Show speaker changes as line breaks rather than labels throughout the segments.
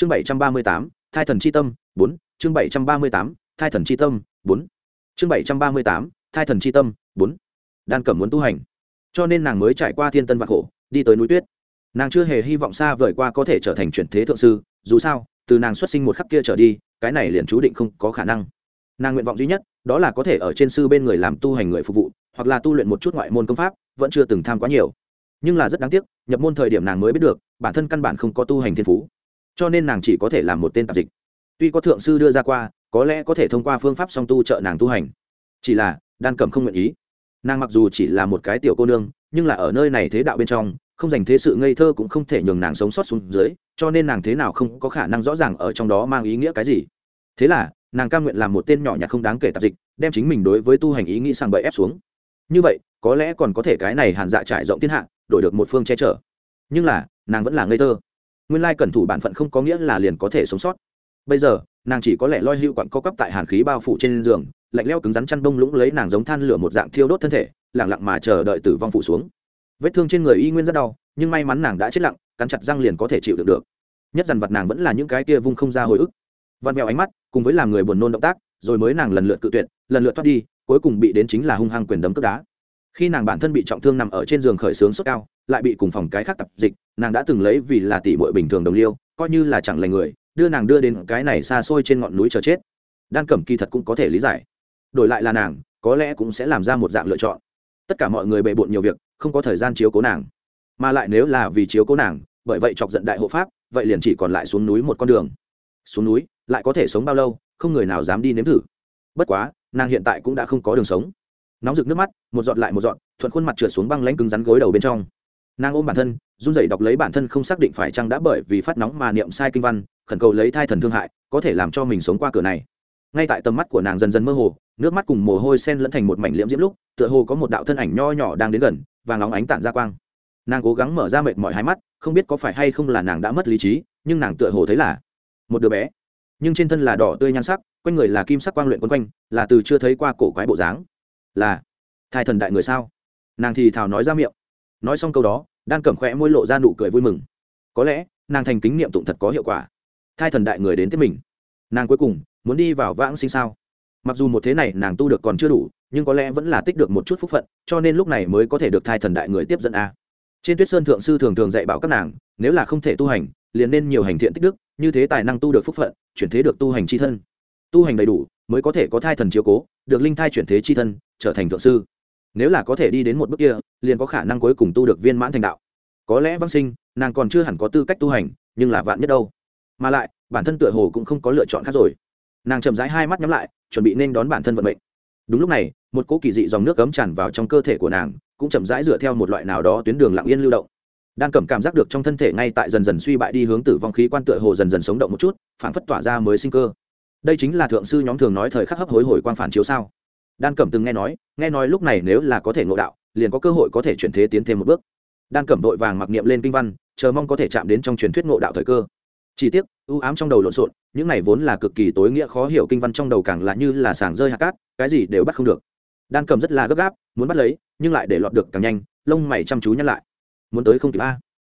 chương bảy trăm ba mươi tám thai thần c h i tâm bốn. Chương bảy trăm ba mươi tám thai thần c h i tâm bốn. Chương bảy trăm ba mươi tám thai thần c h i tâm bốn. Đan cẩm muốn tu hành. Cho nên nàng mới trải qua thiên tân vạc Hổ, đi tới núi tuyết. Nàng chưa hề hy vọng xa vời qua có thể trở thành chuyển thế thượng sư dù sao từ nàng xuất sinh một khắc kia trở đi cái này liền chú định không có khả năng. Nàng nguyện vọng duy nhất đó là có thể ở trên sư bên người làm tu hành người phục vụ hoặc là tu luyện một chút ngoại môn công pháp vẫn chưa từng tham quá nhiều. Nhưng là rất đáng tiếc nhập môn thời điểm nàng mới biết được bản thân căn bản không có tu hành thiên phú cho nên nàng chỉ có thể làm một tên tạp dịch. Tuy có thượng sư đưa ra qua, có lẽ có thể thông qua phương pháp song tu trợ nàng tu hành. Chỉ là, đan cẩm không nguyện ý. Nàng mặc dù chỉ là một cái tiểu cô nương, nhưng là ở nơi này thế đạo bên trong, không dành thế sự ngây thơ cũng không thể nhường nàng sống sót xuống dưới, cho nên nàng thế nào không có khả năng rõ ràng ở trong đó mang ý nghĩa cái gì. Thế là, nàng cam nguyện làm một tên nhỏ nhặt không đáng kể tạp dịch, đem chính mình đối với tu hành ý nghĩ sang bậy ép xuống. Như vậy, có lẽ còn có thể cái này hàn dạ trải rộng thiên hạ, đổi được một phương che chở. Nhưng là, nàng vẫn là ngây thơ nguyên lai cẩn thủ bản phận không có nghĩa là liền có thể sống sót. Bây giờ, nàng chỉ có lẽ loi hữu quặn co cắp tại hàn khí bao phủ trên giường, lạnh leo cứng rắn chăn đông lũng lấy nàng giống than lửa một dạng thiêu đốt thân thể lẳng lặng mà chờ đợi tử vong phủ xuống. Vết thương trên người y nguyên rất đau, nhưng may mắn nàng đã chết lặng, cắn chặt răng liền có thể chịu được được. Nhất dằn vật nàng vẫn là những cái kia vung không ra hồi ức. Vặn mèo ánh mắt, cùng với làm người buồn nôn động tác, rồi mới nàng lần lượt cự tuyệt, lần lượt thoát đi, cuối cùng bị đến chính là hung hăng quyền đấm cướp đá. Khi nàng bản thân bị trọng thương nằm ở trên giường khởi sướng sốt cao lại bị cùng phòng cái khác tập dịch, nàng đã từng lấy vì là tỷ muội bình thường đồng liêu, coi như là chẳng lành người, đưa nàng đưa đến cái này xa xôi trên ngọn núi chờ chết. Đan cẩm kỳ thật cũng có thể lý giải. Đổi lại là nàng, có lẽ cũng sẽ làm ra một dạng lựa chọn. Tất cả mọi người bề bộn nhiều việc, không có thời gian chiếu cố nàng. Mà lại nếu là vì chiếu cố nàng, bởi vậy chọc giận đại hộ pháp, vậy liền chỉ còn lại xuống núi một con đường. Xuống núi, lại có thể sống bao lâu, không người nào dám đi nếm thử. Bất quá, nàng hiện tại cũng đã không có đường sống. Nóng rực nước mắt, một giọt lại một giọt, thuận khuôn mặt trượt xuống băng lánh cứng rắn gối đầu bên trong nàng ôm bản thân, run rẩy đọc lấy bản thân không xác định phải chăng đã bởi vì phát nóng mà niệm sai kinh văn, khẩn cầu lấy thai thần thương hại, có thể làm cho mình sống qua cửa này. Ngay tại tầm mắt của nàng dần dần mơ hồ, nước mắt cùng mồ hôi sen lẫn thành một mảnh liễm diễm lúc, tựa hồ có một đạo thân ảnh nho nhỏ đang đến gần và ngóng ánh tản ra quang. Nàng cố gắng mở ra mệt mỏi hai mắt, không biết có phải hay không là nàng đã mất lý trí, nhưng nàng tựa hồ thấy là một đứa bé. Nhưng trên thân là đỏ tươi nhan sắc, quanh người là kim sắc quang luyện quấn quanh, là từ chưa thấy qua cổ quái bộ dáng. Là thai thần đại người sao? Nàng thì thào nói ra miệng. Nói xong câu đó đan cẩm khỏe môi lộ ra nụ cười vui mừng. Có lẽ, nàng thành kính niệm tụng thật có hiệu quả. Thai thần đại người đến tiếp mình. Nàng cuối cùng, muốn đi vào vãng sinh sao? Mặc dù một thế này nàng tu được còn chưa đủ, nhưng có lẽ vẫn là tích được một chút phúc phận, cho nên lúc này mới có thể được thai thần đại người tiếp dẫn a. Trên tuyết sơn thượng sư thường thường dạy bảo các nàng, nếu là không thể tu hành, liền nên nhiều hành thiện tích đức, như thế tài năng tu được phúc phận, chuyển thế được tu hành c h i thân. Tu hành đầy đủ, mới có thể có thai thần chiếu cố, được linh thai chuyển thế c h i thân, trở thành thượng sư nếu là có thể đi đến một bước kia, liền có khả năng cuối cùng tu được viên mãn thành đạo. Có lẽ văn sinh, nàng còn chưa hẳn có tư cách tu hành, nhưng là vạn nhất đâu. Mà lại, bản thân tựa hồ cũng không có lựa chọn khác rồi. Nàng chậm rãi hai mắt nhắm lại, chuẩn bị nên đón bản thân vận mệnh. Đúng lúc này, một cỗ kỳ dị dòng nước cấm tràn vào trong cơ thể của nàng, cũng chậm rãi dựa theo một loại nào đó tuyến đường lặng yên lưu động. Đang cầm cảm giác được trong thân thể ngay tại dần dần suy bại đi hướng tử vong khí quan tựa hồ dần dần sống động một chút phản phất tỏa ra mới sinh cơ. Đây chính là thượng sư nhóm thường nói thời khắc hấp hối hồi quang phản chiếu sao đan cẩm từng nghe nói nghe nói lúc này nếu là có thể ngộ đạo, liền có cơ hội có thể chuyển thế tiến thêm một bước. Đan cẩm vội vàng mặc niệm lên kinh văn, chờ mong có thể chạm đến trong truyền thuyết ngộ đạo thời cơ. Chỉ tiếc ưu ám trong đầu lộn xộn, những này vốn là cực kỳ tối nghĩa khó hiểu kinh văn trong đầu càng là như là sàng rơi hạt cát, cái gì đều bắt không được. Đan cẩm rất là gấp gáp, muốn bắt lấy, nhưng lại để lọt được càng nhanh, lông mày chăm chú nhắc lại. Muốn tới không kịp a.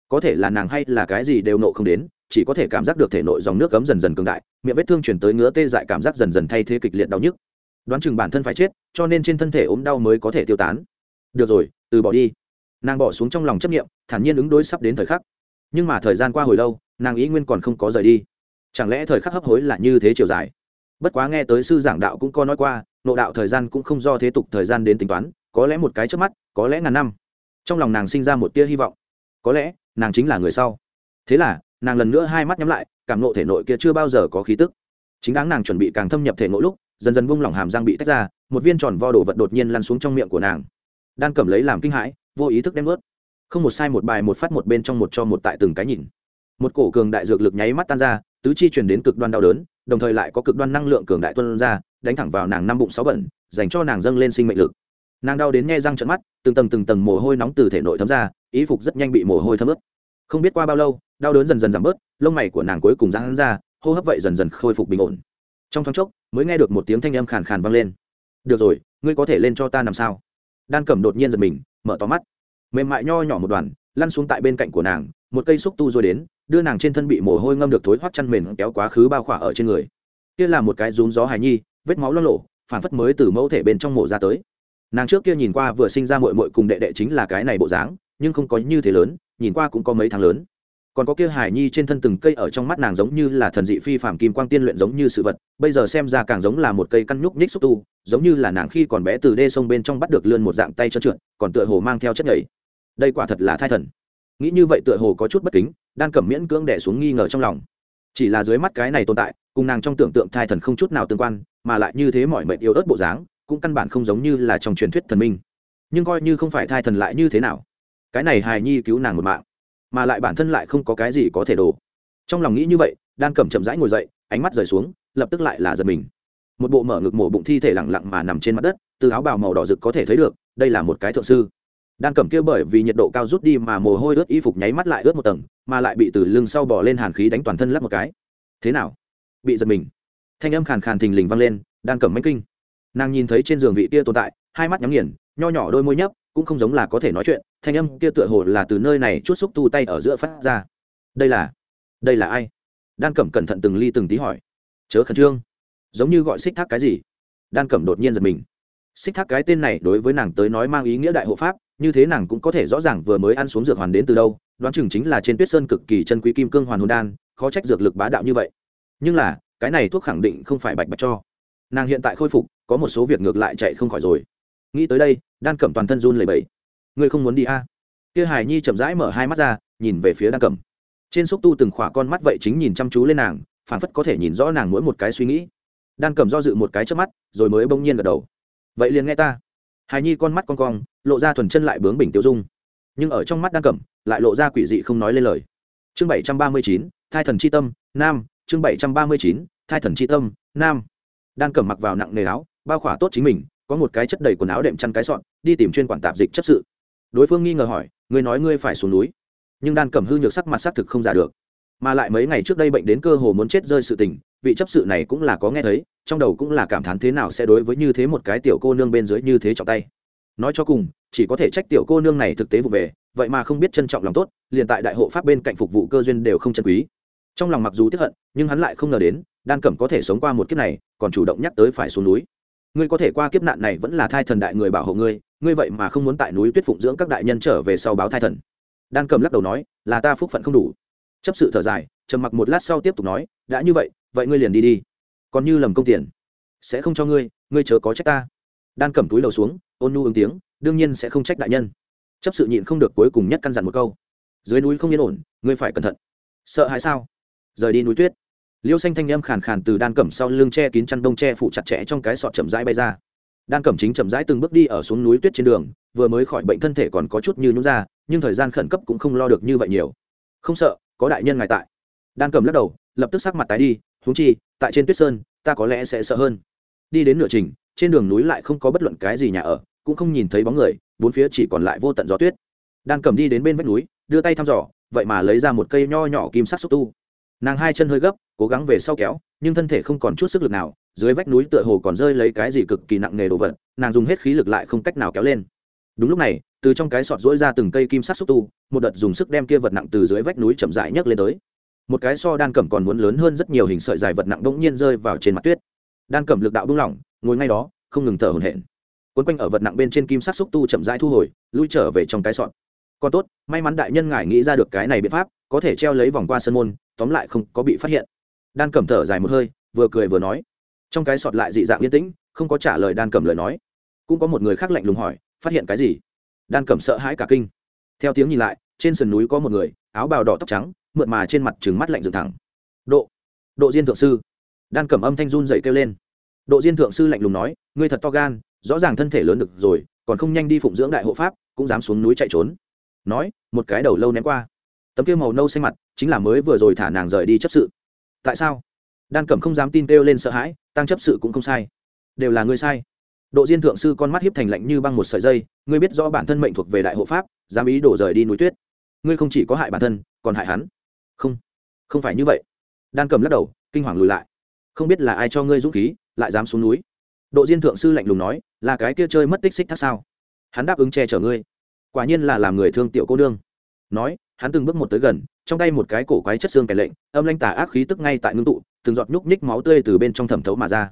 Có thể là nàng hay là cái gì đều nộ không đến, chỉ có thể cảm giác được thể nội dòng nước cấm dần dần cường đại, miệng vết thương chuyển tới ngứa tê dại cảm giác dần dần thay thế kịch liệt đau nhức đoán chừng bản thân phải chết, cho nên trên thân thể ốm đau mới có thể tiêu tán. Được rồi, từ bỏ đi. Nàng bỏ xuống trong lòng chấp nghiệm thản nhiên ứng đối sắp đến thời khắc. Nhưng mà thời gian qua hồi lâu, nàng ý nguyên còn không có rời đi. Chẳng lẽ thời khắc hấp hối là như thế chiều dài? Bất quá nghe tới sư giảng đạo cũng có nói qua, nộ đạo thời gian cũng không do thế tục thời gian đến tính toán, có lẽ một cái trước mắt, có lẽ ngàn năm. Trong lòng nàng sinh ra một tia hy vọng. Có lẽ, nàng chính là người sau. Thế là, nàng lần nữa hai mắt nhắm lại, cảm nộ thể nội kia chưa bao giờ có khí tức. Chính đáng nàng chuẩn bị càng thâm nhập thể nội lúc dần dần buông lỏng hàm răng bị tách ra, một viên tròn vo đồ vật đột nhiên lăn xuống trong miệng của nàng. Đan cầm lấy làm kinh hãi, vô ý thức đem ướt không một sai một bài một phát một bên trong một cho một tại từng cái nhìn. Một cổ cường đại dược lực nháy mắt tan ra, tứ chi truyền đến cực đoan đau đớn, đồng thời lại có cực đoan năng lượng cường đại tuân ra, đánh thẳng vào nàng năm bụng sáu bẩn, dành cho nàng dâng lên sinh mệnh lực. Nàng đau đến nghe răng trận mắt, từng tầng từng tầng mồ hôi nóng từ thể nội thấm ra, ý phục rất nhanh bị mồ hôi thấm ướt. Không biết qua bao lâu, đau đớn dần dần giảm bớt, lông mày của nàng cuối cùng răng ra, hô hấp vậy dần dần khôi phục bình ổn trong thoáng chốc, mới nghe được một tiếng thanh âm khàn khàn vang lên. Được rồi, ngươi có thể lên cho ta làm sao? Đan cẩm đột nhiên giật mình, mở to mắt. Mềm mại nho nhỏ một đoàn, lăn xuống tại bên cạnh của nàng, một cây xúc tu rồi đến, đưa nàng trên thân bị mồ hôi ngâm được thối hoắt chăn mền kéo quá khứ bao khỏa ở trên người. Kia là một cái rúm gió hài nhi, vết máu lo lộ, phản phất mới từ mẫu thể bên trong mộ ra tới. Nàng trước kia nhìn qua vừa sinh ra mội mội cùng đệ đệ chính là cái này bộ dáng, nhưng không có như thế lớn, nhìn qua cũng có mấy tháng lớn còn có kia hải nhi trên thân từng cây ở trong mắt nàng giống như là thần dị phi phạm kim quang tiên luyện giống như sự vật, bây giờ xem ra càng giống là một cây căn nhúc ních xúc tu, giống như là nàng khi còn bé từ đê sông bên trong bắt được lươn một dạng tay trơn trượt, còn tựa hồ mang theo chất nhảy. Đây quả thật là thai thần. Nghĩ như vậy tựa hồ có chút bất kính, đan cẩm miễn cưỡng đẻ xuống nghi ngờ trong lòng. Chỉ là dưới mắt cái này tồn tại, cùng nàng trong tưởng tượng thai thần không chút nào tương quan, mà lại như thế mọi mệnh yếu ớt bộ dáng, cũng căn bản không giống như là trong truyền thuyết thần minh. Nhưng coi như không phải thai thần lại như thế nào? Cái này hài nhi cứu nàng một mạng mà lại bản thân lại không có cái gì có thể đổ. Trong lòng nghĩ như vậy, đan cẩm chậm rãi ngồi dậy, ánh mắt rời xuống, lập tức lại là giật mình. Một bộ mở ngực mổ bụng thi thể lẳng lặng mà nằm trên mặt đất, từ áo bào màu đỏ rực có thể thấy được, đây là một cái thượng sư. Đan cẩm kia bởi vì nhiệt độ cao rút đi mà mồ hôi ướt y phục nháy mắt lại ướt một tầng, mà lại bị từ lưng sau bỏ lên hàn khí đánh toàn thân lắp một cái. Thế nào? Bị giật mình. Thanh âm khàn khàn thình lình vang lên, đan cẩm manh kinh. Nàng nhìn thấy trên giường vị kia tồn tại, hai mắt nhắm nghiền, nho nhỏ đôi môi nhấp, cũng không giống là có thể nói chuyện thanh âm kia tựa hồ là từ nơi này chút xúc tu tay ở giữa phát ra. Đây là đây là ai? Đan cẩm cẩn thận từng ly từng tí hỏi. Chớ khẩn trương. Giống như gọi xích thác cái gì? Đan cẩm đột nhiên giật mình. Xích thác cái tên này đối với nàng tới nói mang ý nghĩa đại hộ pháp, như thế nàng cũng có thể rõ ràng vừa mới ăn xuống dược hoàn đến từ đâu, đoán chừng chính là trên tuyết sơn cực kỳ chân quý kim cương hoàn hồn đan, khó trách dược lực bá đạo như vậy. Nhưng là, cái này thuốc khẳng định không phải bạch bạch cho. Nàng hiện tại khôi phục, có một số việc ngược lại chạy không khỏi rồi. Nghĩ tới đây, đan cẩm toàn thân run lẩy bẩy ngươi không muốn đi a? À? kia hải nhi chậm rãi mở hai mắt ra, nhìn về phía đan cẩm. Trên xúc tu từng khỏa con mắt vậy chính nhìn chăm chú lên nàng phản phất có thể nhìn rõ nàng mỗi một cái suy nghĩ. Đan cẩm do dự một cái trước mắt, rồi mới bỗng nhiên gật đầu. Vậy liền nghe ta. Hài nhi con mắt con cong, lộ ra thuần chân lại bướng bình tiêu dung. Nhưng ở trong mắt đan cẩm, lại lộ ra quỷ dị không nói lên lời. Chương bảy trăm ba mươi chín, thai thần c h i tâm, nam. Chương bảy trăm ba mươi chín, thai thần c h i tâm, nam. Đan cẩm mặc vào nặng nề áo, bao khỏa tốt chính mình, có một cái chất đầy quần áo đệm chăn cái sọn đi tìm chuyên quản tạp dịch chất sự đối phương nghi ngờ hỏi, ngươi nói ngươi phải xuống núi? Nhưng đan cẩm hư nhược sắc mặt xác thực không giả được. Mà lại mấy ngày trước đây bệnh đến cơ hồ muốn chết rơi sự tình, vị chấp sự này cũng là có nghe thấy, trong đầu cũng là cảm thán thế nào sẽ đối với như thế một cái tiểu cô nương bên dưới như thế trọng tay. Nói cho cùng, chỉ có thể trách tiểu cô nương này thực tế vụ về, vậy mà không biết trân trọng lòng tốt, liền tại đại hộ pháp bên cạnh phục vụ cơ duyên đều không trân quý. Trong lòng mặc dù tiếp hận, nhưng hắn lại không ngờ đến, đan cẩm có thể sống qua một kiếp này, còn chủ động nhắc tới phải xuống núi. Ngươi có thể qua kiếp nạn này vẫn là thai thần đại người bảo hộ ngươi ngươi vậy mà không muốn tại núi tuyết phụng dưỡng các đại nhân trở về sau báo thai thần? Đan cầm lắc đầu nói, là ta phúc phận không đủ. Chấp sự thở dài, trầm mặc một lát sau tiếp tục nói, đã như vậy vậy ngươi liền đi đi. Còn như lầm công tiền, sẽ không cho ngươi ngươi chớ có trách ta. Đan cầm túi đầu xuống, ôn nu ứng tiếng, đương nhiên sẽ không trách đại nhân. Chấp sự nhịn không được cuối cùng nhất căn dặn một câu. Dưới núi không yên ổn, ngươi phải cẩn thận. Sợ hãi sao? Rời đi núi tuyết. Liêu xanh thanh âm khàn khàn từ đan cẩm sau lưng che kín chăn đông che phủ chặt chẽ trong cái sọt chậm rãi bay ra đan cẩm chính chậm rãi từng bước đi ở xuống núi tuyết trên đường, vừa mới khỏi bệnh thân thể còn có chút như nhún ra, nhưng thời gian khẩn cấp cũng không lo được như vậy nhiều. Không sợ, có đại nhân ngài tại. Đan cẩm lắc đầu, lập tức sắc mặt tái đi húng chi, tại trên tuyết sơn, ta có lẽ sẽ sợ hơn. Đi đến nửa trình, trên đường núi lại không có bất luận cái gì nhà ở, cũng không nhìn thấy bóng người, bốn phía chỉ còn lại vô tận gió tuyết. Đan Cẩm đi đến bên vách núi, đưa tay thăm dò, vậy mà lấy ra một cây nho nhỏ kim sắc xúc tu. Nàng hai chân hơi gấp, cố gắng về sau kéo, nhưng thân thể không còn chút sức lực nào dưới vách núi tựa hồ còn rơi lấy cái gì cực kỳ nặng nề đồ vật, nàng dùng hết khí lực lại không cách nào kéo lên. Đúng lúc này, từ trong cái sọt rỗi ra từng cây kim sắc xúc tu, một đợt dùng sức đem kia vật nặng từ dưới vách núi chậm rãi nhấc lên tới. Một cái so đan cẩm còn muốn lớn hơn rất nhiều hình sợi dài vật nặng bỗng nhiên rơi vào trên mặt tuyết. Đan cẩm lực đạo buông lỏng, ngồi ngay đó, không ngừng thở hổn hển. Quấn quanh ở vật nặng bên trên kim sắc xúc tu chậm rãi thu hồi, lui trở về trong cái sọt. Còn tốt, may mắn đại nhân ngài nghĩ ra được cái này biện pháp, có thể treo lấy vòng qua sân môn, tóm lại không có bị phát hiện. Đan cẩm thở dài một hơi, vừa cười vừa nói trong cái sọt lại dị dạng yên tĩnh, không có trả lời đan cẩm lời nói. Cũng có một người khác lạnh lùng hỏi, phát hiện cái gì? Đan cẩm sợ hãi cả kinh. Theo tiếng nhìn lại, trên sườn núi có một người, áo bào đỏ tóc trắng, mượn mà trên mặt trừng mắt lạnh dựng thẳng. Độ độ diên thượng sư. Đan cẩm âm thanh run dậy kêu lên. Độ diên thượng sư lạnh lùng nói, ngươi thật to gan, rõ ràng thân thể lớn được rồi, còn không nhanh đi phụng dưỡng đại hộ pháp, cũng dám xuống núi chạy trốn. Nói, một cái đầu lâu ném qua. Tấm kia màu nâu xanh mặt, chính là mới vừa rồi thả nàng rời đi chấp sự. Tại sao? Đan cẩm không dám tin kêu lên sợ hãi tăng chấp sự cũng không sai. Đều là ngươi sai. Độ diên thượng sư con mắt hiếp thành lạnh như băng một sợi dây, ngươi biết rõ bản thân mệnh thuộc về đại hộ pháp, dám ý đổ rời đi núi tuyết. Ngươi không chỉ có hại bản thân, còn hại hắn. Không không phải như vậy. Đan cầm lắc đầu, kinh hoàng lùi lại. Không biết là ai cho ngươi dũng khí, lại dám xuống núi. Độ diên thượng sư lạnh lùng nói, là cái kia chơi mất tích xích thác sao? Hắn đáp ứng che chở ngươi. Quả nhiên là làm người thương tiểu cô nương. Nói, hắn từng bước một tới gần, trong tay một cái cổ quái chất xương kẻ lệnh, âm lanh tả ác khí tức ngay tại ngưng tụ từng giọt nhúc nhích máu tươi từ bên trong thẩm thấu mà ra.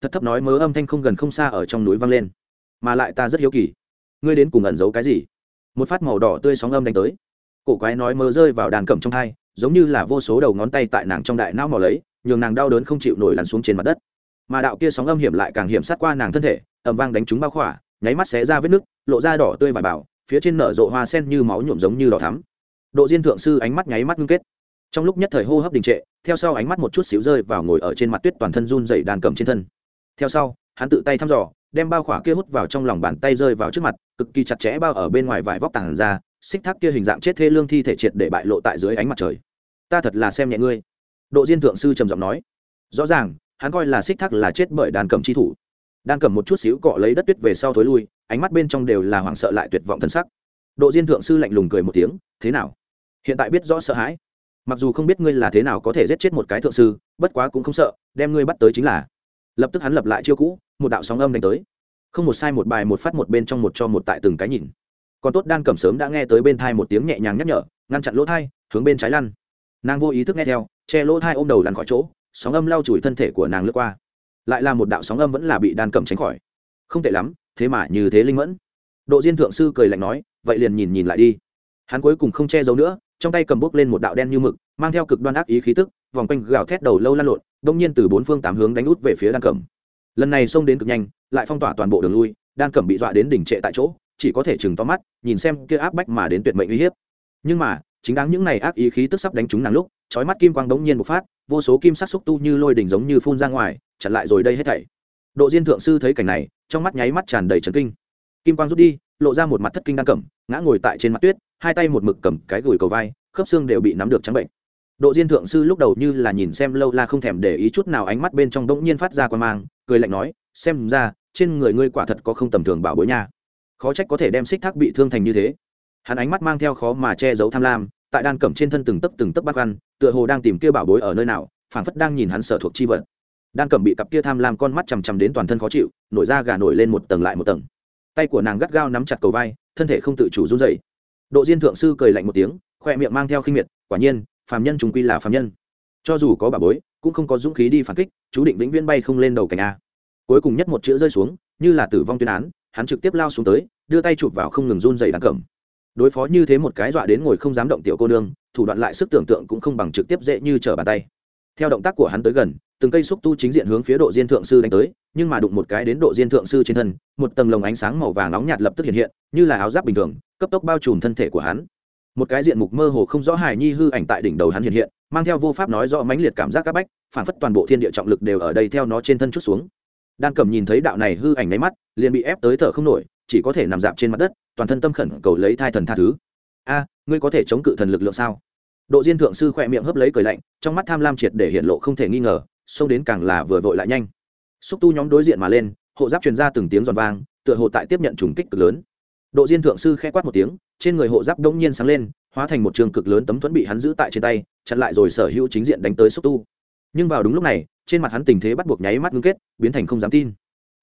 Thật thấp nói mớ âm thanh không gần không xa ở trong núi vang lên. Mà lại ta rất hiếu kỳ. Ngươi đến cùng ẩn giấu cái gì? Một phát màu đỏ tươi sóng âm đánh tới. Cổ quái nói mớ rơi vào đàn cẩm trong thai giống như là vô số đầu ngón tay tại nàng trong đại não mò lấy, nhường nàng đau đớn không chịu nổi lăn xuống trên mặt đất. Mà đạo kia sóng âm hiểm lại càng hiểm sát qua nàng thân thể ẩm vang đánh trúng bao khỏa, nháy mắt xé ra vết nước lộ ra đỏ tươi và bảo, phía trên nở rộ hoa sen như máu nhuộm giống như đỏ thắm. Độ diên thượng sư ánh mắt nháy mắt ngưng kết trong lúc nhất thời hô hấp đình trệ, theo sau ánh mắt một chút xíu rơi vào ngồi ở trên mặt tuyết toàn thân run dày đàn cầm trên thân. Theo sau, hắn tự tay thăm dò, đem bao khỏa kia hút vào trong lòng bàn tay rơi vào trước mặt, cực kỳ chặt chẽ bao ở bên ngoài vải vóc tàng ra, xích thác kia hình dạng chết thê lương thi thể triệt để bại lộ tại dưới ánh mặt trời. Ta thật là xem nhẹ ngươi. Độ diên thượng sư trầm giọng nói. Rõ ràng, hắn coi là xích thác là chết bởi đàn cầm chi thủ. Đang cầm một chút xíu cọ lấy đất tuyết về sau thối lui, ánh mắt bên trong đều là hoảng sợ lại tuyệt vọng thân sắc. Độ diên thượng sư lạnh lùng cười một tiếng, thế nào? Hiện tại biết rõ sợ hãi? Mặc dù không biết ngươi là thế nào có thể giết chết một cái thượng sư, bất quá cũng không sợ, đem ngươi bắt tới chính là. Lập tức hắn lập lại chiêu cũ, một đạo sóng âm đánh tới. Không một sai một bài một phát một bên trong một cho một tại từng cái nhìn. Còn tốt đan cẩm sớm đã nghe tới bên thai một tiếng nhẹ nhàng nhắc nhở, ngăn chặn lỗ thai, hướng bên trái lăn. Nàng vô ý thức nghe theo, che lỗ thai ôm đầu lăn khỏi chỗ, sóng âm lau chùi thân thể của nàng lướt qua. Lại là một đạo sóng âm vẫn là bị đan cẩm tránh khỏi. Không tệ lắm, thế mà như thế linh mẫn. Độ diên thượng sư cười lạnh nói, vậy liền nhìn nhìn lại đi. Hắn cuối cùng không che giấu nữa trong tay cầm bốc lên một đạo đen như mực, mang theo cực đoan ác ý khí tức, vòng quanh gào thét đầu lâu lan lộn, đông nhiên từ bốn phương tám hướng đánh út về phía đan cẩm. Lần này xông đến cực nhanh, lại phong tỏa toàn bộ đường lui, đan cẩm bị dọa đến đỉnh trệ tại chỗ, chỉ có thể chừng to mắt, nhìn xem kia áp bách mà đến tuyệt mệnh uy hiếp. Nhưng mà, chính đáng những này ác ý khí tức sắp đánh trúng nàng lúc trói mắt kim quang đống nhiên một phát, vô số kim sắc xúc tu như lôi đỉnh giống như phun ra ngoài, chặn lại rồi đây hết thảy. Độ diên thượng sư thấy cảnh này, trong mắt nháy mắt tràn đầy trấn kinh. Kim quang rút đi, lộ ra một mặt thất kinh đan cẩm, ngã ngồi tại trên mặt tuyết hai tay một mực cầm cái gùi cầu vai, khớp xương đều bị nắm được trắng bệnh. Độ diên thượng sư lúc đầu như là nhìn xem lâu la không thèm để ý chút nào ánh mắt bên trong đống nhiên phát ra quan mang, cười lạnh nói, xem ra, trên người ngươi quả thật có không tầm thường bảo bối nha. Khó trách có thể đem xích thác bị thương thành như thế. Hắn ánh mắt mang theo khó mà che giấu tham lam, tại đan cẩm trên thân từng tấc từng tấc bắt văn tựa hồ đang tìm kia bảo bối ở nơi nào, phảng phất đang nhìn hắn sở thuộc chi vật. Đan cẩm bị cặp kia tham lam con mắt chằm chằm đến toàn thân khó chịu, nổi da gà nổi lên một tầng lại một tầng. Tay của nàng gắt gao nắm chặt cầu vai, thân thể không tự chủ run dậy độ diên thượng sư cười lạnh một tiếng, khoe miệng mang theo khinh miệt, quả nhiên, phàm nhân chúng quy là phàm nhân. Cho dù có bà bối, cũng không có dũng khí đi phản kích, chú định vĩnh viễn bay không lên đầu cành a. Cuối cùng nhất một chữ rơi xuống, như là tử vong tuyên án, hắn trực tiếp lao xuống tới, đưa tay chụp vào không ngừng run dày đàn cẩm đối phó như thế một cái dọa đến ngồi không dám động tiểu cô nương, thủ đoạn lại sức tưởng tượng cũng không bằng trực tiếp dễ như trở bàn tay. Theo động tác của hắn tới gần, từng cây xúc tu chính diện hướng phía độ diên thượng sư đánh tới, nhưng mà đụng một cái đến độ diên thượng sư trên thân, một tầng lồng ánh sáng màu vàng nóng nhạt lập tức hiện hiện, như là áo giáp bình thường cấp tốc bao trùm thân thể của hắn. Một cái diện mục mơ hồ không rõ hài nhi hư ảnh tại đỉnh đầu hắn hiện hiện, mang theo vô pháp nói rõ mãnh liệt cảm giác các bách, phản phất toàn bộ thiên địa trọng lực đều ở đây theo nó trên thân chút xuống. Đan cầm nhìn thấy đạo này hư ảnh nháy mắt, liền bị ép tới thở không nổi, chỉ có thể nằm dạp trên mặt đất, toàn thân tâm khẩn cầu lấy thai thần tha thứ. A, ngươi có thể chống cự thần lực lượng sao? Độ diên thượng sư khỏe miệng hớp lấy cười lạnh, trong mắt tham lam triệt để hiện lộ không thể nghi ngờ, xông đến càng là vừa vội lại nhanh. Xúc tu nhóm đối diện mà lên, hộ giáp truyền ra từng tiếng giòn vang, tựa hồ tại tiếp nhận trùng kích cực lớn độ diên thượng sư khẽ quát một tiếng, trên người hộ giáp đông nhiên sáng lên, hóa thành một trường cực lớn tấm thuẫn bị hắn giữ tại trên tay, chặn lại rồi sở hữu chính diện đánh tới xúc tu. Nhưng vào đúng lúc này, trên mặt hắn tình thế bắt buộc nháy mắt ngưng kết, biến thành không dám tin.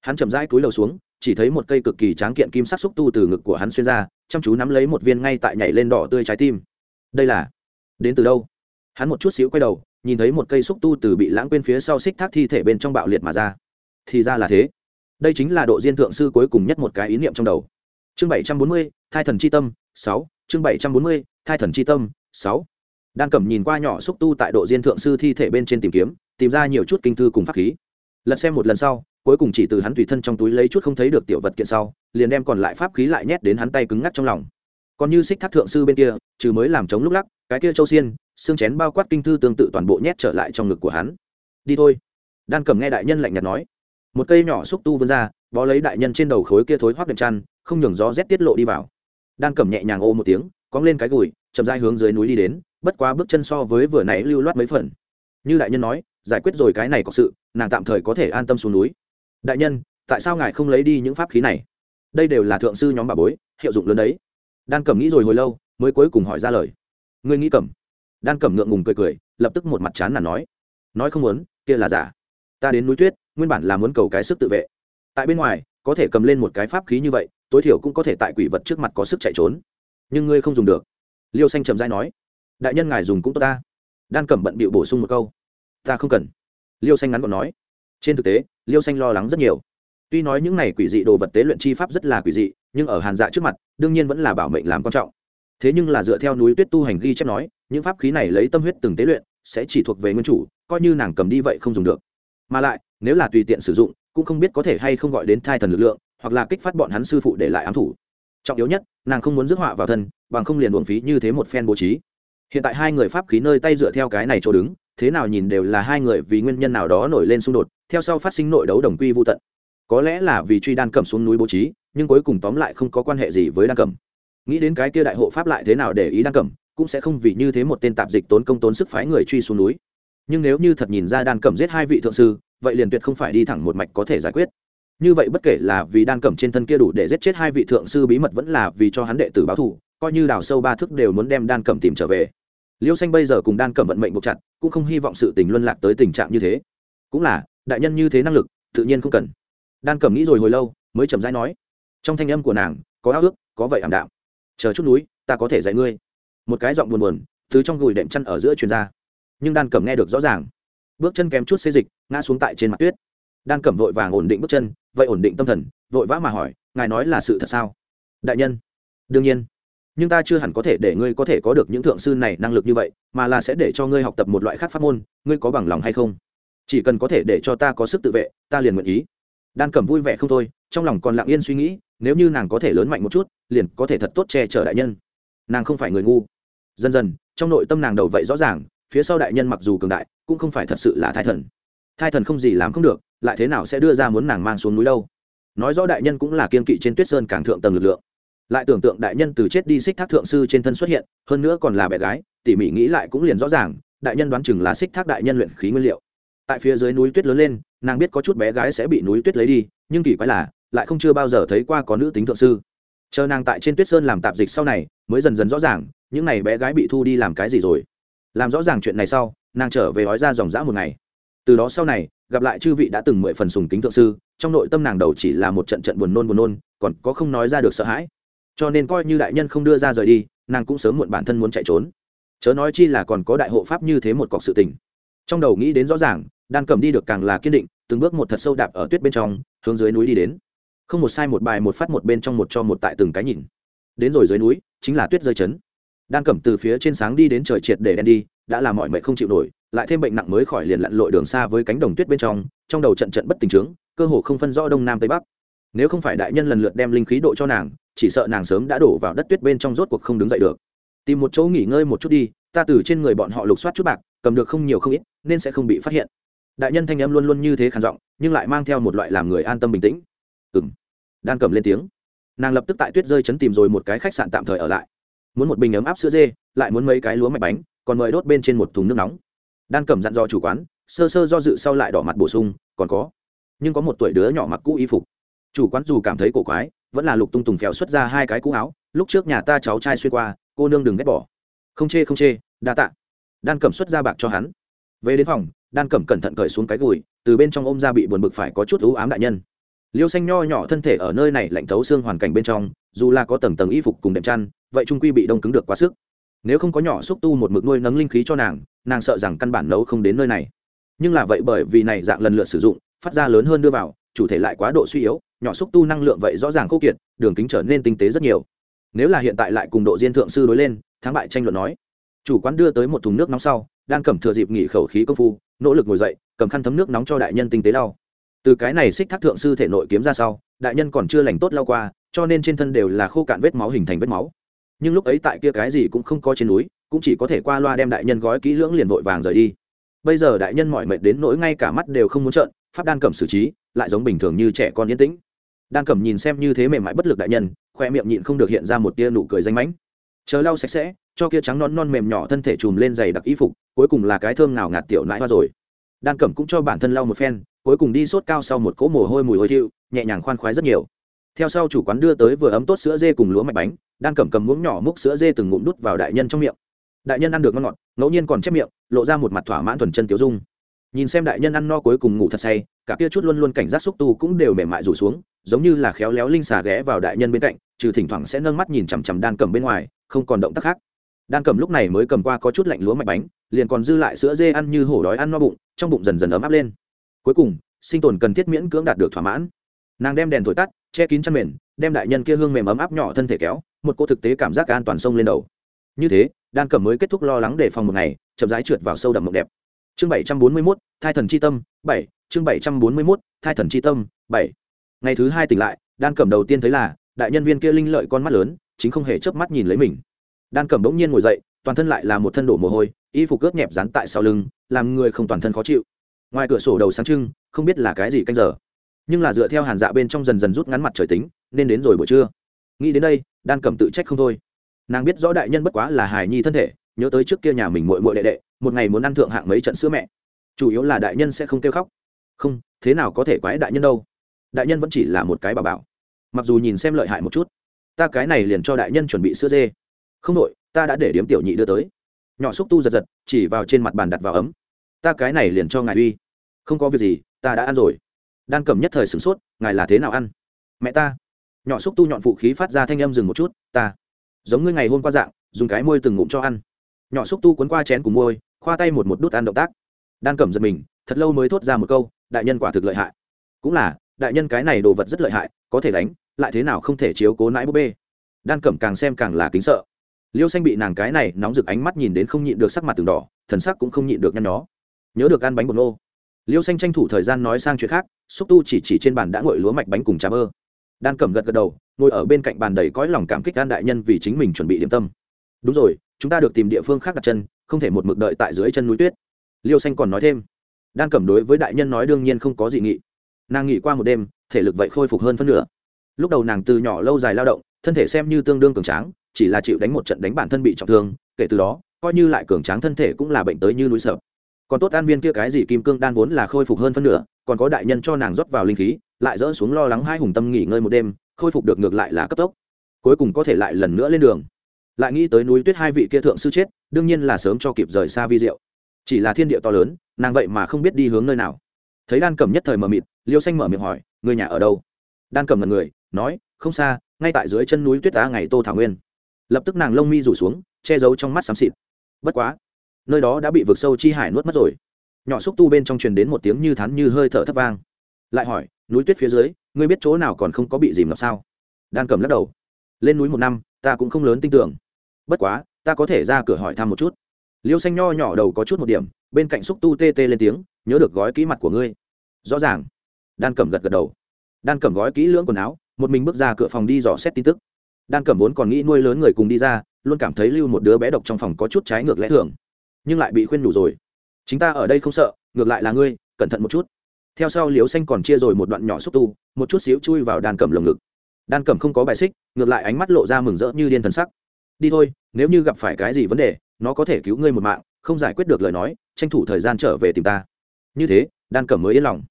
Hắn chậm rãi cúi đầu xuống, chỉ thấy một cây cực kỳ tráng kiện kim sắc xúc tu từ ngực của hắn xuyên ra, chăm chú nắm lấy một viên ngay tại nhảy lên đỏ tươi trái tim. Đây là, đến từ đâu? Hắn một chút xíu quay đầu, nhìn thấy một cây xúc tu từ bị lãng quên phía sau xích thác thi thể bên trong bạo liệt mà ra. Thì ra là thế. Đây chính là độ diên thượng sư cuối cùng nhất một cái ý niệm trong đầu chương bảy trăm bốn mươi, thai thần c h i tâm, sáu. Chương bảy trăm bốn mươi, thai thần c h i tâm, sáu. Đan cẩm nhìn qua nhỏ xúc tu tại độ diên thượng sư thi thể bên trên tìm kiếm, tìm ra nhiều chút kinh thư cùng pháp khí. Lật xem một lần sau, cuối cùng chỉ từ hắn tùy thân trong túi lấy chút không thấy được tiểu vật kiện sau, liền đem còn lại pháp khí lại nhét đến hắn tay cứng ngắc trong lòng. Còn như xích thác thượng sư bên kia, trừ mới làm chống lúc lắc, cái kia châu xiên, xương chén bao quát kinh thư tương tự toàn bộ nhét trở lại trong ngực của hắn. Đi thôi. Đan cầm nghe đại nhân lạnh nhạt nói. Một cây nhỏ xúc tu vươn ra, bó lấy đại nhân trên đầu khối kia thối hoác đệm chăn không nhường gió rét tiết lộ đi vào. Đan Cẩm nhẹ nhàng ô một tiếng cóng lên cái gùi, chậm dai hướng dưới núi đi đến, bất quá bước chân so với vừa nãy lưu loát mấy phần. Như đại nhân nói, giải quyết rồi cái này có sự, nàng tạm thời có thể an tâm xuống núi. Đại nhân, tại sao ngài không lấy đi những pháp khí này? Đây đều là thượng sư nhóm bà bối, hiệu dụng lớn đấy. Đan cẩm nghĩ rồi hồi lâu, mới cuối cùng hỏi ra lời. Ngươi nghĩ cẩm? Đan cẩm ngượng ngùng cười cười, lập tức một mặt chán là nói. Nói không muốn, kia là giả. Ta đến núi tuyết, nguyên bản là muốn cầu cái sức tự vệ. Tại bên ngoài, có thể cầm lên một cái pháp khí như vậy tối thiểu cũng có thể tại quỷ vật trước mặt có sức chạy trốn. Nhưng ngươi không dùng được. Liêu xanh trầm dai nói, đại nhân ngài dùng cũng tốt ta. Đan cẩm bận bịu bổ sung một câu, ta không cần. Liêu xanh ngắn gọn nói, trên thực tế, liêu xanh lo lắng rất nhiều. Tuy nói những này quỷ dị đồ vật tế luyện chi pháp rất là quỷ dị, nhưng ở hàn dạ trước mặt, đương nhiên vẫn là bảo mệnh làm quan trọng. Thế nhưng là dựa theo núi tuyết tu hành ghi chép nói, những pháp khí này lấy tâm huyết từng tế luyện, sẽ chỉ thuộc về nguyên chủ, coi như nàng cầm đi vậy không dùng được. Mà lại, nếu là tùy tiện sử dụng, cũng không biết có thể hay không gọi đến thai thần lực lượng hoặc là kích phát bọn hắn sư phụ để lại ám thủ. Trọng yếu nhất, nàng không muốn rước họa vào thân, bằng không liền uổng phí như thế một phen bố trí. Hiện tại hai người pháp khí nơi tay dựa theo cái này chỗ đứng, thế nào nhìn đều là hai người vì nguyên nhân nào đó nổi lên xung đột, theo sau phát sinh nội đấu đồng quy vô tận. Có lẽ là vì truy đan cầm xuống núi bố trí, nhưng cuối cùng tóm lại không có quan hệ gì với đan cầm. Nghĩ đến cái kia đại hộ pháp lại thế nào để ý đan cầm, cũng sẽ không vì như thế một tên tạp dịch tốn công tốn sức phái người truy xuống núi. Nhưng nếu như thật nhìn ra đan cẩm giết hai vị thượng sư, vậy liền tuyệt không phải đi thẳng một mạch có thể giải quyết như vậy bất kể là vì đan cẩm trên thân kia đủ để giết chết hai vị thượng sư bí mật vẫn là vì cho hắn đệ tử báo thù, coi như đào sâu ba thước đều muốn đem đan cẩm tìm trở về. Liêu xanh bây giờ cùng đan cẩm vận mệnh buộc chặt, cũng không hy vọng sự tình luân lạc tới tình trạng như thế. Cũng là, đại nhân như thế năng lực, tự nhiên không cần. Đan cẩm nghĩ rồi hồi lâu, mới chậm rãi nói, trong thanh âm của nàng, có ao ước, có vậy ảm đạm. Chờ chút núi, ta có thể dạy ngươi. Một cái giọng buồn buồn, từ trong gùi đệm chăn ở giữa truyền ra. Nhưng đan cẩm nghe được rõ ràng. Bước chân kém chút xê dịch, ngã xuống tại trên mặt tuyết đan cẩm vội vàng ổn định bước chân, vậy ổn định tâm thần, vội vã mà hỏi, ngài nói là sự thật sao? Đại nhân. Đương nhiên. Nhưng ta chưa hẳn có thể để ngươi có thể có được những thượng sư này năng lực như vậy, mà là sẽ để cho ngươi học tập một loại khác pháp môn, ngươi có bằng lòng hay không? Chỉ cần có thể để cho ta có sức tự vệ, ta liền nguyện ý. Đan cẩm vui vẻ không thôi, trong lòng còn lặng yên suy nghĩ, nếu như nàng có thể lớn mạnh một chút, liền có thể thật tốt che chở đại nhân. Nàng không phải người ngu. Dần dần, trong nội tâm nàng đầu vậy rõ ràng, phía sau đại nhân mặc dù cường đại, cũng không phải thật sự là thai thần. Thai thần không gì làm không được lại thế nào sẽ đưa ra muốn nàng mang xuống núi đâu? Nói rõ đại nhân cũng là kiên kỵ trên tuyết sơn càng thượng tầng lực lượng. Lại tưởng tượng đại nhân từ chết đi xích thác thượng sư trên thân xuất hiện, hơn nữa còn là bé gái, tỉ mỉ nghĩ lại cũng liền rõ ràng, đại nhân đoán chừng là xích thác đại nhân luyện khí nguyên liệu. Tại phía dưới núi tuyết lớn lên, nàng biết có chút bé gái sẽ bị núi tuyết lấy đi, nhưng kỳ quái là, lại không chưa bao giờ thấy qua có nữ tính thượng sư. Chờ nàng tại trên tuyết sơn làm tạp dịch sau này, mới dần dần rõ ràng, những n à y bé gái bị thu đi làm cái gì rồi. Làm rõ ràng chuyện này sau, nàng trở về ói ra dòng dã một ngày. Từ đó sau này gặp lại chư vị đã từng mười phần sùng kính thượng sư, trong nội tâm nàng đầu chỉ là một trận trận buồn nôn buồn nôn, còn có không nói ra được sợ hãi. Cho nên coi như đại nhân không đưa ra rời đi, nàng cũng sớm muộn bản thân muốn chạy trốn. Chớ nói chi là còn có đại hộ pháp như thế một cọc sự tình. Trong đầu nghĩ đến rõ ràng, đan cầm đi được càng là kiên định, từng bước một thật sâu đạp ở tuyết bên trong, hướng dưới núi đi đến. Không một sai một bài một phát một bên trong một cho một tại từng cái nhìn. Đến rồi dưới núi, chính là tuyết rơi chấn. Đan cẩm từ phía trên sáng đi đến trời triệt để đen đi, đã làm mọi mệnh không chịu nổi lại thêm bệnh nặng mới khỏi liền lặn lội đường xa với cánh đồng tuyết bên trong trong đầu trận trận bất tình trướng, cơ hồ không phân rõ đông nam tây bắc. Nếu không phải đại nhân lần lượt đem linh khí độ cho nàng, chỉ sợ nàng sớm đã đổ vào đất tuyết bên trong rốt cuộc không đứng dậy được. Tìm một chỗ nghỉ ngơi một chút đi, ta từ trên người bọn họ lục soát chút bạc, cầm được không nhiều không ít, nên sẽ không bị phát hiện. Đại nhân thanh âm luôn luôn như thế khản giọng, nhưng lại mang theo một loại làm người an tâm bình tĩnh. Ừng đan cầm lên tiếng, nàng lập tức tại tuyết rơi chấn tìm rồi một cái khách sạn tạm thời ở lại. Muốn một bình ấm áp sữa dê, lại muốn mấy cái lúa mạch bánh, còn mời đốt bên trên một thùng nước nóng đan Cẩm dặn dò chủ quán, sơ sơ do dự sau lại đỏ mặt bổ sung, còn có, nhưng có một tuổi đứa nhỏ mặc cũ y phục. Chủ quán dù cảm thấy cổ quái, vẫn là lục tung tùng phèo xuất ra hai cái cũ áo, lúc trước nhà ta cháu trai xuyên qua, cô nương đừng ghét bỏ. Không chê không chê, đa tạ. Đan cẩm xuất ra bạc cho hắn. Về đến phòng, đan cẩm cẩn thận cởi xuống cái gùi, từ bên trong ôm ra bị buồn bực phải có chút ưu ám đại nhân. Liêu xanh nho nhỏ thân thể ở nơi này lạnh thấu xương hoàn cảnh bên trong, dù là có tầng tầng y phục cùng đệm chăn, vậy trung quy bị đông cứng được quá sức nếu không có nhỏ xúc tu một mực nuôi nấng linh khí cho nàng nàng sợ rằng căn bản nấu không đến nơi này. Nhưng là vậy bởi vì này dạng lần lượt sử dụng, phát ra lớn hơn đưa vào, chủ thể lại quá độ suy yếu, nhỏ xúc tu năng lượng vậy rõ ràng khô kiệt, đường kính trở nên tinh tế rất nhiều. Nếu là hiện tại lại cùng độ diên thượng sư đối lên, thắng bại tranh luận nói. Chủ quán đưa tới một thùng nước nóng sau đang cầm thừa dịp nghỉ khẩu khí công phu, nỗ lực ngồi dậy, cầm khăn thấm nước nóng cho đại nhân tinh tế lau. Từ cái này xích thác thượng sư thể nội kiếm ra sau, đại nhân còn chưa lành tốt lau qua, cho nên trên thân đều là khô cạn vết máu hình thành vết máu nhưng lúc ấy tại kia cái gì cũng không có trên núi, cũng chỉ có thể qua loa đem đại nhân gói kỹ lưỡng liền vội vàng rời đi. Bây giờ đại nhân mỏi mệt đến nỗi ngay cả mắt đều không muốn trợn, pháp đan cẩm xử trí, lại giống bình thường như trẻ con yên tĩnh. Đan cẩm nhìn xem như thế mềm mại bất lực đại nhân, khoe miệng nhịn không được hiện ra một tia nụ cười danh mãnh. Chờ lau sạch sẽ, cho kia trắng non non mềm nhỏ thân thể chùm lên giày đặc y phục, cuối cùng là cái thơm nào ngạt tiểu nãi hoa rồi. Đan cẩm cũng cho bản thân lau một phen, cuối cùng đi sốt cao sau một cỗ mồ hôi mùi hôi thiệu nhẹ nhàng khoan khoái rất nhiều theo sau chủ quán đưa tới vừa ấm tốt sữa dê cùng lúa mạch bánh đan cẩm cầm muỗng nhỏ múc sữa dê từng ngụm đút vào đại nhân trong miệng. Đại nhân ăn được ngon ngọt, ngẫu nhiên còn chép miệng, lộ ra một mặt thỏa mãn thuần chân tiểu dung. Nhìn xem đại nhân ăn no cuối cùng ngủ thật say, cả kia chút luôn luôn cảnh giác xúc tu cũng đều mềm mại rủ xuống, giống như là khéo léo linh xà ghé vào đại nhân bên cạnh, trừ thỉnh thoảng sẽ nâng mắt nhìn chằm chằm đan cầm bên ngoài, không còn động tác khác. Đan cầm lúc này mới cầm qua có chút lạnh lúa mạch bánh, liền còn dư lại sữa dê ăn như hổ đói ăn no bụng, trong bụng dần dần ấm áp lên. Cuối cùng, sinh tồn cần thiết miễn cưỡng đạt được thỏa mãn. Nàng đem đèn thổi tắt che kín chăn mền, đem đại nhân kia hương mềm ấm áp nhỏ thân thể kéo, một cô thực tế cảm giác an toàn sông lên đầu. Như thế, đan cẩm mới kết thúc lo lắng đề phòng một ngày, chậm rãi trượt vào sâu đậm mộng đẹp. Chương bảy trăm bốn mươi mốt, thai thần c h i tâm, bảy, chương bảy trăm bốn mươi mốt, thai thần c h i tâm, bảy. Ngày thứ hai tỉnh lại, đan cẩm đầu tiên thấy là, đại nhân viên kia linh lợi con mắt lớn, chính không hề chớp mắt nhìn lấy mình. Đan cẩm bỗng nhiên ngồi dậy, toàn thân lại là một thân đổ mồ hôi, y phục ướt nhẹp dán tại sau lưng, làm người không toàn thân khó chịu. Ngoài cửa sổ đầu sáng trưng, không biết là cái gì canh giờ nhưng là dựa theo hàn dạ bên trong dần dần rút ngắn mặt trời tính, nên đến rồi buổi trưa. Nghĩ đến đây, đan cầm tự trách không thôi. Nàng biết rõ đại nhân bất quá là hài nhi thân thể, nhớ tới trước kia nhà mình muội muội đệ đệ, một ngày muốn ăn thượng hạng mấy trận sữa mẹ. Chủ yếu là đại nhân sẽ không kêu khóc. Không, thế nào có thể quái đại nhân đâu? Đại nhân vẫn chỉ là một cái bà bảo. Mặc dù nhìn xem lợi hại một chút, ta cái này liền cho đại nhân chuẩn bị sữa dê. Không đội ta đã để điếm tiểu nhị đưa tới. Nhỏ xúc tu giật giật, chỉ vào trên mặt bàn đặt vào ấm. Ta cái này liền cho ngài uy. Không có việc gì, ta đã ăn rồi đan cầm nhất thời sửng sốt, ngài là thế nào ăn? Mẹ ta. Nhỏ xúc tu nhọn phụ khí phát ra thanh âm dừng một chút, ta, giống ngươi ngày hôm qua dạng, dùng cái môi từng ngụm cho ăn. Nhỏ xúc tu cuốn qua chén cùng môi, khoa tay một một đút ăn động tác. Đan cầm giật mình, thật lâu mới thốt ra một câu, đại nhân quả thực lợi hại. Cũng là, đại nhân cái này đồ vật rất lợi hại, có thể đánh, lại thế nào không thể chiếu cố nãi búp bê. Đan cẩm càng xem càng là kính sợ. Liêu xanh bị nàng cái này nóng rực ánh mắt nhìn đến không nhịn được sắc mặt từng đỏ, thần sắc cũng không nhịn được nhăn nhó. Nhớ được ăn bánh bột nô liêu xanh tranh thủ thời gian nói sang chuyện khác, xúc tu chỉ chỉ trên bàn đã ngội lúa mạch bánh cùng trà bơ. Đan cẩm gật gật đầu, ngồi ở bên cạnh bàn đầy cõi lòng cảm kích đan đại nhân vì chính mình chuẩn bị điểm tâm. Đúng rồi, chúng ta được tìm địa phương khác đặt chân, không thể một mực đợi tại dưới chân núi tuyết. Liêu xanh còn nói thêm. Đan cẩm đối với đại nhân nói đương nhiên không có gì nghị. Nàng nghỉ qua một đêm, thể lực vậy khôi phục hơn phân nửa. Lúc đầu nàng từ nhỏ lâu dài lao động, thân thể xem như tương đương cường tráng, chỉ là chịu đánh một trận đánh bản thân bị trọng thương, kể từ đó, coi như lại cường tráng thân thể cũng là bệnh tới như núi sập còn tốt an viên kia cái gì kim cương đan vốn là khôi phục hơn phân nửa, còn có đại nhân cho nàng rót vào linh khí, lại dỡ xuống lo lắng hai hùng tâm nghỉ ngơi một đêm, khôi phục được ngược lại là cấp tốc. Cuối cùng có thể lại lần nữa lên đường. Lại nghĩ tới núi tuyết hai vị kia thượng sư chết, đương nhiên là sớm cho kịp rời xa vi diệu. Chỉ là thiên địa to lớn, nàng vậy mà không biết đi hướng nơi nào. Thấy đan cầm nhất thời mờ mịt, liêu xanh mở miệng hỏi, người nhà ở đâu? Đan cầm là người, nói, không xa, ngay tại dưới chân núi tuyết đá ngày tô thảo nguyên. Lập tức nàng lông mi rủ xuống, che giấu trong mắt xám xịt. Bất quá nơi đó đã bị vực sâu chi hải nuốt mất rồi. Nhỏ xúc tu bên trong truyền đến một tiếng như thắn như hơi thở thấp vang. Lại hỏi, núi tuyết phía dưới, ngươi biết chỗ nào còn không có bị dìm ngập sao? Đan cầm lắc đầu. Lên núi một năm, ta cũng không lớn tin tưởng. Bất quá, ta có thể ra cửa hỏi thăm một chút. Liêu xanh nho nhỏ đầu có chút một điểm, bên cạnh xúc tu tê tê lên tiếng, nhớ được gói kỹ mặt của ngươi. Rõ ràng. Đan cẩm gật gật đầu. Đan cẩm gói kỹ lưỡng quần áo, một mình bước ra cửa phòng đi dò xét tin tức. Đan cẩm vốn còn nghĩ nuôi lớn người cùng đi ra, luôn cảm thấy lưu một đứa bé độc trong phòng có chút trái ngược lẽ thường nhưng lại bị khuyên đủ rồi. Chính ta ở đây không sợ, ngược lại là ngươi, cẩn thận một chút. Theo sau Liễu xanh còn chia rồi một đoạn nhỏ xúc tu, một chút xíu chui vào đan cẩm lồng ngực. Đan cẩm không có bài xích, ngược lại ánh mắt lộ ra mừng rỡ như điên thần sắc. Đi thôi, nếu như gặp phải cái gì vấn đề, nó có thể cứu ngươi một mạng, không giải quyết được lời nói, tranh thủ thời gian trở về tìm ta. Như thế, đan cẩm mới yên lòng.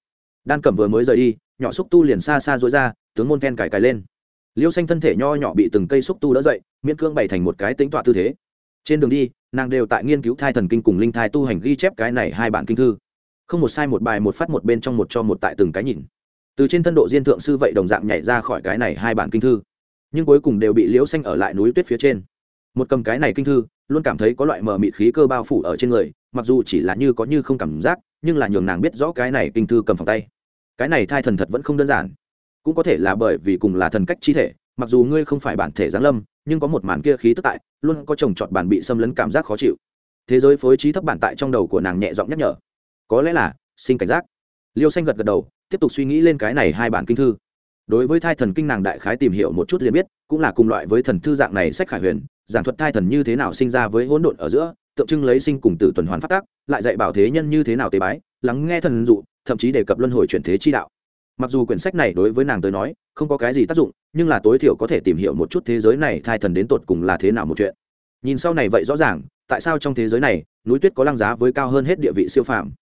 Đan cẩm vừa mới rời đi, nhỏ xúc tu liền xa xa dối ra, tướng môn ken cải cài lên. Liêu xanh thân thể nho nhỏ bị từng cây xúc tu đỡ dậy, miễn cưỡng bày thành một cái tính tọa tư thế. Trên đường đi nàng đều tại nghiên cứu thai thần kinh cùng linh thai tu hành ghi chép cái này hai bản kinh thư. Không một sai một bài một phát một bên trong một cho một tại từng cái nhìn. Từ trên thân độ diên thượng sư vậy đồng dạng nhảy ra khỏi cái này hai bản kinh thư. Nhưng cuối cùng đều bị liễu xanh ở lại núi tuyết phía trên. Một cầm cái này kinh thư, luôn cảm thấy có loại mờ mịt khí cơ bao phủ ở trên người, mặc dù chỉ là như có như không cảm giác, nhưng là nhường nàng biết rõ cái này kinh thư cầm phòng tay. Cái này thai thần thật vẫn không đơn giản. Cũng có thể là bởi vì cùng là thần cách chi thể mặc dù ngươi không phải bản thể giáng lâm, nhưng có một màn kia khí tức tại, luôn có chồng trọt bản bị xâm lấn cảm giác khó chịu. Thế giới phối trí thấp bản tại trong đầu của nàng nhẹ giọng nhắc nhở. Có lẽ là, sinh cảnh giác. Liêu xanh gật gật đầu, tiếp tục suy nghĩ lên cái này hai bản kinh thư. Đối với thai thần kinh nàng đại khái tìm hiểu một chút liền biết, cũng là cùng loại với thần thư dạng này sách khải huyền, giảng thuật thai thần như thế nào sinh ra với hỗn độn ở giữa, tượng trưng lấy sinh cùng tử tuần hoàn phát tác, lại dạy bảo thế nhân như thế nào tế bái, lắng nghe thần dụ, thậm chí đề cập luân hồi chuyển thế chi đạo mặc dù quyển sách này đối với nàng tới nói không có cái gì tác dụng, nhưng là tối thiểu có thể tìm hiểu một chút thế giới này thai thần đến tột cùng là thế nào một chuyện. Nhìn sau này vậy rõ ràng, tại sao trong thế giới này, núi tuyết có lăng giá với cao hơn hết địa vị siêu phàm?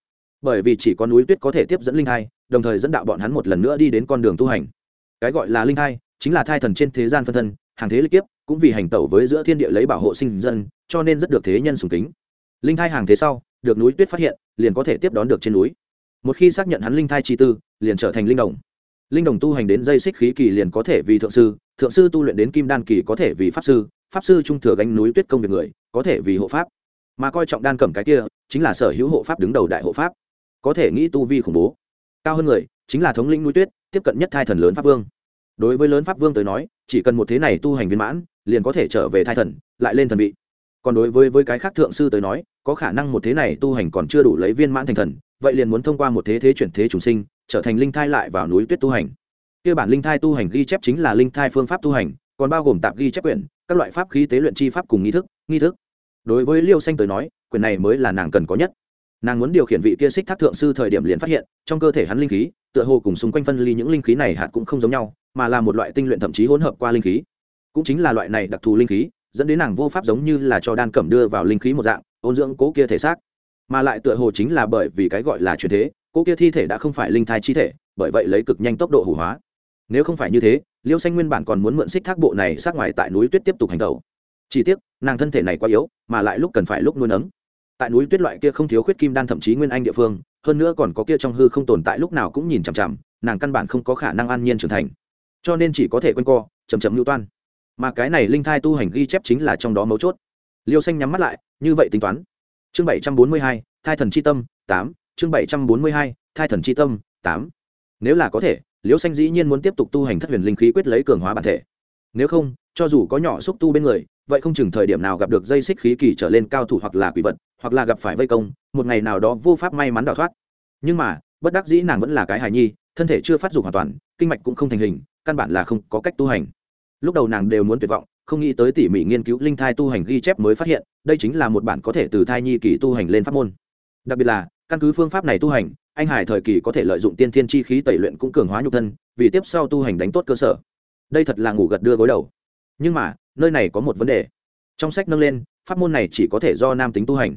Bởi vì chỉ có núi tuyết có thể tiếp dẫn linh thai, đồng thời dẫn đạo bọn hắn một lần nữa đi đến con đường tu hành. Cái gọi là linh thai, chính là thai thần trên thế gian phân thân, hàng thế lịch kiếp, cũng vì hành tẩu với giữa thiên địa lấy bảo hộ sinh dân, cho nên rất được thế nhân sùng kính. Linh thai hàng thế sau, được núi tuyết phát hiện, liền có thể tiếp đón được trên núi một khi xác nhận hắn linh thai chi tư, liền trở thành linh đồng. Linh đồng tu hành đến dây xích khí kỳ liền có thể vì thượng sư thượng sư tu luyện đến kim đan kỳ có thể vì pháp sư pháp sư trung thừa gánh núi tuyết công việc người, có thể vì hộ pháp. Mà coi trọng đan cẩm cái kia, chính là sở hữu hộ pháp đứng đầu đại hộ pháp. Có thể nghĩ tu vi khủng bố, cao hơn người, chính là thống lĩnh núi tuyết, tiếp cận nhất thai thần lớn pháp vương. Đối với lớn pháp vương tới nói, chỉ cần một thế này tu hành viên mãn, liền có thể trở về thai thần, lại lên thần vị. Còn đối với với cái khác thượng sư tới nói, có khả năng một thế này tu hành còn chưa đủ lấy viên mãn thành thần vậy liền muốn thông qua một thế thế chuyển thế trùng sinh, trở thành linh thai lại vào núi tuyết tu hành. Kia bản linh thai tu hành ghi chép chính là linh thai phương pháp tu hành, còn bao gồm tạp ghi chép quyển, các loại pháp khí tế luyện chi pháp cùng nghi thức nghi thức. Đối với liêu xanh tới nói, quyển này mới là nàng cần có nhất. Nàng muốn điều khiển vị kia xích thác thượng sư thời điểm liền phát hiện, trong cơ thể hắn linh khí, tựa hồ cùng xung quanh phân ly những linh khí này hạt cũng không giống nhau, mà là một loại tinh luyện thậm chí hỗn hợp qua linh khí. Cũng chính là loại này đặc thù linh khí, dẫn đến nàng vô pháp giống như là cho đan cẩm đưa vào linh khí một dạng, ôn dưỡng cố kia thể xác mà lại tựa hồ chính là bởi vì cái gọi là truyền thế, cô kia thi thể đã không phải linh thai chi thể, bởi vậy lấy cực nhanh tốc độ hủ hóa. Nếu không phải như thế, liêu xanh nguyên bản còn muốn mượn xích thác bộ này sát ngoài tại núi tuyết tiếp tục hành tẩu. Chỉ tiếc, nàng thân thể này quá yếu, mà lại lúc cần phải lúc nuôi nấng. Tại núi tuyết loại kia không thiếu khuyết kim đan thậm chí nguyên anh địa phương, hơn nữa còn có kia trong hư không tồn tại lúc nào cũng nhìn chằm chằm, nàng căn bản không có khả năng an nhiên trưởng thành. Cho nên chỉ có thể quên co chầm chậm lưu toan. Mà cái này linh thai tu hành ghi chép chính là trong đó mấu chốt. Liêu xanh nhắm mắt lại, như vậy tính toán chương bảy trăm bốn mươi hai, thai thần c h i tâm, tám. Chương bảy trăm bốn mươi hai, thai thần c h i tâm, tám. Nếu là có thể, Liễu xanh dĩ nhiên muốn tiếp tục tu hành thất huyền linh khí quyết lấy cường hóa bản thể. Nếu không, cho dù có nhỏ xúc tu bên người, vậy không chừng thời điểm nào gặp được dây xích khí kỳ trở lên cao thủ hoặc là quỷ vật, hoặc là gặp phải vây công, một ngày nào đó vô pháp may mắn đào thoát. Nhưng mà, bất đắc dĩ nàng vẫn là cái hài nhi, thân thể chưa phát dục hoàn toàn, kinh mạch cũng không thành hình, căn bản là không có cách tu hành. Lúc đầu nàng đều muốn tuyệt vọng, không nghĩ tới tỉ mỉ nghiên cứu linh thai tu hành ghi chép mới phát hiện đây chính là một bản có thể từ thai nhi kỳ tu hành lên pháp môn. Đặc biệt là, căn cứ phương pháp này tu hành, anh hải thời kỳ có thể lợi dụng tiên thiên chi khí tẩy luyện cũng cường hóa nhục thân, vì tiếp sau tu hành đánh tốt cơ sở. Đây thật là ngủ gật đưa gối đầu. Nhưng mà, nơi này có một vấn đề. Trong sách nâng lên, pháp môn này chỉ có thể do nam tính tu hành.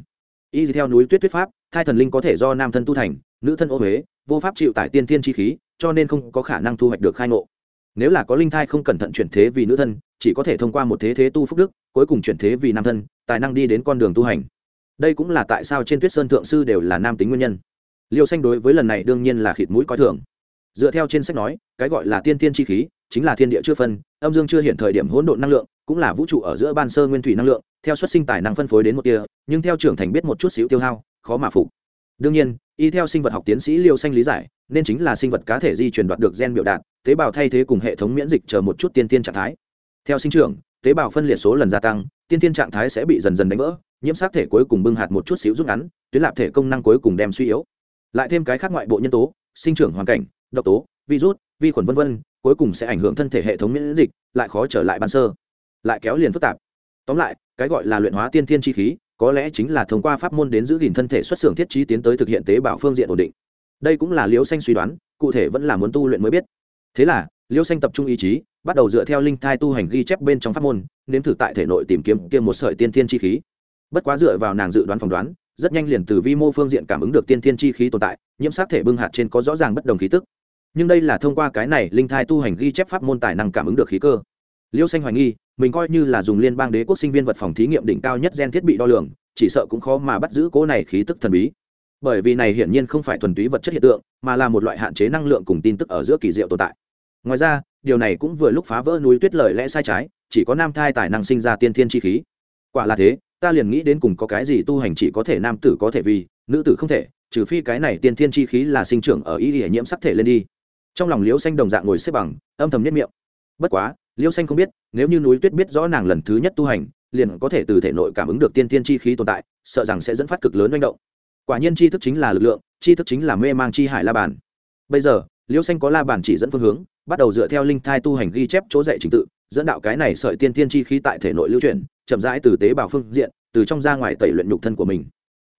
Y theo núi tuyết tuyết pháp, thai thần linh có thể do nam thân tu thành, nữ thân ô huế, vô pháp chịu tải tiên thiên chi khí, cho nên không có khả năng thu hoạch được khai ngộ nếu là có linh thai không cẩn thận chuyển thế vì nữ thân, chỉ có thể thông qua một thế thế tu phúc đức, cuối cùng chuyển thế vì nam thân, tài năng đi đến con đường tu hành. Đây cũng là tại sao trên tuyết sơn thượng sư đều là nam tính nguyên nhân. Liêu xanh đối với lần này đương nhiên là khịt mũi coi thường. Dựa theo trên sách nói, cái gọi là tiên tiên chi khí, chính là thiên địa chưa phân, âm dương chưa hiện thời điểm hỗn độn năng lượng, cũng là vũ trụ ở giữa ban sơ nguyên thủy năng lượng, theo xuất sinh tài năng phân phối đến một tia, nhưng theo trưởng thành biết một chút xíu tiêu hao, khó mà phục đương nhiên, y theo sinh vật học tiến sĩ liêu xanh lý giải, nên chính là sinh vật cá thể di truyền đoạt được gen biểu đạt, tế bào thay thế cùng hệ thống miễn dịch chờ một chút tiên tiên trạng thái. Theo sinh trưởng, tế bào phân liệt số lần gia tăng, tiên tiên trạng thái sẽ bị dần dần đánh vỡ, nhiễm sắc thể cuối cùng bưng hạt một chút xíu rút ngắn, tuyến lạp thể công năng cuối cùng đem suy yếu. Lại thêm cái khác ngoại bộ nhân tố, sinh trưởng hoàn cảnh, độc tố, virus, vi khuẩn vân vân, cuối cùng sẽ ảnh hưởng thân thể hệ thống miễn dịch, lại khó trở lại ban sơ. Lại kéo liền phức tạp. Tóm lại, cái gọi là luyện hóa tiên thiên chi khí có lẽ chính là thông qua pháp môn đến giữ gìn thân thể xuất xưởng thiết trí tiến tới thực hiện tế bào phương diện ổn định. Đây cũng là liễu xanh suy đoán, cụ thể vẫn là muốn tu luyện mới biết. Thế là liễu xanh tập trung ý chí, bắt đầu dựa theo linh thai tu hành ghi chép bên trong pháp môn, nếm thử tại thể nội tìm kiếm kia một sợi tiên thiên chi khí. Bất quá dựa vào nàng dự đoán phỏng đoán, rất nhanh liền từ vi mô phương diện cảm ứng được tiên thiên chi khí tồn tại, nhiễm sát thể bưng hạt trên có rõ ràng bất đồng khí tức. Nhưng đây là thông qua cái này linh thai tu hành ghi chép pháp môn tài năng cảm ứng được khí cơ liêu xanh hoài nghi, mình coi như là dùng liên bang đế quốc sinh viên vật phòng thí nghiệm đỉnh cao nhất gen thiết bị đo lường, chỉ sợ cũng khó mà bắt giữ cố này khí tức thần bí. Bởi vì này hiển nhiên không phải thuần túy vật chất hiện tượng, mà là một loại hạn chế năng lượng cùng tin tức ở giữa kỳ diệu tồn tại. Ngoài ra, điều này cũng vừa lúc phá vỡ núi tuyết lời lẽ sai trái, chỉ có nam thai tài năng sinh ra tiên thiên chi khí. Quả là thế, ta liền nghĩ đến cùng có cái gì tu hành chỉ có thể nam tử có thể vì, nữ tử không thể, trừ phi cái này tiên thiên chi khí là sinh trưởng ở ý hệ nhiễm sắc thể lên đi. Trong lòng liễu xanh đồng dạng ngồi xếp bằng, âm thầm nhất miệng. Bất quá liễu xanh không biết, nếu như núi tuyết biết rõ nàng lần thứ nhất tu hành, liền có thể từ thể nội cảm ứng được tiên tiên chi khí tồn tại, sợ rằng sẽ dẫn phát cực lớn manh động. Quả nhiên chi thức chính là lực lượng, chi thức chính là mê mang chi hải la bàn. Bây giờ liễu xanh có la bàn chỉ dẫn phương hướng, bắt đầu dựa theo linh thai tu hành ghi chép chỗ dạy trình tự, dẫn đạo cái này sợi tiên tiên chi khí tại thể nội lưu chuyển, chậm rãi từ tế bào phương diện, từ trong ra ngoài tẩy luyện nhục thân của mình.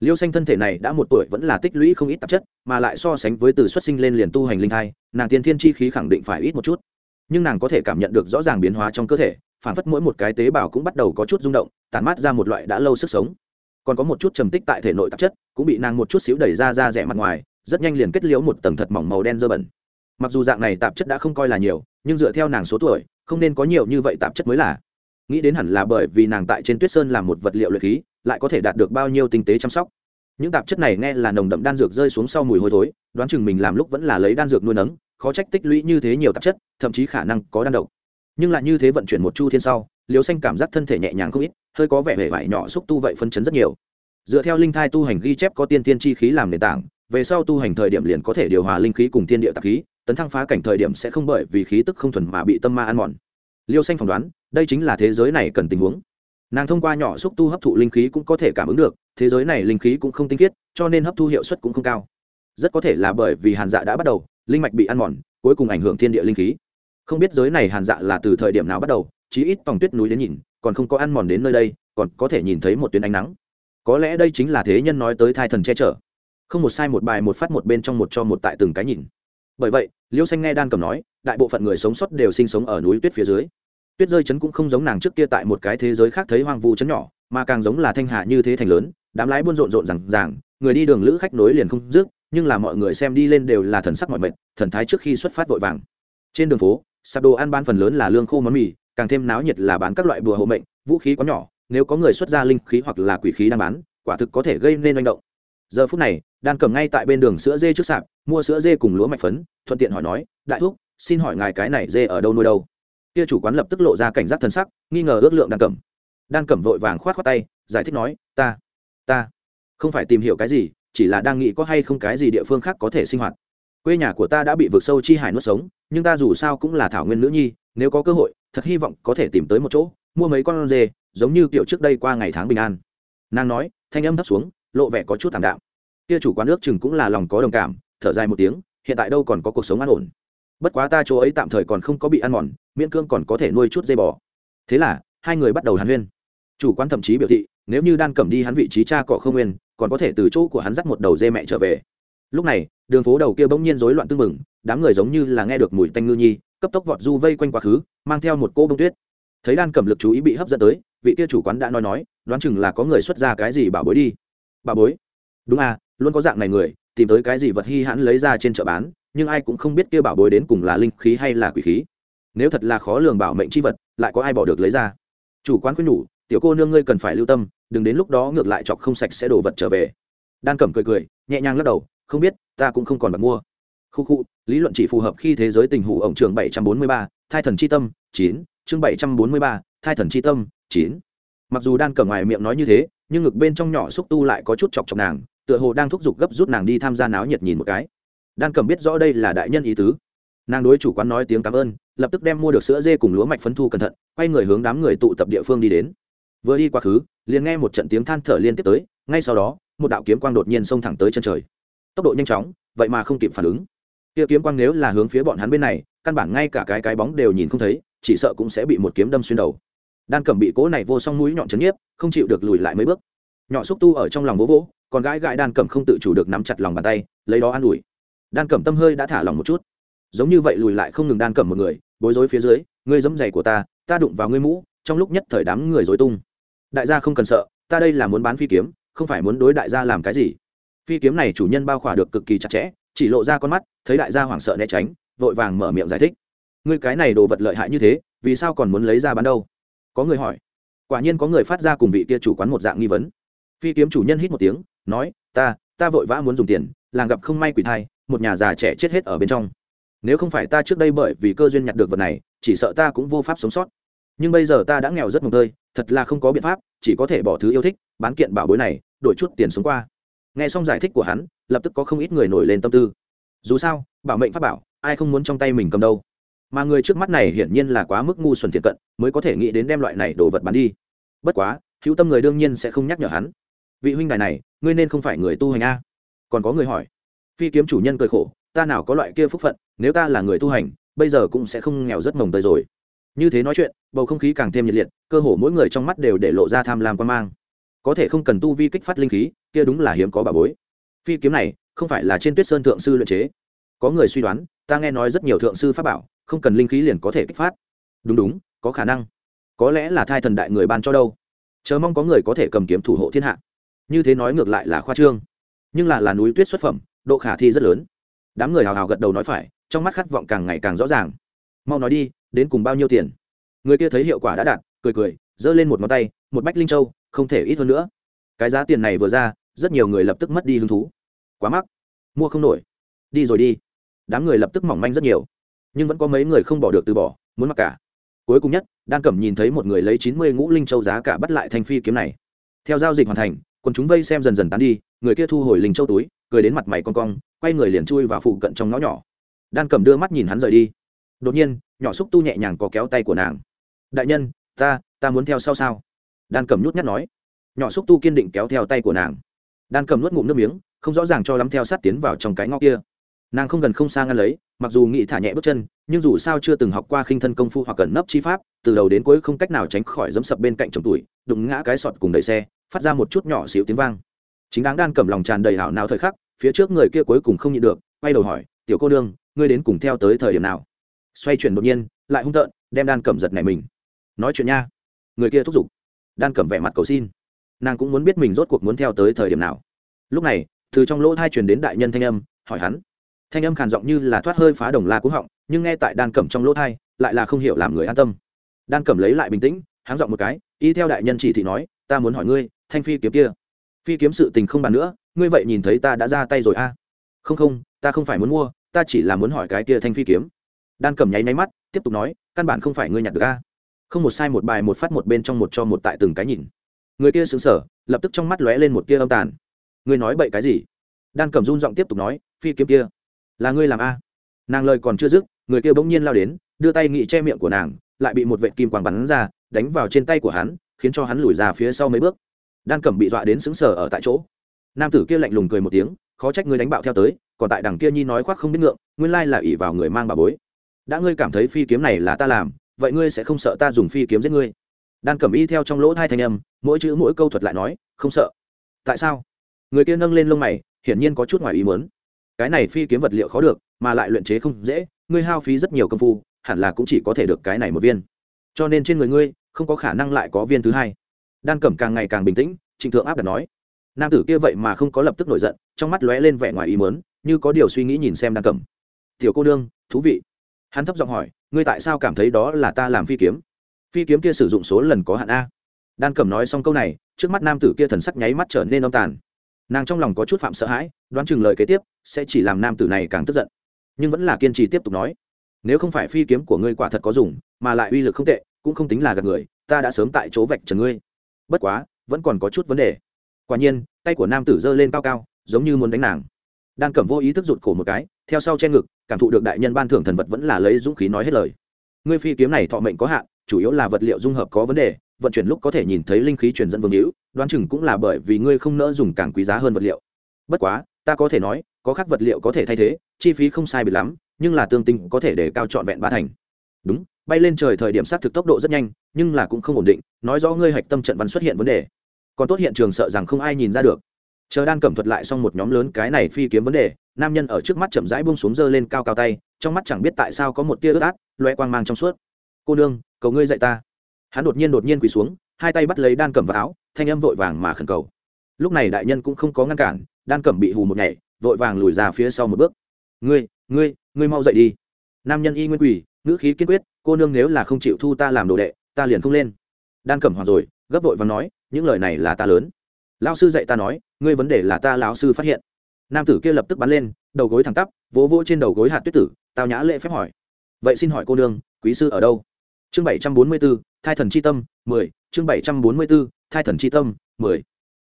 Liêu xanh thân thể này đã một tuổi vẫn là tích lũy không ít tạp chất, mà lại so sánh với từ xuất sinh lên liền tu hành linh thai, nàng tiên thiên chi khí khẳng định phải ít một chút nhưng nàng có thể cảm nhận được rõ ràng biến hóa trong cơ thể phản phất mỗi một cái tế bào cũng bắt đầu có chút rung động, tản mát ra một loại đã lâu sức sống. Còn có một chút trầm tích tại thể nội tạp chất, cũng bị nàng một chút xíu đẩy ra ra rẻ mặt ngoài, rất nhanh liền kết liễu một tầng thật mỏng màu đen dơ bẩn. Mặc dù dạng này tạp chất đã không coi là nhiều, nhưng dựa theo nàng số tuổi, không nên có nhiều như vậy tạp chất mới là. Nghĩ đến hẳn là bởi vì nàng tại trên tuyết sơn làm một vật liệu luyện khí, lại có thể đạt được bao nhiêu tinh tế chăm sóc. Những tạp chất này nghe là nồng đậm đan dược rơi xuống sau mùi hôi thối, đoán chừng mình làm lúc vẫn là lấy đan dược nuôi nấng khó trách tích lũy như thế nhiều tạp chất, thậm chí khả năng có đan độc. Nhưng lại như thế vận chuyển một chu thiên sau liều xanh cảm giác thân thể nhẹ nhàng không ít, hơi có vẻ vẻ vải nhỏ xúc tu vậy phân chấn rất nhiều. Dựa theo linh thai tu hành ghi chép có tiên tiên chi khí làm nền tảng, về sau tu hành thời điểm liền có thể điều hòa linh khí cùng tiên địa tạp khí, tấn thăng phá cảnh thời điểm sẽ không bởi vì khí tức không thuần mà bị tâm ma ăn mòn. Liêu xanh phỏng đoán, đây chính là thế giới này cần tình huống. Nàng thông qua nhỏ xúc tu hấp thụ linh khí cũng có thể cảm ứng được, thế giới này linh khí cũng không tinh khiết, cho nên hấp thu hiệu suất cũng không cao. Rất có thể là bởi vì hàn dạ đã bắt đầu linh mạch bị ăn mòn, cuối cùng ảnh hưởng thiên địa linh khí. Không biết giới này hàn dạ là từ thời điểm nào bắt đầu, chí ít vòng tuyết núi đến nhìn, còn không có ăn mòn đến nơi đây, còn có thể nhìn thấy một tuyến ánh nắng. Có lẽ đây chính là thế nhân nói tới thai thần che chở. Không một sai một bài một phát một bên trong một cho một tại từng cái nhìn. Bởi vậy, liêu xanh nghe đan cầm nói, đại bộ phận người sống sót đều sinh sống ở núi tuyết phía dưới. Tuyết rơi chấn cũng không giống nàng trước kia tại một cái thế giới khác thấy hoang vu chấn nhỏ, mà càng giống là thanh hạ như thế thành lớn, đám lái buôn rộn rộn rằng ràng, người đi đường lữ khách nối liền không dứt nhưng là mọi người xem đi lên đều là thần sắc mọi mệt, thần thái trước khi xuất phát vội vàng. Trên đường phố, sạp đồ ăn ban phần lớn là lương khô món mì, càng thêm náo nhiệt là bán các loại bùa hộ mệnh, vũ khí có nhỏ, nếu có người xuất ra linh khí hoặc là quỷ khí đang bán, quả thực có thể gây nên manh động. Giờ phút này, đan cầm ngay tại bên đường sữa dê trước sạp, mua sữa dê cùng lúa mạch phấn, thuận tiện hỏi nói, đại thúc, xin hỏi ngài cái này dê ở đâu nuôi đâu? Kia chủ quán lập tức lộ ra cảnh giác thân sắc, nghi ngờ ước lượng đan cẩm đan cẩm vội vàng khoát khoát tay, giải thích nói, ta ta, không phải tìm hiểu cái gì chỉ là đang nghĩ có hay không cái gì địa phương khác có thể sinh hoạt. Quê nhà của ta đã bị vượt sâu chi hải nuốt sống, nhưng ta dù sao cũng là thảo nguyên nữ nhi, nếu có cơ hội, thật hy vọng có thể tìm tới một chỗ, mua mấy con dê, giống như kiểu trước đây qua ngày tháng bình an. Nàng nói, thanh âm thấp xuống, lộ vẻ có chút thảm đạm. Kia chủ quán nước chừng cũng là lòng có đồng cảm, thở dài một tiếng, hiện tại đâu còn có cuộc sống an ổn. Bất quá ta chỗ ấy tạm thời còn không có bị ăn mòn, miễn cương còn có thể nuôi chút dây bò. Thế là, hai người bắt đầu hàn huyên. Chủ quán thậm chí biểu thị, nếu như đan cầm đi hắn vị trí cha cọ không nguyên còn có thể từ chỗ của hắn dắt một đầu dê mẹ trở về. Lúc này, đường phố đầu kia bỗng nhiên rối loạn tưng mừng đám người giống như là nghe được mùi tanh ngư nhi, cấp tốc vọt du vây quanh quá khứ, mang theo một cô bông tuyết. Thấy đan cầm lực chú ý bị hấp dẫn tới, vị kia chủ quán đã nói nói, đoán chừng là có người xuất ra cái gì bảo bối đi. Bảo bối? Đúng à luôn có dạng này người, tìm tới cái gì vật hy hãn lấy ra trên chợ bán, nhưng ai cũng không biết kia bảo bối đến cùng là linh khí hay là quỷ khí. Nếu thật là khó lường bảo mệnh chi vật, lại có ai bỏ được lấy ra? Chủ quán khuyên nhủ tiểu cô nương ngươi cần phải lưu tâm, đừng đến lúc đó ngược lại chọc không sạch sẽ đổ vật trở về. Đan cẩm cười cười, nhẹ nhàng lắc đầu, không biết, ta cũng không còn bạc mua. Khu khu, lý luận chỉ phù hợp khi thế giới tình hủ ổng trường bảy trăm bốn mươi ba, thai thần c h i tâm, chín, chương bảy trăm bốn mươi ba, thai thần c h i tâm, chín. Mặc dù đan cẩm ngoài miệng nói như thế, nhưng ngực bên trong nhỏ xúc tu lại có chút chọc chọc nàng, tựa hồ đang thúc giục gấp rút nàng đi tham gia náo nhiệt nhìn một cái. Đan cẩm biết rõ đây là đại nhân ý tứ. Nàng đối chủ quán nói tiếng cảm ơn, lập tức đem mua được sữa dê cùng lúa mạch phấn thu cẩn thận, quay người hướng đám người tụ tập địa phương đi đến vừa đi quá khứ, liền nghe một trận tiếng than thở liên tiếp tới, ngay sau đó, một đạo kiếm quang đột nhiên xông thẳng tới chân trời. Tốc độ nhanh chóng, vậy mà không kịp phản ứng. Kia kiếm quang nếu là hướng phía bọn hắn bên này, căn bản ngay cả cái cái bóng đều nhìn không thấy, chỉ sợ cũng sẽ bị một kiếm đâm xuyên đầu. Đan cẩm bị cố này vô song mũi nhọn chấn nhiếp, không chịu được lùi lại mấy bước. Nhỏ xúc tu ở trong lòng vỗ vỗ còn gãi gãi đan cẩm không tự chủ được nắm chặt lòng bàn tay, lấy đó an ủi. Đan cẩm tâm hơi đã thả lòng một chút. Giống như vậy lùi lại không ngừng đan cẩm một người, bối rối phía dưới, ngươi dẫm giày của ta ta đụng vào ngươi mũ, trong lúc nhất thời đám người dối tung đại gia không cần sợ, ta đây là muốn bán phi kiếm, không phải muốn đối đại gia làm cái gì. Phi kiếm này chủ nhân bao khỏa được cực kỳ chặt chẽ, chỉ lộ ra con mắt, thấy đại gia hoảng sợ né tránh, vội vàng mở miệng giải thích. Ngươi cái này đồ vật lợi hại như thế, vì sao còn muốn lấy ra bán đâu? Có người hỏi. Quả nhiên có người phát ra cùng vị kia chủ quán một dạng nghi vấn. Phi kiếm chủ nhân hít một tiếng, nói, ta ta vội vã muốn dùng tiền, làng gặp không may quỷ thai, một nhà già trẻ chết hết ở bên trong. Nếu không phải ta trước đây bởi vì cơ duyên nhặt được vật này, chỉ sợ ta cũng vô pháp sống sót. Nhưng bây giờ ta đã nghèo rất mồng tơi thật là không có biện pháp, chỉ có thể bỏ thứ yêu thích, bán kiện bảo bối này, đổi chút tiền sống qua. Nghe xong giải thích của hắn, lập tức có không ít người nổi lên tâm tư. Dù sao, bảo mệnh pháp bảo, ai không muốn trong tay mình cầm đâu. Mà người trước mắt này hiển nhiên là quá mức ngu xuẩn thiện cận, mới có thể nghĩ đến đem loại này đồ vật bán đi. Bất quá, hữu tâm người đương nhiên sẽ không nhắc nhở hắn. Vị huynh đài này, ngươi nên không phải người tu hành a. Còn có người hỏi. Phi kiếm chủ nhân cười khổ, ta nào có loại kia phúc phận, nếu ta là người tu hành, bây giờ cũng sẽ không nghèo rất mồng tới rồi như thế nói chuyện, bầu không khí càng thêm nhiệt liệt, cơ hồ mỗi người trong mắt đều để lộ ra tham lam quan mang. Có thể không cần tu vi kích phát linh khí, kia đúng là hiếm có bà bối. Phi kiếm này, không phải là trên tuyết sơn thượng sư luyện chế. Có người suy đoán, ta nghe nói rất nhiều thượng sư pháp bảo, không cần linh khí liền có thể kích phát. Đúng đúng, có khả năng. Có lẽ là thai thần đại người ban cho đâu. Chờ mong có người có thể cầm kiếm thủ hộ thiên hạ. Như thế nói ngược lại là khoa trương. Nhưng là là núi tuyết xuất phẩm, độ khả thi rất lớn. Đám người hào hào gật đầu nói phải, trong mắt khát vọng càng ngày càng rõ ràng. Mau nói đi đến cùng bao nhiêu tiền? Người kia thấy hiệu quả đã đạt, cười cười, giơ lên một ngón tay, một bách linh châu, không thể ít hơn nữa. Cái giá tiền này vừa ra, rất nhiều người lập tức mất đi hứng thú. Quá mắc. Mua không nổi. Đi rồi đi. Đám người lập tức mỏng manh rất nhiều. Nhưng vẫn có mấy người không bỏ được từ bỏ, muốn mặc cả. Cuối cùng nhất, đan cẩm nhìn thấy một người lấy chín mươi ngũ linh châu giá cả bắt lại thanh phi kiếm này. Theo giao dịch hoàn thành, quần chúng vây xem dần dần tán đi, người kia thu hồi linh châu túi, cười đến mặt mày con cong, quay người liền chui và phụ cận trong ngõ nhỏ. Đan cẩm đưa mắt nhìn hắn rời đi. Đột nhiên nhỏ xúc tu nhẹ nhàng có kéo tay của nàng. Đại nhân, ta ta muốn theo sau sao? Đan cầm nhút nhát nói. Nhỏ xúc tu kiên định kéo theo tay của nàng. Đan cầm nuốt ngụm nước miếng, không rõ ràng cho lắm theo sát tiến vào trong cái ngõ kia. Nàng không gần không xa ngăn lấy, mặc dù nghị thả nhẹ bước chân, nhưng dù sao chưa từng học qua khinh thân công phu hoặc cẩn nấp chi pháp, từ đầu đến cuối không cách nào tránh khỏi dẫm sập bên cạnh chồng tuổi đụng ngã cái sọt cùng đẩy xe, phát ra một chút nhỏ xíu tiếng vang. Chính đáng đan cầm lòng tràn đầy hảo nào thời khắc, phía trước người kia cuối cùng không nhịn được, quay đầu hỏi, tiểu cô đương ngươi đến cùng theo tới thời điểm nào? Xoay chuyển đột nhiên, lại hung tợn, đem đan cẩm giật này mình. Nói chuyện nha. Người kia thúc giục. Đan cẩm vẻ mặt cầu xin. Nàng cũng muốn biết mình rốt cuộc muốn theo tới thời điểm nào. Lúc này, từ trong lỗ thai truyền đến đại nhân thanh âm, hỏi hắn. Thanh âm khàn giọng như là thoát hơi phá đồng la cú họng, nhưng nghe tại đan cẩm trong lỗ thai, lại là không hiểu làm người an tâm. Đan cẩm lấy lại bình tĩnh, háng giọng một cái, y theo đại nhân chỉ thị nói, ta muốn hỏi ngươi, thanh phi kiếm kia, phi kiếm sự tình không bàn nữa, ngươi vậy nhìn thấy ta đã ra tay rồi a? À? không không, ta không phải muốn mua, ta chỉ là muốn hỏi cái kia thanh phi kiếm đan cẩm nháy nháy mắt, tiếp tục nói, căn bản không phải ngươi nhặt được a. Không một sai một bài một phát một bên trong một cho một tại từng cái nhìn. Người kia xứng sở lập tức trong mắt lóe lên một tia âm tàn. Ngươi nói bậy cái gì? Đan cẩm run giọng tiếp tục nói, phi kiếm kia, là ngươi làm a? Nàng lời còn chưa dứt, người kia bỗng nhiên lao đến, đưa tay nghị che miệng của nàng, lại bị một vệ kim quang bắn ra, đánh vào trên tay của hắn, khiến cho hắn lùi ra phía sau mấy bước. Đan cẩm bị dọa đến sững sờ ở tại chỗ. Nam tử kia lạnh lùng cười một tiếng, khó trách ngươi đánh bạo theo tới, còn tại đằng kia nhi nói khoác không biết ngượng, nguyên lai là ỷ vào người mang bà bối đã ngươi cảm thấy phi kiếm này là ta làm, vậy ngươi sẽ không sợ ta dùng phi kiếm giết ngươi. Đan cẩm y theo trong lỗ hai thanh âm, mỗi chữ mỗi câu thuật lại nói, không sợ. Tại sao? Người kia nâng lên lông mày, hiển nhiên có chút ngoài ý muốn. Cái này phi kiếm vật liệu khó được, mà lại luyện chế không dễ, ngươi hao phí rất nhiều công phu, hẳn là cũng chỉ có thể được cái này một viên. Cho nên trên người ngươi, không có khả năng lại có viên thứ hai. Đan cẩm càng ngày càng bình tĩnh, trịnh thượng áp đặt nói. Nam tử kia vậy mà không có lập tức nổi giận, trong mắt lóe lên vẻ ngoài ý mớn như có điều suy nghĩ nhìn xem đan cẩm. Tiểu cô nương, thú vị hắn thấp giọng hỏi, ngươi tại sao cảm thấy đó là ta làm phi kiếm? Phi kiếm kia sử dụng số lần có hạn a. Đan cẩm nói xong câu này, trước mắt nam tử kia thần sắc nháy mắt trở nên âm tàn. Nàng trong lòng có chút phạm sợ hãi, đoán chừng lời kế tiếp sẽ chỉ làm nam tử này càng tức giận. Nhưng vẫn là kiên trì tiếp tục nói, nếu không phải phi kiếm của ngươi quả thật có dùng, mà lại uy lực không tệ, cũng không tính là gạt người, ta đã sớm tại chỗ vạch trần ngươi. Bất quá, vẫn còn có chút vấn đề. Quả nhiên, tay của nam tử giơ lên cao cao, giống như muốn đánh nàng. Đan cẩm vô ý thức rụt cổ một cái, theo sau che ngực cảm thụ được đại nhân ban thưởng thần vật vẫn là lấy dũng khí nói hết lời. Ngươi phi kiếm này thọ mệnh có hạn, chủ yếu là vật liệu dung hợp có vấn đề, vận chuyển lúc có thể nhìn thấy linh khí truyền dẫn vương hữu, đoán chừng cũng là bởi vì ngươi không nỡ dùng càng quý giá hơn vật liệu. Bất quá, ta có thể nói, có khác vật liệu có thể thay thế, chi phí không sai bị lắm, nhưng là tương tinh có thể để cao trọn vẹn ba thành. Đúng, bay lên trời thời điểm xác thực tốc độ rất nhanh, nhưng là cũng không ổn định, nói rõ ngươi hạch tâm trận văn xuất hiện vấn đề. Còn tốt hiện trường sợ rằng không ai nhìn ra được. Chờ đan cẩm thuật lại xong một nhóm lớn cái này phi kiếm vấn đề nam nhân ở trước mắt chậm rãi buông xuống giơ lên cao cao tay, trong mắt chẳng biết tại sao có một tia ướt át, loe quang mang trong suốt. Cô nương, cầu ngươi dạy ta. Hắn đột nhiên đột nhiên quỳ xuống, hai tay bắt lấy đan cẩm vào áo, thanh âm vội vàng mà khẩn cầu. Lúc này đại nhân cũng không có ngăn cản, đan cẩm bị hù một nhảy, vội vàng lùi ra phía sau một bước. Ngươi ngươi ngươi mau dậy đi. Nam nhân y nguyên quỳ, ngữ khí kiên quyết, cô nương nếu là không chịu thu ta làm đồ đệ, ta liền không lên. Đan cẩm hoàng rồi, gấp vội và nói, những lời này là ta lớn. Lão sư dạy ta nói, ngươi vấn đề là ta lão sư phát hiện nam tử kia lập tức bắn lên, đầu gối thẳng tắp, vỗ vỗ trên đầu gối hạt tuyết tử tao nhã lễ phép hỏi, vậy xin hỏi cô nương, quý sư ở đâu? Chương bảy trăm bốn mươi b ố thai thần c h i tâm, mười, chương bảy trăm bốn mươi b ố thai thần c h i tâm, mười.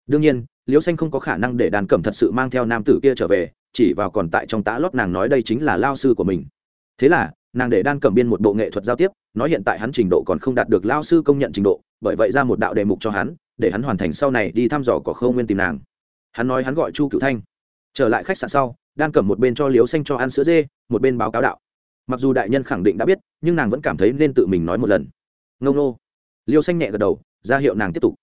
Đương nhiên, liễu xanh không có khả năng để đàn cẩm thật sự mang theo nam tử kia trở về, chỉ vào còn tại trong tã lót nàng nói đây chính là lao sư của mình. Thế là, nàng để đan cẩm biên một bộ nghệ thuật giao tiếp, nói hiện tại hắn trình độ còn không đạt được lao sư công nhận trình độ, bởi vậy ra một đạo đề mục cho hắn, để hắn hoàn thành sau này đi thăm dò cỏ khâu nguyên tìm nàng. Hắn nói hắn gọi chu cựu thanh trở lại khách sạn sau, đan cẩm một bên cho liếu xanh cho ăn sữa dê, một bên báo cáo đạo. Mặc dù đại nhân khẳng định đã biết, nhưng nàng vẫn cảm thấy nên tự mình nói một lần. Ngông nô. Liêu xanh nhẹ gật đầu, ra hiệu nàng tiếp tục.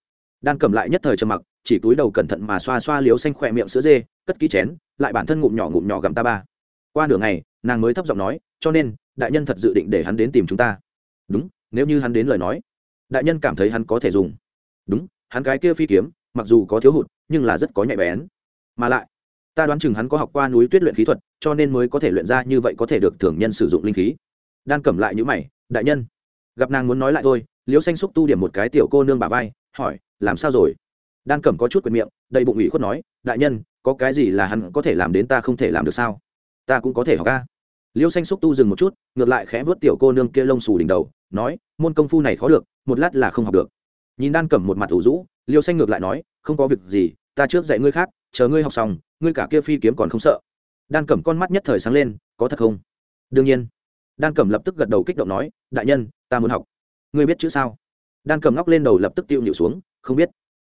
Đan cầm lại nhất thời trầm mặc, chỉ túi đầu cẩn thận mà xoa xoa liếu xanh khỏe miệng sữa dê, cất ký chén, lại bản thân ngụm nhỏ ngụm nhỏ gặm ta ba. Qua nửa ngày, nàng mới thấp giọng nói, cho nên, đại nhân thật dự định để hắn đến tìm chúng ta. Đúng, nếu như hắn đến lời nói. Đại nhân cảm thấy hắn có thể dùng. Đúng, hắn cái kia phi kiếm, mặc dù có thiếu hụt, nhưng là rất có nhạy bén. Mà lại ta đoán chừng hắn có học qua núi tuyết luyện khí thuật, cho nên mới có thể luyện ra như vậy có thể được thường nhân sử dụng linh khí. Đan cẩm lại những mày, đại nhân. Gặp nàng muốn nói lại thôi, liễu xanh xúc tu điểm một cái tiểu cô nương bà vai, hỏi, làm sao rồi? Đan cẩm có chút quyền miệng, đầy bụng ủy khuất nói, đại nhân, có cái gì là hắn có thể làm đến ta không thể làm được sao? Ta cũng có thể học ca liêu xanh xúc tu dừng một chút, ngược lại khẽ vớt tiểu cô nương kia lông xù đỉnh đầu, nói, môn công phu này khó được, một lát là không học được. Nhìn đan cẩm một mặt ủ rũ liêu xanh ngược lại nói, không có việc gì, ta trước dạy ngươi khác, chờ ngươi học xong ngươi cả kia phi kiếm còn không sợ? Đan cẩm con mắt nhất thời sáng lên, có thật không? Đương nhiên. Đan cẩm lập tức gật đầu kích động nói, đại nhân, ta muốn học. Ngươi biết chữ sao? Đan cẩm ngóc lên đầu lập tức tiêu nhịu xuống, không biết.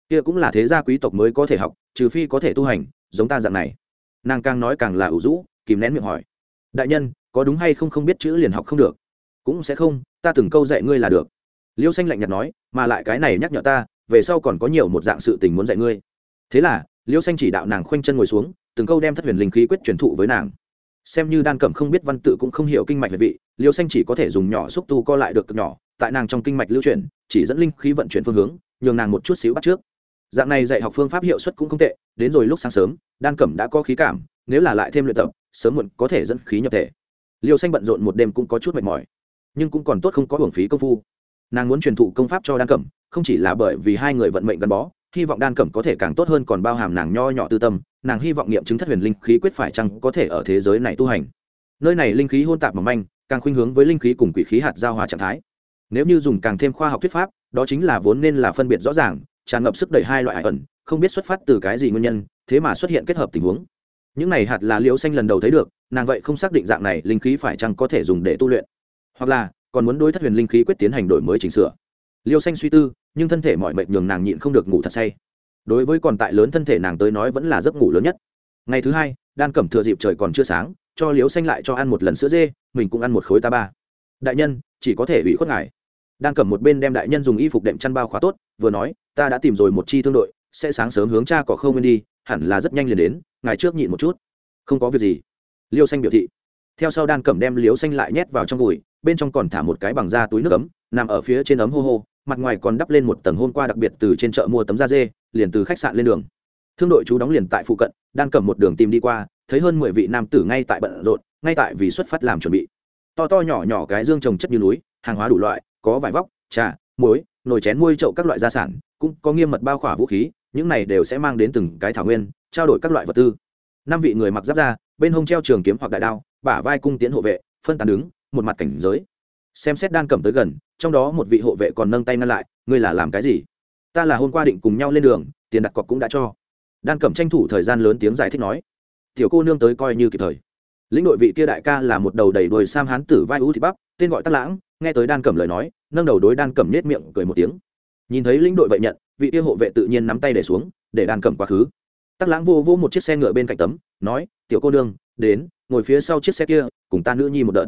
Kia cũng là thế gia quý tộc mới có thể học, trừ phi có thể tu hành, giống ta dạng này. Nàng càng nói càng là ủ rũ, kìm nén miệng hỏi, đại nhân, có đúng hay không không biết chữ liền học không được? Cũng sẽ không, ta từng câu dạy ngươi là được. Liêu xanh lạnh nhạt nói, mà lại cái này nhắc nhở ta, về sau còn có nhiều một dạng sự tình muốn dạy ngươi. Thế là liêu xanh chỉ đạo nàng khoanh chân ngồi xuống, từng câu đem thất huyền linh khí quyết truyền thụ với nàng. Xem như đan cẩm không biết văn tự cũng không hiểu kinh mạch về vị, liêu xanh chỉ có thể dùng nhỏ xúc tu co lại được cực nhỏ, tại nàng trong kinh mạch lưu chuyển chỉ dẫn linh khí vận chuyển phương hướng, nhường nàng một chút xíu bắt trước. Dạng này dạy học phương pháp hiệu suất cũng không tệ, đến rồi lúc sáng sớm, đan cẩm đã có khí cảm, nếu là lại thêm luyện tập, sớm muộn có thể dẫn khí nhập thể. Liêu xanh bận rộn một đêm cũng có chút mệt mỏi, nhưng cũng còn tốt không có hưởng phí công phu. Nàng muốn truyền thụ công pháp cho đan cẩm, không chỉ là bởi vì hai người vận mệnh gắn bó hy vọng đan cẩm có thể càng tốt hơn còn bao hàm nàng nho nhỏ tư tâm, nàng hy vọng nghiệm chứng thất huyền linh khí quyết phải chăng có thể ở thế giới này tu hành. Nơi này linh khí hôn tạp mỏng manh, càng khuynh hướng với linh khí cùng quỷ khí hạt giao hòa trạng thái. Nếu như dùng càng thêm khoa học thuyết pháp, đó chính là vốn nên là phân biệt rõ ràng, tràn ngập sức đẩy hai loại ẩn, không biết xuất phát từ cái gì nguyên nhân, thế mà xuất hiện kết hợp tình huống. Những này hạt là liễu xanh lần đầu thấy được, nàng vậy không xác định dạng này linh khí phải chăng có thể dùng để tu luyện. Hoặc là, còn muốn đối thất huyền linh khí quyết tiến hành đổi mới chỉnh sửa liêu xanh suy tư, nhưng thân thể mọi mệnh nhường nàng nhịn không được ngủ thật say. Đối với còn tại lớn thân thể nàng tới nói vẫn là giấc ngủ lớn nhất. Ngày thứ hai, đan cẩm thừa dịp trời còn chưa sáng, cho Liêu xanh lại cho ăn một lần sữa dê, mình cũng ăn một khối ta ba. Đại nhân, chỉ có thể ủy khuất ngài. Đan cẩm một bên đem đại nhân dùng y phục đệm chăn bao khóa tốt, vừa nói, ta đã tìm rồi một chi thương đội, sẽ sáng sớm hướng cha cỏ khâu nguyên đi, hẳn là rất nhanh liền đến, ngài trước nhịn một chút. Không có việc gì. Liêu xanh biểu thị. Theo sau đan cẩm đem Liêu xanh lại nhét vào trong gùi bên trong còn thả một cái bằng da túi nước ấm, nằm ở phía trên ấm hô hô mặt ngoài còn đắp lên một tầng hôm qua đặc biệt từ trên chợ mua tấm da dê, liền từ khách sạn lên đường. Thương đội chú đóng liền tại phụ cận, đang cẩm một đường tìm đi qua, thấy hơn mười vị nam tử ngay tại bận rộn, ngay tại vì xuất phát làm chuẩn bị. To to nhỏ nhỏ cái dương trồng chất như núi, hàng hóa đủ loại, có vải vóc, trà, muối, nồi chén muôi trậu các loại gia sản, cũng có nghiêm mật bao khỏa vũ khí, những này đều sẽ mang đến từng cái thảo nguyên, trao đổi các loại vật tư. Năm vị người mặc giáp ra bên hông treo trường kiếm hoặc đại đao, bả vai cung tiến hộ vệ, phân tán đứng, một mặt cảnh giới xem xét đan cẩm tới gần, trong đó một vị hộ vệ còn nâng tay ngăn lại, ngươi là làm cái gì? Ta là hôm qua định cùng nhau lên đường, tiền đặt cọc cũng đã cho. Đan cẩm tranh thủ thời gian lớn tiếng giải thích nói, tiểu cô nương tới coi như kịp thời. Lĩnh đội vị kia đại ca là một đầu đầy đuôi sam hán tử vai ú thị bắp, tên gọi tắc lãng, nghe tới đan cẩm lời nói, nâng đầu đối đan cẩm nết miệng cười một tiếng. Nhìn thấy lĩnh đội vậy nhận, vị kia hộ vệ tự nhiên nắm tay để xuống, để đan cẩm quá khứ. Tắc lãng vô vô một chiếc xe ngựa bên cạnh tấm, nói, tiểu cô nương, đến, ngồi phía sau chiếc xe kia, cùng ta nữ nhi một đợt.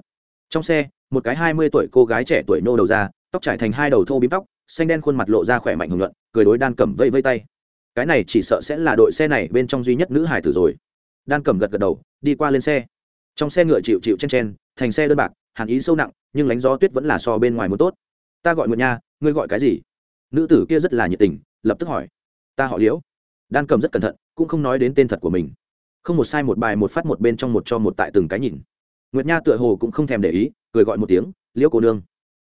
Trong xe một cái hai mươi tuổi cô gái trẻ tuổi nô đầu ra, tóc trải thành hai đầu thô bím tóc, xanh đen khuôn mặt lộ ra khỏe mạnh hùng luận cười đối đan cẩm vây vây tay. Cái này chỉ sợ sẽ là đội xe này bên trong duy nhất nữ hải tử rồi. Đan cẩm gật gật đầu, đi qua lên xe. Trong xe ngựa chịu chịu chen chen, thành xe đơn bạc, hàn ý sâu nặng, nhưng lánh gió tuyết vẫn là so bên ngoài muốn tốt. Ta gọi nguyệt nha, ngươi gọi cái gì? Nữ tử kia rất là nhiệt tình, lập tức hỏi. Ta họ liễu. Đan cầm rất cẩn thận, cũng không nói đến tên thật của mình. Không một sai một bài một phát một bên trong một cho một tại từng cái nhìn nguyệt nha tựa hồ cũng không thèm để ý, cười gọi một tiếng, liễu cô nương.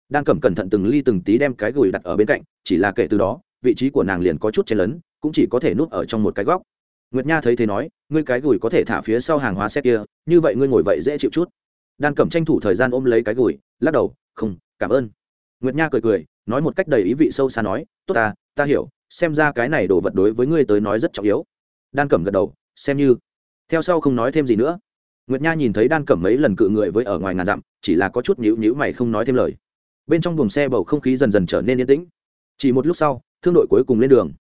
Đan cẩm cẩn thận từng ly từng tí đem cái gùi đặt ở bên cạnh, chỉ là kể từ đó, vị trí của nàng liền có chút chen lấn, cũng chỉ có thể núp ở trong một cái góc. Nguyệt nha thấy thế nói, ngươi cái gùi có thể thả phía sau hàng hóa xe kia, như vậy ngươi ngồi vậy dễ chịu chút. Đan cẩm tranh thủ thời gian ôm lấy cái gùi, lắc đầu, không, cảm ơn. Nguyệt nha cười cười, nói một cách đầy ý vị sâu xa nói, tốt ta ta hiểu, xem ra cái này đồ vật đối với ngươi tới nói rất trọng yếu. Đan cẩm gật đầu, xem như. Theo sau không nói thêm gì nữa nguyệt nha nhìn thấy đan cẩm mấy lần cự người với ở ngoài ngàn dặm, chỉ là có chút nhữ nhữ mày không nói thêm lời. Bên trong buồng xe bầu không khí dần dần trở nên yên tĩnh. Chỉ một lúc sau, thương đội cuối cùng lên đường.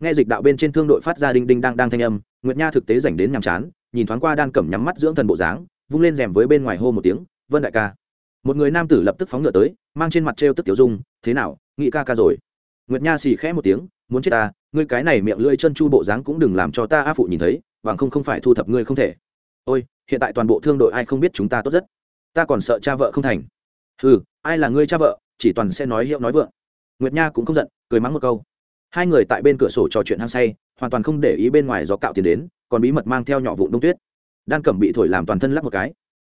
Nghe dịch đạo bên trên thương đội phát ra đinh đinh đang đang thanh âm, nguyệt nha thực tế rảnh đến nhàm chán, nhìn thoáng qua đan cẩm nhắm mắt dưỡng thần bộ dáng, vung lên rèm với bên ngoài hô một tiếng, vân đại ca. Một người nam tử lập tức phóng ngựa tới, mang trên mặt trêu tức tiểu dung, thế nào, nghị ca ca rồi? Nguyệt nha xì khẽ một tiếng, muốn chết ta, ngươi cái này miệng lưỡi chân chu bộ dáng cũng đừng làm cho ta a phụ nhìn thấy, bằng không không phải thu thập ngươi không thể ôi, hiện tại toàn bộ thương đội ai không biết chúng ta tốt rất. Ta còn sợ cha vợ không thành. Ừ ai là ngươi cha vợ, chỉ toàn sẽ nói hiệu nói vượng. Nguyệt nha cũng không giận, cười mắng một câu. Hai người tại bên cửa sổ trò chuyện hăng say, hoàn toàn không để ý bên ngoài gió cạo tiền đến, còn bí mật mang theo nhỏ vụn đông tuyết. Đan cẩm bị thổi làm toàn thân lắc một cái.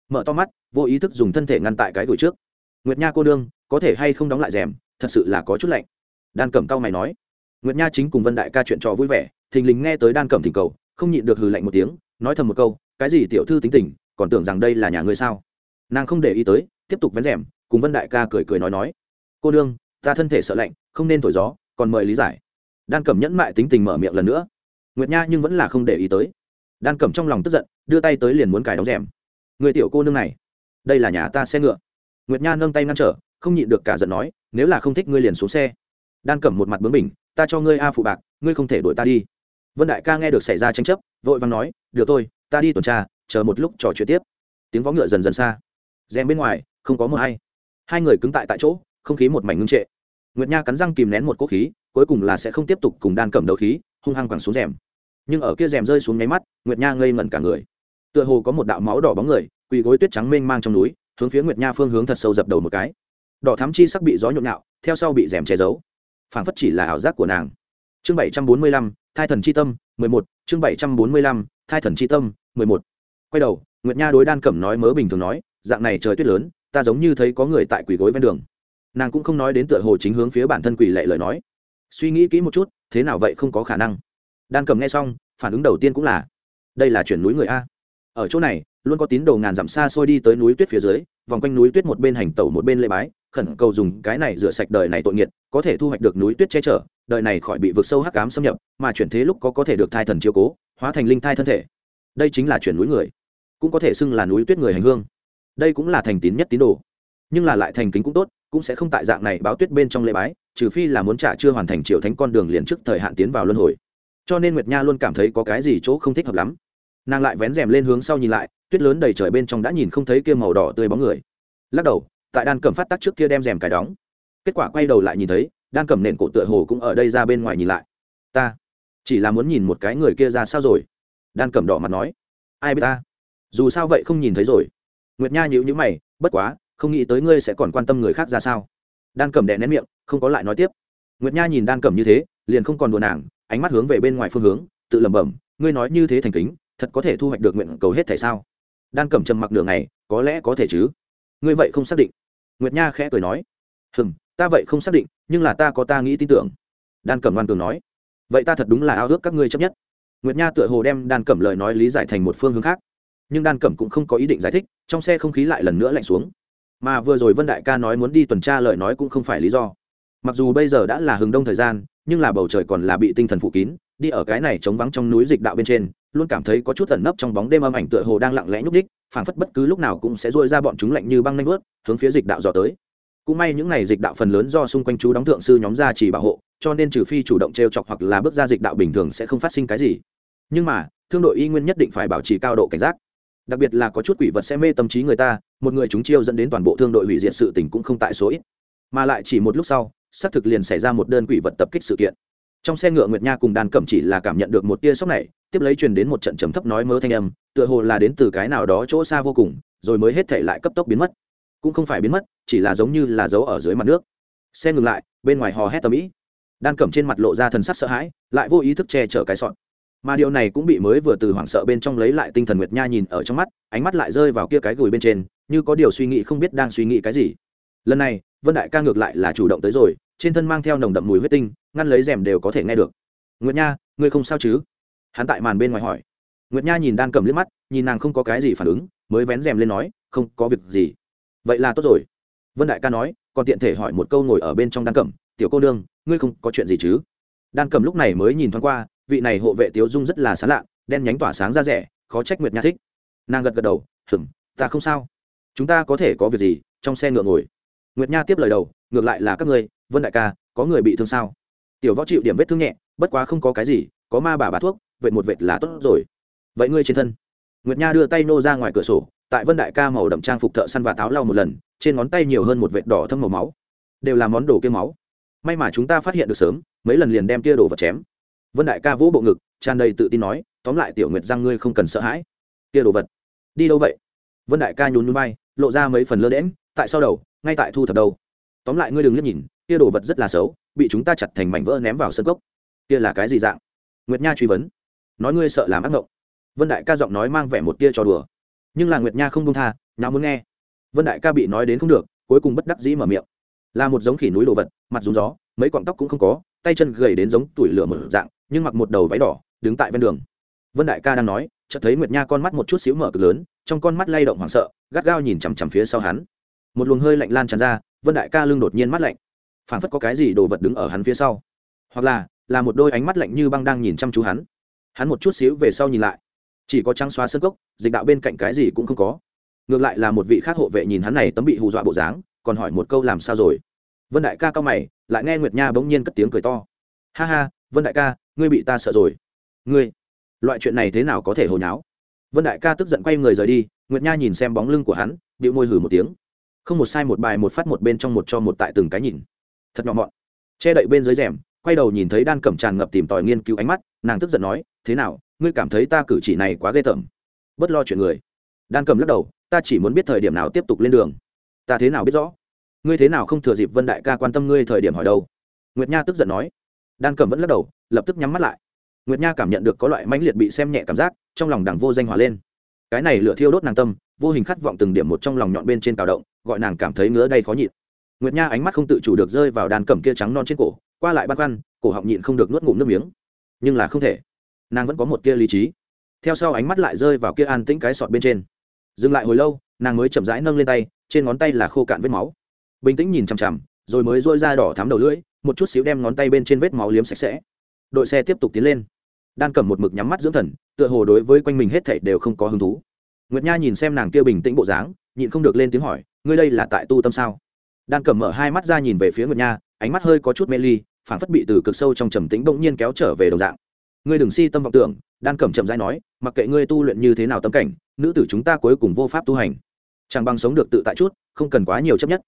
Mở to mắt, vô ý thức dùng thân thể ngăn tại cái gửi trước. Nguyệt nha cô đương có thể hay không đóng lại rèm, thật sự là có chút lạnh. Đan cẩm cao mày nói. Nguyệt nha chính cùng vân đại ca chuyện trò vui vẻ, thình lình nghe tới đan cẩm thỉnh cầu, không nhịn được hừ lạnh một tiếng, nói thầm một câu cái gì tiểu thư tính tình, còn tưởng rằng đây là nhà ngươi sao? Nàng không để ý tới, tiếp tục vén rèm, cùng vân đại ca cười cười nói nói. Cô đương ta thân thể sợ lạnh, không nên thổi gió, còn mời lý giải. Đan cẩm nhẫn mại tính tình mở miệng lần nữa. Nguyệt nha nhưng vẫn là không để ý tới. Đan cẩm trong lòng tức giận, đưa tay tới liền muốn cài đóng rèm. Người tiểu cô nương này, đây là nhà ta xe ngựa. Nguyệt nha nâng tay ngăn trở, không nhịn được cả giận nói, nếu là không thích ngươi liền xuống xe. Đan cẩm một mặt bướng bỉnh, ta cho ngươi a phụ bạc, ngươi không thể đuổi ta đi. Vân đại ca nghe được xảy ra tranh chấp, vội vàng nói, được thôi ta đi tuần tra, chờ một lúc trò chuyện tiếp. Tiếng vó ngựa dần dần xa. Rèm bên ngoài, không có mờ hay. Hai người cứng tại tại chỗ, không khí một mảnh ngưng trệ. Nguyệt nha cắn răng kìm nén một cỗ khí, cuối cùng là sẽ không tiếp tục cùng đan cẩm đấu khí, hung hăng quẳng xuống rèm. Nhưng ở kia rèm rơi xuống nháy mắt, nguyệt nha ngây ngẩn cả người. Tựa hồ có một đạo máu đỏ bóng người, quỳ gối tuyết trắng mênh mang trong núi, hướng phía nguyệt nha phương hướng thật sâu dập đầu một cái. Đỏ thắm chi sắc bị gió nhộn nhạo theo sau bị rèm che giấu. Phảng phất chỉ là ảo giác của nàng. Chương bảy trăm bốn mươi lăm, thai thần c h i tâm, mười một, chương bảy trăm bốn mươi lăm, thai thần c h i tâm mười một. Quay đầu, nguyệt nha đối đan cẩm nói mớ bình thường nói, dạng này trời tuyết lớn, ta giống như thấy có người tại quỳ gối ven đường. Nàng cũng không nói đến tựa hồ chính hướng phía bản thân quỳ lệ lời nói. Suy nghĩ kỹ một chút, thế nào vậy không có khả năng. Đan cầm nghe xong, phản ứng đầu tiên cũng là, đây là chuyển núi người a. Ở chỗ này, luôn có tín đồ ngàn dặm xa xôi đi tới núi tuyết phía dưới, vòng quanh núi tuyết một bên hành tẩu một bên lễ bái, khẩn cầu dùng cái này rửa sạch đời này tội nghiệt có thể thu hoạch được núi tuyết che chở, đời này khỏi bị vực sâu hắc cám xâm nhập, mà chuyển thế lúc có có thể được thai thần chiếu cố, hóa thành linh thai thân thể đây chính là chuyển núi người, cũng có thể xưng là núi tuyết người hành hương. Đây cũng là thành tín nhất tín đồ. Nhưng là lại thành kính cũng tốt, cũng sẽ không tại dạng này báo tuyết bên trong lễ bái, trừ phi là muốn trả chưa hoàn thành triệu thánh con đường liền trước thời hạn tiến vào luân hồi. Cho nên nguyệt nha luôn cảm thấy có cái gì chỗ không thích hợp lắm. Nàng lại vén rèm lên hướng sau nhìn lại, tuyết lớn đầy trời bên trong đã nhìn không thấy kia màu đỏ tươi bóng người. Lắc đầu, tại đan cầm phát tắc trước kia đem rèm cài đóng. Kết quả quay đầu lại nhìn thấy, đan cầm nền cổ tựa hồ cũng ở đây ra bên ngoài nhìn lại. Ta chỉ là muốn nhìn một cái người kia ra sao rồi đan Cẩm đỏ mặt nói, ai biết ta? Dù sao vậy không nhìn thấy rồi. Nguyệt nha nhíu nhữ mày, bất quá, không nghĩ tới ngươi sẽ còn quan tâm người khác ra sao? Đan Cẩm đè nén miệng, không có lại nói tiếp. Nguyệt nha nhìn đan Cẩm như thế, liền không còn đùa nàng, ánh mắt hướng về bên ngoài phương hướng, tự lẩm bẩm, ngươi nói như thế thành kính, thật có thể thu hoạch được nguyện cầu hết tại sao? Đan cẩm trầm mặc đường này có lẽ có thể chứ. Ngươi vậy không xác định? Nguyệt nha khẽ cười nói, hừm, ta vậy không xác định, nhưng là ta có ta nghĩ tin tưởng. Đan cẩm ngoan cường nói, vậy ta thật đúng là ao ước các ngươi chấp nhất nguyệt nha tựa hồ đem đan cẩm lời nói lý giải thành một phương hướng khác nhưng đan cẩm cũng không có ý định giải thích trong xe không khí lại lần nữa lạnh xuống. Mà vừa rồi vân đại ca nói muốn đi tuần tra lời nói cũng không phải lý do. Mặc dù bây giờ đã là hừng đông thời gian nhưng là bầu trời còn là bị tinh thần phủ kín đi ở cái này trống vắng trong núi dịch đạo bên trên luôn cảm thấy có chút tẩn nấp trong bóng đêm âm ảnh tựa hồ đang lặng lẽ nhúc nhích, phảng phất bất cứ lúc nào cũng sẽ dội ra bọn chúng lạnh như băng nanh vớt hướng phía dịch đạo dò tới. Cũng may những n à y dịch đạo phần lớn do xung quanh chú đóng thượng sư nhóm ra chỉ bảo hộ cho nên trừ phi chủ động t r e o chọc hoặc là bước ra dịch đạo bình thường sẽ không phát sinh cái gì nhưng mà, thương đội y nguyên nhất định phải bảo trì cao độ cảnh giác. Đặc biệt là có chút quỷ vật sẽ mê tâm trí người ta, một người chúng chiêu dẫn đến toàn bộ thương đội hủy diệt sự tình cũng không tại số ít. Mà lại chỉ một lúc sau, xác thực liền xảy ra một đơn quỷ vật tập kích sự kiện. Trong xe ngựa nguyệt nha cùng đàn cẩm chỉ là cảm nhận được một tia sốc này, tiếp lấy truyền đến một trận trầm thấp nói mớ thanh âm, tựa hồ là đến từ cái nào đó chỗ xa vô cùng, rồi mới hết thể lại cấp tốc biến mất. Cũng không phải biến mất, chỉ là giống như là dấu ở dưới mặt nước. Xe ngừng lại, bên ngoài hò hét tầm ĩ. Đan cẩm trên mặt lộ ra thần sắc sợ hãi, lại vô ý thức che chở cái sọn mà điều này cũng bị mới vừa từ hoảng sợ bên trong lấy lại tinh thần nguyệt nha nhìn ở trong mắt, ánh mắt lại rơi vào kia cái gùi bên trên, như có điều suy nghĩ không biết đang suy nghĩ cái gì. Lần này, vân đại ca ngược lại là chủ động tới rồi, trên thân mang theo nồng đậm mùi huyết tinh, ngăn lấy rèm đều có thể nghe được. Nguyệt nha, ngươi không sao chứ? Hắn tại màn bên ngoài hỏi. Nguyệt nha nhìn đan cầm liếc mắt, nhìn nàng không có cái gì phản ứng, mới vén rèm lên nói, không có việc gì. Vậy là tốt rồi. Vân đại ca nói, còn tiện thể hỏi một câu ngồi ở bên trong đan cẩm, tiểu cô nương, ngươi không có chuyện gì chứ? Đan cẩm lúc này mới nhìn thoáng qua vị này hộ vệ tiếu dung rất là sán lạ đen nhánh tỏa sáng ra rẻ, khó trách nguyệt nha thích. Nàng gật gật đầu hừng ta không sao. Chúng ta có thể có việc gì, trong xe ngựa ngồi. Nguyệt nha tiếp lời đầu, ngược lại là các ngươi, vân đại ca, có người bị thương sao? Tiểu võ chịu điểm vết thương nhẹ, bất quá không có cái gì, có ma bà bà thuốc vậy một vệt là tốt rồi. Vậy ngươi trên thân? Nguyệt nha đưa tay nô ra ngoài cửa sổ, tại vân đại ca màu đậm trang phục thợ săn và táo lau một lần, trên ngón tay nhiều hơn một vệt đỏ thâm màu máu. Đều là món đồ kia máu. May mà chúng ta phát hiện được sớm, mấy lần liền đem kia đồ vật chém vân đại ca vỗ bộ ngực, tràn đầy tự tin nói, tóm lại tiểu nguyệt rằng ngươi không cần sợ hãi. Kia đồ vật, đi đâu vậy? Vân đại ca nhún nhún vai, lộ ra mấy phần lơ đễm tại sau đầu? Ngay tại thu thập đâu? Tóm lại ngươi đừng liếc nhìn, kia đồ vật rất là xấu, bị chúng ta chặt thành mảnh vỡ ném vào sân cốc. Kia là cái gì dạng? Nguyệt nha truy vấn. Nói ngươi sợ làm ác mộng vân đại ca giọng nói mang vẻ một tia trò đùa. Nhưng là nguyệt nha không công tha nào muốn nghe. Vân đại ca bị nói đến không được, cuối cùng bất đắc dĩ mở miệng. Là một giống khỉ núi đồ vật, mặt rúng gió, mấy cọng tóc cũng không có, tay chân gầy đến giống tuổi lửa mở dạng nhưng mặc một đầu váy đỏ, đứng tại ven đường. Vân đại ca đang nói, chợt thấy nguyệt nha con mắt một chút xíu mở cực lớn, trong con mắt lay động hoảng sợ, gắt gao nhìn chằm chằm phía sau hắn. Một luồng hơi lạnh lan tràn ra, vân đại ca lưng đột nhiên mắt lạnh. Phảng phất có cái gì đồ vật đứng ở hắn phía sau. Hoặc là là một đôi ánh mắt lạnh như băng đang nhìn chăm chú hắn. Hắn một chút xíu về sau nhìn lại. Chỉ có trắng xóa sân cốc, dịch đạo bên cạnh cái gì cũng không có. Ngược lại là một vị khác hộ vệ nhìn hắn này tấm bị hù dọa bộ dáng, còn hỏi một câu làm sao rồi. Vân đại ca cao mày, lại nghe nguyệt nha bỗng nhiên cất tiếng cười to. Ha ha vân đại ca, ngươi bị ta sợ rồi. Ngươi? Loại chuyện này thế nào có thể hồi nháo? Vân đại ca tức giận quay người rời đi, nguyệt nha nhìn xem bóng lưng của hắn bị môi hử một tiếng. Không một sai một bài, một phát một bên trong một cho một tại từng cái nhìn. Thật nhỏ mọn. Che đậy bên dưới rèm, quay đầu nhìn thấy đan cẩm tràn ngập tìm tòi nghiên cứu ánh mắt, nàng tức giận nói, thế nào, ngươi cảm thấy ta cử chỉ này quá ghê tởm? Bất lo chuyện người. Đan cầm lắc đầu, ta chỉ muốn biết thời điểm nào tiếp tục lên đường. Ta thế nào biết rõ? Ngươi thế nào không thừa dịp vân đại ca quan tâm ngươi thời điểm hỏi đâu? Nguyệt nha tức giận nói đan Cẩm vẫn lắc đầu, lập tức nhắm mắt lại. Nguyệt nha cảm nhận được có loại mãnh liệt bị xem nhẹ cảm giác, trong lòng đằng vô danh hỏa lên. Cái này lửa thiêu đốt nàng tâm, vô hình khát vọng từng điểm một trong lòng nhọn bên trên tàu động, gọi nàng cảm thấy ngứa đây khó nhịn. Nguyệt nha ánh mắt không tự chủ được rơi vào đàn cầm kia trắng non trên cổ, qua lại băn khoăn, cổ họng nhịn không được nuốt ngụm nước miếng. Nhưng là không thể. Nàng vẫn có một kia lý trí. Theo sau ánh mắt lại rơi vào kia an tĩnh cái sọt bên trên. Dừng lại hồi lâu, nàng mới chậm rãi nâng lên tay, trên ngón tay là khô cạn vết máu. Bình tĩnh nhìn chằm chằm, rồi mới dôi ra đỏ thắm đầu lưỡi một chút xíu đem ngón tay bên trên vết máu liếm sạch sẽ. Đội xe tiếp tục tiến lên. Đan cầm một mực nhắm mắt dưỡng thần, tựa hồ đối với quanh mình hết thảy đều không có hứng thú. Nguyệt nha nhìn xem nàng kia bình tĩnh bộ dáng, nhịn không được lên tiếng hỏi, ngươi đây là tại tu tâm sao? Đan cầm mở hai mắt ra nhìn về phía nguyệt nha, ánh mắt hơi có chút mê ly phản phất bị từ cực sâu trong trầm tĩnh bỗng nhiên kéo trở về đồng dạng. Ngươi đừng si tâm vọng tưởng, đan cẩm chậm rãi nói, mặc kệ ngươi tu luyện như thế nào tâm cảnh, nữ tử chúng ta cuối cùng vô pháp tu hành. Chẳng bằng sống được tự tại chút, không cần quá nhiều chấp nhất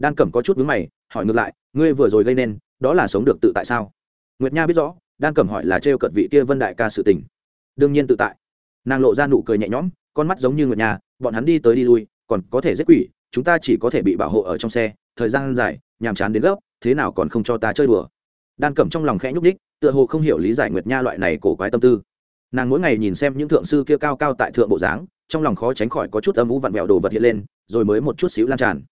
đan cẩm có chút vướng mày, hỏi ngược lại, ngươi vừa rồi gây nên, đó là sống được tự tại sao? Nguyệt nha biết rõ, đan cẩm hỏi là trêu cận vị kia vân đại ca sự tình. Đương nhiên tự tại. Nàng lộ ra nụ cười nhẹ nhõm, con mắt giống như nguyệt nha, bọn hắn đi tới đi lui, còn có thể giết quỷ, chúng ta chỉ có thể bị bảo hộ ở trong xe, thời gian dài, nhàm chán đến gấp, thế nào còn không cho ta chơi đùa? Đan cẩm trong lòng khẽ nhúc ních tựa hồ không hiểu lý giải nguyệt nha loại này cổ quái tâm tư. Nàng mỗi ngày nhìn xem những thượng sư kia cao cao tại thượng bộ dáng, trong lòng khó tránh khỏi có chút âm ú vặn vẹo đồ vật hiện lên, rồi mới một chút xíu lan tràn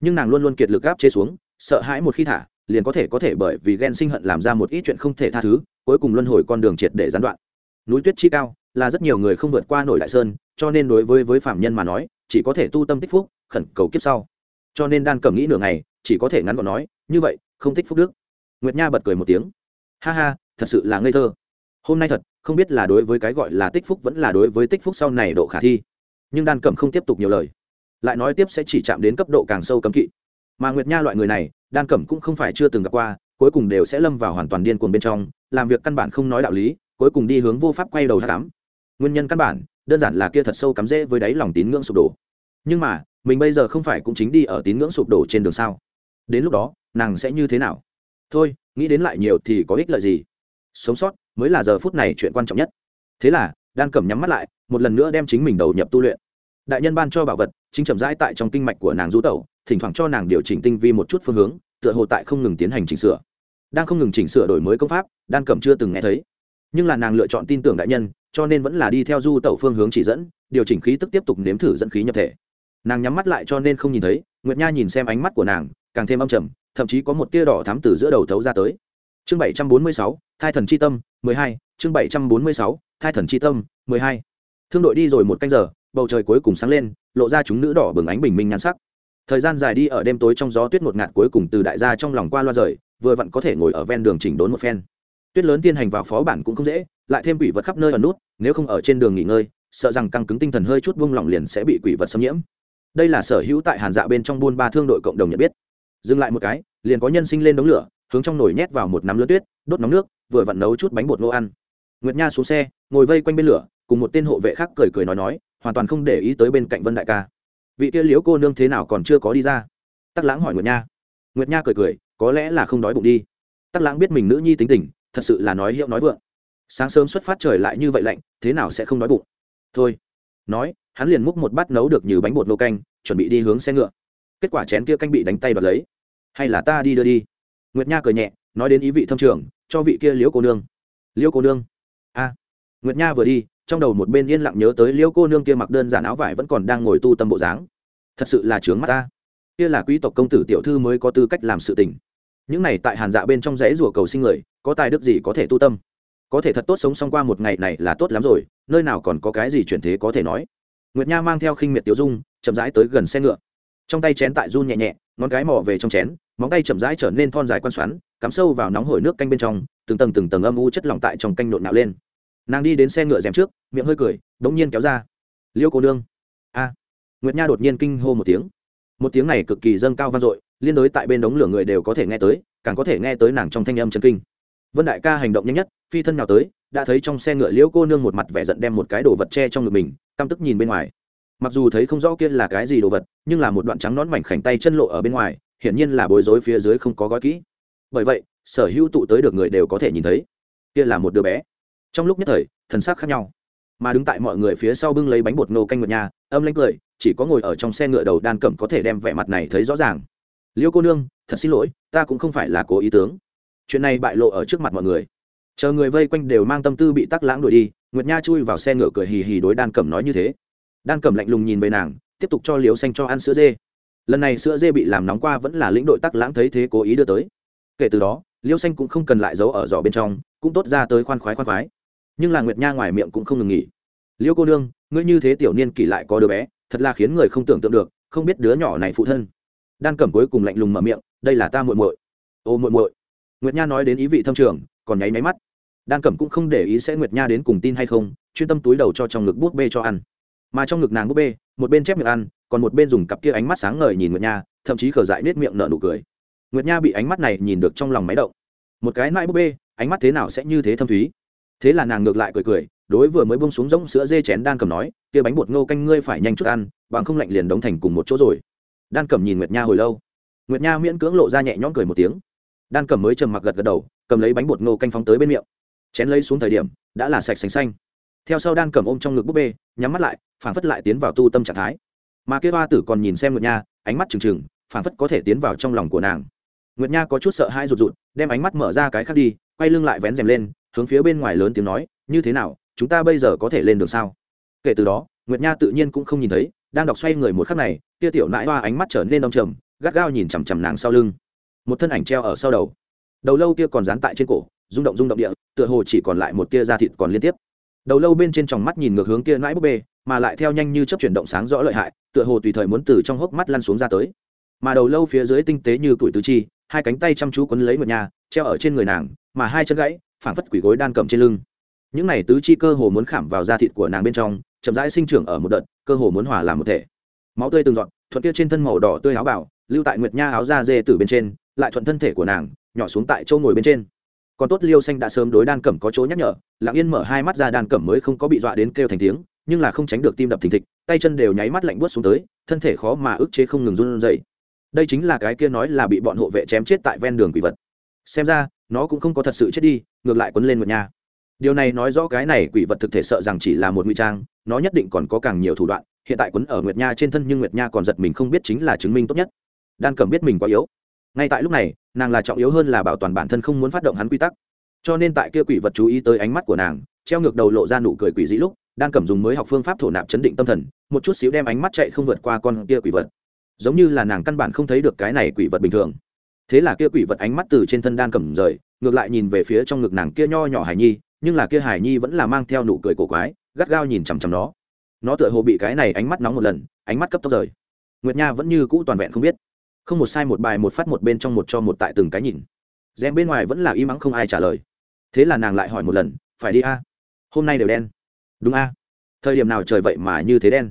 nhưng nàng luôn luôn kiệt lực gáp chế xuống, sợ hãi một khi thả, liền có thể có thể bởi vì ghen sinh hận làm ra một ít chuyện không thể tha thứ, cuối cùng luân hồi con đường triệt để gián đoạn. Núi tuyết chi cao, là rất nhiều người không vượt qua nổi đại sơn, cho nên đối với với phạm nhân mà nói, chỉ có thể tu tâm tích phúc, khẩn cầu kiếp sau. Cho nên đan cầm nghĩ nửa ngày, chỉ có thể ngắn gọn nói, như vậy, không tích phúc đức. Nguyệt nha bật cười một tiếng. Ha ha, thật sự là ngây thơ. Hôm nay thật, không biết là đối với cái gọi là tích phúc vẫn là đối với tích phúc sau này độ khả thi. Nhưng đan cẩm không tiếp tục nhiều lời lại nói tiếp sẽ chỉ chạm đến cấp độ càng sâu cấm kỵ. Mà nguyệt nha loại người này, đan cẩm cũng không phải chưa từng gặp qua, cuối cùng đều sẽ lâm vào hoàn toàn điên cuồng bên trong, làm việc căn bản không nói đạo lý, cuối cùng đi hướng vô pháp quay đầu hạ cám nguyên nhân căn bản, đơn giản là kia thật sâu cắm rễ với đáy lòng tín ngưỡng sụp đổ. Nhưng mà, mình bây giờ không phải cũng chính đi ở tín ngưỡng sụp đổ trên đường sao? Đến lúc đó, nàng sẽ như thế nào? Thôi, nghĩ đến lại nhiều thì có ích lợi gì? Sống sót mới là giờ phút này chuyện quan trọng nhất. Thế là, đan cẩm nhắm mắt lại, một lần nữa đem chính mình đầu nhập tu luyện. Đại nhân ban cho bảo vật chính chậm rãi tại trong kinh mạch của nàng du tẩu, thỉnh thoảng cho nàng điều chỉnh tinh vi một chút phương hướng, tựa hồ tại không ngừng tiến hành chỉnh sửa. Đang không ngừng chỉnh sửa đổi mới công pháp, đan cẩm chưa từng nghe thấy. Nhưng là nàng lựa chọn tin tưởng đại nhân, cho nên vẫn là đi theo du tẩu phương hướng chỉ dẫn, điều chỉnh khí tức tiếp tục nếm thử dẫn khí nhập thể. Nàng nhắm mắt lại cho nên không nhìn thấy, nguyệt nha nhìn xem ánh mắt của nàng, càng thêm âm trầm, thậm chí có một tia đỏ thắm từ giữa đầu thấu ra tới. Chương bảy trăm bốn mươi sáu, thai thần c h i tâm, mười hai, chương bảy trăm bốn mươi sáu, thai thần c h i tâm, mười hai. Thương đội đi rồi một canh giờ, bầu trời cuối cùng sáng lên lộ ra chúng nữ đỏ bừng ánh bình minh nhan sắc. Thời gian dài đi ở đêm tối trong gió tuyết ngột ngạt cuối cùng từ đại gia trong lòng qua loa rời, vừa vặn có thể ngồi ở ven đường chỉnh đốn một phen. Tuyết lớn tiên hành vào phó bản cũng không dễ, lại thêm quỷ vật khắp nơi ở nút, nếu không ở trên đường nghỉ ngơi, sợ rằng căng cứng tinh thần hơi chút vung lỏng liền sẽ bị quỷ vật xâm nhiễm. Đây là sở hữu tại hàn dạ bên trong buôn ba thương đội cộng đồng nhận biết. Dừng lại một cái, liền có nhân sinh lên đống lửa, hướng trong nồi nhét vào một nắm lứa tuyết, đốt nóng nước, vừa vặn nấu chút bánh bột ngô ăn. Nguyệt nha xuống xe, ngồi vây quanh bên lửa, cùng một tên hộ vệ khác cười cười nói nói hoàn toàn không để ý tới bên cạnh vân đại ca. Vị kia liễu cô nương thế nào còn chưa có đi ra? Tắc lãng hỏi nguyệt nha. Nguyệt nha cười cười, có lẽ là không đói bụng đi. Tắc lãng biết mình nữ nhi tính tình, thật sự là nói hiệu nói vượng. Sáng sớm xuất phát trời lại như vậy lạnh, thế nào sẽ không đói bụng? Thôi. Nói, hắn liền múc một bát nấu được như bánh bột nô canh, chuẩn bị đi hướng xe ngựa. Kết quả chén kia canh bị đánh tay đoạt lấy. Hay là ta đi đưa đi? Nguyệt nha cười nhẹ, nói đến ý vị thâm trường, cho vị kia liễu cô nương. Liễu cô nương. A. Nguyệt nha vừa đi trong đầu một bên yên lặng nhớ tới liễu cô nương kia mặc đơn giản áo vải vẫn còn đang ngồi tu tâm bộ dáng. Thật sự là trướng mắt ta. Kia là quý tộc công tử tiểu thư mới có tư cách làm sự tình. Những này tại hàn dạ bên trong rẽ rùa cầu sinh người, có tài đức gì có thể tu tâm? Có thể thật tốt sống xong qua một ngày này là tốt lắm rồi, nơi nào còn có cái gì chuyển thế có thể nói. Nguyệt nha mang theo khinh miệt Tiểu dung, chậm rãi tới gần xe ngựa. Trong tay chén tại run nhẹ nhẹ, ngón cái mò về trong chén, móng tay chậm rãi trở nên thon dài quan xoắn, cắm sâu vào nóng hổi nước canh bên trong, từng tầng từng tầng âm u chất lỏng tại trong canh nộn nạo lên nàng đi đến xe ngựa rèm trước, miệng hơi cười đ ố n g nhiên kéo ra. Liêu cô nương. A. Nguyệt nha đột nhiên kinh hô một tiếng. Một tiếng này cực kỳ dâng cao vang dội, liên đối tại bên đống lửa người đều có thể nghe tới, càng có thể nghe tới nàng trong thanh âm chân kinh. Vân đại ca hành động nhanh nhất, phi thân nào tới, đã thấy trong xe ngựa liễu cô nương một mặt vẻ giận đem một cái đồ vật che trong ngực mình, căm tức nhìn bên ngoài. Mặc dù thấy không rõ kia là cái gì đồ vật, nhưng là một đoạn trắng nón mảnh khảnh tay chân lộ ở bên ngoài, hiển nhiên là bối rối phía dưới không có gói kỹ. Bởi vậy, sở hữu tụ tới được người đều có thể nhìn thấy. Kia là một đứa bé trong lúc nhất thời, thần sắc khác nhau. Mà đứng tại mọi người phía sau bưng lấy bánh bột nô canh ngựa nhà, âm lãnh cười, chỉ có ngồi ở trong xe ngựa đầu đan cẩm có thể đem vẻ mặt này thấy rõ ràng. Liêu cô nương, thật xin lỗi, ta cũng không phải là cố ý tướng. Chuyện này bại lộ ở trước mặt mọi người. Chờ người vây quanh đều mang tâm tư bị tắc lãng đuổi đi, nguyệt nha chui vào xe ngựa cười hì hì đối đan cẩm nói như thế. Đan cẩm lạnh lùng nhìn về nàng, tiếp tục cho liều xanh cho ăn sữa dê. Lần này sữa dê bị làm nóng qua vẫn là lĩnh đội tắc lãng thấy thế cố ý đưa tới. Kể từ đó, liêu xanh cũng không cần lại giấu ở giỏ bên trong, cũng tốt ra tới khoan khoái khoan khoái nhưng là nguyệt nha ngoài miệng cũng không ngừng nghỉ. Liêu cô nương, ngươi như thế tiểu niên kỷ lại có đứa bé, thật là khiến người không tưởng tượng được, không biết đứa nhỏ này phụ thân. Đan cẩm cuối cùng lạnh lùng mở miệng, đây là ta muội muội. Ô muội muội. Nguyệt nha nói đến ý vị thâm trường, còn nháy máy mắt. Đan cẩm cũng không để ý sẽ nguyệt nha đến cùng tin hay không, chuyên tâm túi đầu cho trong ngực bút bê cho ăn. Mà trong ngực nàng bút bê, một bên chép miệng ăn, còn một bên dùng cặp kia ánh mắt sáng ngời nhìn nguyệt nha, thậm chí khở dại nết miệng nở nụ cười. Nguyệt nha bị ánh mắt này nhìn được trong lòng máy động. Một cái nãi búp bê, ánh mắt thế nào sẽ như thế thâm thúy? Thế là nàng ngược lại cười cười, đối vừa mới bông xuống giống sữa dê chén đan cầm nói, kia bánh bột ngô canh ngươi phải nhanh chút ăn, bằng không lạnh liền đóng thành cùng một chỗ rồi. Đan cầm nhìn nguyệt nha hồi lâu. Nguyệt nha miễn cưỡng lộ ra nhẹ nhõm cười một tiếng. Đan cầm mới trầm mặc gật gật đầu, cầm lấy bánh bột ngô canh phóng tới bên miệng. Chén lấy xuống thời điểm, đã là sạch sành xanh. Theo sau đan cầm ôm trong ngực búp bê, nhắm mắt lại phản phất lại tiến vào tu tâm trạng thái. Mà kia hoa tử còn nhìn xem nguyệt nha, ánh mắt trừng trừng phản phất có thể tiến vào trong lòng của nàng. Nguyệt nha có chút sợ hãi rụt rụt, đem ánh mắt mở ra cái khác đi, quay lưng lại vén rèm lên hướng phía bên ngoài lớn tiếng nói, như thế nào, chúng ta bây giờ có thể lên đường sao? Kể từ đó, nguyệt nha tự nhiên cũng không nhìn thấy, đang đọc xoay người một khắc này tia tiểu nãi hoa ánh mắt trở nên đông trầm, gắt gao nhìn chằm chằm nàng sau lưng. Một thân ảnh treo ở sau đầu. Đầu lâu kia còn dán tại trên cổ, rung động rung động địa, tựa hồ chỉ còn lại một tia da thịt còn liên tiếp. Đầu lâu bên trên tròng mắt nhìn ngược hướng kia nãi búp bê, mà lại theo nhanh như chấp chuyển động sáng rõ lợi hại, tựa hồ tùy thời muốn từ trong hốc mắt lăn xuống ra tới. Mà đầu lâu phía dưới tinh tế như tuổi tứ chi, hai cánh tay chăm chú quấn lấy một nhà treo ở trên người nàng, mà hai chân gãy phảng phất quỷ gối đan cầm trên lưng. Những này tứ chi cơ hồ muốn khảm vào da thịt của nàng bên trong, chậm rãi sinh trưởng ở một đợt, cơ hồ muốn hòa làm một thể. Máu tươi từng giọt, thuận kia trên thân màu đỏ tươi áo bảo lưu tại nguyệt nha áo da dê từ bên trên, lại thuận thân thể của nàng, nhỏ xuống tại châu ngồi bên trên. Còn tốt liêu xanh đã sớm đối đan cẩm có chỗ nhắc nhở, lặng yên mở hai mắt ra đan cẩm mới không có bị dọa đến kêu thành tiếng, nhưng là không tránh được tim đập thình thịch, tay chân đều nháy mắt lạnh buốt xuống tới, thân thể khó mà ức chế không ngừng run rẩy. Đây chính là cái kia nói là bị bọn hộ vệ chém chết tại ven đường quỷ vật xem ra, nó cũng không có thật sự chết đi, ngược lại quấn lên một nhà. Điều này nói rõ cái này quỷ vật thực thể sợ rằng chỉ là một nguy trang, nó nhất định còn có càng nhiều thủ đoạn, hiện tại quấn ở nguyệt nha trên thân nhưng nguyệt nha còn giật mình không biết chính là chứng minh tốt nhất. Đan cẩm biết mình quá yếu. Ngay tại lúc này, nàng là trọng yếu hơn là bảo toàn bản thân không muốn phát động hắn quy tắc. Cho nên tại kia quỷ vật chú ý tới ánh mắt của nàng, treo ngược đầu lộ ra nụ cười quỷ dĩ lúc, đan cẩm dùng mới học phương pháp thổ nạp chấn định tâm thần, một chút xíu đem ánh mắt chạy không vượt qua con kia quỷ vật. Giống như là nàng căn bản không thấy được cái này quỷ vật bình thường thế là kia quỷ vật ánh mắt từ trên thân đan cẩm rời, ngược lại nhìn về phía trong ngực nàng kia nho nhỏ hải nhi, nhưng là kia hải nhi vẫn là mang theo nụ cười cổ quái, gắt gao nhìn chằm chằm nó. Nó tựa hồ bị cái này ánh mắt nóng một lần, ánh mắt cấp tốc rời. Nguyệt nha vẫn như cũ toàn vẹn không biết. Không một sai một bài một phát một bên trong một cho một tại từng cái nhìn. Rèm bên ngoài vẫn là im mắng không ai trả lời. Thế là nàng lại hỏi một lần, phải đi a? Hôm nay đều đen. Đúng a. Thời điểm nào trời vậy mà như thế đen?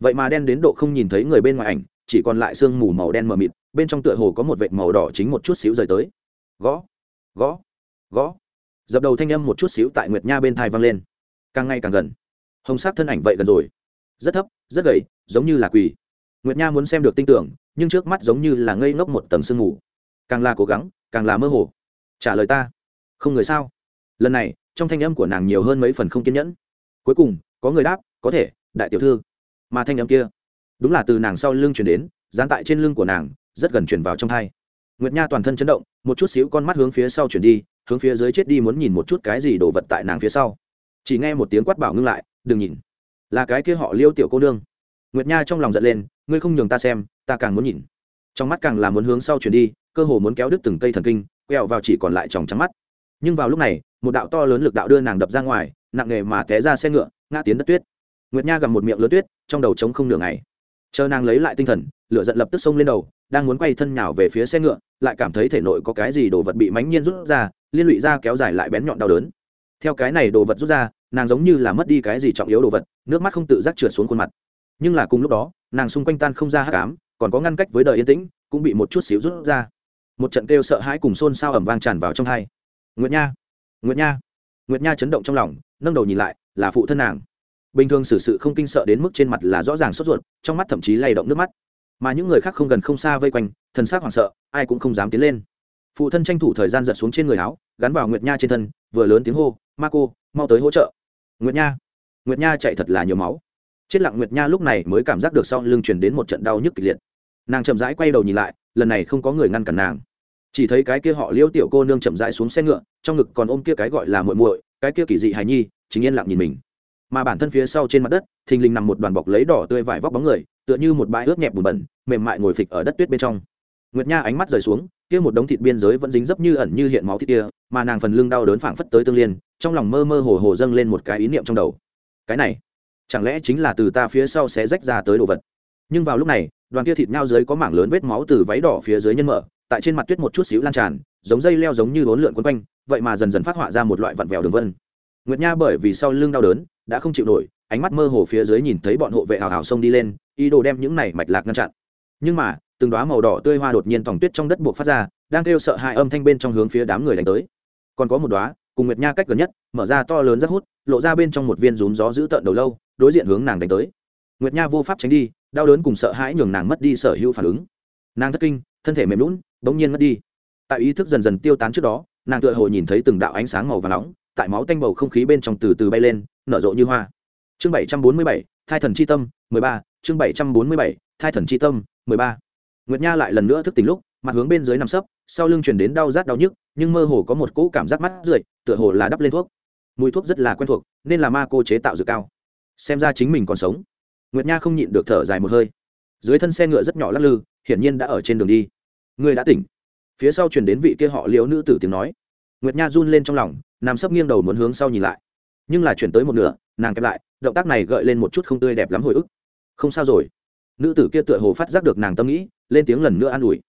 Vậy mà đen đến độ không nhìn thấy người bên ngoài ảnh, chỉ còn lại sương mù màu đen mờ mịt bên trong tựa hồ có một vệt màu đỏ chính một chút xíu rời tới. Gõ gõ gõ. Dập đầu thanh âm một chút xíu tại nguyệt nha bên thai vang lên. Càng ngày càng gần. Hồng sắc thân ảnh vậy gần rồi. Rất thấp, rất gầy, giống như là quỳ. Nguyệt nha muốn xem được tinh tưởng, nhưng trước mắt giống như là ngây ngốc một tầng sương mù. Càng là cố gắng, càng là mơ hồ. Trả lời ta. Không người sao? Lần này, trong thanh âm của nàng nhiều hơn mấy phần không kiên nhẫn. Cuối cùng, có người đáp, có thể, đại tiểu thư. Mà thanh âm kia, đúng là từ nàng sau lưng chuyển đến, dán tại trên lưng của nàng rất gần chuyển vào trong thai. Nguyệt nha toàn thân chấn động, một chút xíu con mắt hướng phía sau chuyển đi, hướng phía dưới chết đi muốn nhìn một chút cái gì đồ vật tại nàng phía sau. Chỉ nghe một tiếng quát bảo ngưng lại, đừng nhìn. Là cái kia họ liêu tiểu cô nương. Nguyệt nha trong lòng giận lên, ngươi không nhường ta xem, ta càng muốn nhìn. Trong mắt càng là muốn hướng sau chuyển đi, cơ hồ muốn kéo đứt từng cây thần kinh, quẹo vào chỉ còn lại tròng trắng mắt. Nhưng vào lúc này, một đạo to lớn lực đạo đưa nàng đập ra ngoài, nặng nề mà té ra xe ngựa, ngã tiến đất tuyết. Nguyệt nha gặp một miệng lớn tuyết, trong đầu trống không nửa ngày chờ nàng lấy lại tinh thần, lửa giận lập tức xông lên đầu, đang muốn quay thân nhào về phía xe ngựa, lại cảm thấy thể nội có cái gì đồ vật bị mánh nhiên rút ra, liên lụy ra kéo dài lại bén nhọn đau đớn. Theo cái này đồ vật rút ra, nàng giống như là mất đi cái gì trọng yếu đồ vật, nước mắt không tự giác trượt xuống khuôn mặt. Nhưng là cùng lúc đó, nàng xung quanh tan không ra hát cám còn có ngăn cách với đời yên tĩnh, cũng bị một chút xíu rút ra. Một trận kêu sợ hãi cùng xôn xao ẩm vang tràn vào trong hai. Nguyệt nha! Nguyệt nha! Nguyệt nha chấn động trong lòng, nâng đầu nhìn lại, là phụ thân nàng bình thường xử sự không kinh sợ đến mức trên mặt là rõ ràng sốt ruột, trong mắt thậm chí lay động nước mắt. Mà những người khác không gần không xa vây quanh, thần s á c hoảng sợ, ai cũng không dám tiến lên. Phụ thân tranh thủ thời gian giật xuống trên người áo, gắn vào nguyệt nha trên thân, vừa lớn tiếng hô ma cô mau tới hỗ trợ. Nguyệt nha? Nguyệt nha chạy thật là nhiều máu. Chết lặng nguyệt nha lúc này mới cảm giác được sau lưng chuyển đến một trận đau nhức kịch liệt. Nàng chậm rãi quay đầu nhìn lại, lần này không có người ngăn cản nàng. Chỉ thấy cái kia họ liêu tiểu cô nương chậm rãi xuống xe ngựa, trong ngực còn ôm kia cái gọi là muội muội, cái kia kỳ dị hài nhi, chính yên lặng nhìn mình mà bản thân phía sau trên mặt đất, thình lình nằm một đoàn bọc lấy đỏ tươi vải vóc bóng người, tựa như một bãi ướt nhẹp bùn bẩn, mềm mại ngồi phịch ở đất tuyết bên trong. Nguyệt nha ánh mắt rời xuống, kia một đống thịt biên giới vẫn dính dấp như ẩn như hiện máu thịt kia, mà nàng phần lưng đau đớn phảng phất tới tương liên, trong lòng mơ mơ hồ hồ dâng lên một cái ý niệm trong đầu. Cái này, chẳng lẽ chính là từ ta phía sau sẽ rách ra tới đồ vật? Nhưng vào lúc này, đoàn kia thịt nhau dưới có mảng lớn vết máu từ váy đỏ phía dưới nhân mở, tại trên mặt tuyết một chút xíu lan tràn, giống dây leo giống như bốn lượn quấn quanh, vậy mà dần dần phát họa ra một loại vặn vẹo đường vân. Nguyệt nha bởi vì sau lưng đau đớn đã không chịu nổi, ánh mắt mơ hồ phía dưới nhìn thấy bọn hộ vệ hào hào xông đi lên, ý đồ đem những này mạch lạc ngăn chặn. Nhưng mà, từng đoá màu đỏ tươi hoa đột nhiên tòng tuyết trong đất buộc phát ra, đang kêu sợ hãi âm thanh bên trong hướng phía đám người đánh tới. Còn có một đoá cùng nguyệt nha cách gần nhất, mở ra to lớn rất hút, lộ ra bên trong một viên rúm gió giữ tợn đầu lâu, đối diện hướng nàng đánh tới. Nguyệt nha vô pháp tránh đi, đau đớn cùng sợ hãi nhường nàng mất đi sở hữu phản ứng. Nàng thất kinh, thân thể mềm lún bỗng nhiên mất đi. Tại ý thức dần dần tiêu tán trước đó, nàng tựa hồ nhìn thấy từng đạo ánh sáng màu và nóng, tại máu tanh bầu không khí bên trong từ từ bay lên nở rộ như hoa. Chương bảy trăm bốn mươi bảy, thai thần c h i tâm, mười ba, chương bảy trăm bốn mươi bảy, thai thần c h i tâm, mười ba. Nguyệt nha lại lần nữa thức tỉnh lúc, mặt hướng bên dưới nằm sấp, sau lưng chuyển đến đau rát đau nhức, nhưng mơ hồ có một cỗ cảm giác mắt rượi, tựa hồ là đắp lên thuốc. Mùi thuốc rất là quen thuộc, nên là ma cô chế tạo dược cao. Xem ra chính mình còn sống. Nguyệt nha không nhịn được thở dài một hơi. Dưới thân xe ngựa rất nhỏ lắc lư, hiển nhiên đã ở trên đường đi. Người đã tỉnh. Phía sau chuyển đến vị kia họ liễu nữ tử tiếng nói. Nguyệt nha run lên trong lòng, nằm sấp nghiêng đầu muốn hướng sau nhìn lại nhưng là chuyển tới một nửa, nàng kẹp lại, động tác này gợi lên một chút không tươi đẹp lắm hồi ức. Không sao rồi. Nữ tử kia tựa hồ phát giác được nàng tâm nghĩ, lên tiếng lần nữa an ủi.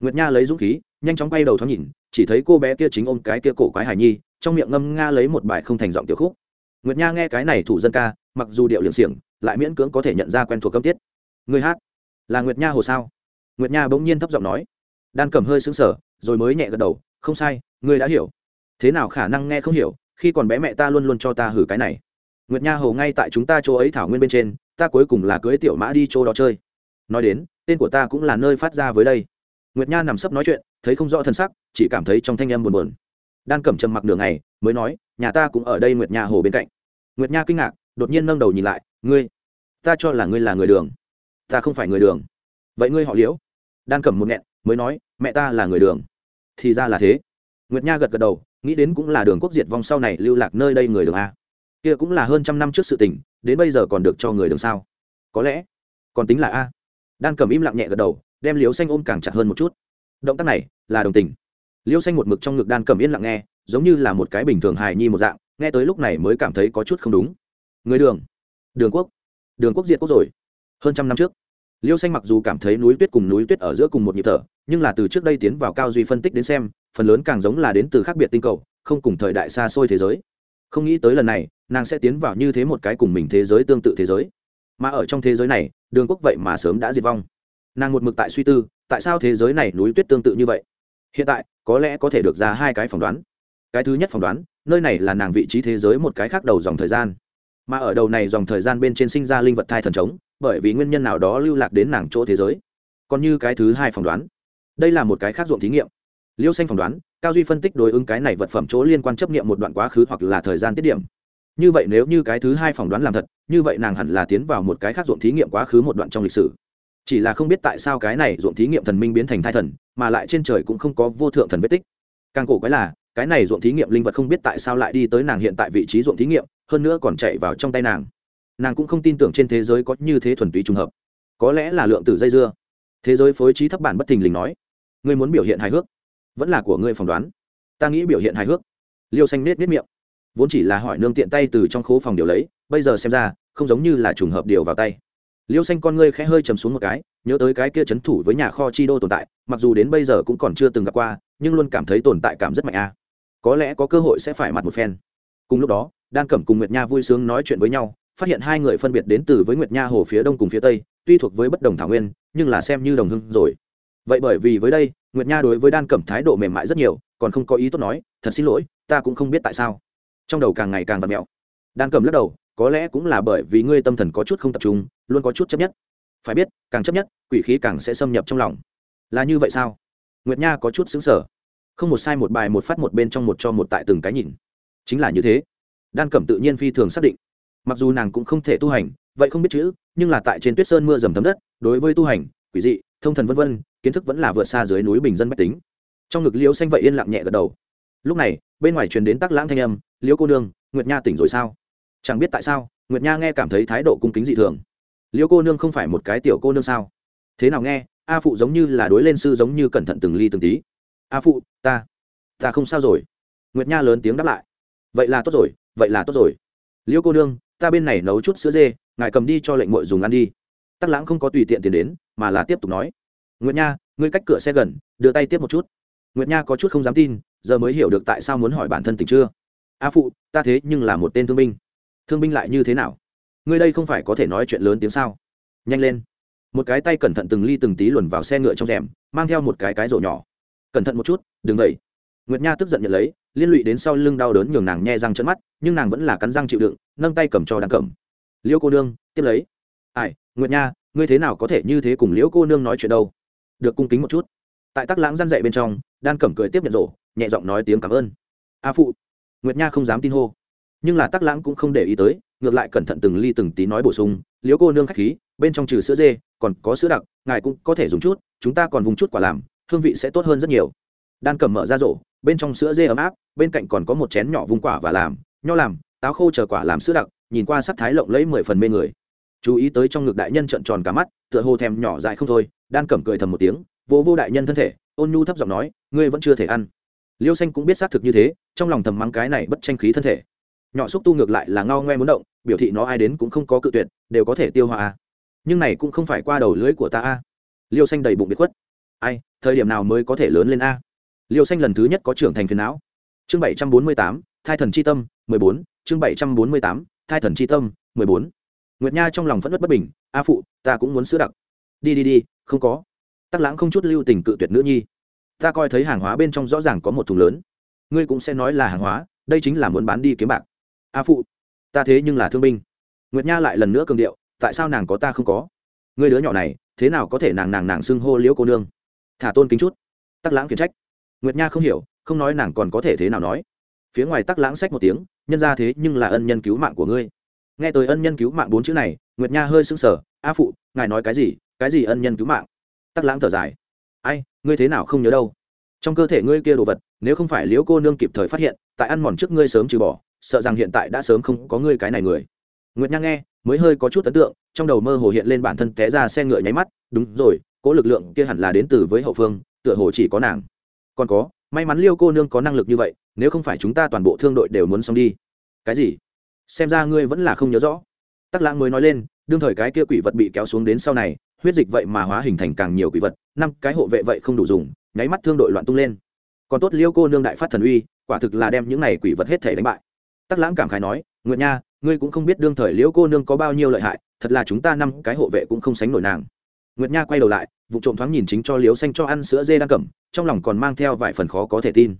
Nguyệt nha lấy dũng khí, nhanh chóng quay đầu thoáng nhìn, chỉ thấy cô bé kia chính ôm cái kia cổ quái hải nhi, trong miệng ngâm nga lấy một bài không thành giọng tiểu khúc. Nguyệt nha nghe cái này thủ dân ca, mặc dù điệu liệng xiềng, lại miễn cưỡng có thể nhận ra quen thuộc câm tiết. Người hát, là nguyệt nha hồ sao? Nguyệt nha bỗng nhiên thấp giọng nói. Đan cầm hơi xứng sở rồi mới nhẹ gật đầu, không sai ngươi đã hiểu. Thế nào khả năng nghe không hiểu khi còn bé mẹ ta luôn luôn cho ta hử cái này. Nguyệt nha hồ ngay tại chúng ta chỗ ấy thảo nguyên bên trên, ta cuối cùng là cưới tiểu mã đi chỗ đó chơi. Nói đến, tên của ta cũng là nơi phát ra với đây. Nguyệt nha nằm sấp nói chuyện, thấy không rõ thân sắc, chỉ cảm thấy trong thanh âm buồn buồn. Đan cẩm trầm mặc nửa ngày, mới nói, nhà ta cũng ở đây nguyệt nha hồ bên cạnh. Nguyệt nha kinh ngạc, đột nhiên nâng đầu nhìn lại, ngươi, ta cho là ngươi là người đường. Ta không phải người đường. Vậy ngươi họ liễu? Đan cẩm một nghẹn, mới nói, mẹ ta là người đường. Thì ra là thế. Nguyệt nha gật gật đầu nghĩ đến cũng là đường quốc diệt vong sau này lưu lạc nơi đây người đường a. Kia cũng là hơn trăm năm trước sự tình, đến bây giờ còn được cho người đường sao? Có lẽ, còn tính là a. Đan cầm im lặng nhẹ gật đầu, đem liếu xanh ôm càng chặt hơn một chút. Động tác này là đồng tình. Liêu xanh một mực trong ngực đan cầm yên lặng nghe, giống như là một cái bình thường hài nhi một dạng, nghe tới lúc này mới cảm thấy có chút không đúng. Người đường. Đường quốc. Đường quốc diệt quốc rồi. Hơn trăm năm trước liêu xanh mặc dù cảm thấy núi tuyết cùng núi tuyết ở giữa cùng một nhịp thở, nhưng là từ trước đây tiến vào cao duy phân tích đến xem, phần lớn càng giống là đến từ khác biệt tinh cầu, không cùng thời đại xa xôi thế giới. Không nghĩ tới lần này, nàng sẽ tiến vào như thế một cái cùng mình thế giới tương tự thế giới. Mà ở trong thế giới này, đường quốc vậy mà sớm đã diệt vong. Nàng một mực tại suy tư, tại sao thế giới này núi tuyết tương tự như vậy? Hiện tại, có lẽ có thể được ra hai cái phỏng đoán. Cái thứ nhất phỏng đoán, nơi này là nàng vị trí thế giới một cái khác đầu dòng thời gian. Mà ở đầu này dòng thời gian bên trên sinh ra linh vật thai thần trống bởi vì nguyên nhân nào đó lưu lạc đến nàng chỗ thế giới. Còn như cái thứ hai phỏng đoán. Đây là một cái khác ruộng thí nghiệm. Liêu xanh phỏng đoán, cao duy phân tích đối ứng cái này vật phẩm chỗ liên quan chấp nghiệm một đoạn quá khứ hoặc là thời gian tiết điểm. Như vậy nếu như cái thứ hai phỏng đoán làm thật, như vậy nàng hẳn là tiến vào một cái khác ruộng thí nghiệm quá khứ một đoạn trong lịch sử. Chỉ là không biết tại sao cái này ruộng thí nghiệm thần minh biến thành thai thần, mà lại trên trời cũng không có vô thượng thần vết tích. Càng cổ quái là, cái này ruộng thí nghiệm linh vật không biết tại sao lại đi tới nàng hiện tại vị trí ruộng thí nghiệm, hơn nữa còn chạy vào trong tay nàng nàng cũng không tin tưởng trên thế giới có như thế thuần túy trùng hợp. Có lẽ là lượng tử dây dưa. Thế giới phối trí thấp bản bất thình lình nói, ngươi muốn biểu hiện hài hước, vẫn là của ngươi phỏng đoán. Ta nghĩ biểu hiện hài hước. Liêu xanh nết nết miệng, vốn chỉ là hỏi nương tiện tay từ trong khố phòng điều lấy, bây giờ xem ra, không giống như là trùng hợp điều vào tay. Liêu xanh con ngươi khẽ hơi chầm xuống một cái, nhớ tới cái kia c h ấ n thủ với nhà kho chi đô tồn tại, mặc dù đến bây giờ cũng còn chưa từng gặp qua, nhưng luôn cảm thấy tồn tại cảm rất mạnh a. À. Có lẽ có cơ hội sẽ phải mặt một phen. Cùng lúc đó, đan cẩm cùng nguyệt nha vui sướng nói chuyện với nhau phát hiện hai người phân biệt đến từ với nguyệt nha hồ phía đông cùng phía tây, tuy thuộc với bất đồng thảo nguyên, nhưng là xem như đồng hưng rồi. Vậy bởi vì với đây, nguyệt nha đối với đan cẩm thái độ mềm mại rất nhiều, còn không có ý tốt nói, thật xin lỗi, ta cũng không biết tại sao. Trong đầu càng ngày càng vặt mẹo. Đan cẩm lắc đầu, có lẽ cũng là bởi vì ngươi tâm thần có chút không tập trung, luôn có chút chấp nhất. Phải biết, càng chấp nhất, quỷ khí càng sẽ xâm nhập trong lòng. Là như vậy sao? Nguyệt nha có chút xứng sở không một sai một bài một phát một bên trong một cho một tại từng cái nhìn. Chính là như thế. Đan cẩm tự nhiên phi thường xác định mặc dù nàng cũng không thể tu hành, vậy không biết chữ, nhưng là tại trên tuyết sơn mưa dầm thấm đất, đối với tu hành, quỷ dị, thông thần vân vân, kiến thức vẫn là vượt xa dưới núi bình dân bách tính. Trong ngực liễu xanh vậy yên lặng nhẹ gật đầu. Lúc này, bên ngoài truyền đến tắc lãng thanh âm, liễu cô nương, nguyệt nha tỉnh rồi sao? Chẳng biết tại sao, nguyệt nha nghe cảm thấy thái độ cung kính dị thường. Liễu cô nương không phải một cái tiểu cô nương sao? Thế nào nghe, a phụ giống như là đối lên sư giống như cẩn thận từng ly từng tí. A phụ, ta ta không sao rồi. Nguyệt nha lớn tiếng đáp lại. Vậy là tốt rồi, vậy là tốt rồi. Liễu cô nương ta bên này nấu chút sữa dê, ngài cầm đi cho lệnh mội dùng ăn đi. Tắc lãng không có tùy tiện tiền đến, mà là tiếp tục nói. Nguyệt nha, ngươi cách cửa xe gần, đưa tay tiếp một chút. Nguyệt nha có chút không dám tin, giờ mới hiểu được tại sao muốn hỏi bản thân tình chưa. A phụ, ta thế nhưng là một tên thương binh. Thương binh lại như thế nào? Ngươi đây không phải có thể nói chuyện lớn tiếng sao? Nhanh lên. Một cái tay cẩn thận từng ly từng tí luồn vào xe ngựa trong rèm, mang theo một cái cái rổ nhỏ. Cẩn thận một chút, đừng vậy. Nguyệt nha tức giận nhận lấy liên lụy đến sau lưng đau đớn nhường nàng nhe răng trận mắt, nhưng nàng vẫn là cắn răng chịu đựng, nâng tay cầm cho đàn cầm. Liễu cô nương, tiếp lấy. Ai, nguyệt nha, ngươi thế nào có thể như thế cùng liễu cô nương nói chuyện đâu? Được cung kính một chút. Tại tắc lãng răn dậy bên trong, đan cẩm cười tiếp nhận rổ, nhẹ giọng nói tiếng cảm ơn. A phụ, nguyệt nha không dám tin hô. Nhưng là tắc lãng cũng không để ý tới, ngược lại cẩn thận từng ly từng tí nói bổ sung, liễu cô nương khách khí, bên trong trừ sữa dê, còn có sữa đặc, ngài cũng có thể dùng chút, chúng ta còn vùng chút quả làm, hương vị sẽ tốt hơn rất nhiều. Đan cầm mở ra rổ bên trong sữa dê ấm áp, bên cạnh còn có một chén nhỏ vung quả và làm, nho làm, táo khô chờ quả làm sữa đặc, nhìn qua sắc thái lộng lấy mười phần mê người. Chú ý tới trong ngực đại nhân trợn tròn cả mắt, tựa hồ thèm nhỏ dại không thôi đan cẩm cười thầm một tiếng, vô vô đại nhân thân thể, ôn nhu thấp giọng nói, ngươi vẫn chưa thể ăn. Liêu xanh cũng biết xác thực như thế, trong lòng thầm mắng cái này bất tranh khí thân thể. Nhỏ xúc tu ngược lại là ngao ngoe muốn động, biểu thị nó ai đến cũng không có cự tuyệt, đều có thể tiêu hóa. Nhưng này cũng không phải qua đầu lưới của ta a. Liêu xanh đầy bụng biệt khuất. Ai, thời điểm nào mới có thể lớn lên a? Liêu xanh lần thứ nhất có trưởng thành phiền não. Chương bảy trăm bốn mươi tám, thai thần c h i tâm, mười bốn. Chương bảy trăm bốn mươi tám, thai thần c h i tâm, mười bốn. Nguyệt nha trong lòng phẫn nộ bất bình, a phụ, ta cũng muốn sữa đặc. Đi đi đi, không có. Tắc lãng không chút lưu tình cự tuyệt nữ nhi. Ta coi thấy hàng hóa bên trong rõ ràng có một thùng lớn. Ngươi cũng sẽ nói là hàng hóa, đây chính là muốn bán đi kiếm bạc. A phụ, ta thế nhưng là thương binh. Nguyệt nha lại lần nữa cường điệu, tại sao nàng có ta không có? Ngươi đứa nhỏ này, thế nào có thể nàng nàng nàng xưng hô liễu cô nương? Thả tôn kính chút. Tắc lãng khiển trách nguyệt nha không hiểu, không nói nàng còn có thể thế nào nói. Phía ngoài tắc lãng sách một tiếng, nhân ra thế nhưng là ân nhân cứu mạng của ngươi. Nghe tới ân nhân cứu mạng bốn chữ này, nguyệt nha hơi sững sờ, a phụ, ngài nói cái gì? Cái gì ân nhân cứu mạng? Tắc lãng thở dài. Ai, ngươi thế nào không nhớ đâu? Trong cơ thể ngươi kia đồ vật, nếu không phải liễu cô nương kịp thời phát hiện, tại ăn mòn trước ngươi sớm trừ bỏ, sợ rằng hiện tại đã sớm không có ngươi cái này người. Nguyệt nha nghe, mới hơi có chút ấn tượng, trong đầu mơ hồ hiện lên bản thân té ra xe ngựa nháy mắt. Đúng rồi, cố lực lượng kia hẳn là đến từ với hậu phương, tựa hồ chỉ có nàng còn có, may mắn liêu cô nương có năng lực như vậy, nếu không phải chúng ta toàn bộ thương đội đều muốn xong đi. Cái gì? Xem ra ngươi vẫn là không nhớ rõ. Tắc lãng mới nói lên, đương thời cái kia quỷ vật bị kéo xuống đến sau này, huyết dịch vậy mà hóa hình thành càng nhiều quỷ vật, năm cái hộ vệ vậy không đủ dùng, nháy mắt thương đội loạn tung lên. Còn tốt liêu cô nương đại phát thần uy, quả thực là đem những này quỷ vật hết thể đánh bại. Tắc lãng cảm khái nói, nguyệt nha, ngươi cũng không biết đương thời liễu cô nương có bao nhiêu lợi hại, thật là chúng ta năm cái hộ vệ cũng không sánh nổi nàng nguyệt nha quay đầu lại, vụ trộm thoáng nhìn chính cho liễu xanh cho ăn sữa dê đang cầm, trong lòng còn mang theo vài phần khó có thể tin.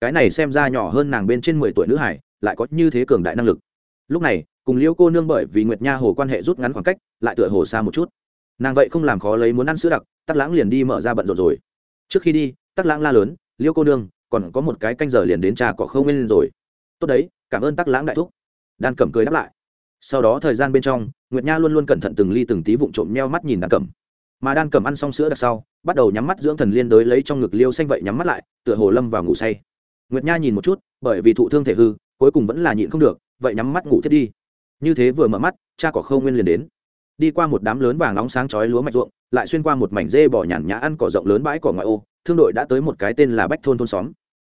Cái này xem ra nhỏ hơn nàng bên trên mười tuổi nữ hải, lại có như thế cường đại năng lực. Lúc này, cùng liễu cô nương bởi vì nguyệt nha hồ quan hệ rút ngắn khoảng cách, lại tựa hồ xa một chút. Nàng vậy không làm khó lấy muốn ăn sữa đặc, tắc lãng liền đi mở ra bận rộn rồi. Trước khi đi, tắc lãng la lớn, liễu cô nương, còn có một cái canh giờ liền đến trà cỏ không lên rồi. Tốt đấy, cảm ơn tắc lãng đại thúc. Đan cẩm cười đáp lại. Sau đó thời gian bên trong, nguyệt nha luôn luôn cẩn thận từng ly từng tí vụng trộm meo mắt nhìn đan cẩm mà đan cầm ăn xong sữa đặc sau, bắt đầu nhắm mắt dưỡng thần liên đới lấy trong ngực liêu xanh vậy nhắm mắt lại, tựa hồ lâm vào ngủ say. Nguyệt nha nhìn một chút, bởi vì thụ thương thể hư, cuối cùng vẫn là nhịn không được, vậy nhắm mắt ngủ thiết đi. Như thế vừa mở mắt, cha cỏ khâu nguyên liền đến. Đi qua một đám lớn vàng nóng sáng chói lúa mạch ruộng, lại xuyên qua một mảnh dê bỏ nhàn nhã ăn cỏ rộng lớn bãi cỏ ngoại ô, thương đội đã tới một cái tên là bách thôn thôn xóm.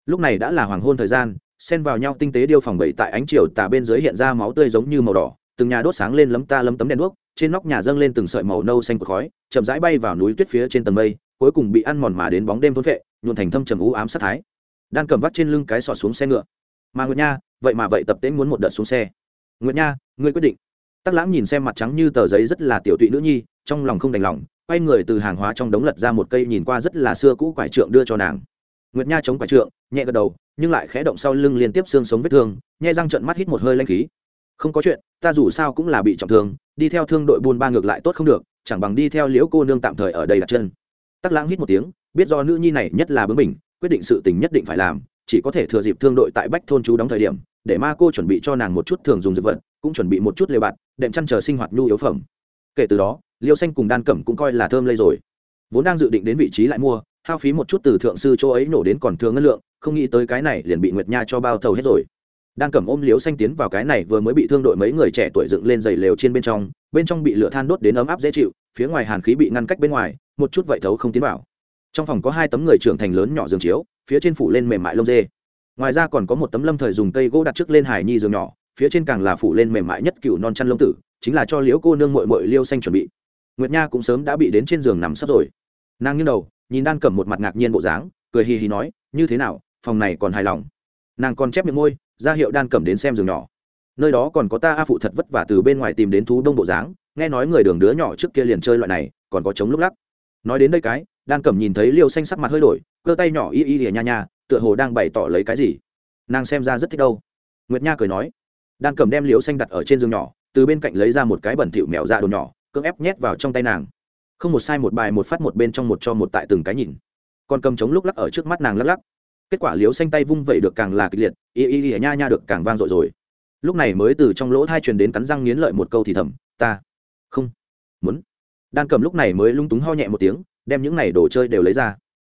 Lúc này đã là hoàng hôn thời gian, xen vào nhau tinh tế điêu phòng bậy tại ánh chiều tà bên dưới hiện ra máu tươi giống như màu đỏ, từng nhà đốt sáng lên lấm ta lấm tấm đèn đuốc trên nóc nhà dâng lên từng sợi màu nâu xanh của khói, chậm rãi bay vào núi tuyết phía trên tầng mây, cuối cùng bị ăn mòn mà đến bóng đêm thôn vệ nhuộn thành thâm trầm u ám sát thái. Đan cầm vắt trên lưng cái sọt xuống xe ngựa. Mà nguyệt nha, vậy mà vậy tập tễnh muốn một đợt xuống xe. Nguyệt nha, ngươi quyết định. Tắc lãng nhìn xem mặt trắng như tờ giấy rất là tiểu tụy nữ nhi, trong lòng không đành lòng, quay người từ hàng hóa trong đống lật ra một cây nhìn qua rất là xưa cũ quải trượng đưa cho nàng. Nguyệt nha chống quải trượng, nhẹ gật đầu, nhưng lại khẽ động sau lưng liên tiếp xương sống vết thương, nhai răng trận mắt hít một hơi lanh khí. Không có chuyện, ta dù sao cũng là bị trọng thương đi theo thương đội buôn ba ngược lại tốt không được, chẳng bằng đi theo liễu cô nương tạm thời ở đây đặt chân. Tắc lãng hít một tiếng, biết do nữ nhi này nhất là bướng mình quyết định sự tình nhất định phải làm, chỉ có thể thừa dịp thương đội tại bách thôn chú đóng thời điểm, để ma cô chuẩn bị cho nàng một chút thường dùng dược vật, cũng chuẩn bị một chút lều bạt, đệm chăn chờ sinh hoạt nhu yếu phẩm. Kể từ đó, liêu xanh cùng đan cẩm cũng coi là thơm lây rồi. Vốn đang dự định đến vị trí lại mua, hao phí một chút từ thượng sư chỗ ấy nổ đến còn thừa ngân lượng, không nghĩ tới cái này liền bị nguyệt nha cho bao thầu hết rồi đan cẩm ôm liếu xanh tiến vào cái này vừa mới bị thương đội mấy người trẻ tuổi dựng lên giày lều trên bên trong bên trong bị lửa than đốt đến ấm áp dễ chịu, phía ngoài hàn khí bị ngăn cách bên ngoài, một chút vậy thấu không tiến vào. Trong phòng có hai tấm người trưởng thành lớn nhỏ giường chiếu, phía trên phủ lên mềm mại lông dê. Ngoài ra còn có một tấm lâm thời dùng cây gỗ đặt trước lên hải nhi giường nhỏ, phía trên càng là phủ lên mềm mại nhất cựu non chăn lông tử, chính là cho liễu cô nương mội mội liêu xanh chuẩn bị. Nguyệt nha cũng sớm đã bị đến trên giường nằm sắp rồi. Nàng nghiêng đầu, nhìn đan cầm một mặt ngạc nhiên bộ dáng, cười hì hì nói, như thế nào, phòng này còn hài lòng? Nàng còn chép miệng môi ra hiệu đan cầm đến xem giường nhỏ. Nơi đó còn có ta a phụ thật vất vả từ bên ngoài tìm đến thú đông bộ dáng, nghe nói người đường đứa nhỏ trước kia liền chơi loại này, còn có chống lúc lắc. Nói đến đây cái, đan cẩm nhìn thấy liêu xanh sắc mặt hơi đổi, cơ tay nhỏ y y lìa nha nha, tựa hồ đang bày tỏ lấy cái gì. Nàng xem ra rất thích đâu. Nguyệt nha cười nói, đan cẩm đem liêu xanh đặt ở trên giường nhỏ, từ bên cạnh lấy ra một cái bẩn thịu mèo dạ đồ nhỏ, cưỡng ép nhét vào trong tay nàng. Không một sai một bài một phát một bên trong một cho một tại từng cái nhìn. Còn cầm chống lúc lắc ở trước mắt nàng lắc lắc kết quả liếu xanh tay vung vẩy được càng là kịch liệt, y y y nha nha được càng vang dội rồi. Lúc này mới từ trong lỗ thai truyền đến cắn răng nghiến lợi một câu thì thầm, ta không muốn. Đan cầm lúc này mới lung túng ho nhẹ một tiếng, đem những này đồ chơi đều lấy ra.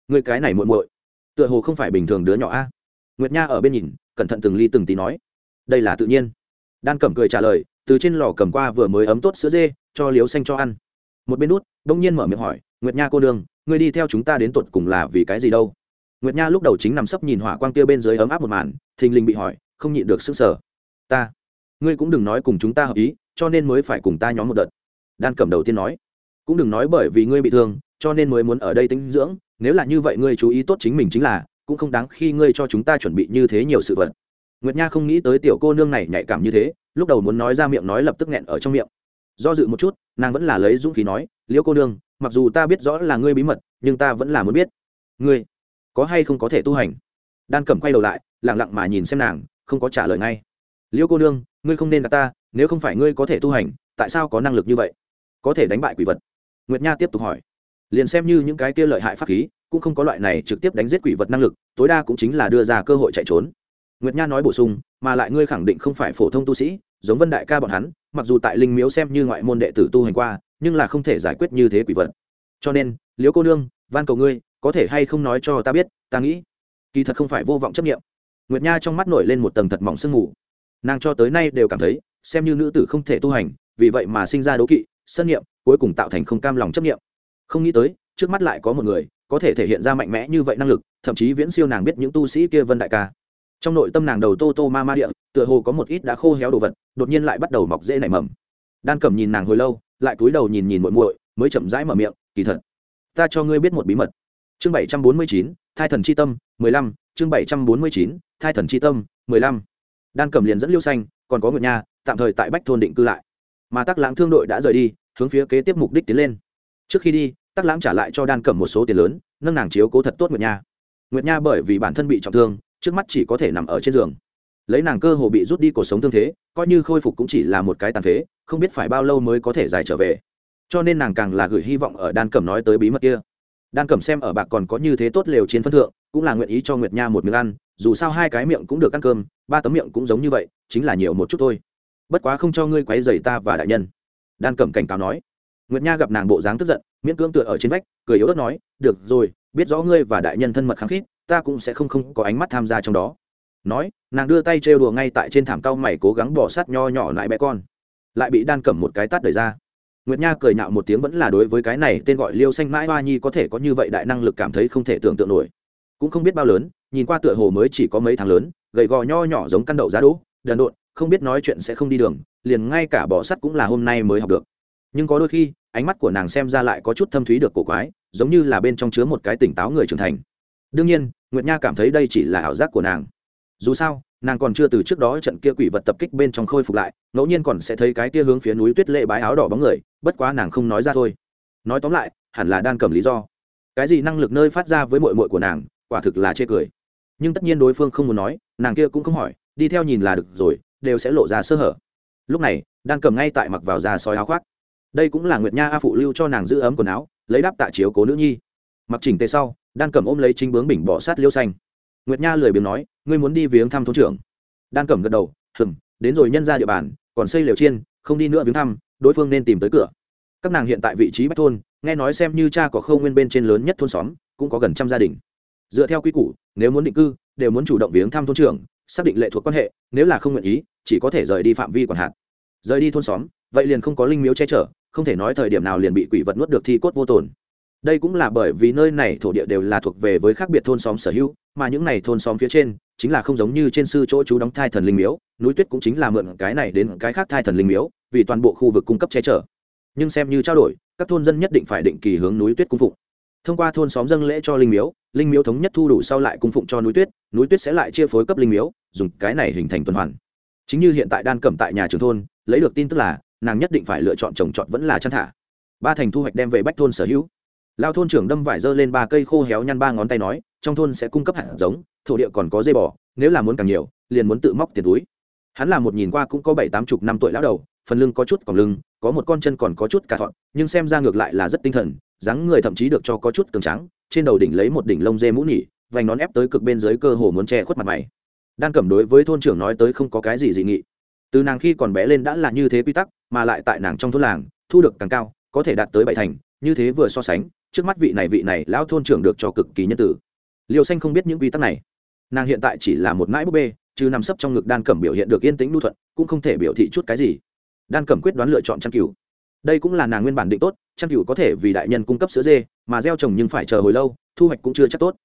Người cái này muội muội, tựa hồ không phải bình thường đứa nhỏ a. Nguyệt nha ở bên nhìn, cẩn thận từng ly từng tí nói, đây là tự nhiên. Đan cẩm cười trả lời, từ trên lò cầm qua vừa mới ấm tốt sữa dê, cho liếu xanh cho ăn. Một bên nút đông nhiên mở miệng hỏi, nguyệt nha cô đương ngươi đi theo chúng ta đến tột cùng là vì cái gì đâu? Nguyệt nha lúc đầu chính nằm sấp nhìn hỏa quang kia bên dưới ấm áp một màn, thình lình bị hỏi, không nhịn được sức sở ta, ngươi cũng đừng nói cùng chúng ta hợp ý, cho nên mới phải cùng ta nhóm một đợt. Đan cẩm đầu tiên nói. Cũng đừng nói bởi vì ngươi bị thương, cho nên mới muốn ở đây tinh dưỡng, nếu là như vậy ngươi chú ý tốt chính mình chính là, cũng không đáng khi ngươi cho chúng ta chuẩn bị như thế nhiều sự vật. Nguyệt nha không nghĩ tới tiểu cô nương này nhạy cảm như thế, lúc đầu muốn nói ra miệng nói lập tức nghẹn ở trong miệng. Do dự một chút, nàng vẫn là lấy dũng khí nói, liễu cô nương, mặc dù ta biết rõ là ngươi bí mật, nhưng ta vẫn là muốn biết. Ngươi? Có hay không có thể tu hành? Đan cẩm quay đầu lại lẳng lặng mà nhìn xem nàng, không có trả lời ngay. Liễu cô nương, ngươi không nên gặp ta, nếu không phải ngươi có thể tu hành, tại sao có năng lực như vậy? Có thể đánh bại quỷ vật. Nguyệt nha tiếp tục hỏi. Liền xem như những cái kia lợi hại pháp khí, cũng không có loại này trực tiếp đánh giết quỷ vật năng lực, tối đa cũng chính là đưa ra cơ hội chạy trốn. Nguyệt nha nói bổ sung, mà lại ngươi khẳng định không phải phổ thông tu sĩ, giống vân đại ca bọn hắn, mặc dù tại linh miếu xem như ngoại môn đệ tử tu hành qua, nhưng là không thể giải quyết như thế quỷ vật. Cho nên Liễu cô nương, van cầu ngươi có thể hay không nói cho ta biết, ta nghĩ, kỳ thật không phải vô vọng chấp nghiệm nguyệt nha trong mắt nổi lên một tầng thật mỏng sương mù. Nàng cho tới nay đều cảm thấy, xem như nữ tử không thể tu hành, vì vậy mà sinh ra đố kỵ, sân nghiệm cuối cùng tạo thành không cam lòng chấp nghiệm không nghĩ tới, trước mắt lại có một người, có thể thể hiện ra mạnh mẽ như vậy năng lực, thậm chí viễn siêu nàng biết những tu sĩ kia vân đại ca. Trong nội tâm nàng đầu tô tô ma ma địa, tựa hồ có một ít đã khô héo đồ vật, đột nhiên lại bắt đầu mọc dễ nảy mầm. Đan cẩm nhìn nàng hồi lâu, lại cúi đầu nhìn nhìn muội muội, mới chậm rãi mở miệng, kỳ thật, ta cho ngươi biết một bí mật chương bảy trăm bốn mươi chín, thai thần c h i tâm, mười lăm, chương bảy trăm bốn mươi chín, thai thần c h i tâm, mười lăm. Đan cẩm liền dẫn liêu xanh, còn có nguyệt nha, tạm thời tại bách thôn định cư lại. Mà tắc lãng thương đội đã rời đi, hướng phía kế tiếp mục đích tiến lên. Trước khi đi, tắc lãng trả lại cho đan cẩm một số tiền lớn, nâng nàng chiếu cố thật tốt nguyệt nha. Nguyệt nha bởi vì bản thân bị trọng thương, trước mắt chỉ có thể nằm ở trên giường. Lấy nàng cơ hồ bị rút đi cuộc sống thương thế, coi như khôi phục cũng chỉ là một cái tàn phế, không biết phải bao lâu mới có thể giải trở về. Cho nên nàng càng là gửi hy vọng ở đan cẩm nói tới bí mật kia đan cẩm xem ở bạc còn có như thế tốt lều trên phân thượng, cũng là nguyện ý cho nguyệt nha một miếng ăn, dù sao hai cái miệng cũng được ăn cơm, ba tấm miệng cũng giống như vậy, chính là nhiều một chút thôi. Bất quá không cho ngươi quấy dày ta và đại nhân. Đan cẩm cảnh cáo nói. Nguyệt nha gặp nàng bộ dáng tức giận, miễn cưỡng tựa ở trên vách, cười yếu ớt nói, được rồi, biết rõ ngươi và đại nhân thân mật kháng khít, ta cũng sẽ không không có ánh mắt tham gia trong đó. Nói, nàng đưa tay trêu đùa ngay tại trên thảm cao mày cố gắng bỏ sát nho nhỏ lại bé con. Lại bị đan cẩm một cái tát đẩy ra nguyệt nha cười nhạo một tiếng vẫn là đối với cái này, tên gọi liêu xanh mãi hoa nhi có thể có như vậy đại năng lực cảm thấy không thể tưởng tượng nổi. Cũng không biết bao lớn, nhìn qua tựa hồ mới chỉ có mấy tháng lớn, gầy gò nho nhỏ giống căn đậu giá đỗ, đần độn, không biết nói chuyện sẽ không đi đường, liền ngay cả bỏ sắt cũng là hôm nay mới học được. Nhưng có đôi khi, ánh mắt của nàng xem ra lại có chút thâm thúy được cổ quái, giống như là bên trong chứa một cái tỉnh táo người trưởng thành. Đương nhiên, nguyệt nha cảm thấy đây chỉ là ảo giác của nàng. Dù sao nàng còn chưa từ trước đó trận kia quỷ vật tập kích bên trong khôi phục lại, ngẫu nhiên còn sẽ thấy cái kia hướng phía núi tuyết lệ bái áo đỏ bóng người, bất quá nàng không nói ra thôi. Nói tóm lại, hẳn là đan cầm lý do. Cái gì năng lực nơi phát ra với mội mội của nàng, quả thực là chê cười. Nhưng tất nhiên đối phương không muốn nói, nàng kia cũng không hỏi, đi theo nhìn là được rồi, đều sẽ lộ ra sơ hở. Lúc này, đan cầm ngay tại mặc vào da sói áo khoác. Đây cũng là nguyệt nha a phụ lưu cho nàng giữ ấm quần áo, lấy đáp tạ chiếu cố nữ nhi. Mặc chỉnh tề sau, đan cầm ôm lấy chính bướng bình bỏ sát liêu xanh nguyệt nha lười biếng nói, ngươi muốn đi viếng thăm thôn trưởng? Đan Cẩm gật đầu hừng đến rồi nhân ra địa bàn, còn xây liều chiên, không đi nữa viếng thăm, đối phương nên tìm tới cửa. Các nàng hiện tại vị trí bách thôn, nghe nói xem như cha có khâu nguyên bên trên lớn nhất thôn xóm, cũng có gần trăm gia đình. Dựa theo quy củ, nếu muốn định cư, đều muốn chủ động viếng thăm thôn trưởng, xác định lệ thuộc quan hệ, nếu là không nguyện ý, chỉ có thể rời đi phạm vi quản hạt. Rời đi thôn xóm, vậy liền không có linh miếu che chở, không thể nói thời điểm nào liền bị quỷ vật nuốt được thi cốt vô tồn đây cũng là bởi vì nơi này thổ địa đều là thuộc về với khác biệt thôn xóm sở hữu, mà những này thôn xóm phía trên chính là không giống như trên sư chỗ chú đóng thai thần linh miếu, núi tuyết cũng chính là mượn cái này đến cái khác thai thần linh miếu, vì toàn bộ khu vực cung cấp che chở. Nhưng xem như trao đổi, các thôn dân nhất định phải định kỳ hướng núi tuyết cung phụng. Thông qua thôn xóm dâng lễ cho linh miếu linh miếu thống nhất thu đủ sau lại cung phụng cho núi tuyết núi tuyết sẽ lại chia phối cấp linh miếu, dùng cái này hình thành tuần hoàn. Chính như hiện tại đan cẩm tại nhà trường thôn, lấy được tin tức là, nàng nhất định phải lựa chọn trồng trọt vẫn là chăn thả. Ba thành thu hoạch đem về bách thôn sở hữu lao thôn trưởng đâm vải dơ lên ba cây khô héo nhăn ba ngón tay nói, trong thôn sẽ cung cấp hạt giống, thổ địa còn có dây bò, nếu là muốn càng nhiều, liền muốn tự móc tiền túi. Hắn là một nhìn qua cũng có bảy tám chục năm tuổi lão đầu, phần lưng có chút còn lưng, có một con chân còn có chút cả thọn, nhưng xem ra ngược lại là rất tinh thần, dáng người thậm chí được cho có chút cường trắng trên đầu đỉnh lấy một đỉnh lông dê mũ nhỉ vành nón ép tới cực bên dưới cơ hồ muốn che khuất mặt mày. Đan cẩm đối với thôn trưởng nói tới không có cái gì dị nghị. Từ nàng khi còn bé lên đã là như thế quy tắc, mà lại tại nàng trong thôn làng, thu được càng cao, có thể đạt tới bảy thành, như thế vừa so sánh trước mắt vị này vị này lão thôn trưởng được cho cực kỳ nhân tử. Liều xanh không biết những quy tắc này. Nàng hiện tại chỉ là một mãi búp bê, chứ nằm sấp trong ngực đan cẩm biểu hiện được yên tĩnh lưu thuận, cũng không thể biểu thị chút cái gì. Đan cẩm quyết đoán lựa chọn chăn cừu đây cũng là nàng nguyên bản định tốt chăn cừu có thể vì đại nhân cung cấp sữa dê, mà gieo trồng nhưng phải chờ hồi lâu, thu hoạch cũng chưa chắc tốt.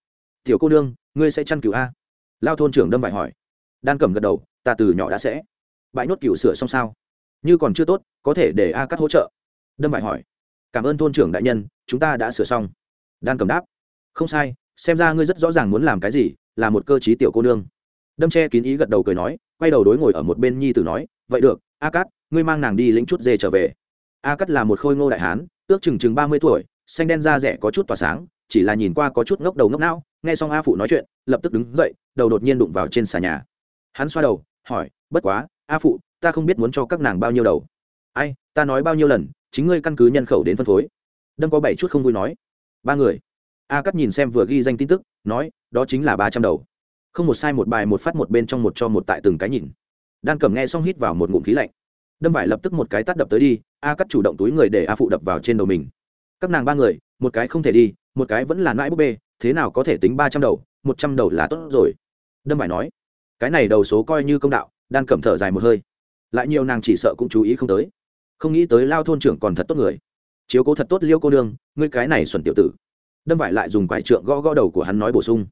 Tiểu cô nương, ngươi sẽ chăn cừu a? Lao thôn trưởng đâm vải hỏi. Đan cẩm gật đầu, ta từ nhỏ đã sẽ. Bãi nốt cừu sửa xong sao? Như còn chưa tốt, có thể để a cắt hỗ trợ. Đâm vải hỏi cảm ơn thôn trưởng đại nhân, chúng ta đã sửa xong. Đan cầm đáp, không sai, xem ra ngươi rất rõ ràng muốn làm cái gì, là một cơ chí tiểu cô nương. Đâm che kín ý gật đầu cười nói, quay đầu đối ngồi ở một bên nhi tử nói, vậy được, a cắt ngươi mang nàng đi lĩnh chút dê trở về. A cắt là một khôi ngô đại hán, ước chừng chừng ba mươi tuổi, xanh đen da rẻ có chút tỏa sáng, chỉ là nhìn qua có chút ngốc đầu ngốc não, nghe xong a phụ nói chuyện, lập tức đứng dậy, đầu đột nhiên đụng vào trên xà nhà. Hắn xoa đầu, hỏi, bất quá, a phụ, ta không biết muốn cho các nàng bao nhiêu đầu. Ai, ta nói bao nhiêu lần chính ngươi căn cứ nhân khẩu đến phân phối. Đâm có bảy chút không vui nói. Ba người. A cắt nhìn xem vừa ghi danh tin tức, nói, đó chính là ba trăm đầu. Không một sai một bài một phát một bên trong một cho một tại từng cái nhìn. Đan cầm nghe xong hít vào một ngụm khí lạnh. Đâm vải lập tức một cái tắt đập tới đi, a cắt chủ động túi người để a phụ đập vào trên đầu mình. Các nàng ba người, một cái không thể đi, một cái vẫn là nãi búp bê, thế nào có thể tính ba trăm đầu, một trăm đầu là tốt rồi. Đâm vải nói, cái này đầu số coi như công đạo, đan cầm thở dài một hơi. Lại nhiều nàng chỉ sợ cũng chú ý không tới không nghĩ tới lao thôn trưởng còn thật tốt người. Chiếu cố thật tốt liêu cô đương, ngươi cái này xuẩn tiểu tử. Đâm vải lại dùng quải trượng gõ gõ đầu của hắn nói bổ sung.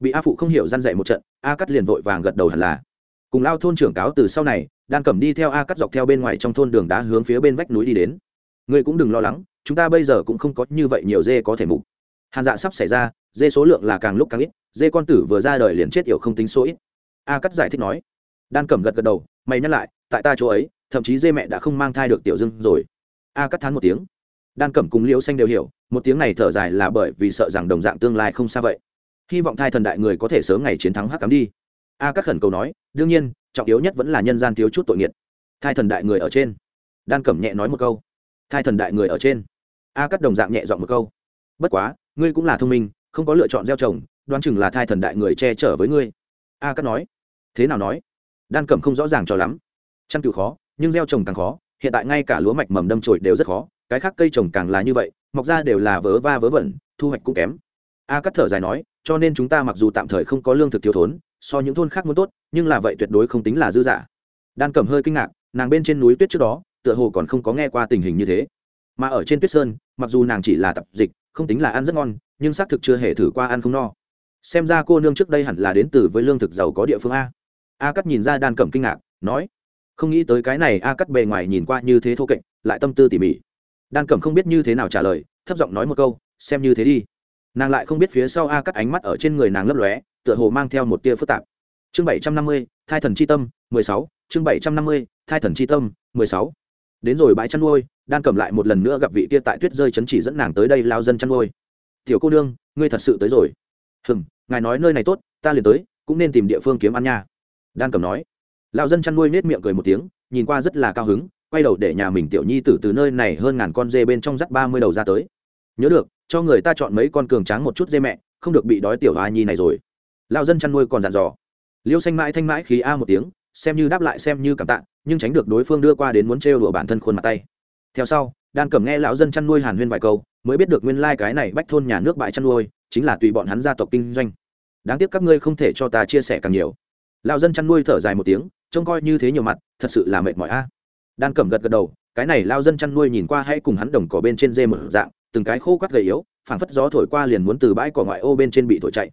Bị a phụ không hiểu răn dậy một trận a cắt liền vội vàng gật đầu hẳn là. Cùng lao thôn trưởng cáo từ sau này đang cầm đi theo a cắt dọc theo bên ngoài trong thôn đường đá hướng phía bên vách núi đi đến. Ngươi cũng đừng lo lắng chúng ta bây giờ cũng không có như vậy nhiều dê có thể mục. Hàn dạ sắp xảy ra dê số lượng là càng lúc càng ít dê con tử vừa ra đời liền chết yểu không tính số ít. A cắt giải thích nói. Đan cẩm gật gật đầu mày nhắc lại tại ta chỗ ấy thậm chí dê mẹ đã không mang thai được tiểu dưng rồi. A cắt thán một tiếng. Đan cẩm cùng liễu xanh đều hiểu, một tiếng này thở dài là bởi vì sợ rằng đồng dạng tương lai không xa vậy. Hy vọng thai thần đại người có thể sớm ngày chiến thắng hắc cắm đi. A cắt khẩn cầu nói, đương nhiên, trọng yếu nhất vẫn là nhân gian thiếu chút tội nghiệt. Thai thần đại người ở trên. Đan cẩm nhẹ nói một câu. Thai thần đại người ở trên. A cắt đồng dạng nhẹ dọn một câu. Bất quá, ngươi cũng là thông minh, không có lựa chọn gieo trồng, đoán chừng là thai thần đại người che chở với ngươi. A cắt nói. Thế nào nói? Đan cẩm không rõ ràng cho lắm. Chăn cừu khó nhưng gieo trồng càng khó, hiện tại ngay cả lúa mạch mầm đâm trồi đều rất khó, cái khác cây trồng càng là như vậy, mọc ra đều là vớ va vớ vẩn, thu hoạch cũng kém. A cắt thở dài nói, cho nên chúng ta mặc dù tạm thời không có lương thực thiếu thốn, so những thôn khác muốn tốt, nhưng là vậy tuyệt đối không tính là dư giả đan cẩm hơi kinh ngạc, nàng bên trên núi tuyết trước đó, tựa hồ còn không có nghe qua tình hình như thế. Mà ở trên tuyết sơn, mặc dù nàng chỉ là tập dịch, không tính là ăn rất ngon, nhưng xác thực chưa hề thử qua ăn không no. Xem ra cô nương trước đây hẳn là đến từ với lương thực giàu có địa phương a. A cắt nhìn ra đan cẩm kinh ngạc, nói không nghĩ tới cái này a cắt bề ngoài nhìn qua như thế thô kệch, lại tâm tư tỉ mỉ. Đan cẩm không biết như thế nào trả lời, thấp giọng nói một câu, xem như thế đi. Nàng lại không biết phía sau a cắt ánh mắt ở trên người nàng lấp lóe, tựa hồ mang theo một tia phức tạp. Chương bảy trăm năm mươi, thai thần c h i tâm, mười sáu. Chương bảy trăm năm mươi, thai thần c h i tâm, mười sáu. Đến rồi bãi chăn nuôi, đan cầm lại một lần nữa gặp vị kia tại tuyết rơi chấn chỉ dẫn nàng tới đây lao dân chăn nuôi. Tiểu cô nương, ngươi thật sự tới rồi. Hừng ngài nói nơi này tốt, ta liền tới, cũng nên tìm địa phương kiếm ăn nha. Đan cầm nói. Lão dân chăn nuôi nết miệng cười một tiếng, nhìn qua rất là cao hứng, quay đầu để nhà mình tiểu nhi tử từ nơi này hơn ngàn con dê bên trong dắt ba mươi đầu ra tới. Nhớ được, cho người ta chọn mấy con cường tráng một chút dê mẹ, không được bị đói tiểu a nhi này rồi. Lão dân chăn nuôi còn dặn dò. Liêu xanh mãi thanh mãi khí a một tiếng, xem như đáp lại xem như cảm tạ, nhưng tránh được đối phương đưa qua đến muốn trêu đùa bản thân khuôn mặt tay. Theo sau, đan cầm nghe lão dân chăn nuôi hàn huyên vài câu, mới biết được nguyên lai、like、cái này bách thôn nhà nước bãi chăn nuôi, chính là tùy bọn hắn gia tộc kinh doanh. Đáng tiếc các ngươi không thể cho ta chia sẻ càng nhiều lão dân chăn nuôi thở dài một tiếng, trông coi như thế nhiều mặt, thật sự là mệt mỏi a. Đan cẩm gật gật đầu, cái này lao dân chăn nuôi nhìn qua hay cùng hắn đồng cỏ bên trên dê một dạng, từng cái khô quắt gầy yếu, phảng phất gió thổi qua liền muốn từ bãi cỏ ngoại ô bên trên bị thổi chạy.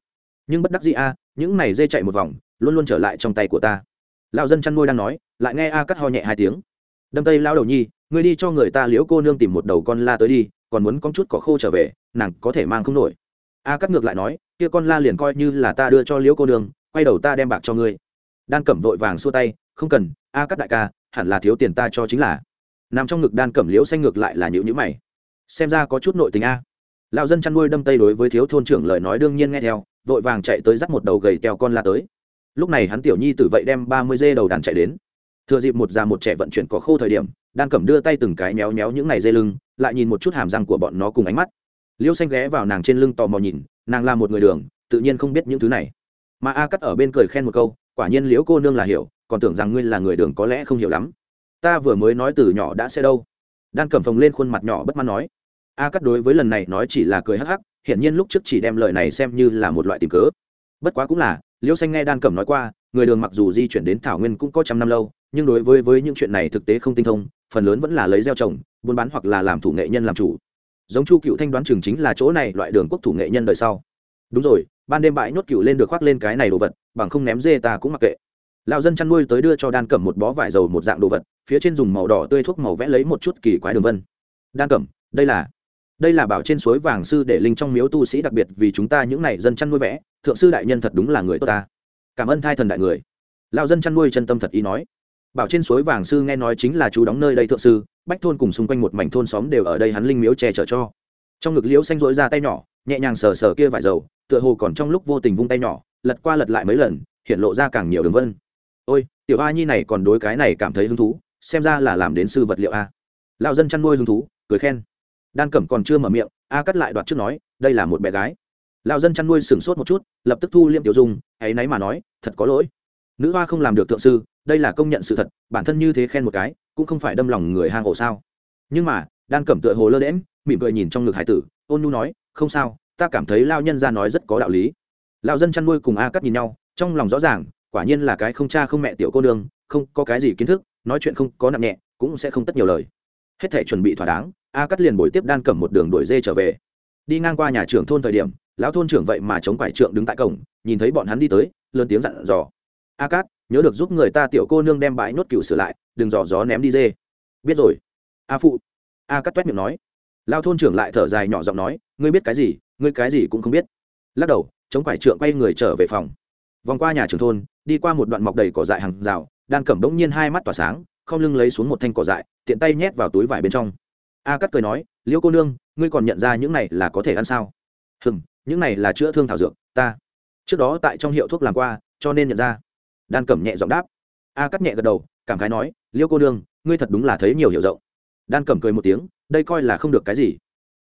Nhưng bất đắc dĩ a, những này dê chạy một vòng, luôn luôn trở lại trong tay của ta. Lão dân chăn nuôi đang nói, lại nghe a cắt ho nhẹ hai tiếng. Đâm tây lao đầu nhi, ngươi đi cho người ta liễu cô nương tìm một đầu con la tới đi, còn muốn có chút cỏ khô trở về, nàng có thể mang không nổi. A cắt ngược lại nói, kia con la liền coi như là ta đưa cho liễu cô nương quay đầu ta đem bạc cho ngươi. Đan cẩm vội vàng xua tay, không cần, a cắt đại ca, hẳn là thiếu tiền ta cho chính là. Nằm trong ngực đan cẩm liễu xanh ngược lại là nhữ nhữ mày. Xem ra có chút nội tình a. Lão dân chăn nuôi đâm tây đối với thiếu thôn trưởng lời nói đương nhiên nghe theo, vội vàng chạy tới dắt một đầu gầy teo con la tới. Lúc này hắn tiểu nhi tử vậy đem ba mươi dê đầu đàn chạy đến. Thừa dịp một già một trẻ vận chuyển có khô thời điểm, đan cẩm đưa tay từng cái méo méo những ngày dê lưng, lại nhìn một chút hàm răng của bọn nó cùng ánh mắt. Liêu xanh ghé vào nàng trên lưng tò mò nhìn, nàng là một người đường, tự nhiên không biết những thứ này mà a cắt ở bên cười khen một câu, quả nhiên liễu cô nương là hiểu, còn tưởng rằng ngươi là người đường có lẽ không hiểu lắm. Ta vừa mới nói từ nhỏ đã sẽ đâu. Đan cẩm phồng lên khuôn mặt nhỏ bất mãn nói. A cắt đối với lần này nói chỉ là cười hắc hắc, hiển nhiên lúc trước chỉ đem lời này xem như là một loại tìm cớ. Bất quá cũng là liêu xanh nghe đan cẩm nói qua, người đường mặc dù di chuyển đến thảo nguyên cũng có trăm năm lâu, nhưng đối với với những chuyện này thực tế không tinh thông, phần lớn vẫn là lấy gieo trồng, buôn bán hoặc là làm thủ nghệ nhân làm chủ. Giống chu cựu thanh đoán chừng chính là chỗ này loại đường quốc thủ nghệ nhân đời sau. Đúng rồi ban đêm bãi nhốt cựu lên được khoác lên cái này đồ vật, bằng không ném dê ta cũng mặc kệ. Lão dân chăn nuôi tới đưa cho đan cẩm một bó vải dầu một dạng đồ vật, phía trên dùng màu đỏ tươi thuốc màu vẽ lấy một chút kỳ quái đường vân. Đan cẩm, đây là đây là bảo trên suối vàng sư để linh trong miếu tu sĩ đặc biệt vì chúng ta những này dân chăn nuôi vẽ, thượng sư đại nhân thật đúng là người tốt ta. Cảm ơn thai thần đại người. Lão dân chăn nuôi chân tâm thật ý nói. Bảo trên suối vàng sư nghe nói chính là chú đóng nơi đây thượng sư, bách thôn cùng xung quanh một mảnh thôn xóm đều ở đây hắn linh miếu che chở cho. Trong ngực liễu xanh rỗi ra tay nhỏ, nhẹ nhàng sờ sờ kia vải dầu tựa hồ còn trong lúc vô tình vung tay nhỏ, lật qua lật lại mấy lần, hiện lộ ra càng nhiều đường vân. Ôi, tiểu a nhi này còn đối cái này cảm thấy hứng thú, xem ra là làm đến sư vật liệu a. Lão dân chăn nuôi hứng thú, cười khen. Đan cẩm còn chưa mở miệng, a cắt lại đoạt trước nói, đây là một bé gái. Lão dân chăn nuôi sửng sốt một chút, lập tức thu liêm tiểu dung, ấy náy mà nói, thật có lỗi. Nữ hoa không làm được thượng sư, đây là công nhận sự thật, bản thân như thế khen một cái, cũng không phải đâm lòng người hang ổ sao. Nhưng mà, đan cẩm tựa hồ lơ đễm mỉm cười nhìn trong ngực hải tử, ôn nhu nói, không sao ta cảm thấy lao nhân ra nói rất có đạo lý. Lao dân chăn nuôi cùng a cắt nhìn nhau, trong lòng rõ ràng, quả nhiên là cái không cha không mẹ tiểu cô nương, không có cái gì kiến thức, nói chuyện không có nặng nhẹ, cũng sẽ không tất nhiều lời. Hết thể chuẩn bị thỏa đáng, a cắt liền bồi tiếp đan cẩm một đường đuổi dê trở về. Đi ngang qua nhà trưởng thôn thời điểm, lão thôn trưởng vậy mà chống quải trượng đứng tại cổng, nhìn thấy bọn hắn đi tới, lớn tiếng dặn dò. A cát, nhớ được giúp người ta tiểu cô nương đem bãi nốt cựu sửa lại, đừng dò gió ném đi dê. Biết rồi. A phụ. A cắt toét miệng nói. Lao thôn trưởng lại thở dài nhỏ giọng nói, ngươi biết cái gì? Ngươi cái gì cũng không biết. Lắc đầu, chống quải trượng quay người trở về phòng. Vòng qua nhà trường thôn, đi qua một đoạn mọc đầy cỏ dại hàng rào, đan cẩm bỗng nhiên hai mắt tỏa sáng không lưng lấy xuống một thanh cỏ dại, tiện tay nhét vào túi vải bên trong. A cắt cười nói liễu cô nương, ngươi còn nhận ra những này là có thể ăn sao? Hừng những này là chữa thương thảo dược, ta. Trước đó tại trong hiệu thuốc làm qua, cho nên nhận ra. Đan cẩm nhẹ giọng đáp. A cắt nhẹ gật đầu, cảm khái nói liễu cô nương, ngươi thật đúng là thấy nhiều hiểu rộng. Đan cẩm cười một tiếng, đây coi là không được cái gì.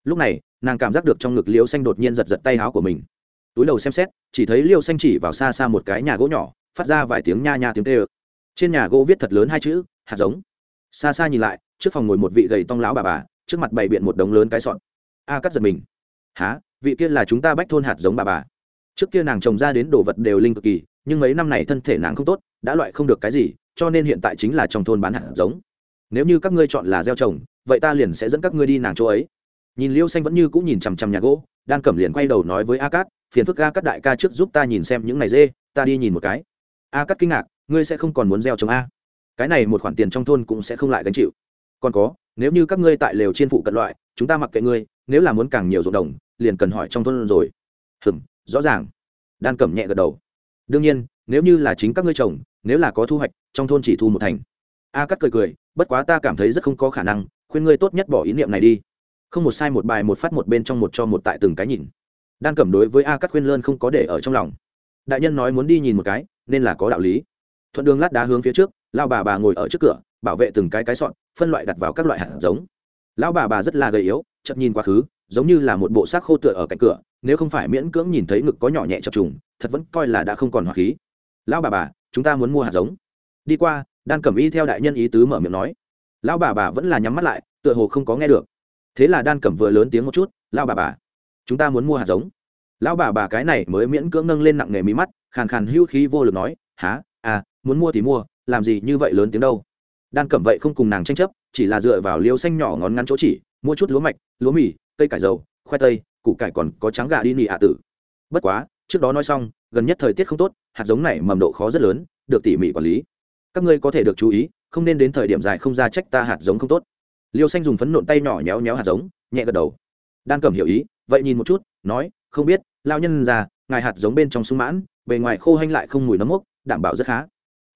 Lúc này nàng cảm giác được trong ngực liêu xanh đột nhiên giật giật tay áo của mình. Túi đầu xem xét, chỉ thấy liêu xanh chỉ vào xa xa một cái nhà gỗ nhỏ, phát ra vài tiếng nha nha tiếng tê ơ. Trên nhà gỗ viết thật lớn hai chữ, hạt giống. Xa xa nhìn lại, trước phòng ngồi một vị gầy tong lão bà bà, trước mặt bày biện một đống lớn cái sọn a cắt giật mình. Há vị kia là chúng ta bách thôn hạt giống bà bà. Trước kia nàng trồng ra đến đồ vật đều linh cực kỳ, nhưng mấy năm này thân thể nàng không tốt, đã loại không được cái gì, cho nên hiện tại chính là trong thôn bán hạt giống. Nếu như các ngươi chọn là gieo trồng, vậy ta liền sẽ dẫn các ngươi đi nàng chỗ ấy nhìn liêu xanh vẫn như cũng nhìn chằm chằm nhà gỗ, đan cẩm liền quay đầu nói với a cát, phiền phức a cát đại ca trước giúp ta nhìn xem những này dê, ta đi nhìn một cái. A cát kinh ngạc, ngươi sẽ không còn muốn gieo trồng a? Cái này một khoản tiền trong thôn cũng sẽ không lại gánh chịu. Còn có, nếu như các ngươi tại lều trên phụ cận loại, chúng ta mặc kệ ngươi, nếu là muốn càng nhiều ruộng đồng, liền cần hỏi trong thôn rồi. Hừm, rõ ràng. Đan cẩm nhẹ gật đầu. Đương nhiên, nếu như là chính các ngươi trồng, nếu là có thu hoạch, trong thôn chỉ thu một thành. A cắt cười cười, bất quá ta cảm thấy rất không có khả năng, khuyên ngươi tốt nhất bỏ ý niệm này đi không một sai một bài một phát một bên trong một cho một tại từng cái nhìn. Đan cẩm đối với a cắt khuyên lơn không có để ở trong lòng. Đại nhân nói muốn đi nhìn một cái, nên là có đạo lý. Thuận đường lát đá hướng phía trước lao bà bà ngồi ở trước cửa, bảo vệ từng cái cái sọn phân loại đặt vào các loại hạt giống. Lão bà bà rất là gầy yếu, chậm nhìn quá khứ, giống như là một bộ xác khô tựa ở cạnh cửa, nếu không phải miễn cưỡng nhìn thấy ngực có nhỏ nhẹ chập trùng, thật vẫn coi là đã không còn hỏa khí. Lão bà bà, chúng ta muốn mua hạt giống. Đi qua, đan cẩm y theo đại nhân ý tứ mở miệng nói. Lão bà bà vẫn là nhắm mắt lại, tựa hồ không có nghe được thế là đan cẩm vừa lớn tiếng một chút, lão bà bà, chúng ta muốn mua hạt giống. Lão bà bà cái này mới miễn cưỡng nâng lên nặng nề mí mắt, khàn khàn hưu khí vô lực nói há à muốn mua thì mua, làm gì như vậy lớn tiếng đâu? Đan cẩm vậy không cùng nàng tranh chấp, chỉ là dựa vào liêu xanh nhỏ ngón ngắn chỗ chỉ, mua chút lúa mạch, lúa mì, cây cải dầu, khoai tây, củ cải còn có trắng gà đi nị ạ tử. Bất quá, trước đó nói xong, gần nhất thời tiết không tốt, hạt giống này mầm độ khó rất lớn, được tỉ mỉ quản lý. Các ngươi có thể được chú ý, không nên đến thời điểm dài không ra trách ta hạt giống không tốt liêu xanh dùng phấn nộn tay nhỏ nhéo nhéo hạt giống, nhẹ gật đầu. Đan cẩm hiểu ý, vậy nhìn một chút, nói, không biết lao nhân già, ngài hạt giống bên trong sung mãn, bề ngoài khô hanh lại không mùi nấm mốc, đảm bảo rất khá.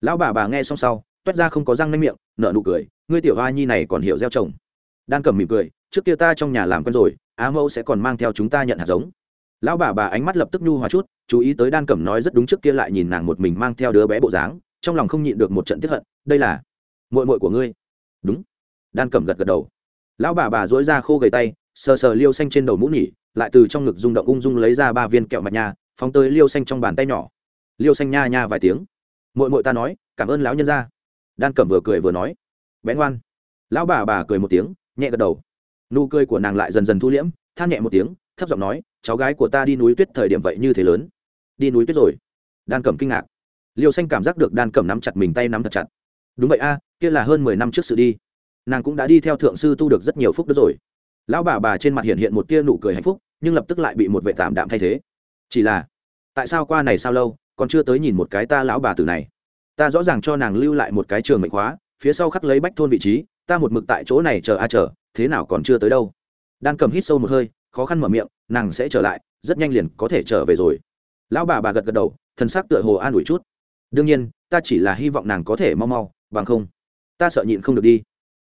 Lão bà bà nghe xong sau, toét ra không có răng nanh miệng, nở nụ cười, ngươi tiểu hoa nhi này còn hiểu gieo trồng. Đan cẩm mỉm cười, trước kia ta trong nhà làm quen rồi, á mẫu sẽ còn mang theo chúng ta nhận hạt giống. Lão bà bà ánh mắt lập tức nhu hòa chút, chú ý tới đan cẩm nói rất đúng trước kia lại nhìn nàng một mình mang theo đứa bé bộ dáng, trong lòng không nhịn được một trận tiếp hận, đây là muội muội của ngươi. Đúng đan cẩm gật gật đầu. Lão bà bà dối ra khô gầy tay, sờ sờ liêu xanh trên đầu mũ nhỉ, lại từ trong ngực rung động ung dung lấy ra ba viên kẹo mạch nha, phóng tới liêu xanh trong bàn tay nhỏ. Liêu xanh nha nha vài tiếng. Muội muội ta nói, cảm ơn lão nhân gia. Đan cẩm vừa cười vừa nói. Bé ngoan. Lão bà bà cười một tiếng, nhẹ gật đầu. Nụ cười của nàng lại dần dần thu liễm, than nhẹ một tiếng, thấp giọng nói, cháu gái của ta đi núi tuyết thời điểm vậy như thế lớn. Đi núi tuyết rồi. Đan cẩm kinh ngạc. Liêu xanh cảm giác được đan cẩm nắm chặt mình tay nắm thật chặt. Đúng vậy a, kia là hơn mười năm trước sự đi nàng cũng đã đi theo thượng sư tu được rất nhiều phúc đức rồi. Lão bà bà trên mặt hiện hiện một tia nụ cười hạnh phúc, nhưng lập tức lại bị một vệ tạm đạm thay thế. Chỉ là, tại sao qua này sao lâu, còn chưa tới nhìn một cái ta lão bà tử này? Ta rõ ràng cho nàng lưu lại một cái trường mệnh khóa, phía sau khắc lấy bách thôn vị trí, ta một mực tại chỗ này chờ a chờ, thế nào còn chưa tới đâu. Đan cầm hít sâu một hơi, khó khăn mở miệng, nàng sẽ trở lại, rất nhanh liền có thể trở về rồi. Lão bà bà gật gật đầu thân xác tựa hồ an ủi chút. Đương nhiên, ta chỉ là hy vọng nàng có thể mau mau, bằng không, ta sợ nhịn không được đi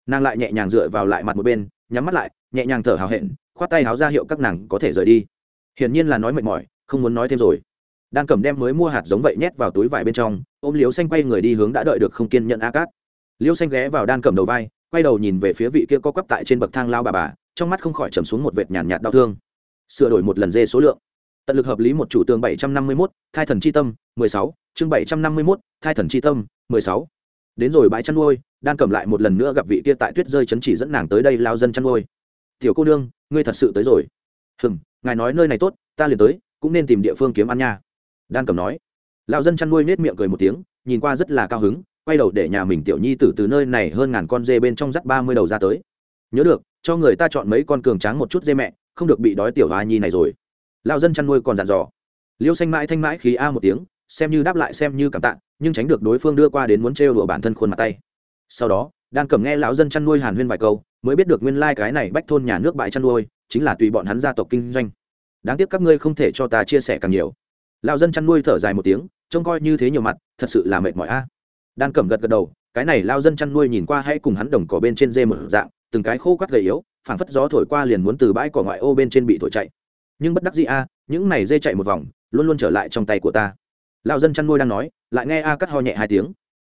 nàng lại nhẹ nhàng dựa vào lại mặt một bên, nhắm mắt lại, nhẹ nhàng thở hào hẹn, khoát tay háo ra hiệu các nàng có thể rời đi. Hiển nhiên là nói mệt mỏi, không muốn nói thêm rồi. Đan cầm đem mới mua hạt giống vậy nhét vào túi vải bên trong, ôm liếu xanh quay người đi hướng đã đợi được không kiên nhận a cát. Liêu xanh ghé vào đan cầm đầu vai, quay đầu nhìn về phía vị kia co quắp tại trên bậc thang lao bà bà, trong mắt không khỏi trầm xuống một vệt nhàn nhạt đau thương. Sửa đổi một lần dê số lượng. Tận lực hợp lý một chủ tường bảy trăm năm mươi mốt, thai thần c h i tâm, mười sáu, chương bảy trăm năm mươi mốt, thai thần c h i tâm, mười sáu đến rồi bãi chăn nuôi đan cầm lại một lần nữa gặp vị kia tại tuyết rơi chấn chỉ dẫn nàng tới đây lao dân chăn nuôi. Tiểu cô nương, ngươi thật sự tới rồi. Hừm, ngài nói nơi này tốt, ta liền tới, cũng nên tìm địa phương kiếm ăn nha. Đan cầm nói. Lao dân chăn nuôi nết miệng cười một tiếng, nhìn qua rất là cao hứng, quay đầu để nhà mình tiểu nhi tử từ nơi này hơn ngàn con dê bên trong dắt ba mươi đầu ra tới. Nhớ được, cho người ta chọn mấy con cường tráng một chút dê mẹ, không được bị đói tiểu hoa nhi này rồi. Lao dân chăn nuôi còn dặn dò. Liêu xanh mãi thanh mãi khí a một tiếng xem như đáp lại xem như cảm tạ, nhưng tránh được đối phương đưa qua đến muốn trêu đùa bản thân khuôn mặt tay. Sau đó, đan cầm nghe lão dân chăn nuôi hàn huyên vài câu, mới biết được nguyên lai、like、cái này bách thôn nhà nước bãi chăn nuôi, chính là tùy bọn hắn gia tộc kinh doanh. Đáng tiếc các ngươi không thể cho ta chia sẻ càng nhiều. Lão dân chăn nuôi thở dài một tiếng, trông coi như thế nhiều mặt, thật sự là mệt mỏi a. Đan cẩm gật gật đầu, cái này lao dân chăn nuôi nhìn qua hay cùng hắn đồng cỏ bên trên dê một dạng, từng cái khô quắt gầy yếu, phảng phất gió thổi qua liền muốn từ bãi cỏ ngoại ô bên trên bị thổi chạy. Nhưng bất đắc dĩ a, những này dê chạy một vòng, luôn luôn trở lại trong tay của ta lão dân chăn nuôi đang nói, lại nghe a cắt ho nhẹ hai tiếng.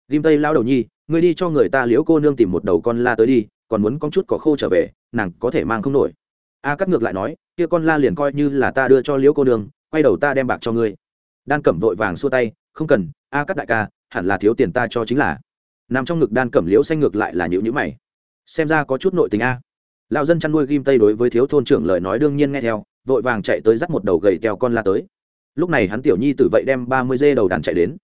Ghim tây lao đầu nhi, ngươi đi cho người ta liễu cô nương tìm một đầu con la tới đi, còn muốn con chút cỏ khô trở về, nàng có thể mang không nổi. A cắt ngược lại nói, kia con la liền coi như là ta đưa cho liễu cô nương, quay đầu ta đem bạc cho ngươi. Đan cẩm vội vàng xua tay, không cần, a cắt đại ca, hẳn là thiếu tiền ta cho chính là. Nằm trong ngực đan cẩm liễu xanh ngược lại là nhữ nhữ mày. Xem ra có chút nội tình a. Lão dân chăn nuôi ghim tây đối với thiếu thôn trưởng lời nói đương nhiên nghe theo, vội vàng chạy tới dắt một đầu gầy teo con la tới lúc này hắn tiểu nhi tử vậy đem ba mươi dê đầu đàn chạy đến.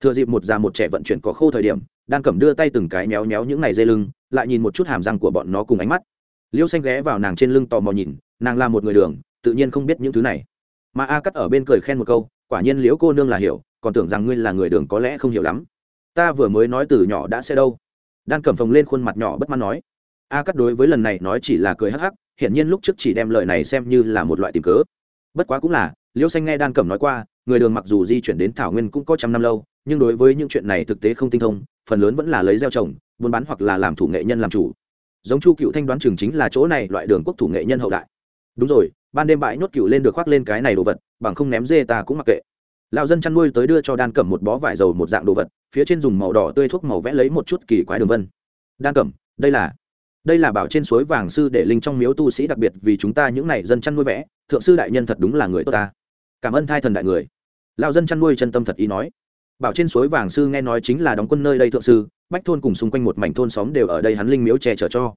Thừa dịp một già một trẻ vận chuyển có khô thời điểm đan cẩm đưa tay từng cái méo méo những ngày dê lưng, lại nhìn một chút hàm răng của bọn nó cùng ánh mắt. Liêu xanh ghé vào nàng trên lưng tò mò nhìn, nàng là một người đường, tự nhiên không biết những thứ này. Mà a cắt ở bên cười khen một câu, quả nhiên liễu cô nương là hiểu, còn tưởng rằng ngươi là người đường có lẽ không hiểu lắm. Ta vừa mới nói từ nhỏ đã sẽ đâu. Đan cẩm phồng lên khuôn mặt nhỏ bất mãn nói. A cắt đối với lần này nói chỉ là cười hắc hắc, hiển nhiên lúc trước chỉ đem lời này xem như là một loại tìm cớ. Bất quá cũng là liễu xanh nghe đan cẩm nói qua, người đường mặc dù di chuyển đến thảo nguyên cũng có trăm năm lâu, nhưng đối với những chuyện này thực tế không tinh thông, phần lớn vẫn là lấy gieo trồng, buôn bán hoặc là làm thủ nghệ nhân làm chủ. Giống chu cựu thanh đoán trường chính là chỗ này loại đường quốc thủ nghệ nhân hậu đại. Đúng rồi, ban đêm bãi nhốt cựu lên được khoác lên cái này đồ vật, bằng không ném dê ta cũng mặc kệ. Lão dân chăn nuôi tới đưa cho đan cẩm một bó vải dầu một dạng đồ vật, phía trên dùng màu đỏ tươi thuốc màu vẽ lấy một chút kỳ quái đường vân. Đan cẩm, đây là đây là bảo trên suối vàng sư để linh trong miếu tu sĩ đặc biệt vì chúng ta những này dân chăn nuôi vẽ, thượng sư đại nhân thật đúng là người tốt ta cảm ơn thai thần đại người. Lão dân chăn nuôi chân tâm thật ý nói. Bảo trên suối vàng sư nghe nói chính là đóng quân nơi đây thượng sư, bách thôn cùng xung quanh một mảnh thôn xóm đều ở đây hắn linh miếu che chở cho.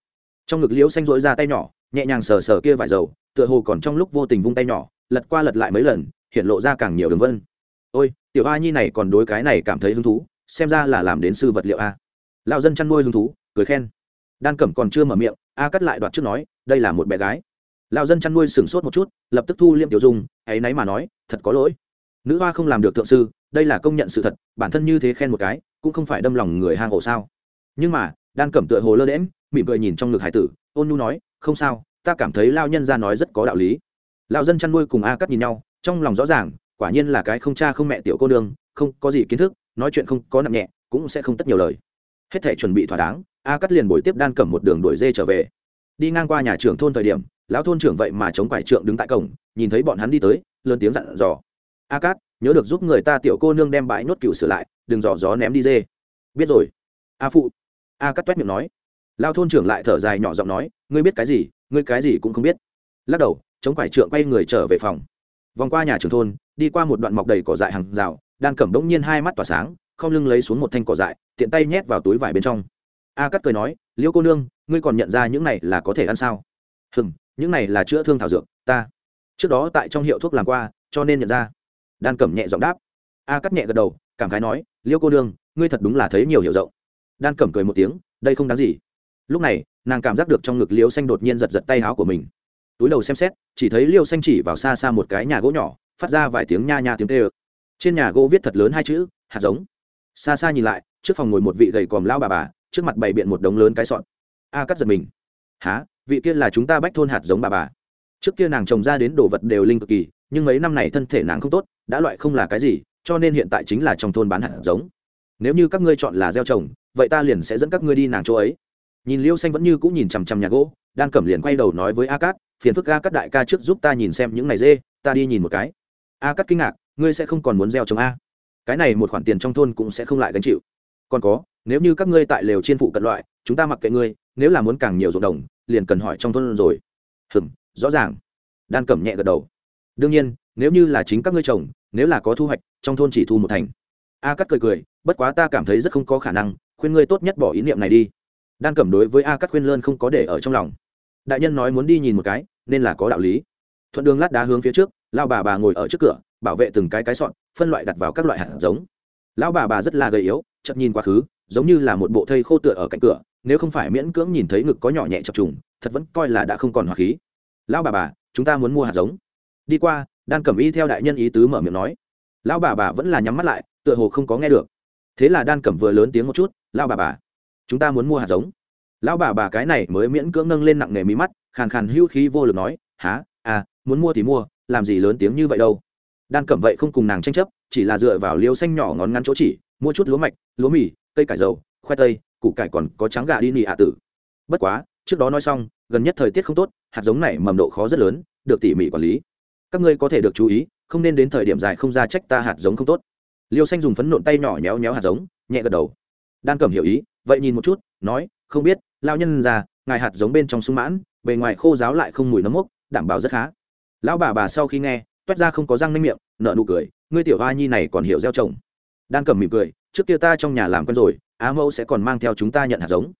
Trong ngực liễu xanh rỗi ra tay nhỏ, nhẹ nhàng sờ sờ kia vải dầu, tựa hồ còn trong lúc vô tình vung tay nhỏ, lật qua lật lại mấy lần, hiện lộ ra càng nhiều đường vân. Ôi, tiểu a nhi này còn đối cái này cảm thấy hứng thú, xem ra là làm đến sư vật liệu a. Lão dân chăn nuôi hứng thú, cười khen. Đan cẩm còn chưa mở miệng, a cắt lại đoạt trước nói, đây là một bé gái lão dân chăn nuôi sửng sốt một chút, lập tức thu liêm tiểu dung, ấy náy mà nói, thật có lỗi. Nữ hoa không làm được thượng sư, đây là công nhận sự thật, bản thân như thế khen một cái, cũng không phải đâm lòng người hang ổ sao. Nhưng mà, đan cẩm tựa hồ lơ đễm mỉm cười nhìn trong ngực hải tử, ôn nhu nói, không sao, ta cảm thấy lao nhân ra nói rất có đạo lý. Lão dân chăn nuôi cùng a cắt nhìn nhau, trong lòng rõ ràng, quả nhiên là cái không cha không mẹ tiểu cô nương, không có gì kiến thức, nói chuyện không có nặng nhẹ, cũng sẽ không tất nhiều lời. Hết thể chuẩn bị thỏa đáng, a cắt liền buổi tiếp đan cẩm một đường đuổi dê trở về. Đi ngang qua nhà trưởng thôn thời điểm lão thôn trưởng vậy mà chống quải trượng đứng tại cổng, nhìn thấy bọn hắn đi tới, lớn tiếng dặn dò. A cát, nhớ được giúp người ta tiểu cô nương đem bãi nốt cựu sửa lại, đừng dò gió ném đi dê. Biết rồi. A phụ. A cắt toét miệng nói. Lao thôn trưởng lại thở dài nhỏ giọng nói, ngươi biết cái gì, ngươi cái gì cũng không biết. Lắc đầu, chống quải trượng quay người trở về phòng. Vòng qua nhà trường thôn, đi qua một đoạn mọc đầy cỏ dại hàng rào, đan cẩm bỗng nhiên hai mắt tỏa sáng, không lưng lấy xuống một thanh cỏ dại, tiện tay nhét vào túi vải bên trong. A cắt cười nói liễu cô nương, ngươi còn nhận ra những này là có thể ăn sao? Hừng những này là chữa thương thảo dược, ta. Trước đó tại trong hiệu thuốc làm qua, cho nên nhận ra. Đan cẩm nhẹ giọng đáp. A cắt nhẹ gật đầu, cảm khái nói, liêu cô nương, ngươi thật đúng là thấy nhiều hiểu rộng. Đan cẩm cười một tiếng, đây không đáng gì. Lúc này, nàng cảm giác được trong ngực liêu xanh đột nhiên giật giật tay áo của mình. Túi đầu xem xét, chỉ thấy liêu xanh chỉ vào xa xa một cái nhà gỗ nhỏ, phát ra vài tiếng nha nha tiếng tê ơ trên nhà gỗ viết thật lớn hai chữ, hạt giống. Xa xa nhìn lại, trước phòng ngồi một vị gầy còm lao bà bà, trước mặt bày biện một đống lớn cái sọn a cắt giật mình. Há vị kia là chúng ta bách thôn hạt giống bà bà. Trước kia nàng trồng ra đến đồ vật đều linh cực kỳ, nhưng mấy năm này thân thể nàng không tốt, đã loại không là cái gì, cho nên hiện tại chính là trong thôn bán hạt giống. Nếu như các ngươi chọn là gieo trồng, vậy ta liền sẽ dẫn các ngươi đi nàng chỗ ấy. Nhìn liêu xanh vẫn như cũng nhìn chằm chằm nhà gỗ, đan cẩm liền quay đầu nói với a cát, phiền phức a cát đại ca trước giúp ta nhìn xem những này dê, ta đi nhìn một cái. A cát kinh ngạc, ngươi sẽ không còn muốn gieo trồng a. Cái này một khoản tiền trong thôn cũng sẽ không lại gánh chịu. Còn có, nếu như các ngươi tại lều trên phụ cận loại, chúng ta mặc kệ ngươi, nếu là muốn càng nhiều ruộng đồng liền cần hỏi trong thôn rồi. Hừm, rõ ràng. Đan cẩm nhẹ gật đầu. Đương nhiên, nếu như là chính các ngươi trồng nếu là có thu hoạch, trong thôn chỉ thu một thành. A cắt cười cười, bất quá ta cảm thấy rất không có khả năng, khuyên ngươi tốt nhất bỏ ý niệm này đi. Đan cẩm đối với a cắt khuyên lơn không có để ở trong lòng. Đại nhân nói muốn đi nhìn một cái, nên là có đạo lý. Thuận đường lát đá hướng phía trước lao bà bà ngồi ở trước cửa, bảo vệ từng cái cái sọn phân loại đặt vào các loại hạt giống. Lão bà bà rất là gầy yếu, chậm nhìn quá khứ, giống như là một bộ thây khô tựa ở cạnh cửa nếu không phải miễn cưỡng nhìn thấy ngực có nhỏ nhẹ chập trùng, thật vẫn coi là đã không còn hỏa khí. Lão bà bà, chúng ta muốn mua hạt giống. Đi qua, đan cẩm y theo đại nhân ý tứ mở miệng nói. Lão bà bà vẫn là nhắm mắt lại, tựa hồ không có nghe được. Thế là đan cẩm vừa lớn tiếng một chút, lão bà bà, chúng ta muốn mua hạt giống. Lão bà bà cái này mới miễn cưỡng nâng lên nặng nề mí mắt, khàn khàn hữu khí vô lực nói há à muốn mua thì mua, làm gì lớn tiếng như vậy đâu. Đan cẩm vậy không cùng nàng tranh chấp, chỉ là dựa vào liêu xanh nhỏ ngón ngắn chỗ chỉ, mua chút lúa mạch, lúa mì, cây cải dầu, khoai tây củ cải còn có trắng gà đi nị ạ tử. Bất quá, trước đó nói xong, gần nhất thời tiết không tốt, hạt giống này mầm độ khó rất lớn, được tỉ mỉ quản lý. Các ngươi có thể được chú ý, không nên đến thời điểm dài không ra trách ta hạt giống không tốt. Liêu xanh dùng phấn nộn tay nhỏ nhéo nhéo hạt giống, nhẹ gật đầu. Đan cẩm hiểu ý, vậy nhìn một chút, nói, không biết lao nhân già, ngài hạt giống bên trong sung mãn, bề ngoài khô giáo lại không mùi nấm mốc, đảm bảo rất khá. Lão bà bà sau khi nghe, toét ra không có răng nanh miệng nợ nụ cười, ngươi tiểu hoa nhi này còn hiểu gieo trồng. Đan cẩm mỉm cười, trước kia ta trong nhà làm quen rồi á mẫu sẽ còn mang theo chúng ta nhận hạt giống.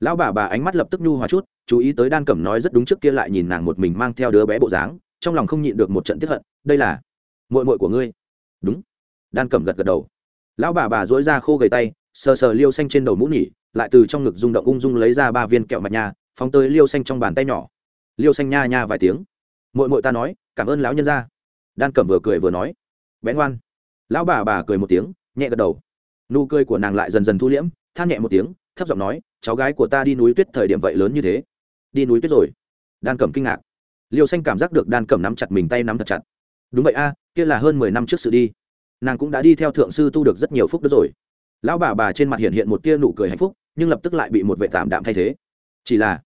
Lão bà bà ánh mắt lập tức nhu hòa chút, chú ý tới đan cẩm nói rất đúng trước kia lại nhìn nàng một mình mang theo đứa bé bộ dáng, trong lòng không nhịn được một trận tiếp hận, đây là mội mội của ngươi. Đúng. Đan cẩm gật gật đầu. Lão bà bà dối ra khô gầy tay, sờ sờ liêu xanh trên đầu mũ nhỉ lại từ trong ngực rung động ung dung lấy ra ba viên kẹo mặt nha, phóng tới liêu xanh trong bàn tay nhỏ. Liêu xanh nha nha vài tiếng. Mội mội ta nói, cảm ơn lão nhân gia. Đan cẩm vừa cười vừa nói bé ngoan. Lão bà bà cười một tiếng, nhẹ gật đầu nụ cười của nàng lại dần dần thu liễm, than nhẹ một tiếng, thấp giọng nói, cháu gái của ta đi núi tuyết thời điểm vậy lớn như thế. Đi núi tuyết rồi? Đan cẩm kinh ngạc. Liêu xanh cảm giác được đan cẩm nắm chặt mình tay nắm thật chặt. Đúng vậy a, kia là hơn mười năm trước sự đi. Nàng cũng đã đi theo thượng sư tu được rất nhiều phúc đó rồi. Lão bà bà trên mặt hiện hiện một tia nụ cười hạnh phúc, nhưng lập tức lại bị một vệ tạm đạm thay thế. Chỉ là,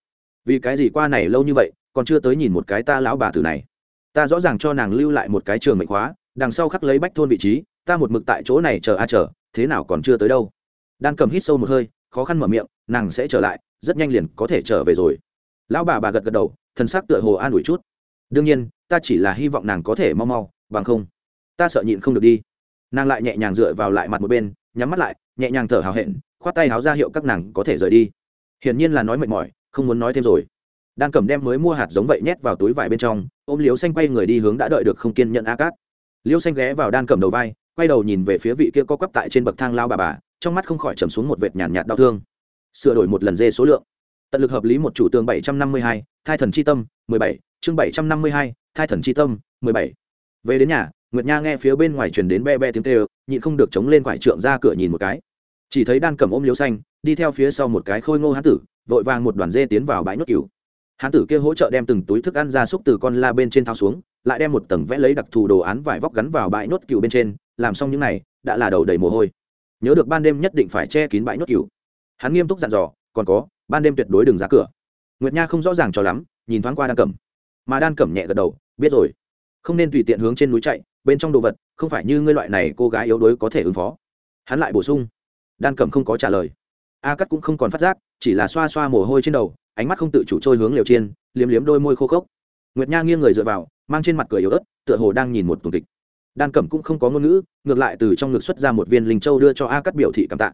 vì cái gì qua này lâu như vậy, còn chưa tới nhìn một cái ta lão bà tử này? Ta rõ ràng cho nàng lưu lại một cái trường mệnh khóa, đằng sau khắc lấy bách thôn vị trí, ta một mực tại chỗ này chờ a chờ thế nào còn chưa tới đâu. Đan cầm hít sâu một hơi, khó khăn mở miệng, nàng sẽ trở lại, rất nhanh liền có thể trở về rồi. Lão bà bà gật gật đầu thân xác tựa hồ an ủi chút. Đương nhiên, ta chỉ là hy vọng nàng có thể mau mau, bằng không, ta sợ nhịn không được đi. Nàng lại nhẹ nhàng dựa vào lại mặt một bên, nhắm mắt lại, nhẹ nhàng thở hào hẹn, khoát tay háo ra hiệu các nàng có thể rời đi. Hiển nhiên là nói mệt mỏi, không muốn nói thêm rồi. Đan cầm đem mới mua hạt giống vậy nhét vào túi vải bên trong, ôm liếu xanh quay người đi hướng đã đợi được không kiên nhận a cát. Liêu xanh ghé vào đan cầm đầu vai quay đầu nhìn về phía vị kia co quắp tại trên bậc thang lao bà bà trong mắt không khỏi trầm xuống một vệt nhàn nhạt, nhạt đau thương. Sửa đổi một lần dê số lượng. Tận lực hợp lý một chủ tường bảy trăm năm mươi hai thai thần c h i tâm mười bảy chương bảy trăm năm mươi hai thai thần c h i tâm mười bảy. Về đến nhà nguyệt nha nghe phía bên ngoài truyền đến be be tiếng tê ơ nhịn không được chống lên quải trượng ra cửa nhìn một cái. Chỉ thấy đan cầm ôm liếu xanh đi theo phía sau một cái khôi ngô hán tử vội vàng một đoàn dê tiến vào bãi nhốt cừu. Hán tử kia hỗ trợ đem từng túi thức ăn ra xúc từ con la bên trên thao xuống lại đem một tầng vẽ lấy đặc thù đồ án vải vóc gắn vào bãi nhốt cừu bên trên làm xong những này, đã là đầu đầy mồ hôi. Nhớ được ban đêm nhất định phải che kín bãi nhốt cừu. Hắn nghiêm túc dặn dò, còn có, ban đêm tuyệt đối đừng ra cửa. Nguyệt nha không rõ ràng cho lắm, nhìn thoáng qua đan cẩm. Mà đan cẩm nhẹ gật đầu, biết rồi. Không nên tùy tiện hướng trên núi chạy, bên trong đồ vật, không phải như ngươi loại này cô gái yếu đuối có thể ứng phó. Hắn lại bổ sung. Đan cẩm không có trả lời. A cắt cũng không còn phát giác, chỉ là xoa xoa mồ hôi trên đầu, ánh mắt không tự chủ trôi hướng liều chiên, liếm liếm đôi môi khô khốc. Nguyệt nha nghiêng người dựa vào, mang trên mặt cười yếu ớt, tựa hồ đang nhìn một tù kịch đan cẩm cũng không có ngôn ngữ, ngược lại từ trong ngực xuất ra một viên linh châu đưa cho a cắt biểu thị cảm tạ.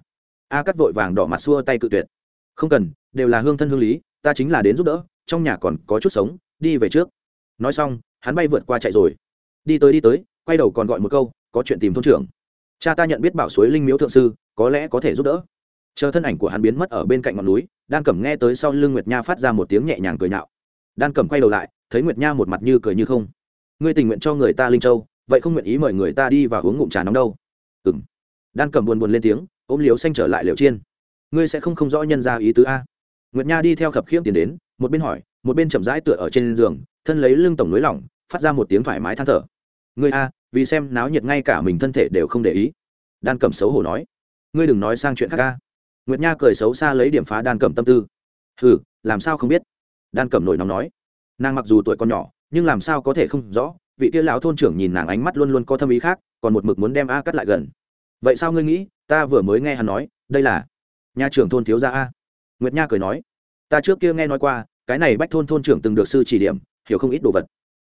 A cắt vội vàng đỏ mặt xua tay cự tuyệt. Không cần, đều là hương thân hương lý, ta chính là đến giúp đỡ, trong nhà còn có chút sống, đi về trước. Nói xong, hắn bay vượt qua chạy rồi. Đi tới đi tới, quay đầu còn gọi một câu, có chuyện tìm thôn trưởng. Cha ta nhận biết bảo suối linh miếu thượng sư, có lẽ có thể giúp đỡ. Chờ thân ảnh của hắn biến mất ở bên cạnh ngọn núi, đan cẩm nghe tới sau lưng nguyệt nha phát ra một tiếng nhẹ nhàng cười nhạo. Đan cẩm quay đầu lại, thấy nguyệt nha một mặt như cười như không. Ngươi tình nguyện cho người ta linh châu vậy không nguyện ý mời người ta đi và uống ngụm trà nóng đâu. Ừng đan cầm buồn buồn lên tiếng, ôm liều xanh trở lại liều chiên. Ngươi sẽ không không rõ nhân ra ý tứ a? Nguyệt nha đi theo khập khiễng tiến đến, một bên hỏi, một bên chậm rãi tựa ở trên giường, thân lấy lưng tổng nới lỏng, phát ra một tiếng thoải mái than thở. Ngươi a, vì xem náo nhiệt ngay cả mình thân thể đều không để ý. Đan cầm xấu hổ nói. Ngươi đừng nói sang chuyện khác ca nguyệt nha cười xấu xa lấy điểm phá đan cầm tâm tư. Hừ, làm sao không biết? Đan cầm nổi nóng nói. Nàng mặc dù tuổi còn nhỏ, nhưng làm sao có thể không rõ vị kia lão thôn trưởng nhìn nàng ánh mắt luôn luôn có thâm ý khác, còn một mực muốn đem a cắt lại gần. Vậy sao ngươi nghĩ, ta vừa mới nghe hắn nói, đây là nhà trưởng thôn thiếu gia a. Nguyệt nha cười nói, ta trước kia nghe nói qua, cái này bách thôn thôn trưởng từng được sư chỉ điểm, hiểu không ít đồ vật.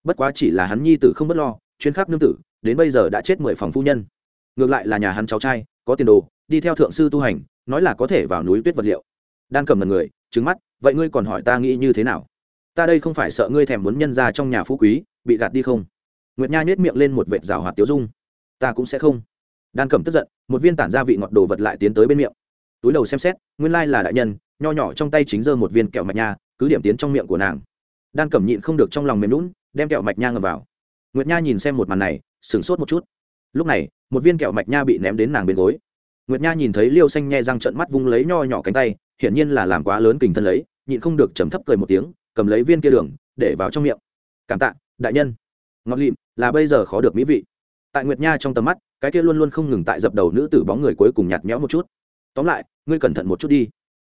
Bất quá chỉ là hắn nhi tử không b ấ t lo chuyến khắc nương tử, đến bây giờ đã chết mười phòng phu nhân. Ngược lại là nhà hắn cháu trai, có tiền đồ, đi theo thượng sư tu hành, nói là có thể vào núi tuyết vật liệu. Đan cầm mật người trứng mắt, vậy ngươi còn hỏi ta nghĩ như thế nào? Ta đây không phải sợ ngươi thèm muốn nhân ra trong nhà phú quý, bị gạt đi không? Nguyệt nha nhếch miệng lên một vệt rào hoạt tiêu dung. Ta cũng sẽ không. Đan Cẩm tức giận, một viên tản gia vị ngọt đồ vật lại tiến tới bên miệng. Túi đầu xem xét, nguyên lai là đại nhân, nho nhỏ trong tay chính giơ một viên kẹo mạch nha, cứ điểm tiến trong miệng của nàng. Đan cẩm nhịn không được trong lòng mềm lún đem kẹo mạch nha ngầm vào. Nguyệt nha nhìn xem một màn này, sửng sốt một chút. Lúc này, một viên kẹo mạch nha bị ném đến nàng bên gối. Nguyệt nha nhìn thấy liêu xanh nhe răng trận mắt vung lấy nho nhỏ cánh tay, hiển nhiên là làm quá lớn kình thân lấy, nhịn không được chấm thấp cười một tiếng, cầm lấy viên kia đường, để vào trong miệng. Cảm tạ, đại nhân. Ngọt lịm là bây giờ khó được mỹ vị. Tại nguyệt nha trong tầm mắt, cái kia luôn luôn không ngừng tại dập đầu nữ tử bóng người cuối cùng nhạt nhẽo một chút. Tóm lại, ngươi cẩn thận một chút đi.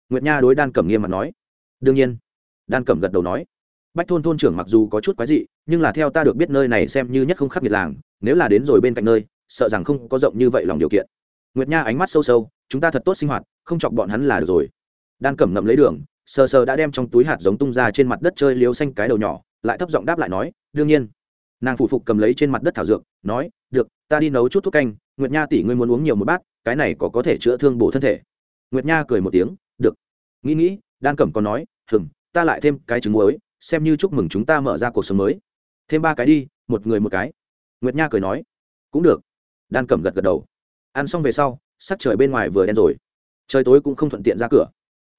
Nguyệt nha đối đan cẩm nghiêm mặt nói. Đương nhiên. Đan cẩm gật đầu nói. Bách thôn thôn trưởng mặc dù có chút quái dị, nhưng là theo ta được biết nơi này xem như nhất không khắc nghiệt làng, nếu là đến rồi bên cạnh nơi, sợ rằng không có rộng như vậy lòng điều kiện. Nguyệt nha ánh mắt sâu sâu, chúng ta thật tốt sinh hoạt, không chọc bọn hắn là được rồi. Đan cẩm ngậm lấy đường, sờ sờ đã đem trong túi hạt giống tung ra trên mặt đất chơi liếu xanh cái đầu nhỏ, lại thấp giọng đáp lại nói, đương nhiên nàng phụ phục cầm lấy trên mặt đất thảo dược, nói, được, ta đi nấu chút thuốc canh, nguyệt nha tỷ ngươi muốn uống nhiều một bát, cái này có có thể chữa thương bổ thân thể. Nguyệt nha cười một tiếng, được. Nghĩ nghĩ, đan cẩm còn nói hừng ta lại thêm cái trứng muối, xem như chúc mừng chúng ta mở ra cuộc sống mới. Thêm ba cái đi, một người một cái. Nguyệt nha cười nói, cũng được. Đan cẩm gật gật đầu. Ăn xong về sau, sắc trời bên ngoài vừa đen rồi. Trời tối cũng không thuận tiện ra cửa.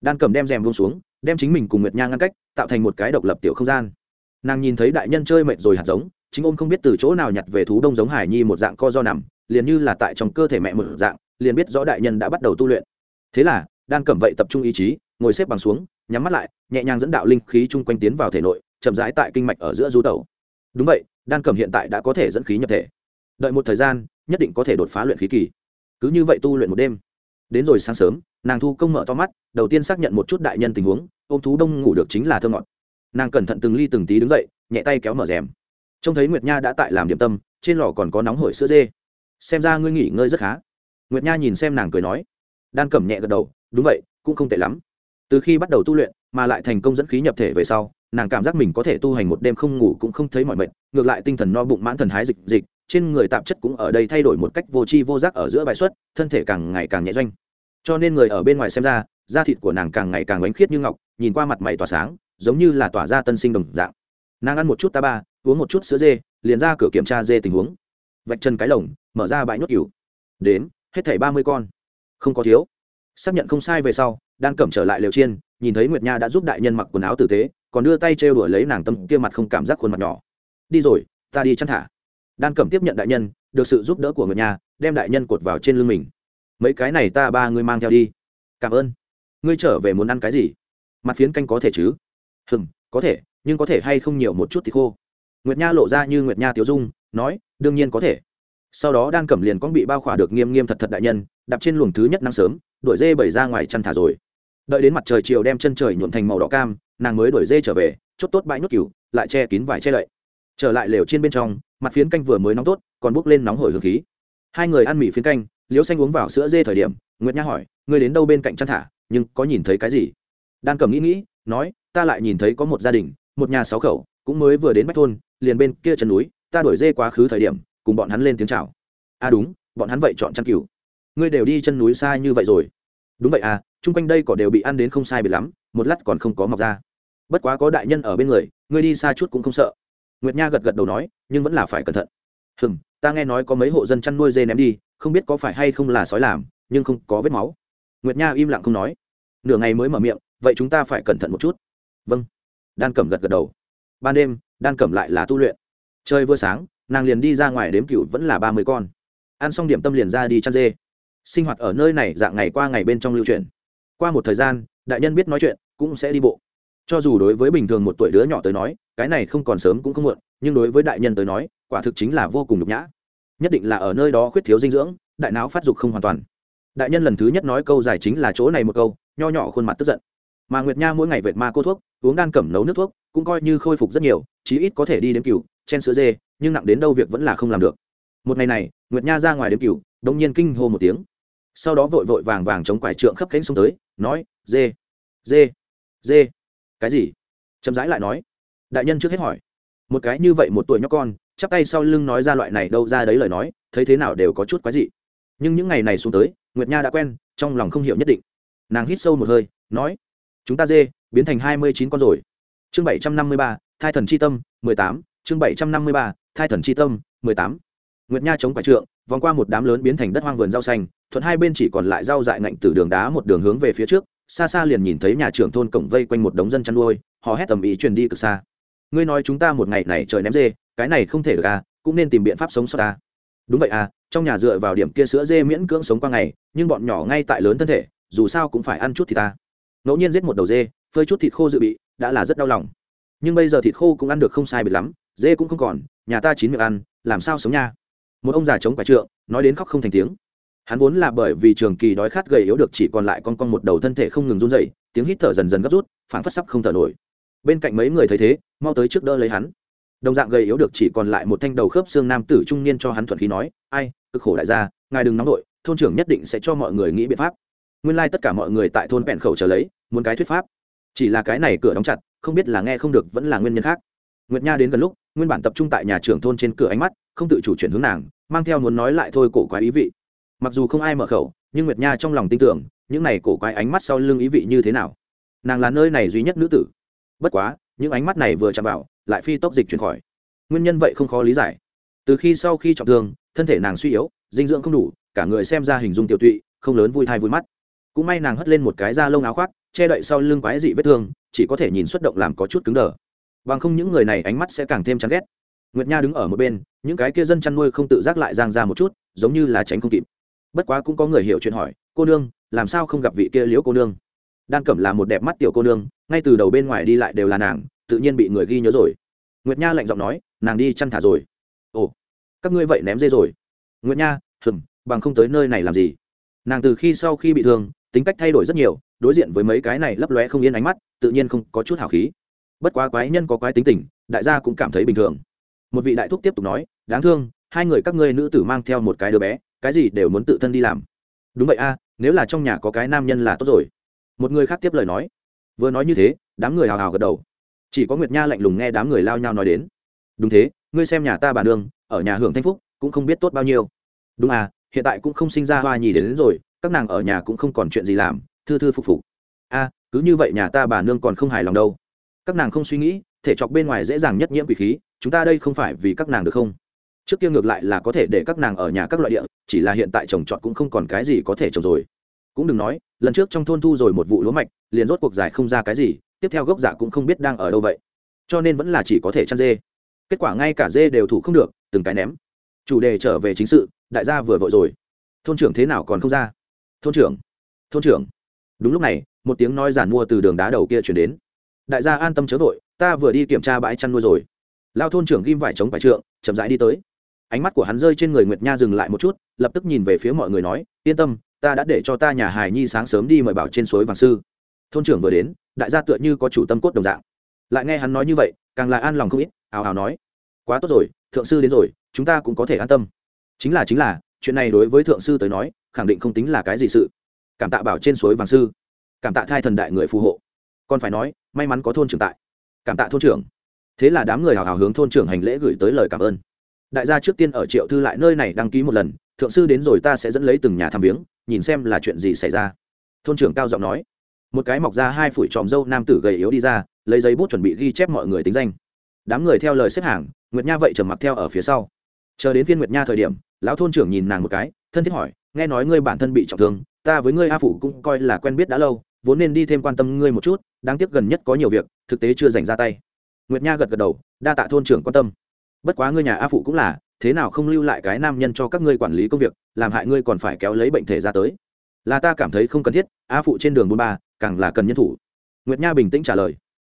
Đan cẩm đem rèm vung xuống, đem chính mình cùng nguyệt nha ngăn cách, tạo thành một cái độc lập tiểu không gian. Nàng nhìn thấy đại nhân chơi mệt rồi hạt giống chính ôm không biết từ chỗ nào nhặt về thú đông giống hải nhi một dạng co do nằm, liền như là tại trong cơ thể mẹ một dạng, liền biết rõ đại nhân đã bắt đầu tu luyện. Thế là đan cẩm vậy tập trung ý chí, ngồi xếp bằng xuống, nhắm mắt lại, nhẹ nhàng dẫn đạo linh khí chung quanh tiến vào thể nội, chậm rãi tại kinh mạch ở giữa du tẩu. Đúng vậy đan cẩm hiện tại đã có thể dẫn khí nhập thể. Đợi một thời gian, nhất định có thể đột phá luyện khí kỳ. Cứ như vậy tu luyện một đêm. Đến rồi sáng sớm, nàng thu công mở to mắt, đầu tiên xác nhận một chút đại nhân tình huống ô m thú đông ngủ được chính là thơ ngọt. Nàng cẩn thận từng ly từng tí đứng dậy, nhẹ tay kéo mở rèm trông thấy nguyệt nha đã tại làm điểm tâm, trên lò còn có nóng hổi sữa dê. Xem ra ngươi nghỉ ngơi rất khá. Nguyệt nha nhìn xem nàng cười nói. Đan cẩm nhẹ gật đầu, đúng vậy, cũng không tệ lắm. Từ khi bắt đầu tu luyện, mà lại thành công dẫn khí nhập thể về sau, nàng cảm giác mình có thể tu hành một đêm không ngủ cũng không thấy mọi mệt, ngược lại tinh thần no bụng mãn thần hái dịch dịch, trên người tạp chất cũng ở đây thay đổi một cách vô tri vô giác ở giữa bài xuất, thân thể càng ngày càng nhẹ doanh. Cho nên người ở bên ngoài xem ra, da thịt của nàng càng ngày càng bánh khiết như ngọc, nhìn qua mặt mày tỏa sáng, giống như là tỏa ra tân sinh đồng dạng. Nàng ăn một chút ta ba uống một chút sữa dê, liền ra cửa kiểm tra dê tình huống. Vạch chân cái lồng, mở ra bãi nhốt cừu. Đến, hết thảy ba mươi con. Không có thiếu. Xác nhận không sai về sau đan cẩm trở lại lều chiên, nhìn thấy nguyệt nha đã giúp đại nhân mặc quần áo tử tế, còn đưa tay trêu đuổi lấy nàng tâm kia mặt không cảm giác khuôn mặt nhỏ. Đi rồi, ta đi chăn thả. Đan cẩm tiếp nhận đại nhân, được sự giúp đỡ của nguyệt nha, đem đại nhân cột vào trên lưng mình. Mấy cái này ta ba ngươi mang theo đi. Cảm ơn. Ngươi trở về muốn ăn cái gì? Mặt phiến canh có thể chứ? Hừm, có thể, nhưng có thể hay không nhiều một chút thì khô nguyệt nha lộ ra như nguyệt nha tiểu dung, nói, đương nhiên có thể. Sau đó đan cẩm liền con bị bao khỏa được nghiêm nghiêm thật thật đại nhân, đạp trên luồng thứ nhất nắng sớm, đuổi dê bảy ra ngoài chăn thả rồi. Đợi đến mặt trời chiều đem chân trời nhuộm thành màu đỏ cam, nàng mới đuổi dê trở về, chốt tốt bãi nhốt cừu, lại che kín vải che lậy. trở lại lều trên bên trong, mặt phiến canh vừa mới nóng tốt, còn bốc lên nóng hổi hương khí. Hai người ăn mì phiến canh, liễu xanh uống vào sữa dê thời điểm, nguyệt nha hỏi, ngươi đến đâu bên cạnh chăn thả, nhưng có nhìn thấy cái gì? Đan cầm nghĩ nghĩ, nói, ta lại nhìn thấy có một gia đình, một nhà sáu khẩu cũng mới vừa đến bách thôn, liền bên kia chân núi, ta đuổi dê quá khứ thời điểm, cùng bọn hắn lên tiếng chào. À đúng, bọn hắn vậy chọn chăn cừu. Ngươi đều đi chân núi xa như vậy rồi. Đúng vậy à chung quanh đây cỏ đều bị ăn đến không sai biệt lắm, một lát còn không có mọc ra. Bất quá có đại nhân ở bên người, ngươi đi xa chút cũng không sợ. Nguyệt nha gật gật đầu nói, nhưng vẫn là phải cẩn thận. Hừm, ta nghe nói có mấy hộ dân chăn nuôi dê ném đi, không biết có phải hay không là sói làm, nhưng không có vết máu. Nguyệt nha im lặng không nói. Nửa ngày mới mở miệng, vậy chúng ta phải cẩn thận một chút. Vâng. Đan cẩm gật gật đầu ban đêm, đan cẩm lại là tu luyện. Chơi vừa sáng, nàng liền đi ra ngoài đếm cựu vẫn là ba mươi con. Ăn xong điểm tâm liền ra đi chăn dê. Sinh hoạt ở nơi này dạng ngày qua ngày bên trong lưu truyền. Qua một thời gian, đại nhân biết nói chuyện, cũng sẽ đi bộ. Cho dù đối với bình thường một tuổi đứa nhỏ tới nói, cái này không còn sớm cũng không muộn, nhưng đối với đại nhân tới nói, quả thực chính là vô cùng nhục nhã. Nhất định là ở nơi đó khuyết thiếu dinh dưỡng, đại não phát dục không hoàn toàn. Đại nhân lần thứ nhất nói câu giải chính là chỗ này một câu, nho nhỏ khuôn mặt tức giận. Mà nguyệt nha mỗi ngày vệt ma cô thuốc, uống đan cẩm nấu nước thuốc cũng coi như khôi phục rất nhiều, chí ít có thể đi đến cừu chen sữa dê, nhưng nặng đến đâu việc vẫn là không làm được. Một ngày này, nguyệt nha ra ngoài đếm cừu đông nhiên kinh hô một tiếng. Sau đó vội vội vàng vàng chống quải trượng khắp cánh xuống tới, nói, dê dê dê. Cái gì? Chậm rãi lại nói. Đại nhân trước hết hỏi. Một cái như vậy một tuổi nhóc con, chắp tay sau lưng nói ra loại này đâu ra đấy lời nói, thấy thế nào đều có chút quái dị. Nhưng những ngày này xuống tới, nguyệt nha đã quen, trong lòng không hiểu nhất định. Nàng hít sâu một hơi, nói, chúng ta dê, biến thành hai mươi chín con rồi chương bảy trăm năm mươi ba, thai thần c h i tâm, mười tám. Chương bảy trăm năm mươi ba, thai thần c h i tâm, mười tám. Nguyệt nha chống quả trượng, vòng qua một đám lớn biến thành đất hoang vườn rau xanh, thuận hai bên chỉ còn lại rau dại ngạnh từ đường đá một đường hướng về phía trước, xa xa liền nhìn thấy nhà trưởng thôn cổng vây quanh một đống dân chăn nuôi họ hét tầm ý truyền đi cực xa. Ngươi nói chúng ta một ngày này trời ném dê, cái này không thể được à cũng nên tìm biện pháp sống sót ta. Đúng vậy à trong nhà dựa vào điểm kia sữa dê miễn cưỡng sống qua ngày, nhưng bọn nhỏ ngay tại lớn thân thể, dù sao cũng phải ăn chút thì ta. Ngẫu nhiên giết một đầu dê, phơi chút thịt khô dự bị đã là rất đau lòng. Nhưng bây giờ thịt khô cũng ăn được không sai biệt lắm, dê cũng không còn, nhà ta chín miệng ăn, làm sao sống nha? Một ông già chống quả trượng, nói đến khóc không thành tiếng. Hắn vốn là bởi vì trường kỳ đói khát gầy yếu được chỉ còn lại con con một đầu thân thể không ngừng run dậy tiếng hít thở dần dần gấp rút, phảng phất sắp không thở nổi. Bên cạnh mấy người thấy thế, mau tới trước đỡ lấy hắn. Đồng dạng gầy yếu được chỉ còn lại một thanh đầu khớp xương nam tử trung niên cho hắn thuận khí nói, ai, cực khổ đại gia, ngài đừng nóng nổi thôn trưởng nhất định sẽ cho mọi người nghĩ biện pháp. Nguyên lai tất cả mọi người tại thôn bẹn khẩu trở lấy, muốn cái thuyết pháp chỉ là cái này cửa đóng chặt, không biết là nghe không được vẫn là nguyên nhân khác. Nguyệt nha đến gần lúc, nguyên bản tập trung tại nhà trưởng thôn trên cửa ánh mắt, không tự chủ chuyển hướng nàng, mang theo muốn nói lại thôi cổ quái ý vị. Mặc dù không ai mở khẩu, nhưng nguyệt nha trong lòng tin tưởng, những này cổ quái ánh mắt sau lưng ý vị như thế nào. Nàng là nơi này duy nhất nữ tử. Bất quá, những ánh mắt này vừa chạm vào, lại phi tốc dịch chuyển khỏi. Nguyên nhân vậy không khó lý giải. Từ khi sau khi trọng thương, thân thể nàng suy yếu, dinh dưỡng không đủ, cả người xem ra hình dung tiểu tụy, không lớn vui thai vui mắt cũng may nàng hất lên một cái da lông áo khoác, che đậy sau lưng quái dị vết thương, chỉ có thể nhìn xuất động làm có chút cứng đờ. Bằng không những người này ánh mắt sẽ càng thêm chán ghét. Nguyệt nha đứng ở một bên, những cái kia dân chăn nuôi không tự giác lại giang ra một chút, giống như là tránh không kịp. Bất quá cũng có người hiểu chuyện hỏi, cô nương, làm sao không gặp vị kia liễu cô nương? Đan cẩm là một đẹp mắt tiểu cô nương, ngay từ đầu bên ngoài đi lại đều là nàng, tự nhiên bị người ghi nhớ rồi. Nguyệt nha lạnh giọng nói, nàng đi chăn thả rồi. Ồ, các ngươi vậy ném dê rồi. Nguyệt nha hừng bằng không tới nơi này làm gì? Nàng từ khi sau khi bị thương tính cách thay đổi rất nhiều đối diện với mấy cái này lấp lóe không yên ánh mắt tự nhiên không có chút hào khí. Bất quá quái nhân có quái tính tình đại gia cũng cảm thấy bình thường. Một vị đại thúc tiếp tục nói đáng thương hai người các ngươi nữ tử mang theo một cái đứa bé cái gì đều muốn tự thân đi làm. Đúng vậy a nếu là trong nhà có cái nam nhân là tốt rồi. Một người khác tiếp lời nói. Vừa nói như thế đám người hào hào gật đầu. Chỉ có nguyệt nha lạnh lùng nghe đám người lao nhau nói đến. Đúng thế ngươi xem nhà ta bà nương ở nhà hưởng thanh phúc cũng không biết tốt bao nhiêu. Đúng à hiện tại cũng không sinh ra hoa nhì đến, đến rồi các nàng ở nhà cũng không còn chuyện gì làm, thư thư phục phục. A, cứ như vậy nhà ta bà nương còn không hài lòng đâu. Các nàng không suy nghĩ, thể chọc bên ngoài dễ dàng nhất nhiễm quỷ khí, chúng ta đây không phải vì các nàng được không? Trước kia ngược lại là có thể để các nàng ở nhà các loại địa, chỉ là hiện tại trồng trọt cũng không còn cái gì có thể trồng rồi. Cũng đừng nói, lần trước trong thôn thu rồi một vụ lúa mạch, liền rốt cuộc dài không ra cái gì, tiếp theo gốc giả cũng không biết đang ở đâu vậy. Cho nên vẫn là chỉ có thể chăn dê. Kết quả ngay cả dê đều thủ không được, từng cái ném. Chủ đề trở về chính sự, đại gia vừa vội rồi. Thôn trưởng thế nào còn không ra? Thôn trưởng thôn trưởng. Đúng lúc này, một tiếng nói giản mua từ đường đá đầu kia chuyển đến. Đại gia an tâm chớ vội, ta vừa đi kiểm tra bãi chăn nuôi rồi. Lao thôn trưởng ghim vải chống vải trượng, chậm rãi đi tới. Ánh mắt của hắn rơi trên người nguyệt nha dừng lại một chút, lập tức nhìn về phía mọi người nói, yên tâm, ta đã để cho ta nhà hài nhi sáng sớm đi mời bảo trên suối vàng sư. Thôn trưởng vừa đến, đại gia tựa như có chủ tâm cốt đồng dạng. Lại nghe hắn nói như vậy, càng là an lòng không ít ào ào nói, quá tốt rồi, thượng sư đến rồi, chúng ta cũng có thể an tâm. Chính là chính là chuyện này đối với thượng sư tới nói, khẳng định không tính là cái gì sự. Cảm tạ bảo trên suối vàng sư. Cảm tạ thai thần đại người phù hộ. Còn phải nói, may mắn có thôn trưởng tại. Cảm tạ thôn trưởng. Thế là đám người hào hào hướng thôn trưởng hành lễ gửi tới lời cảm ơn. Đại gia trước tiên ở triệu thư lại nơi này đăng ký một lần, thượng sư đến rồi ta sẽ dẫn lấy từng nhà thăm viếng, nhìn xem là chuyện gì xảy ra. Thôn trưởng cao giọng nói. Một cái mọc ra hai phủi tròm dâu nam tử gầy yếu đi ra, lấy giấy bút chuẩn bị ghi chép mọi người tính danh. Đám người theo lời xếp hàng, nguyệt nha vậy trầm mặc theo ở phía sau chờ đến viên nguyệt nha thời điểm, lão thôn trưởng nhìn nàng một cái, thân thiết hỏi, nghe nói ngươi bản thân bị trọng thương, ta với ngươi a phụ cũng coi là quen biết đã lâu, vốn nên đi thêm quan tâm ngươi một chút, đáng tiếc gần nhất có nhiều việc, thực tế chưa dành ra tay. Nguyệt nha gật gật đầu, đa tạ thôn trưởng quan tâm. Bất quá ngươi nhà a phụ cũng là, thế nào không lưu lại cái nam nhân cho các ngươi quản lý công việc, làm hại ngươi còn phải kéo lấy bệnh thể ra tới. Là ta cảm thấy không cần thiết, a phụ trên đường buôn ba, càng là cần nhân thủ. Nguyệt nha bình tĩnh trả lời.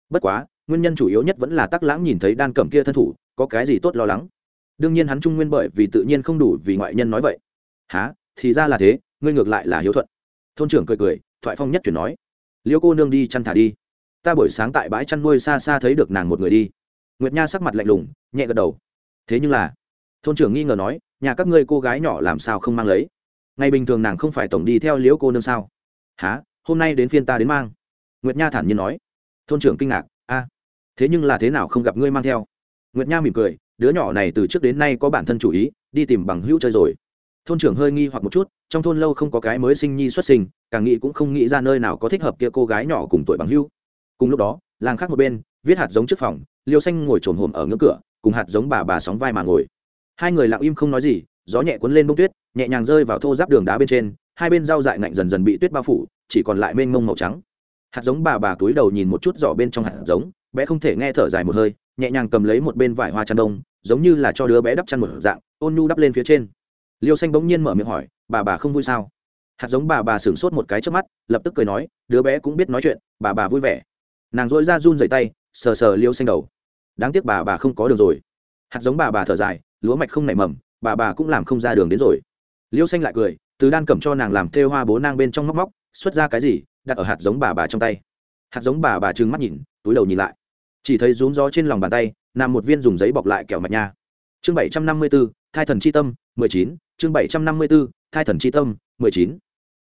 Bất quá, nguyên nhân chủ yếu nhất vẫn là tắc lãng nhìn thấy đan cẩm kia thân thủ, có cái gì tốt lo lắng? Đương nhiên hắn trung nguyên bởi vì tự nhiên không đủ vì ngoại nhân nói vậy. Há thì ra là thế, ngươi ngược lại là hiếu thuận. Thôn trưởng cười cười, thoại phong nhất chuyển nói. Liêu cô nương đi chăn thả đi. Ta buổi sáng tại bãi chăn nuôi xa xa thấy được nàng một người đi. Nguyệt nha sắc mặt lạnh lùng, nhẹ gật đầu. Thế nhưng là, thôn trưởng nghi ngờ nói, nhà các ngươi cô gái nhỏ làm sao không mang lấy? Ngày bình thường nàng không phải tổng đi theo liễu cô nương sao? Há hôm nay đến phiên ta đến mang. Nguyệt nha thản nhiên nói. Thôn trưởng kinh ngạc, a, thế nhưng là thế nào không gặp ngươi mang theo? Nguyệt nha mỉm cười đứa nhỏ này từ trước đến nay có bản thân chủ ý, đi tìm bằng hữu chơi rồi. Thôn trưởng hơi nghi hoặc một chút, trong thôn lâu không có cái mới sinh nhi xuất sinh, càng nghĩ cũng không nghĩ ra nơi nào có thích hợp kia cô gái nhỏ cùng tuổi bằng hữu. Cùng lúc đó, làng khác một bên, viết hạt giống trước phòng, liêu xanh ngồi trồn hồm ở ngưỡng cửa, cùng hạt giống bà bà sóng vai mà ngồi. Hai người lặng im không nói gì, gió nhẹ cuốn lên bông tuyết, nhẹ nhàng rơi vào thô giáp đường đá bên trên, hai bên rau dại ngạnh dần dần bị tuyết bao phủ, chỉ còn lại mênh mông màu trắng. Hạt giống bà bà túi đầu nhìn một chút giỏ bên trong hạt giống, bé không thể nghe thở dài một hơi nhẹ nhàng cầm lấy một bên vải hoa chăn đông, giống như là cho đứa bé đắp chăn một dạng, ôn nhu đắp lên phía trên. Liêu xanh bỗng nhiên mở miệng hỏi, bà bà không vui sao? Hạt giống bà bà sửng sốt một cái trước mắt, lập tức cười nói, đứa bé cũng biết nói chuyện, bà bà vui vẻ. Nàng dội ra run dày tay, sờ sờ liêu xanh đầu. Đáng tiếc bà bà không có đường rồi. Hạt giống bà bà thở dài, lúa mạch không nảy mầm, bà bà cũng làm không ra đường đến rồi. Liêu xanh lại cười, từ đan cầm cho nàng làm thêu hoa bố nang bên trong móc móc, xuất ra cái gì, đặt ở hạt giống bà bà trong tay. Hạt giống bà bà trừng mắt nhìn, túi đầu nhìn lại chỉ thấy rún gió trên lòng bàn tay, nằm một viên dùng giấy bọc lại kẹo mạch nha. Chương bảy trăm năm mươi b ố thai thần c h i tâm, mười chín. Chương bảy trăm năm mươi b ố thai thần c h i tâm, mười chín.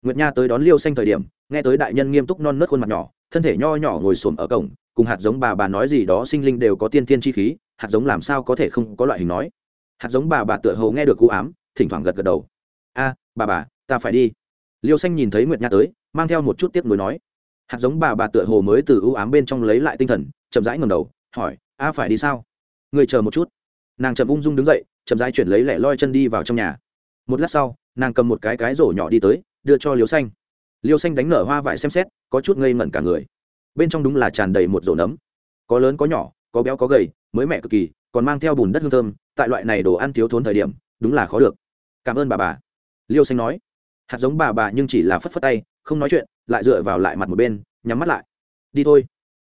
Nguyệt nha tới đón liêu xanh thời điểm, nghe tới đại nhân nghiêm túc non nớt khuôn mặt nhỏ, thân thể nho nhỏ ngồi xổm ở cổng, cùng hạt giống bà bà nói gì đó sinh linh đều có tiên tiên chi khí, hạt giống làm sao có thể không có loại hình nói. Hạt giống bà bà tựa hầu nghe được cú ám, thỉnh thoảng gật gật đầu. A, bà bà, ta phải đi. Liêu xanh nhìn thấy nguyệt nha tới, mang theo một chút tiếc nuối nói. Hạt giống bà bà tựa hồ mới từ ưu ám bên trong lấy lại tinh thần chậm rãi ngầm đầu, hỏi, a, phải đi sao? Người chờ một chút. Nàng chậm ung dung đứng dậy, chậm rãi chuyển lấy lẻ loi chân đi vào trong nhà. Một lát sau, nàng cầm một cái cái rổ nhỏ đi tới, đưa cho liêu xanh. Liêu xanh đánh nở hoa vải xem xét, có chút ngây ngẩn cả người. Bên trong đúng là tràn đầy một rổ nấm. Có lớn có nhỏ, có béo có gầy, mới mẹ cực kỳ, còn mang theo bùn đất hương thơm, tại loại này đồ ăn thiếu thốn thời điểm, đúng là khó được. Cảm ơn bà bà. Liêu xanh nói. Hạt giống bà bà nhưng chỉ là phất phất tay, không nói chuyện, lại dựa vào lại mặt một bên, nhắm mắt lại. Đi thôi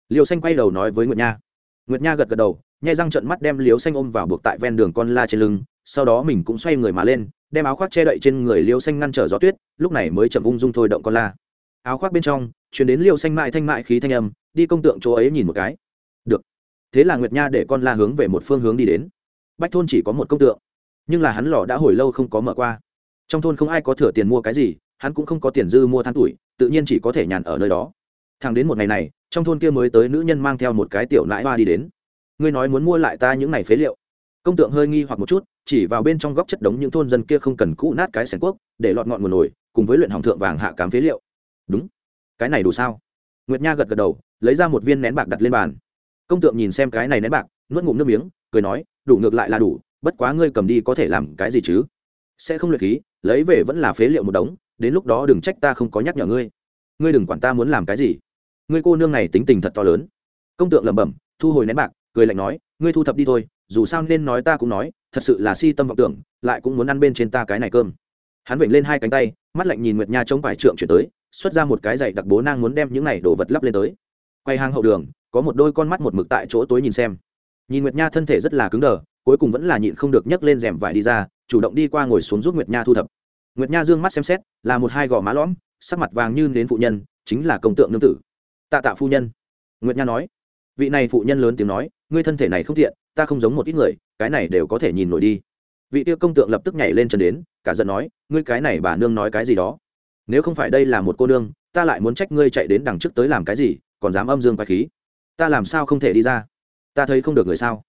liêu xanh quay đầu nói với nguyệt nha. Nguyệt nha gật gật đầu, nhai răng trận mắt đem liêu xanh ôm vào buộc tại ven đường con la trên lưng, sau đó mình cũng xoay người mà lên, đem áo khoác che đậy trên người liêu xanh ngăn trở gió tuyết, lúc này mới chậm ung dung thôi động con la. Áo khoác bên trong chuyển đến liêu xanh mại thanh mại khí thanh âm, đi công tượng chỗ ấy nhìn một cái. Được. Thế là nguyệt nha để con la hướng về một phương hướng đi đến. Bách thôn chỉ có một công tượng, nhưng là hắn lò đã hồi lâu không có mở qua. Trong thôn không ai có thừa tiền mua cái gì, hắn cũng không có tiền dư mua than tuổi, tự nhiên chỉ có thể nhàn ở nơi đó thằng đến một ngày này, trong thôn kia mới tới nữ nhân mang theo một cái tiểu nãi hoa đi đến. Ngươi nói muốn mua lại ta những này phế liệu. Công tượng hơi nghi hoặc một chút, chỉ vào bên trong góc chất đống những thôn dân kia không cần cũ nát cái sẻng quốc, để lọt ngọn nguồn nổi cùng với luyện hỏng thượng vàng hạ cám phế liệu. Đúng. Cái này đủ sao? Nguyệt nha gật gật đầu, lấy ra một viên nén bạc đặt lên bàn. Công tượng nhìn xem cái này nén bạc, nuốt ngụm nước miếng, cười nói, đủ ngược lại là đủ, bất quá ngươi cầm đi có thể làm cái gì chứ? Sẽ không luyện khí, lấy về vẫn là phế liệu một đống, đến lúc đó đừng trách ta không có nhắc nhở ngươi. Ngươi đừng quản ta muốn làm cái gì ngươi cô nương này tính tình thật to lớn. Công tượng lẩm bẩm, thu hồi nén bạc, cười lạnh nói, ngươi thu thập đi thôi, dù sao nên nói ta cũng nói, thật sự là si tâm vọng tưởng, lại cũng muốn ăn bên trên ta cái này cơm. Hắn vểnh lên hai cánh tay, mắt lạnh nhìn nguyệt nha chống vải trượng chuyển tới, xuất ra một cái giày đặc bố nang muốn đem những này đồ vật lắp lên tới. Quay hang hậu đường, có một đôi con mắt một mực tại chỗ tối nhìn xem. Nhìn nguyệt nha thân thể rất là cứng đờ, cuối cùng vẫn là nhịn không được nhấc lên rèm vải đi ra, chủ động đi qua ngồi xuống giúp nguyệt nha thu thập. Nguyệt nha dương mắt xem xét, là một hai gò má lõm, sắc mặt vàng như đến phụ nhân, chính là công tượng nương tử tạ tạ phu nhân. Nguyệt nha nói. Vị này phụ nhân lớn tiếng nói, ngươi thân thể này không tiện, ta không giống một ít người, cái này đều có thể nhìn nổi đi. Vị tiêu công tượng lập tức nhảy lên chân đến, cả giận nói, ngươi cái này bà nương nói cái gì đó. Nếu không phải đây là một cô nương, ta lại muốn trách ngươi chạy đến đằng trước tới làm cái gì, còn dám âm dương quái khí. Ta làm sao không thể đi ra? Ta thấy không được người sao?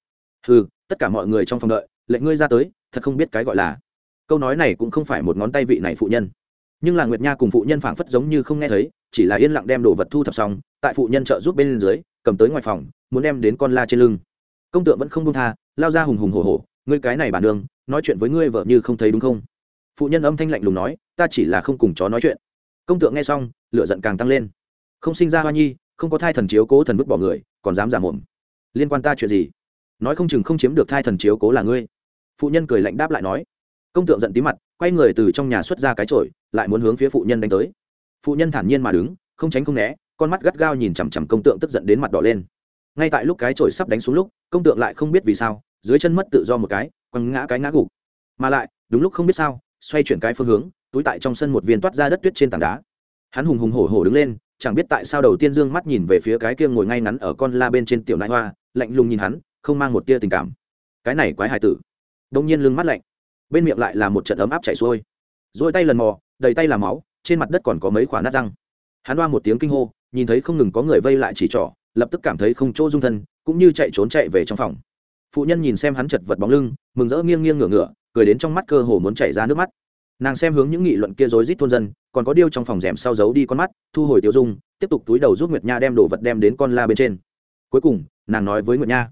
Ừ tất cả mọi người trong phòng đợi, lệnh ngươi ra tới, thật không biết cái gọi là. Câu nói này cũng không phải một ngón tay vị này phụ nhân. Nhưng là nguyệt nha cùng phụ nhân phảng phất giống như không nghe thấy chỉ là yên lặng đem đồ vật thu thập xong, tại phụ nhân trợ giúp bên dưới, cầm tới ngoài phòng, muốn đem đến con la trên lưng. Công tượng vẫn không đông tha, lao ra hùng hùng hổ hổ, ngươi cái này bản đường, nói chuyện với ngươi vợ như không thấy đúng không? Phụ nhân âm thanh lạnh lùng nói, ta chỉ là không cùng chó nói chuyện. Công tượng nghe xong, lửa giận càng tăng lên. Không sinh ra hoa nhi, không có thai thần chiếu cố thần vứt bỏ người, còn dám giả mồm. Liên quan ta chuyện gì? Nói không chừng không chiếm được thai thần chiếu cố là ngươi. Phụ nhân cười lạnh đáp lại nói. Công tượng giận tí mặt, quay người từ trong nhà xuất ra cái trội lại muốn hướng phía phụ nhân đánh tới phụ nhân thản nhiên mà đứng, không tránh không né, con mắt gắt gao nhìn chằm chằm công tượng tức giận đến mặt đỏ lên. Ngay tại lúc cái chổi sắp đánh xuống lúc, công tượng lại không biết vì sao, dưới chân mất tự do một cái, quăng ngã cái ngã gục. Mà lại, đúng lúc không biết sao, xoay chuyển cái phương hướng, túi tại trong sân một viên toát ra đất tuyết trên tảng đá. Hắn hùng hùng hổ hổ đứng lên, chẳng biết tại sao đầu tiên dương mắt nhìn về phía cái kia ngồi ngay ngắn ở con la bên trên tiểu nai hoa, lạnh lùng nhìn hắn, không mang một tia tình cảm. Cái này quái hài tử. Đông nhiên lưng mắt lạnh, bên miệng lại là một trận ấm áp chảy xuôi. Dỗi tay lần mò, đầy tay là máu trên mặt đất còn có mấy khoả nát răng. Hắn đoa một tiếng kinh hô, nhìn thấy không ngừng có người vây lại chỉ trỏ, lập tức cảm thấy không chỗ dung thân, cũng như chạy trốn chạy về trong phòng. Phụ nhân nhìn xem hắn chật vật bóng lưng, mừng rỡ nghiêng nghiêng ngửa ngửa, cười đến trong mắt cơ hồ muốn chảy ra nước mắt. Nàng xem hướng những nghị luận kia rối rít thôn dân, còn có điêu trong phòng rèm sau giấu đi con mắt, thu hồi tiêu dung, tiếp tục túi đầu giúp nguyệt nha đem đồ vật đem đến con la bên trên. Cuối cùng, nàng nói với nguyệt nha,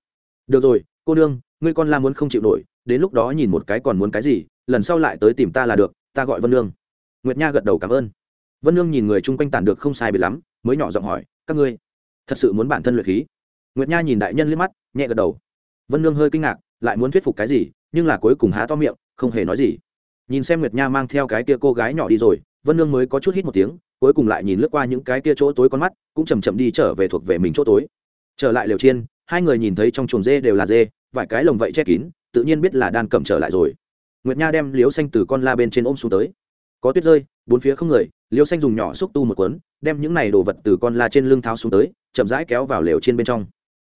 được rồi, cô nương, ngươi con la muốn không chịu nổi, đến lúc đó nhìn một cái còn muốn cái gì, lần sau lại tới tìm ta là được, ta gọi vân nương nguyệt nha gật đầu cảm ơn. Vân nương nhìn người chung quanh tản được không sai biệt lắm, mới nhỏ giọng hỏi, các ngươi thật sự muốn bản thân luyện khí? Nguyệt nha nhìn đại nhân liếc mắt, nhẹ gật đầu. Vân nương hơi kinh ngạc, lại muốn thuyết phục cái gì, nhưng là cuối cùng há to miệng, không hề nói gì. Nhìn xem nguyệt nha mang theo cái kia cô gái nhỏ đi rồi, vân nương mới có chút hít một tiếng, cuối cùng lại nhìn lướt qua những cái kia chỗ tối con mắt, cũng chầm chậm đi trở về thuộc về mình chỗ tối. Trở lại liều chiên, hai người nhìn thấy trong chuồng dê đều là dê, vài cái lồng vậy che kín, tự nhiên biết là đan cẩm trở lại rồi. Nguyệt nha đem liếu xanh từ con la bên trên ôm xuống tới có tuyết rơi, bốn phía không người, liêu xanh dùng nhỏ xúc tu một cuốn, đem những này đồ vật từ con la trên lưng tháo xuống tới, chậm rãi kéo vào lều trên bên trong.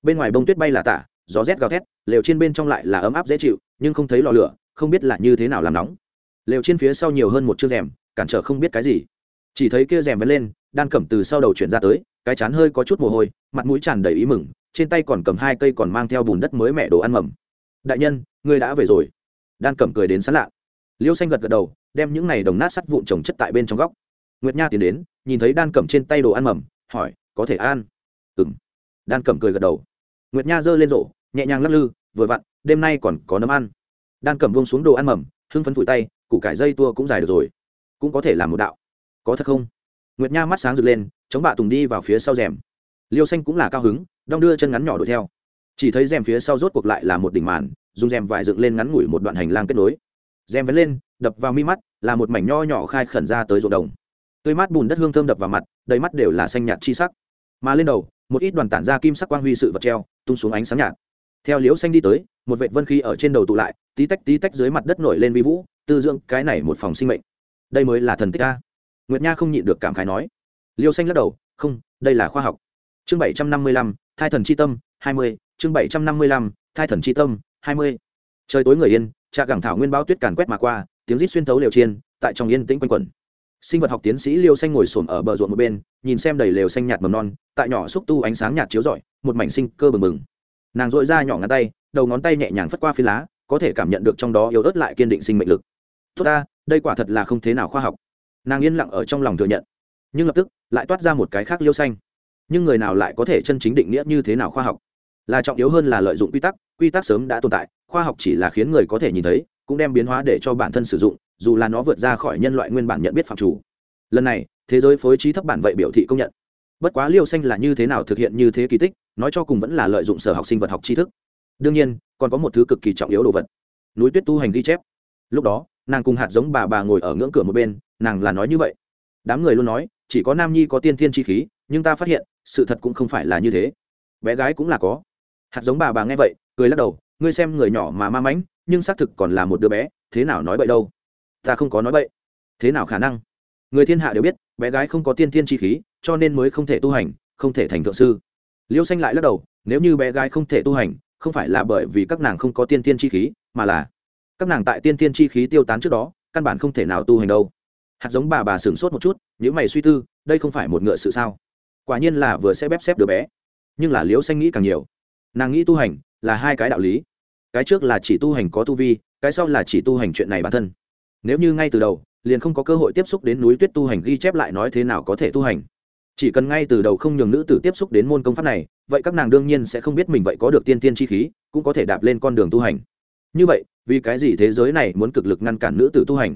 Bên ngoài bông tuyết bay là tả, gió rét gào thét, lều trên bên trong lại là ấm áp dễ chịu, nhưng không thấy lò lửa, không biết là như thế nào làm nóng. Lều trên phía sau nhiều hơn một chiếc rèm, cản trở không biết cái gì. Chỉ thấy kia rèm vén lên, đan cẩm từ sau đầu chuyển ra tới, cái chán hơi có chút mồ hôi, mặt mũi tràn đầy ý mừng, trên tay còn cầm hai cây còn mang theo bùn đất mới mẹ đồ ăn mầm. Đại nhân, ngươi đã về rồi. Đan cẩm cười đến sán lạ liêu xanh gật gật đầu, đem những này đồng nát sắt vụn trồng chất tại bên trong góc. Nguyệt nha tiến đến, nhìn thấy đan cẩm trên tay đồ ăn mầm, hỏi, có thể ăn? Ừ m đan cẩm cười gật đầu. Nguyệt nha giơ lên rổ, nhẹ nhàng lắc lư, vừa vặn, đêm nay còn có nấm ăn. Đan cẩm buông xuống đồ ăn mầm, hưng phấn phủi tay, củ cải dây tua cũng dài được rồi. Cũng có thể làm một đạo. Có thật không? Nguyệt nha mắt sáng rực lên, chống bạ tùng đi vào phía sau rèm. Liêu xanh cũng là cao hứng, đong đưa chân ngắn nhỏ đuổi theo. Chỉ thấy rèm phía sau rốt cuộc lại là một đỉnh màn, dùng rèm vải dựng lên ngắn ngủi một đoạn hành lang kết nối rèm vén lên, đập vào mi mắt, là một mảnh nho nhỏ khai khẩn ra tới ruộng đồng. Tươi mát bùn đất hương thơm đập vào mặt, đầy mắt đều là xanh nhạt chi sắc. Mà lên đầu, một ít đoàn tản ra kim sắc quang huy sự vật treo, tung xuống ánh sáng nhạt. Theo liễu xanh đi tới, một vệ vân khí ở trên đầu tụ lại, tí tách tí tách dưới mặt đất nổi lên vi vũ, tư dưỡng cái này một phòng sinh mệnh. Đây mới là thần tích a. Nguyệt nha không nhịn được cảm khái nói. Liêu xanh lắc đầu, không, đây là khoa học. Chương bảy trăm năm mươi lăm, thai thần c h i tâm, hai mươi, chương bảy trăm năm mươi lăm, thai thần c h i tâm, hai mươi. Trời tối người yên trà gẳng thảo nguyên bao tuyết càn quét mà qua, tiếng rít xuyên thấu liều chiên, tại trong yên tĩnh quanh quẩn. Sinh vật học tiến sĩ liêu xanh ngồi xổm ở bờ ruộng một bên, nhìn xem đầy lều xanh nhạt mầm non, tại nhỏ xúc tu ánh sáng nhạt chiếu rọi, một mảnh sinh cơ bừng bừng. Nàng dội ra nhỏ ngón tay, đầu ngón tay nhẹ nhàng phất qua phi lá, có thể cảm nhận được trong đó yếu ớt lại kiên định sinh mệnh lực. Tốt ta, đây quả thật là không thế nào khoa học. Nàng yên lặng ở trong lòng thừa nhận. Nhưng lập tức, lại toát ra một cái khác liêu xanh. Nhưng người nào lại có thể chân chính định nghĩa như thế nào khoa học? Là trọng yếu hơn là lợi dụng quy tắc quy tắc sớm đã tồn tại, khoa học chỉ là khiến người có thể nhìn thấy, cũng đem biến hóa để cho bản thân sử dụng, dù là nó vượt ra khỏi nhân loại nguyên bản nhận biết phạm chủ. Lần này, thế giới phối trí thấp bản vậy biểu thị công nhận. Bất quá liêu xanh là như thế nào thực hiện như thế kỳ tích, nói cho cùng vẫn là lợi dụng sở học sinh vật học tri thức. Đương nhiên, còn có một thứ cực kỳ trọng yếu đồ vật. Núi tuyết tu hành ghi chép. Lúc đó, nàng cùng hạt giống bà bà ngồi ở ngưỡng cửa một bên, nàng là nói như vậy. Đám người luôn nói, chỉ có nam nhi có tiên thiên chi khí, nhưng ta phát hiện, sự thật cũng không phải là như thế. Bé gái cũng là có hạt giống bà bà nghe vậy, cười lắc đầu, ngươi xem người nhỏ mà ma mãnh, nhưng xác thực còn là một đứa bé, thế nào nói vậy đâu? Ta không có nói vậy thế nào khả năng? Người thiên hạ đều biết, bé gái không có tiên thiên chi khí, cho nên mới không thể tu hành, không thể thành thượng sư. Liêu xanh lại lắc đầu, nếu như bé gái không thể tu hành, không phải là bởi vì các nàng không có tiên thiên chi khí, mà là các nàng tại tiên thiên chi khí tiêu tán trước đó, căn bản không thể nào tu hành đâu. Hạt giống bà bà sửng sốt một chút những mày suy tư, đây không phải một ngựa sự sao? Quả nhiên là vừa sẽ bép xếp đứa bé. Nhưng là liễu xanh nghĩ càng nhiều nàng nghĩ tu hành là hai cái đạo lý. Cái trước là chỉ tu hành có tu vi, cái sau là chỉ tu hành chuyện này bản thân. Nếu như ngay từ đầu, liền không có cơ hội tiếp xúc đến núi tuyết tu hành ghi chép lại nói thế nào có thể tu hành. Chỉ cần ngay từ đầu không nhường nữ tử tiếp xúc đến môn công pháp này, vậy các nàng đương nhiên sẽ không biết mình vậy có được tiên tiên chi khí, cũng có thể đạp lên con đường tu hành. Như vậy, vì cái gì thế giới này muốn cực lực ngăn cản nữ tử tu hành?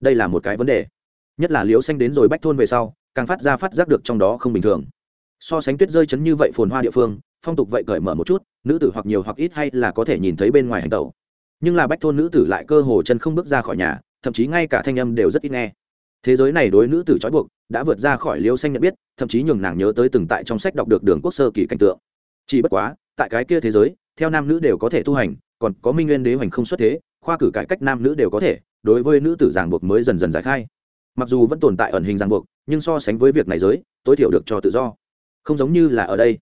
Đây là một cái vấn đề. Nhất là liếu xanh đến rồi bách thôn về sau, càng phát ra phát giác được trong đó không bình thường. So sánh tuyết rơi chấn như vậy phồn hoa địa phương phong tục vậy cởi mở một chút, nữ tử hoặc nhiều hoặc ít hay là có thể nhìn thấy bên ngoài hành tẩu. Nhưng là bách thôn nữ tử lại cơ hồ chân không bước ra khỏi nhà, thậm chí ngay cả thanh âm đều rất ít nghe. Thế giới này đối nữ tử trói buộc, đã vượt ra khỏi liêu xanh nhận biết, thậm chí nhường nàng nhớ tới từng tại trong sách đọc được đường quốc sơ kỳ cảnh tượng. Chỉ bất quá, tại cái kia thế giới, theo nam nữ đều có thể tu hành, còn có minh nguyên đế hoành không xuất thế, khoa cử cải cách nam nữ đều có thể, đối với nữ tử giảng buộc mới dần dần giải khai. Mặc dù vẫn tồn tại ẩn hình giảng buộc, nhưng so sánh với việc này giới, tối thiểu được cho tự do. Không giống như là ở đây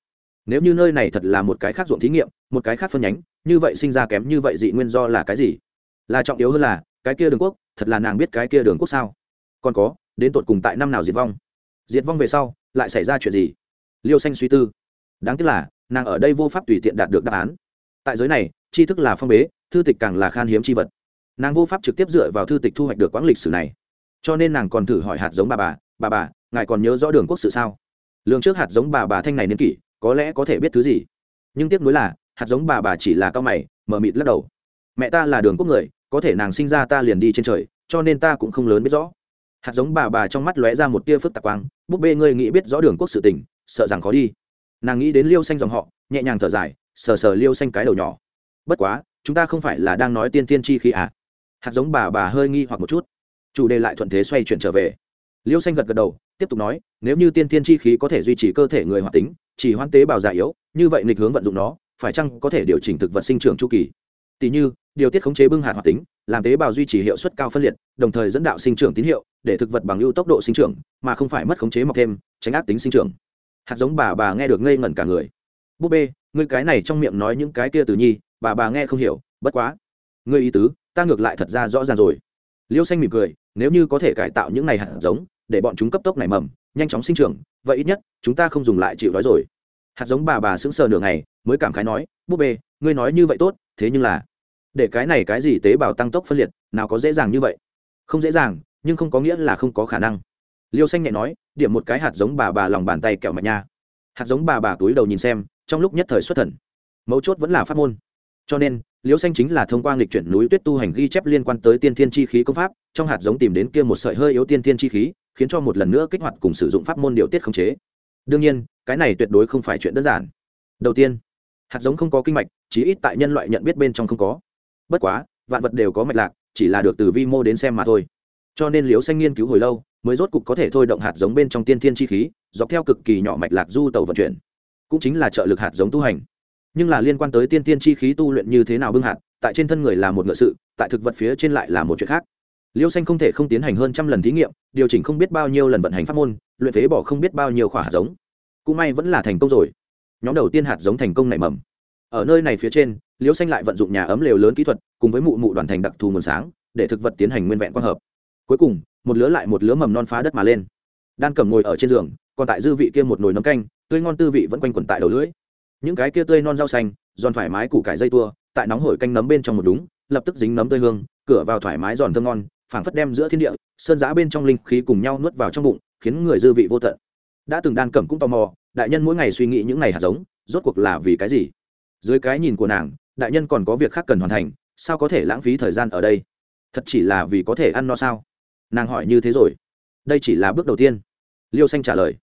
nếu như nơi này thật là một cái khác ruộng thí nghiệm, một cái khác phân nhánh, như vậy sinh ra kém như vậy dị nguyên do là cái gì? Là trọng yếu hơn là, cái kia đường quốc, thật là nàng biết cái kia đường quốc sao? Còn có, đến tột cùng tại năm nào diệt vong? Diệt vong về sau, lại xảy ra chuyện gì? Liêu xanh suy tư. Đáng tiếc là, nàng ở đây vô pháp tùy tiện đạt được đáp án. Tại giới này, tri thức là phong bế, thư tịch càng là khan hiếm tri vật. Nàng vô pháp trực tiếp dựa vào thư tịch thu hoạch được quãng lịch sử này. Cho nên nàng còn thử hỏi hạt giống bà bà bà bà, ngài còn nhớ rõ đường quốc sự sao? Lương trước hạt giống bà bà thanh này niên kỷ có lẽ có thể biết thứ gì. Nhưng tiếc nuối là, hạt giống bà bà chỉ là cao mày, mờ mịt lắc đầu. Mẹ ta là đường quốc người, có thể nàng sinh ra ta liền đi trên trời, cho nên ta cũng không lớn biết rõ. Hạt giống bà bà trong mắt lóe ra một tia phức tạp quang, búp bê, ngươi nghĩ biết rõ đường quốc sự tình, sợ rằng khó đi. Nàng nghĩ đến liêu xanh dòng họ, nhẹ nhàng thở dài, sờ sờ liêu xanh cái đầu nhỏ. Bất quá, chúng ta không phải là đang nói tiên tiên chi khí à? Hạt giống bà bà hơi nghi hoặc một chút. Chủ đề lại thuận thế xoay chuyển trở về. Liêu xanh gật gật đầu, tiếp tục nói, nếu như tiên tiên chi khí có thể duy trì cơ thể người hoạt tính chỉ hoan tế bào già yếu, như vậy nghịch hướng vận dụng nó, phải chăng có thể điều chỉnh thực vật sinh trưởng chu kỳ? Tỷ như, điều tiết khống chế bưng hạt hoạt tính, làm tế bào duy trì hiệu suất cao phân liệt, đồng thời dẫn đạo sinh trưởng tín hiệu, để thực vật bằng ưu tốc độ sinh trưởng, mà không phải mất khống chế mọc thêm, tránh ác tính sinh trưởng. Hạt giống bà bà nghe được ngây ngẩn cả người. Búp bê, ngươi cái này trong miệng nói những cái kia từ nhi, bà bà nghe không hiểu, bất quá. Ngươi ý tứ, ta ngược lại thật ra rõ ràng rồi. Liêu xanh mỉm cười, nếu như có thể cải tạo những này hạt giống, để bọn chúng cấp tốc nảy mầm nhanh chóng sinh trưởng, vậy ít nhất, chúng ta không dùng lại chịu đói rồi. Hạt giống bà bà sững sờ nửa ngày, mới cảm khái nói, búp bê, ngươi nói như vậy tốt, thế nhưng là, để cái này cái gì tế bào tăng tốc phân liệt, nào có dễ dàng như vậy? Không dễ dàng, nhưng không có nghĩa là không có khả năng. Liêu xanh nhẹ nói, điểm một cái hạt giống bà bà lòng bàn tay kẹo mạch nha. Hạt giống bà bà túi đầu nhìn xem, trong lúc nhất thời xuất thần. Mấu chốt vẫn là phát môn. Cho nên, liêu xanh chính là thông qua nghịch chuyển núi tuyết tu hành ghi chép liên quan tới tiên thiên chi khí công pháp, trong hạt giống tìm đến kia một sợi hơi yếu tiên thiên chi khí khiến cho một lần nữa kích hoạt cùng sử dụng pháp môn điều tiết khống chế. Đương nhiên, cái này tuyệt đối không phải chuyện đơn giản. Đầu tiên, hạt giống không có kinh mạch, chí ít tại nhân loại nhận biết bên trong không có. Bất quá, vạn vật đều có mạch lạc, chỉ là được từ vi mô đến xem mà thôi. Cho nên liễu xanh nghiên cứu hồi lâu, mới rốt cục có thể thôi động hạt giống bên trong tiên thiên chi khí, dọc theo cực kỳ nhỏ mạch lạc du tàu vận chuyển. Cũng chính là trợ lực hạt giống tu hành. Nhưng là liên quan tới tiên tiên chi khí tu luyện như thế nào bưng hạt, tại trên thân người là một ngựa sự, tại thực vật phía trên lại là một chuyện khác liêu xanh không thể không tiến hành hơn trăm lần thí nghiệm, điều chỉnh không biết bao nhiêu lần vận hành pháp môn, luyện phế bỏ không biết bao nhiêu khỏa hạt giống. Cũng may vẫn là thành công rồi. Nhóm đầu tiên hạt giống thành công nảy mầm. Ở nơi này phía trên, liêu xanh lại vận dụng nhà ấm lều lớn kỹ thuật, cùng với mụ mụ đoàn thành đặc thù nguồn sáng, để thực vật tiến hành nguyên vẹn quang hợp. Cuối cùng, một lứa lại một lứa mầm non phá đất mà lên. Đan cầm ngồi ở trên giường, còn tại dư vị kia một nồi nấm canh, tươi ngon tư vị vẫn quanh quẩn tại đầu lưỡi. Những cái kia tươi non rau xanh, giòn thoải mái củ cải dây tua, tại nóng hổi canh nấm bên trong một đúng, lập tức dính nấm tươi hương, cửa vào thoải mái giòn thơm ngon phảng phất đem giữa thiên địa, sơn giã bên trong linh khí cùng nhau nuốt vào trong bụng, khiến người dư vị vô tận. Đã từng đan cẩm cũng tò mò, đại nhân mỗi ngày suy nghĩ những ngày hạt giống, rốt cuộc là vì cái gì? Dưới cái nhìn của nàng, đại nhân còn có việc khác cần hoàn thành, sao có thể lãng phí thời gian ở đây? Thật chỉ là vì có thể ăn no sao? Nàng hỏi như thế rồi. Đây chỉ là bước đầu tiên. Liêu xanh trả lời.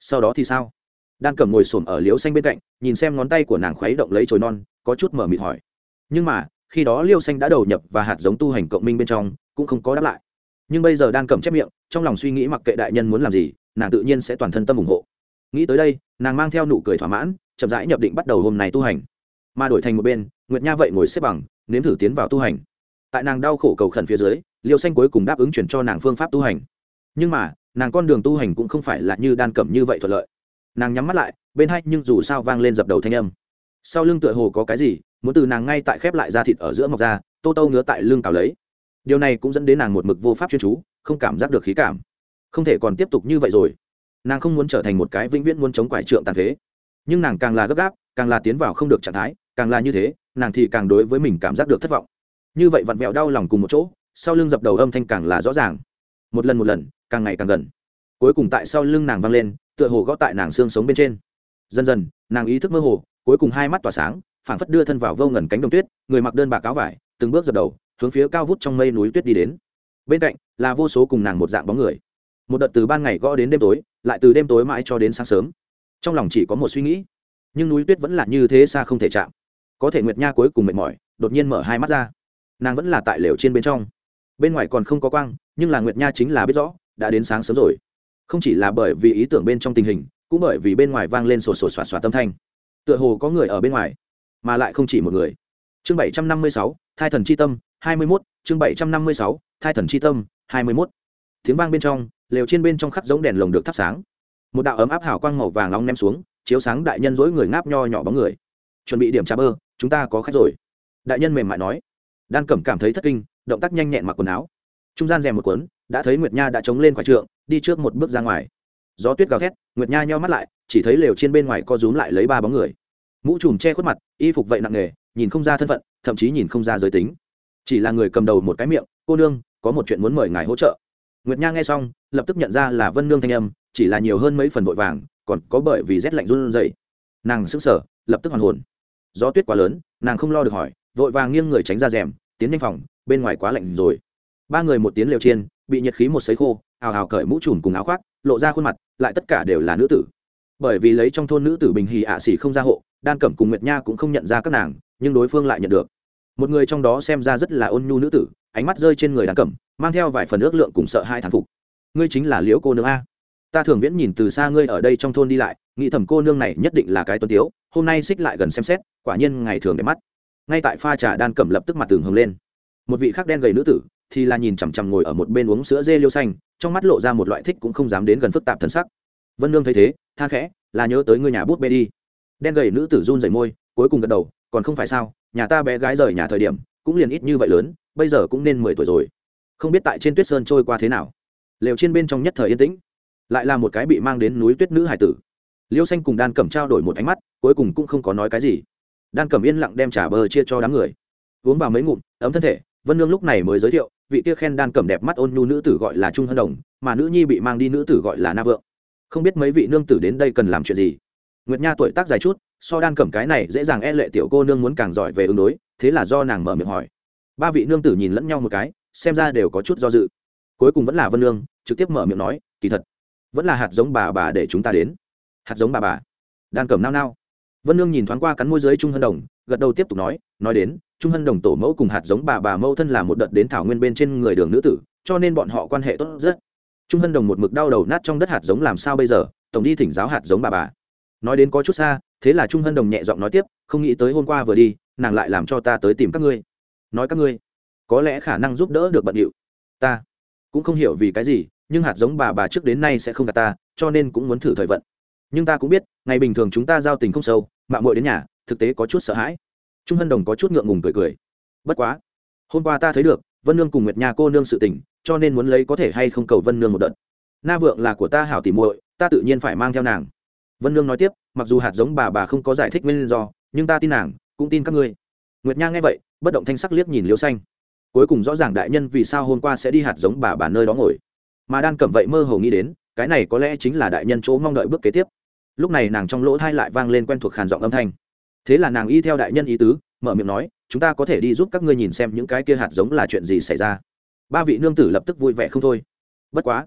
Sau đó thì sao? Đan cẩm ngồi xổm ở liêu xanh bên cạnh, nhìn xem ngón tay của nàng khuấy động lấy chồi non, có chút mở mịt hỏi. Nhưng mà khi đó liêu xanh đã đầu nhập và hạt giống tu hành cộng minh bên trong, cũng không có đáp lại. Nhưng bây giờ đan cẩm chép miệng, trong lòng suy nghĩ mặc kệ đại nhân muốn làm gì, nàng tự nhiên sẽ toàn thân tâm ủng hộ. Nghĩ tới đây, nàng mang theo nụ cười thỏa mãn, chậm rãi nhập định bắt đầu hôm nay tu hành. Mà đổi thành một bên, nguyệt nha vậy ngồi xếp bằng, nếm thử tiến vào tu hành. Tại nàng đau khổ cầu khẩn phía dưới, liêu xanh cuối cùng đáp ứng chuyển cho nàng phương pháp tu hành. Nhưng mà, nàng con đường tu hành cũng không phải là như đan cẩm như vậy thuận lợi. Nàng nhắm mắt lại, bên hai nhưng dù sao vang lên dập đầu thanh âm. Sau lưng tựa hồ có cái gì muốn từ nàng ngay tại khép lại da thịt ở giữa mọc ra tô tô ngứa tại lưng cào lấy. Điều này cũng dẫn đến nàng một mực vô pháp chuyên chú, không cảm giác được khí cảm. Không thể còn tiếp tục như vậy rồi. Nàng không muốn trở thành một cái vĩnh viễn muốn chống quải trượng tàn phế. Nhưng nàng càng là gấp gáp, càng là tiến vào không được trạng thái, càng là như thế, nàng thì càng đối với mình cảm giác được thất vọng. Như vậy vặn vẹo đau lòng cùng một chỗ, sau lưng dập đầu âm thanh càng là rõ ràng. Một lần một lần, càng ngày càng gần. Cuối cùng tại sau lưng nàng vang lên, tựa hồ gõ tại nàng xương sống bên trên. Dần dần, nàng ý thức mơ hồ, cuối cùng hai mắt tỏa sáng phảng phất đưa thân vào vô ngần cánh đồng tuyết, người mặc đơn bạc áo vải, từng bước dập đầu, hướng phía cao vút trong mây núi tuyết đi đến. Bên cạnh là vô số cùng nàng một dạng bóng người. Một đợt từ ban ngày gõ đến đêm tối, lại từ đêm tối mãi cho đến sáng sớm. Trong lòng chỉ có một suy nghĩ, nhưng núi tuyết vẫn là như thế xa không thể chạm. Có thể nguyệt nha cuối cùng mệt mỏi, đột nhiên mở hai mắt ra. Nàng vẫn là tại lều trên bên trong. Bên ngoài còn không có quang, nhưng là nguyệt nha chính là biết rõ, đã đến sáng sớm rồi. Không chỉ là bởi vì ý tưởng bên trong tình hình, cũng bởi vì bên ngoài vang lên sột sổ soạt soạt tâm thanh. Tựa hồ có người ở bên ngoài mà lại không chỉ một người. Chương bảy trăm năm mươi sáu, thai thần c h i tâm, hai mươi mốt, chương bảy trăm năm mươi sáu, thai thần c h i tâm, hai mươi mốt. Tiếng vang bên trong, lều trên bên trong khắp giống đèn lồng được thắp sáng. Một đạo ấm áp hào quang màu vàng nóng ném xuống, chiếu sáng đại nhân dối người ngáp nho nhỏ bóng người. Chuẩn bị điểm trà bơ, chúng ta có khách rồi. Đại nhân mềm mại nói. Đan cẩm cảm thấy thất kinh, động tác nhanh nhẹn mặc quần áo. Trung gian rèm một cuốn, đã thấy nguyệt nha đã chống lên quả trượng, đi trước một bước ra ngoài. Gió tuyết gào thét, nguyệt nha nheo mắt lại, chỉ thấy lều trên bên ngoài co rúm lại lấy ba bóng người mũ trùm che khuất mặt, y phục vậy nặng nề, nhìn không ra thân phận, thậm chí nhìn không ra giới tính. Chỉ là người cầm đầu một cái miệng, cô nương, có một chuyện muốn mời ngài hỗ trợ. Nguyệt nha nghe xong, lập tức nhận ra là vân nương thanh âm, chỉ là nhiều hơn mấy phần vội vàng, còn có bởi vì rét lạnh run rẩy. nàng sững sờ, lập tức hoàn hồn. Gió tuyết quá lớn, nàng không lo được hỏi, vội vàng nghiêng người tránh ra rèm, tiến nhanh phòng, bên ngoài quá lạnh rồi. Ba người một tiếng lều chiên, bị nhiệt khí một sấy khô ào ào cởi mũ trùm cùng áo khoác, lộ ra khuôn mặt, lại tất cả đều là nữ tử bởi vì lấy trong thôn nữ tử bình hì ạ xỉ không ra hộ, đan cẩm cùng nguyệt nha cũng không nhận ra các nàng, nhưng đối phương lại nhận được. Một người trong đó xem ra rất là ôn nhu nữ tử, ánh mắt rơi trên người đan cẩm, mang theo vài phần ước lượng cùng sợ hai thán phục. Ngươi chính là liễu cô nương a. Ta thường viễn nhìn từ xa ngươi ở đây trong thôn đi lại, nghĩ thầm cô nương này nhất định là cái tuân tiếu, hôm nay xích lại gần xem xét, quả nhiên ngày thường đẹp mắt. Ngay tại pha trà đan cẩm lập tức mặt tường hồng lên. Một vị khác đen gầy nữ tử thì là nhìn chằm chằm ngồi ở một bên uống sữa dê liêu xanh, trong mắt lộ ra một loại thích cũng không dám đến gần phức tạp thân sắc vân nương thấy thế, than khẽ, là nhớ tới người nhà bút bê đi. Đen gầy nữ tử run rẩy môi, cuối cùng gật đầu, còn không phải sao, nhà ta bé gái rời nhà thời điểm, cũng liền ít như vậy lớn, bây giờ cũng nên mười tuổi rồi. Không biết tại trên tuyết sơn trôi qua thế nào. Lều trên bên trong nhất thời yên tĩnh, lại là một cái bị mang đến núi tuyết nữ hải tử. Liêu xanh cùng đan cẩm trao đổi một ánh mắt, cuối cùng cũng không có nói cái gì. Đan cẩm yên lặng đem trả bờ chia cho đám người. Uống vào mấy ngụm, ấm thân thể, vân nương lúc này mới giới thiệu, vị kia khen đan cẩm đẹp mắt ôn nhu nữ tử gọi là trung hân đồng, mà nữ nhi bị mang đi nữ tử gọi là na vượng không biết mấy vị nương tử đến đây cần làm chuyện gì. Nguyệt nha tuổi tác dài chút, so đan cẩm cái này dễ dàng e lệ tiểu cô nương muốn càng giỏi về ứng đối, thế là do nàng mở miệng hỏi. Ba vị nương tử nhìn lẫn nhau một cái, xem ra đều có chút do dự. Cuối cùng vẫn là vân nương, trực tiếp mở miệng nói, kỳ thật, vẫn là hạt giống bà bà để chúng ta đến. Hạt giống bà bà? Đan cẩm nao nao. Vân nương nhìn thoáng qua cắn môi dưới trung hân đồng, gật đầu tiếp tục nói nói đến, trung hân đồng tổ mẫu cùng hạt giống bà bà mẫu thân là một đợt đến thảo nguyên bên trên người đường nữ tử, cho nên bọn họ quan hệ tốt rất trung hân đồng một mực đau đầu nát trong đất hạt giống làm sao bây giờ, tổng đi thỉnh giáo hạt giống bà bà. Nói đến có chút xa, thế là trung hân đồng nhẹ giọng nói tiếp, không nghĩ tới hôm qua vừa đi, nàng lại làm cho ta tới tìm các ngươi. Nói các ngươi, có lẽ khả năng giúp đỡ được bận điệu. Ta cũng không hiểu vì cái gì, nhưng hạt giống bà bà trước đến nay sẽ không gặp ta, cho nên cũng muốn thử thời vận. Nhưng ta cũng biết, ngày bình thường chúng ta giao tình không sâu mạng muội đến nhà, thực tế có chút sợ hãi. Trung hân đồng có chút ngượng ngùng cười cười. Bất quá, hôm qua ta thấy được, vân nương cùng nguyệt nha cô nương sự tình cho nên muốn lấy có thể hay không cầu vân nương một đợt. Na vượng là của ta hảo tỉ muội, ta tự nhiên phải mang theo nàng. Vân nương nói tiếp, mặc dù hạt giống bà bà không có giải thích nguyên do, nhưng ta tin nàng, cũng tin các ngươi. Nguyệt nha nghe vậy, bất động thanh sắc liếc nhìn liêu xanh. Cuối cùng rõ ràng đại nhân vì sao hôm qua sẽ đi hạt giống bà bà nơi đó ngồi. Mà đan cẩm vậy mơ hồ nghĩ đến, cái này có lẽ chính là đại nhân chỗ mong đợi bước kế tiếp. Lúc này nàng trong lỗ thai lại vang lên quen thuộc khàn giọng âm thanh. Thế là nàng y theo đại nhân ý tứ, mở miệng nói, chúng ta có thể đi giúp các ngươi nhìn xem những cái kia hạt giống là chuyện gì xảy ra ba vị nương tử lập tức vui vẻ không thôi. Bất quá,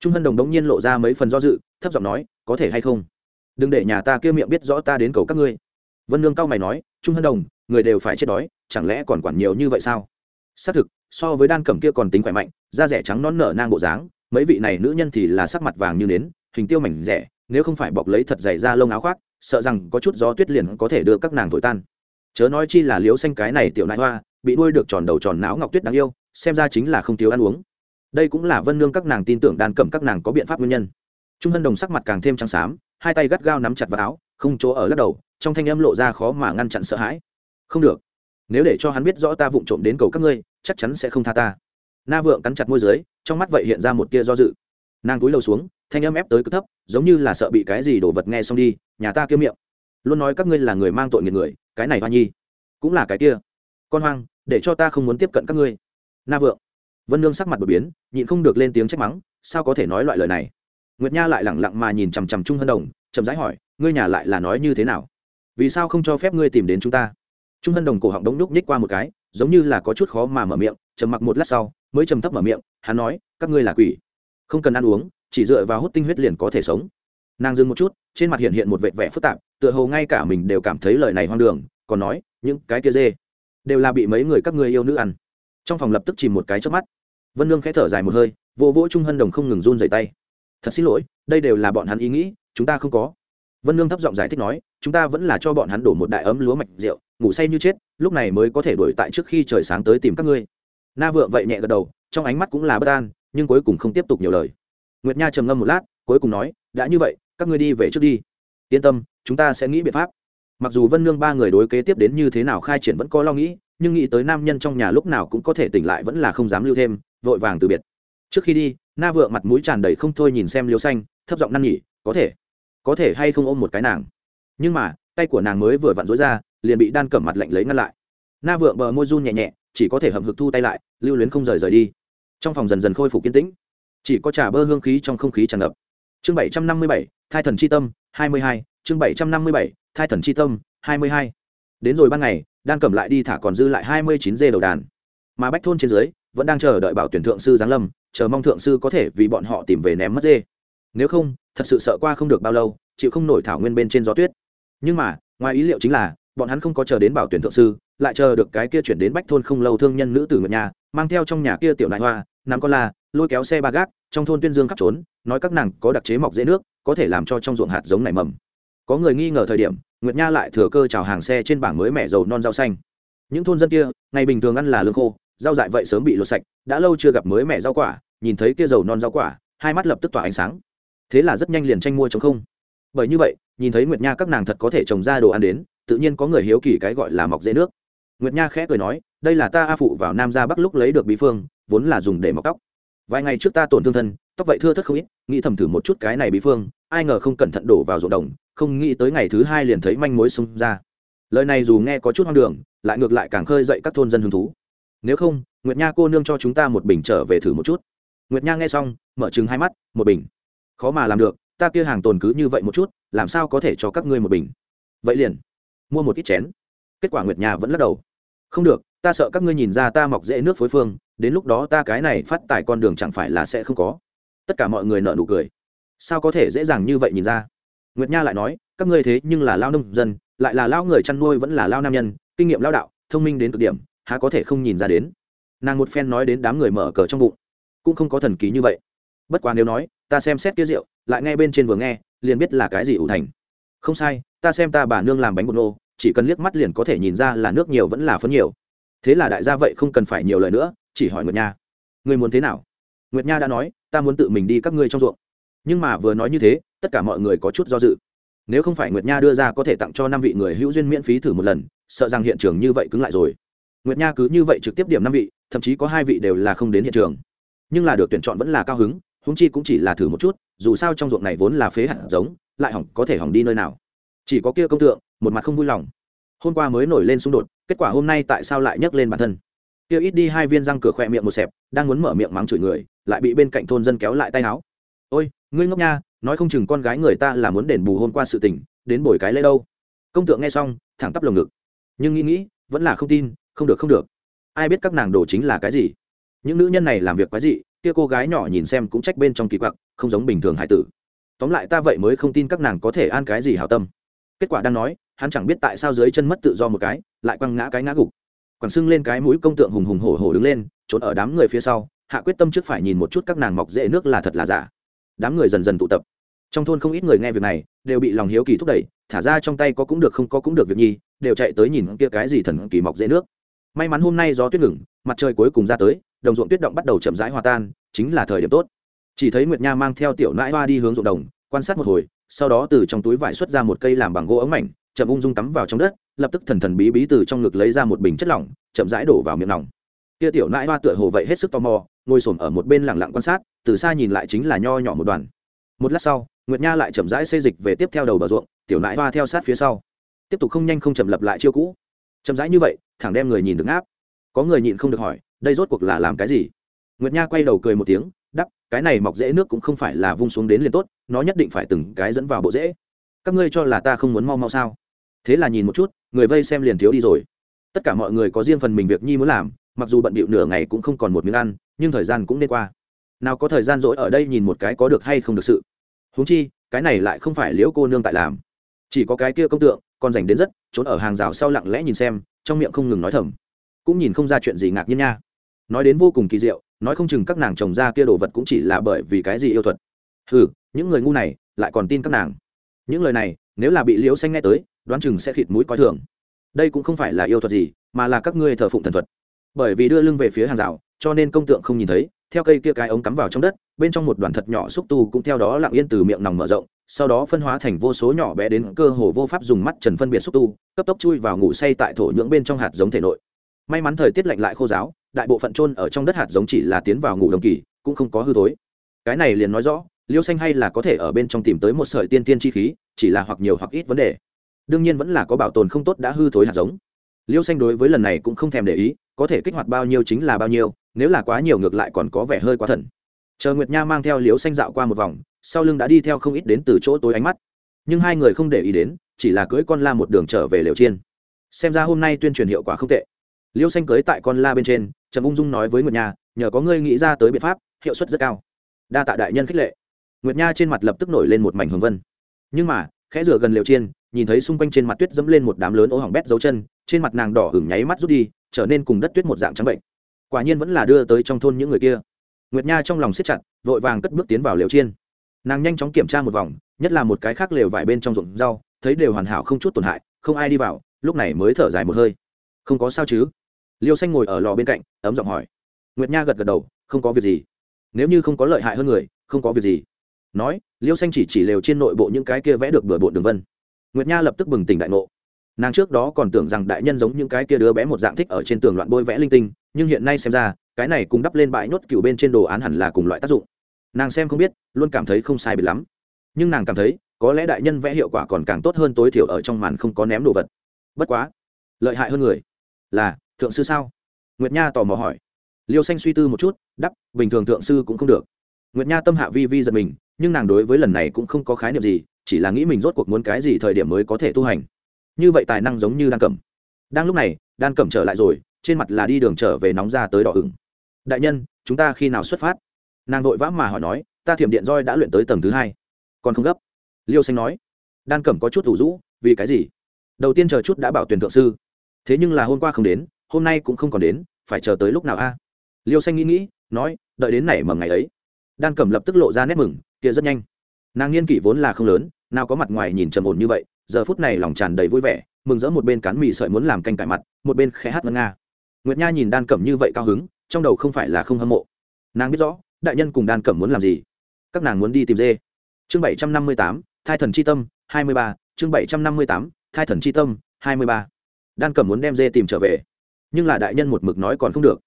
trung hân đồng đống nhiên lộ ra mấy phần do dự, thấp giọng nói, có thể hay không? Đừng để nhà ta kia miệng biết rõ ta đến cầu các ngươi. Vân nương cao mày nói, trung hân đồng, người đều phải chết đói, chẳng lẽ còn quản nhiều như vậy sao? Xác thực, so với đan cẩm kia còn tính khỏe mạnh, da rẻ trắng non nở nang bộ dáng, mấy vị này nữ nhân thì là sắc mặt vàng như nến, hình tiêu mảnh rẻ, nếu không phải bọc lấy thật dày da lông áo khoác, sợ rằng có chút gió tuyết liền có thể đưa các nàng thổi tan. Chớ nói chi là liếu xanh cái này tiểu nại hoa, bị nuôi được tròn đầu tròn não ngọc tuyết đáng yêu xem ra chính là không thiếu ăn uống. Đây cũng là vân nương các nàng tin tưởng đàn cẩm các nàng có biện pháp nguyên nhân. Trung hân đồng sắc mặt càng thêm trắng xám, hai tay gắt gao nắm chặt vào áo, không chỗ ở lắc đầu, trong thanh âm lộ ra khó mà ngăn chặn sợ hãi. Không được. Nếu để cho hắn biết rõ ta vụng trộm đến cầu các ngươi, chắc chắn sẽ không tha ta. Na vượng cắn chặt môi dưới, trong mắt vậy hiện ra một tia do dự. Nàng cúi đầu xuống, thanh âm ép tới cực thấp, giống như là sợ bị cái gì đổ vật nghe xong đi, nhà ta kia miệng. Luôn nói các ngươi là người mang tội nghiệt người, cái này hoa nhi, cũng là cái kia. Con hoang, để cho ta không muốn tiếp cận các ngươi na vượng. Vân nương sắc mặt đột biến, nhịn không được lên tiếng trách mắng, sao có thể nói loại lời này? Nguyệt nha lại lẳng lặng mà nhìn chằm chằm trung hân đồng, chậm rãi hỏi, ngươi nhà lại là nói như thế nào? Vì sao không cho phép ngươi tìm đến chúng ta? Trung hân đồng cổ họng đống đúc nhích qua một cái, giống như là có chút khó mà mở miệng, trầm mặc một lát sau, mới trầm thấp mở miệng, hắn nói, các ngươi là quỷ. Không cần ăn uống, chỉ dựa vào hút tinh huyết liền có thể sống. Nàng dừng một chút, trên mặt hiện hiện một vệt vẻ phức tạp, tựa hồ ngay cả mình đều cảm thấy lời này hoang đường, còn nói, những cái kia dê đều là bị mấy người các ngươi yêu nữ ăn trong phòng lập tức chìm một cái trước mắt. Vân lương khẽ thở dài một hơi, vỗ vỗ trung hân đồng không ngừng run dày tay. Thật xin lỗi, đây đều là bọn hắn ý nghĩ, chúng ta không có. Vân lương thấp giọng giải thích nói, chúng ta vẫn là cho bọn hắn đổ một đại ấm lúa mạch rượu, ngủ say như chết, lúc này mới có thể đuổi tại trước khi trời sáng tới tìm các ngươi. Na vượng vậy nhẹ gật đầu, trong ánh mắt cũng là bất an, nhưng cuối cùng không tiếp tục nhiều lời. Nguyệt nha trầm ngâm một lát, cuối cùng nói, đã như vậy, các ngươi đi về trước đi. Yên tâm, chúng ta sẽ nghĩ biện pháp. Mặc dù vân nương ba người đối kế tiếp đến như thế nào khai triển vẫn có lo nghĩ nhưng nghĩ tới nam nhân trong nhà lúc nào cũng có thể tỉnh lại vẫn là không dám lưu thêm, vội vàng từ biệt. Trước khi đi, na vượng mặt mũi tràn đầy không thôi nhìn xem liêu xanh, thấp giọng năn nhỉ có thể có thể hay không ôm một cái nàng? Nhưng mà, tay của nàng mới vừa vặn rối ra, liền bị đan cẩm mặt lạnh lấy ngăn lại. Na vượng bờ môi run nhẹ nhẹ, chỉ có thể hầm hực thu tay lại, lưu luyến không rời rời đi. Trong phòng dần dần khôi phục kiên tĩnh. Chỉ có trà bơ hương khí trong không khí tràn ngập. Chương bảy trăm năm mươi bảy, thai thần c h i tâm, hai mươi hai. Chương bảy trăm năm mươi bảy, thai thần c h i tâm, hai mươi hai. Đến rồi ban ngày đan cầm lại đi thả còn dư lại hai mươi chín dê đầu đàn. Mà bách thôn trên dưới, vẫn đang chờ đợi bảo tuyển thượng sư giáng lâm, chờ mong thượng sư có thể vì bọn họ tìm về ném mất dê. Nếu không, thật sự sợ qua không được bao lâu, chịu không nổi thảo nguyên bên trên gió tuyết. Nhưng mà, ngoài ý liệu chính là, bọn hắn không có chờ đến bảo tuyển thượng sư, lại chờ được cái kia chuyển đến bách thôn không lâu thương nhân nữ tử ngựa nhà, mang theo trong nhà kia tiểu nại hoa, nắm con la, lôi kéo xe ba gác, trong thôn tuyên dương khắp trốn, nói các nàng có đặc chế mọc dễ nước, có thể làm cho trong ruộng hạt giống nảy mầm. Có người nghi ngờ thời điểm nguyệt nha lại thừa cơ chào hàng xe trên bảng mới mẹ dầu non rau xanh. Những thôn dân kia, ngày bình thường ăn là lương khô, rau dại vậy sớm bị lột sạch, đã lâu chưa gặp mới mẹ rau quả, nhìn thấy kia dầu non rau quả, hai mắt lập tức tỏa ánh sáng. Thế là rất nhanh liền tranh mua chống không. Bởi như vậy, nhìn thấy nguyệt nha các nàng thật có thể trồng ra đồ ăn đến, tự nhiên có người hiếu kỳ cái gọi là mọc dễ nước. Nguyệt nha khẽ cười nói, đây là ta a phụ vào nam ra bắc lúc lấy được bí phương, vốn là dùng để mọc tóc. Vài ngày trước ta tổn thương thân, tóc vậy thưa thất không ít, nghĩ thầm thử một chút cái này bí phương, ai ngờ không cẩn thận đổ vào ruộng đồng không nghĩ tới ngày thứ hai liền thấy manh mối xông ra. Lời này dù nghe có chút hoang đường, lại ngược lại càng khơi dậy các thôn dân hứng thú. Nếu không, nguyệt nha cô nương cho chúng ta một bình trở về thử một chút. Nguyệt nha nghe xong, mở chừng hai mắt, một bình. Khó mà làm được, ta kia hàng tồn cứ như vậy một chút, làm sao có thể cho các ngươi một bình? Vậy liền, mua một ít chén. Kết quả nguyệt nha vẫn lắc đầu. Không được, ta sợ các ngươi nhìn ra ta mọc dễ nước phối phương, đến lúc đó ta cái này phát tài con đường chẳng phải là sẽ không có. Tất cả mọi người nợ nụ cười. Sao có thể dễ dàng như vậy nhìn ra? Nguyệt nha lại nói, các ngươi thế nhưng là lao nông dân, lại là lao người chăn nuôi vẫn là lao nam nhân, kinh nghiệm lao đạo, thông minh đến cực điểm, há có thể không nhìn ra đến? Nàng một phen nói đến đám người mở cờ trong bụng. Cũng không có thần ký như vậy. Bất quá nếu nói, ta xem xét kia rượu, lại nghe bên trên vừa nghe, liền biết là cái gì ủ thành. Không sai, ta xem ta bà nương làm bánh bột nô, chỉ cần liếc mắt liền có thể nhìn ra là nước nhiều vẫn là phấn nhiều. Thế là đại gia vậy không cần phải nhiều lời nữa, chỉ hỏi nguyệt nha. Người muốn thế nào? Nguyệt nha đã nói, ta muốn tự mình đi các ngươi trong ruộng nhưng mà vừa nói như thế, tất cả mọi người có chút do dự. Nếu không phải nguyệt nha đưa ra có thể tặng cho năm vị người hữu duyên miễn phí thử một lần, sợ rằng hiện trường như vậy cứng lại rồi. Nguyệt nha cứ như vậy trực tiếp điểm năm vị, thậm chí có hai vị đều là không đến hiện trường. Nhưng là được tuyển chọn vẫn là cao hứng húng chi cũng chỉ là thử một chút, dù sao trong ruộng này vốn là phế hạt giống, lại hỏng có thể hỏng đi nơi nào. Chỉ có kia công tượng, một mặt không vui lòng. Hôm qua mới nổi lên xung đột, kết quả hôm nay tại sao lại nhấc lên bản thân? Kia ít đi hai viên răng cửa khỏe miệng một xẹp, đang muốn mở miệng mắng chửi người, lại bị bên cạnh thôn dân kéo lại tay áo. Ôi ngươi ngốc nha, nói không chừng con gái người ta là muốn đền bù hôm qua sự tình, đến bồi cái lễ đâu. Công tượng nghe xong, thẳng tắp lồng ngực. Nhưng nghĩ nghĩ, vẫn là không tin, không được không được. Ai biết các nàng đồ chính là cái gì? Những nữ nhân này làm việc quái gì kia cô gái nhỏ nhìn xem cũng trách bên trong kỳ quặc, không giống bình thường hải tử. Tóm lại ta vậy mới không tin các nàng có thể an cái gì hảo tâm. Kết quả đang nói, hắn chẳng biết tại sao dưới chân mất tự do một cái, lại quăng ngã cái ngã gục. Quẳng sưng lên cái mũi công tượng hùng hùng hổ hổ đứng lên, trốn ở đám người phía sau, hạ quyết tâm trước phải nhìn một chút các nàng mọc dễ nước là thật là giả đám người dần dần tụ tập. Trong thôn không ít người nghe việc này, đều bị lòng hiếu kỳ thúc đẩy, thả ra trong tay có cũng được không có cũng được việc nhi, đều chạy tới nhìn kia cái gì thần kỳ mọc dễ nước. May mắn hôm nay gió tuyết ngừng, mặt trời cuối cùng ra tới, đồng ruộng tuyết động bắt đầu chậm rãi hòa tan, chính là thời điểm tốt. Chỉ thấy nguyệt nha mang theo tiểu nãi hoa đi hướng ruộng đồng, quan sát một hồi, sau đó từ trong túi vải xuất ra một cây làm bằng gỗ ống mảnh, chậm ung dung tắm vào trong đất, lập tức thần thần bí bí từ trong ngực lấy ra một bình chất lỏng, chậm rãi đổ vào miệng nòng. Kia tiểu nãi hoa tựa hồ vậy hết sức tò mò, ngồi xổm ở một bên lẳng lặng quan sát từ xa nhìn lại chính là nho nhỏ một đoàn. Một lát sau, nguyệt nha lại chậm rãi xây dịch về tiếp theo đầu bờ ruộng, tiểu nãi hoa theo sát phía sau. Tiếp tục không nhanh không chậm lập lại chiêu cũ. Chậm rãi như vậy, thẳng đem người nhìn được áp có người nhịn không được hỏi, đây rốt cuộc là làm cái gì? Nguyệt nha quay đầu cười một tiếng đắp cái này mọc dễ nước cũng không phải là vung xuống đến liền tốt, nó nhất định phải từng cái dẫn vào bộ dễ các ngươi cho là ta không muốn mau mau sao? Thế là nhìn một chút, người vây xem liền thiếu đi rồi. Tất cả mọi người có riêng phần mình việc nhi muốn làm, mặc dù bận bịu nửa ngày cũng không còn một miếng ăn, nhưng thời gian cũng nên qua nào có thời gian rỗi ở đây nhìn một cái có được hay không được sự. Huống chi, cái này lại không phải liễu cô nương tại làm. Chỉ có cái kia công tượng, còn dành đến rất, trốn ở hàng rào sau lặng lẽ nhìn xem, trong miệng không ngừng nói thầm. Cũng nhìn không ra chuyện gì ngạc nhiên nha. Nói đến vô cùng kỳ diệu, nói không chừng các nàng trồng ra kia đồ vật cũng chỉ là bởi vì cái gì yêu thuật. Hừ, những người ngu này lại còn tin các nàng. Những lời này, nếu là bị liễu xanh nghe tới, đoán chừng sẽ khịt mũi coi thường. Đây cũng không phải là yêu thuật gì, mà là các ngươi thờ phụng thần thuật. Bởi vì đưa lưng về phía hàng rào, cho nên công tượng không nhìn thấy theo cây kia cái ống cắm vào trong đất, bên trong một đoàn thật nhỏ xúc tu cũng theo đó lặng yên từ miệng nòng mở rộng, sau đó phân hóa thành vô số nhỏ bé đến cơ hồ vô pháp dùng mắt trần phân biệt xúc tu, cấp tốc chui vào ngủ say tại thổ nhưỡng bên trong hạt giống thể nội. May mắn thời tiết lạnh lại khô giáo, đại bộ phận trôn ở trong đất hạt giống chỉ là tiến vào ngủ đồng kỳ, cũng không có hư thối. Cái này liền nói rõ, liêu xanh hay là có thể ở bên trong tìm tới một sợi tiên tiên chi khí, chỉ là hoặc nhiều hoặc ít vấn đề. Đương nhiên vẫn là có bảo tồn không tốt đã hư thối hạt giống. Liêu xanh đối với lần này cũng không thèm để ý, có thể kích hoạt bao nhiêu chính là bao nhiêu nếu là quá nhiều ngược lại còn có vẻ hơi quá thần. Chờ nguyệt nha mang theo liếu xanh dạo qua một vòng, sau lưng đã đi theo không ít đến từ chỗ tối ánh mắt. Nhưng hai người không để ý đến, chỉ là cưỡi con la một đường trở về liều chiên. Xem ra hôm nay tuyên truyền hiệu quả không tệ. Liêu xanh cưới tại con la bên trên, trầm ung dung nói với nguyệt nha, nhờ có ngươi nghĩ ra tới biện pháp, hiệu suất rất cao. Đa tạ đại nhân khích lệ. Nguyệt nha trên mặt lập tức nổi lên một mảnh hồng vân. Nhưng mà, khẽ rửa gần liều chiên, nhìn thấy xung quanh trên mặt tuyết dẫm lên một đám lớn ố hỏng bét dấu chân, trên mặt nàng đỏ hửng nháy mắt rút đi, trở nên cùng đất tuyết một dạng trắng bệnh quả nhiên vẫn là đưa tới trong thôn những người kia. Nguyệt nha trong lòng siết chặt, vội vàng cất bước tiến vào lều chiên. Nàng nhanh chóng kiểm tra một vòng, nhất là một cái khác lều vải bên trong ruộng rau, thấy đều hoàn hảo không chút tổn hại, không ai đi vào, lúc này mới thở dài một hơi. Không có sao chứ? Liêu xanh ngồi ở lò bên cạnh, ấm giọng hỏi. Nguyệt nha gật gật đầu, không có việc gì. Nếu như không có lợi hại hơn người, không có việc gì. Nói, liêu xanh chỉ chỉ lều trên nội bộ những cái kia vẽ được bừa bộn đường vân. Nguyệt nha lập tức bừng tỉnh đại ngộ. Nàng trước đó còn tưởng rằng đại nhân giống những cái kia đứa bé một dạng thích ở trên tường loạn bôi vẽ linh tinh nhưng hiện nay xem ra, cái này cùng đắp lên bãi nhốt cựu bên trên đồ án hẳn là cùng loại tác dụng. Nàng xem không biết, luôn cảm thấy không sai biệt lắm. Nhưng nàng cảm thấy, có lẽ đại nhân vẽ hiệu quả còn càng tốt hơn tối thiểu ở trong màn không có ném đồ vật. Bất quá, lợi hại hơn người là thượng sư sao? Nguyệt nha tò mò hỏi. Liêu xanh suy tư một chút đắp bình thường thượng sư cũng không được. Nguyệt nha tâm hạ vi vi giật mình, nhưng nàng đối với lần này cũng không có khái niệm gì, chỉ là nghĩ mình rốt cuộc muốn cái gì thời điểm mới có thể tu hành. Như vậy tài năng giống như đan cẩm. Đang lúc này, đan cẩm trở lại rồi trên mặt là đi đường trở về nóng ra tới đỏ ửng. Đại nhân, chúng ta khi nào xuất phát? Nàng vội vã mà hỏi nói, ta thiểm điện roi đã luyện tới tầng thứ hai. Còn không gấp. Liêu xanh nói. Đan cẩm có chút thủ rũ, vì cái gì? Đầu tiên chờ chút đã bảo tuyển thượng sư. Thế nhưng là hôm qua không đến, hôm nay cũng không còn đến, phải chờ tới lúc nào a? À? Liêu xanh nghĩ nghĩ, nói, đợi đến nảy mầm ngày ấy. Đan cẩm lập tức lộ ra nét mừng, kia rất nhanh. Nàng niên kỷ vốn là không lớn, nào có mặt ngoài nhìn trầm ổn như vậy, giờ phút này lòng tràn đầy vui vẻ, mừng rỡ một bên cán mì sợi muốn làm canh cải mặt, một bên khẽ hát ngân nga nguyệt nha nhìn đan cẩm như vậy cao hứng, trong đầu không phải là không hâm mộ. Nàng biết rõ, đại nhân cùng đan cẩm muốn làm gì. Các nàng muốn đi tìm dê. Chương bảy trăm năm mươi tám, thai thần c h i tâm, hai mươi ba. Chương bảy trăm năm mươi tám, thai thần c h i tâm, hai mươi ba. Đan cẩm muốn đem dê tìm trở về. Nhưng là đại nhân một mực nói còn không được.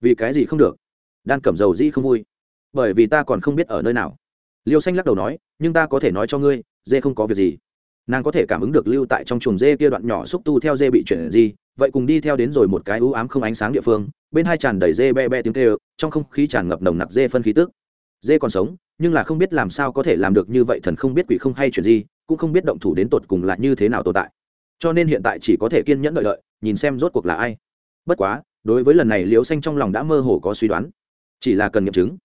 Vì cái gì không được? Đan cẩm dầu dĩ không vui. Bởi vì ta còn không biết ở nơi nào. Liêu xanh lắc đầu nói, nhưng ta có thể nói cho ngươi, dê không có việc gì nàng có thể cảm ứng được lưu tại trong chuồng dê kia đoạn nhỏ xúc tu theo dê bị chuyển gì vậy cùng đi theo đến rồi một cái ưu ám không ánh sáng địa phương, bên hai tràn đầy dê be be tiếng kêu, trong không khí tràn ngập nồng nặc dê phân khí tức. Dê còn sống, nhưng là không biết làm sao có thể làm được như vậy thần không biết quỷ không hay chuyện gì cũng không biết động thủ đến tột cùng là như thế nào tồn tại. Cho nên hiện tại chỉ có thể kiên nhẫn đợi đợi, nhìn xem rốt cuộc là ai. Bất quá, đối với lần này liễu xanh trong lòng đã mơ hồ có suy đoán. Chỉ là cần nghiệm chứng.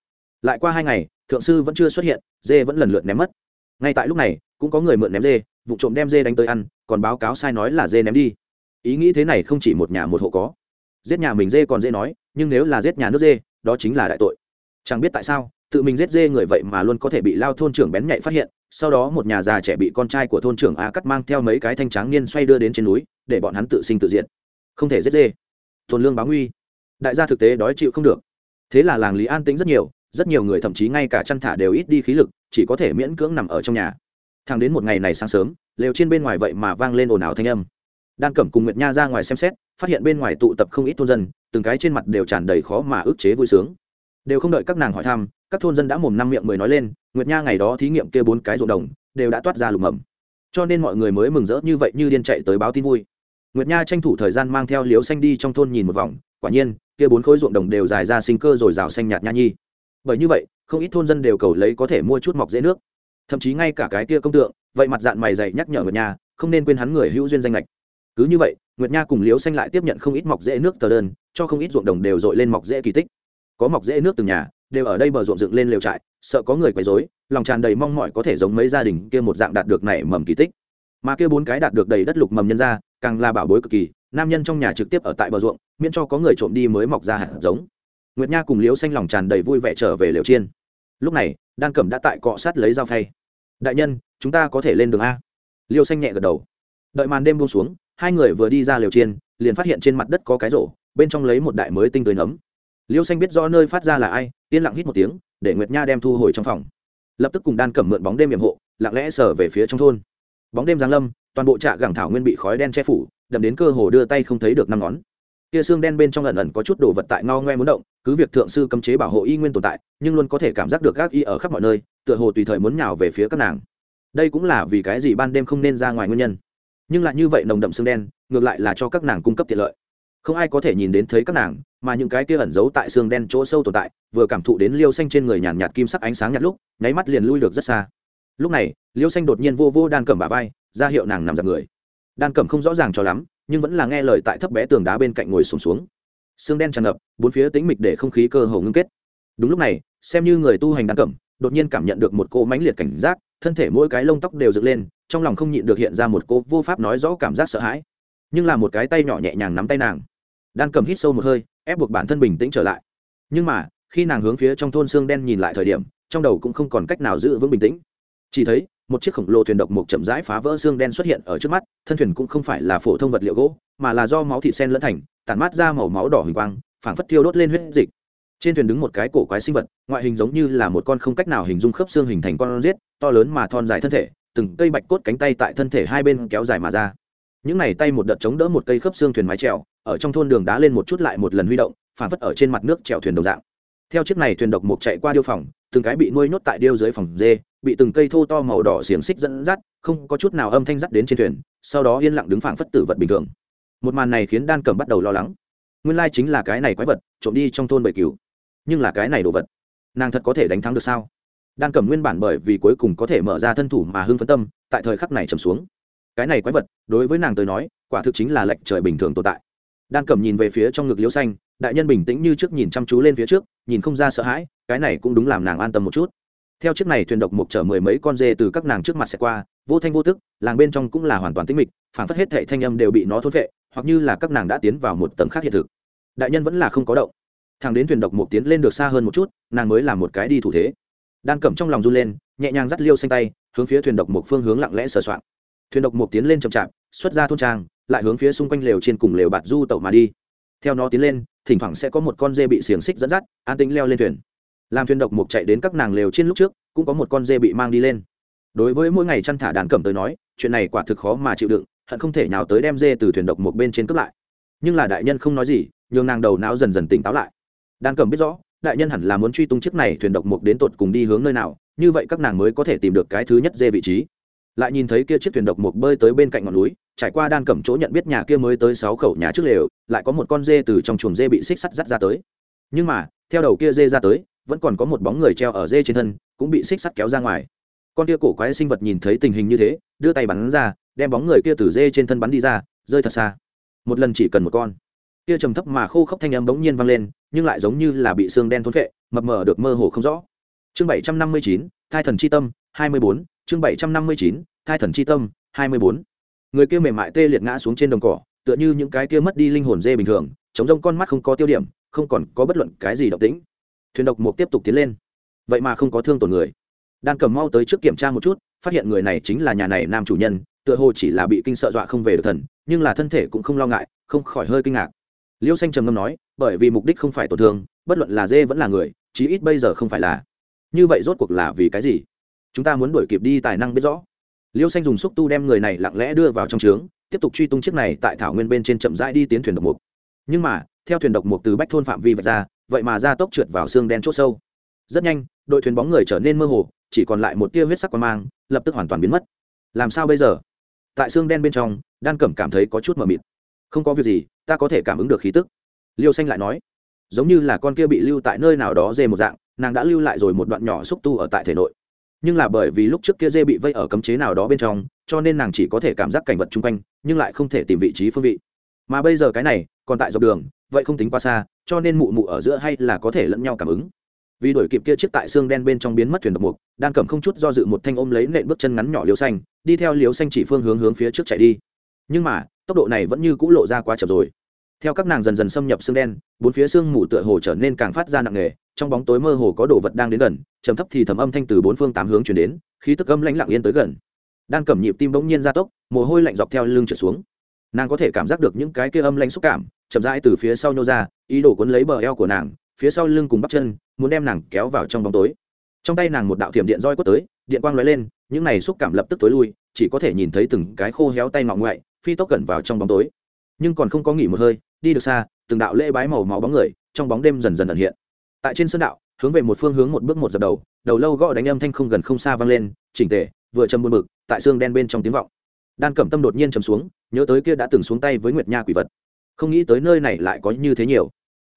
Lại qua hai ngày, thượng sư vẫn chưa xuất hiện, dê vẫn lần lượt ném mất ngay tại lúc này, cũng có người mượn ném dê, vụ trộm đem dê đánh tới ăn, còn báo cáo sai nói là dê ném đi. Ý nghĩ thế này không chỉ một nhà một hộ có. Giết nhà mình dê còn dễ nói, nhưng nếu là giết nhà nước dê, đó chính là đại tội. Chẳng biết tại sao, tự mình giết dê người vậy mà luôn có thể bị lao thôn trưởng bén nhạy phát hiện, sau đó một nhà già trẻ bị con trai của thôn trưởng a cắt mang theo mấy cái thanh tráng niên xoay đưa đến trên núi, để bọn hắn tự sinh tự diện không thể giết dê. Thôn lương báo nguy. Đại gia thực tế đói chịu không được. Thế là làng lý an tĩnh rất nhiều rất nhiều người thậm chí ngay cả chăn thả đều ít đi khí lực chỉ có thể miễn cưỡng nằm ở trong nhà. Thằng đến một ngày này sáng sớm, lều trên bên ngoài vậy mà vang lên ồn ào thanh âm. Đan cẩm cùng nguyệt nha ra ngoài xem xét, phát hiện bên ngoài tụ tập không ít thôn dân, từng cái trên mặt đều tràn đầy khó mà ức chế vui sướng. Đều không đợi các nàng hỏi thăm, các thôn dân đã mồm năm miệng mười nói lên, nguyệt nha ngày đó thí nghiệm kia bốn cái ruộng đồng, đều đã toát ra lục mầm. Cho nên mọi người mới mừng rỡ như vậy như điên chạy tới báo tin vui. Nguyệt nha tranh thủ thời gian mang theo liếu xanh đi trong thôn nhìn một vòng, quả nhiên, kia bốn khối ruộng đồng đều dài ra sinh cơ rồi rào xanh nhạt nha nhi. Bởi như vậy không ít thôn dân đều cầu lấy có thể mua chút mọc dễ nước. Thậm chí ngay cả cái kia công tượng, vậy mặt dạng mày dày nhắc nhở nguyệt nha, không nên quên hắn người hữu duyên danh lệch. Cứ như vậy, nguyệt nha cùng liếu xanh lại tiếp nhận không ít mọc dễ nước tờ đơn, cho không ít ruộng đồng đều dội lên mọc dễ kỳ tích. Có mọc dễ nước từng nhà, đều ở đây bờ ruộng dựng lên lều trại, sợ có người quấy rối, lòng tràn đầy mong mỏi có thể giống mấy gia đình kia một dạng đạt được nảy mầm kỳ tích. Mà kia bốn cái đạt được đầy đất lục mầm nhân ra càng là bảo bối cực kỳ, nam nhân trong nhà trực tiếp ở tại bờ ruộng, miễn cho có người trộm đi mới mọc ra hạt giống nguyệt nha cùng Liễu xanh lòng tràn đầy vui vẻ trở về liều chiên. Lúc này, đan cẩm đã tại cọ sát lấy dao phay. Đại nhân, chúng ta có thể lên đường a. Liêu xanh nhẹ gật đầu. Đợi màn đêm buông xuống, hai người vừa đi ra liều chiên, liền phát hiện trên mặt đất có cái rổ, bên trong lấy một đại mới tinh tươi nấm. Liêu xanh biết rõ nơi phát ra là ai, yên lặng hít một tiếng, để nguyệt nha đem thu hồi trong phòng. Lập tức cùng đan cẩm mượn bóng đêm nhiệm hộ, lặng lẽ sở về phía trong thôn. Bóng đêm giáng lâm, toàn bộ trạ gẳng thảo nguyên bị khói đen che phủ, đậm đến cơ hồ đưa tay không thấy được năm ngón kia xương đen bên trong ẩn ẩn có chút đồ vật tại ngao ngoe muốn động, cứ việc thượng sư cấm chế bảo hộ y nguyên tồn tại, nhưng luôn có thể cảm giác được các y ở khắp mọi nơi, tựa hồ tùy thời muốn nhào về phía các nàng. Đây cũng là vì cái gì ban đêm không nên ra ngoài nguyên nhân. Nhưng lại như vậy nồng đậm xương đen, ngược lại là cho các nàng cung cấp tiện lợi. Không ai có thể nhìn đến thấy các nàng, mà những cái kia ẩn giấu tại xương đen chỗ sâu tồn tại, vừa cảm thụ đến liêu xanh trên người nhàn nhạt kim sắc ánh sáng nhạt lúc, nháy mắt liền lui được rất xa. Lúc này, liêu xanh đột nhiên vô vô đan cẩm bà vai, ra hiệu nàng nằm dạp người. Đan cẩm không rõ ràng cho lắm nhưng vẫn là nghe lời tại thấp bé tường đá bên cạnh ngồi sùng xuống, xuống xương đen tràn ngập bốn phía tính mịch để không khí cơ hồ ngưng kết. Đúng lúc này xem như người tu hành đan cẩm đột nhiên cảm nhận được một cô mãnh liệt cảnh giác thân thể mỗi cái lông tóc đều dựng lên trong lòng không nhịn được hiện ra một cô vô pháp nói rõ cảm giác sợ hãi. Nhưng là một cái tay nhỏ nhẹ nhàng nắm tay nàng. Đan cầm hít sâu một hơi ép buộc bản thân bình tĩnh trở lại. Nhưng mà khi nàng hướng phía trong thôn xương đen nhìn lại thời điểm trong đầu cũng không còn cách nào giữ vững bình tĩnh. Chỉ thấy một chiếc khổng lồ thuyền độc mộc chậm rãi phá vỡ xương đen xuất hiện ở trước mắt, thân thuyền cũng không phải là phổ thông vật liệu gỗ, mà là do máu thịt sen lẫn thành, tản mát ra màu máu đỏ hình quang, phảng phất thiêu đốt lên huyết dịch. Trên thuyền đứng một cái cổ quái sinh vật, ngoại hình giống như là một con không cách nào hình dung khớp xương hình thành con riết to lớn mà thon dài thân thể, từng cây bạch cốt cánh tay tại thân thể hai bên kéo dài mà ra. Những này tay một đợt chống đỡ một cây khớp xương thuyền mái trèo ở trong thôn đường đá lên một chút lại một lần huy động phản phất ở trên mặt nước trèo thuyền đồng dạng. Theo chiếc này thuyền độc mục chạy qua điêu phòng từng cái bị nuôi nhốt tại điêu dưới phòng dê, bị từng cây thô to màu đỏ xiềng xích dẫn dắt, không có chút nào âm thanh dắt đến trên thuyền, sau đó yên lặng đứng phảng phất tử vật bình thường. Một màn này khiến đan cẩm bắt đầu lo lắng. Nguyên lai chính là cái này quái vật, trộm đi trong thôn bầy cứu nhưng là cái này đồ vật, nàng thật có thể đánh thắng được sao? Đan cẩm nguyên bản bởi vì cuối cùng có thể mở ra thân thủ mà hưng phấn tâm, tại thời khắc này trầm xuống. Cái này quái vật, đối với nàng tới nói, quả thực chính là lệnh trời bình thường tồn tại. Đan cẩm nhìn về phía trong ngực liễu xanh, đại nhân bình tĩnh như trước nhìn chăm chú lên phía trước, nhìn không ra sợ hãi cái này cũng đúng làm nàng an tâm một chút. Theo chiếc này thuyền độc mục chở mười mấy con dê từ các nàng trước mặt sẽ qua, vô thanh vô tức, làng bên trong cũng là hoàn toàn tĩnh mịch phản phất hết thệ thanh âm đều bị nó thốt vệ hoặc như là các nàng đã tiến vào một tầng khác hiện thực. Đại nhân vẫn là không có động. Thằng đến thuyền độc mục tiến lên được xa hơn một chút, nàng mới làm một cái đi thủ thế. Đan cẩm trong lòng run lên, nhẹ nhàng dắt liêu xanh tay, hướng phía thuyền độc mục phương hướng lặng lẽ sờ soạn thuyền độc mục tiến lên chậm chạp, xuất ra thôn trang, lại hướng phía xung quanh lều trên cùng lều bạt du tẩu mà đi. Theo nó tiến lên, thỉnh thoảng sẽ có một con dê bị xiềng xích dẫn dắt, an tĩnh leo lên thuyền làm thuyền độc mục chạy đến các nàng lều trên lúc trước, cũng có một con dê bị mang đi lên. Đối với mỗi ngày chăn thả đàn cẩm tới nói, chuyện này quả thực khó mà chịu đựng, hận không thể nào tới đem dê từ thuyền độc một bên trên cướp lại. Nhưng là đại nhân không nói gì, nhường nàng đầu não dần dần tỉnh táo lại. Đàn cẩm biết rõ, đại nhân hẳn là muốn truy tung chiếc này thuyền độc mục đến tột cùng đi hướng nơi nào, như vậy các nàng mới có thể tìm được cái thứ nhất dê vị trí. Lại nhìn thấy kia chiếc thuyền độc mục bơi tới bên cạnh ngọn núi, trải qua đan cẩm chỗ nhận biết nhà kia mới tới sáu khẩu nhà trước lều, lại có một con dê từ trong chuồng dê bị xích sắt dắt ra tới. Nhưng mà, theo đầu kia dê ra tới vẫn còn có một bóng người treo ở dê trên thân, cũng bị xích sắt kéo ra ngoài. Con kia cổ quái sinh vật nhìn thấy tình hình như thế, đưa tay bắn ra, đem bóng người kia từ dê trên thân bắn đi ra, rơi thật xa. Một lần chỉ cần một con. Kia trầm thấp mà khô khốc thanh âm bỗng nhiên vang lên, nhưng lại giống như là bị xương đen thốn vệ mập mờ được mơ hồ không rõ. Chương bảy trăm năm mươi chín, thai thần c h i tâm, hai mươi bốn. Chương bảy trăm năm mươi chín, thai thần c h i tâm, hai mươi bốn. Người kia mềm mại tê liệt ngã xuống trên đồng cỏ, tựa như những cái kia mất đi linh hồn dê bình thường, chống rông con mắt không có tiêu điểm, không còn có bất luận cái gì động tĩnh thuyền độc mục tiếp tục tiến lên. Vậy mà không có thương tổn người. Đan cầm mau tới trước kiểm tra một chút, phát hiện người này chính là nhà này nam chủ nhân, tựa hồ chỉ là bị kinh sợ dọa không về được thần, nhưng là thân thể cũng không lo ngại, không khỏi hơi kinh ngạc. Liêu xanh trầm ngâm nói, bởi vì mục đích không phải tổn thương, bất luận là dê vẫn là người, chí ít bây giờ không phải là. Như vậy rốt cuộc là vì cái gì? Chúng ta muốn đuổi kịp đi tài năng biết rõ. Liêu xanh dùng xúc tu đem người này lặng lẽ đưa vào trong trướng, tiếp tục truy tung chiếc này tại thảo nguyên bên trên chậm rãi đi tiến thuyền độc mục nhưng mà, theo thuyền độc mục từ bách thôn phạm vi vạch ra vậy mà ra tốc trượt vào xương đen chốt sâu. Rất nhanh, đội thuyền bóng người trở nên mơ hồ, chỉ còn lại một tia huyết sắc quan mang, lập tức hoàn toàn biến mất. Làm sao bây giờ? Tại xương đen bên trong, đan cẩm cảm thấy có chút mờ mịt. Không có việc gì, ta có thể cảm ứng được khí tức. Liêu xanh lại nói, giống như là con kia bị lưu tại nơi nào đó dê một dạng, nàng đã lưu lại rồi một đoạn nhỏ xúc tu ở tại thể nội. Nhưng là bởi vì lúc trước kia dê bị vây ở cấm chế nào đó bên trong, cho nên nàng chỉ có thể cảm giác cảnh vật chung quanh, nhưng lại không thể tìm vị trí phương vị. Mà bây giờ cái này, còn tại dọc đường vậy không tính quá xa, cho nên mụ mụ ở giữa hay là có thể lẫn nhau cảm ứng. Vì đổi kịp kia chiếc tại xương đen bên trong biến mất thuyền độc mục, đan cẩm không chút do dự một thanh ôm lấy nện bước chân ngắn nhỏ liều xanh, đi theo liều xanh chỉ phương hướng hướng phía trước chạy đi. Nhưng mà, tốc độ này vẫn như cũ lộ ra quá chậm rồi. Theo các nàng dần dần xâm nhập xương đen, bốn phía xương mù tựa hồ trở nên càng phát ra nặng nề, trong bóng tối mơ hồ có đồ vật đang đến gần, trầm thấp thì thầm âm thanh từ bốn phương tám hướng chuyển đến, khí tức âm lãnh lặng yên tới gần. Đan cẩm nhịp tim bỗng nhiên gia tốc, mồ hôi lạnh dọc theo lưng trở xuống nàng có thể cảm giác được những cái kia âm lanh xúc cảm, chậm rãi từ phía sau nhô ra, ý đồ cuốn lấy bờ eo của nàng, phía sau lưng cùng bắp chân, muốn đem nàng kéo vào trong bóng tối. Trong tay nàng một đạo thiểm điện roi quất tới, điện quang lóe lên, những này xúc cảm lập tức tối lui, chỉ có thể nhìn thấy từng cái khô héo tay ngọ ngoại, phi tốc cẩn vào trong bóng tối. Nhưng còn không có nghỉ một hơi, đi được xa, từng đạo lễ bái màu máu bóng người, trong bóng đêm dần dần ẩn hiện. Tại trên sơn đạo, hướng về một phương hướng một bước một dập đầu đầu lâu gõ đánh âm thanh không gần không xa vang lên, chỉnh tề, vừa châm buồn bực, tại xương đen bên trong tiếng vọng. Đan cẩm tâm đột nhiên chầm xuống nhớ tới kia đã từng xuống tay với nguyệt nha quỷ vật. Không nghĩ tới nơi này lại có như thế nhiều.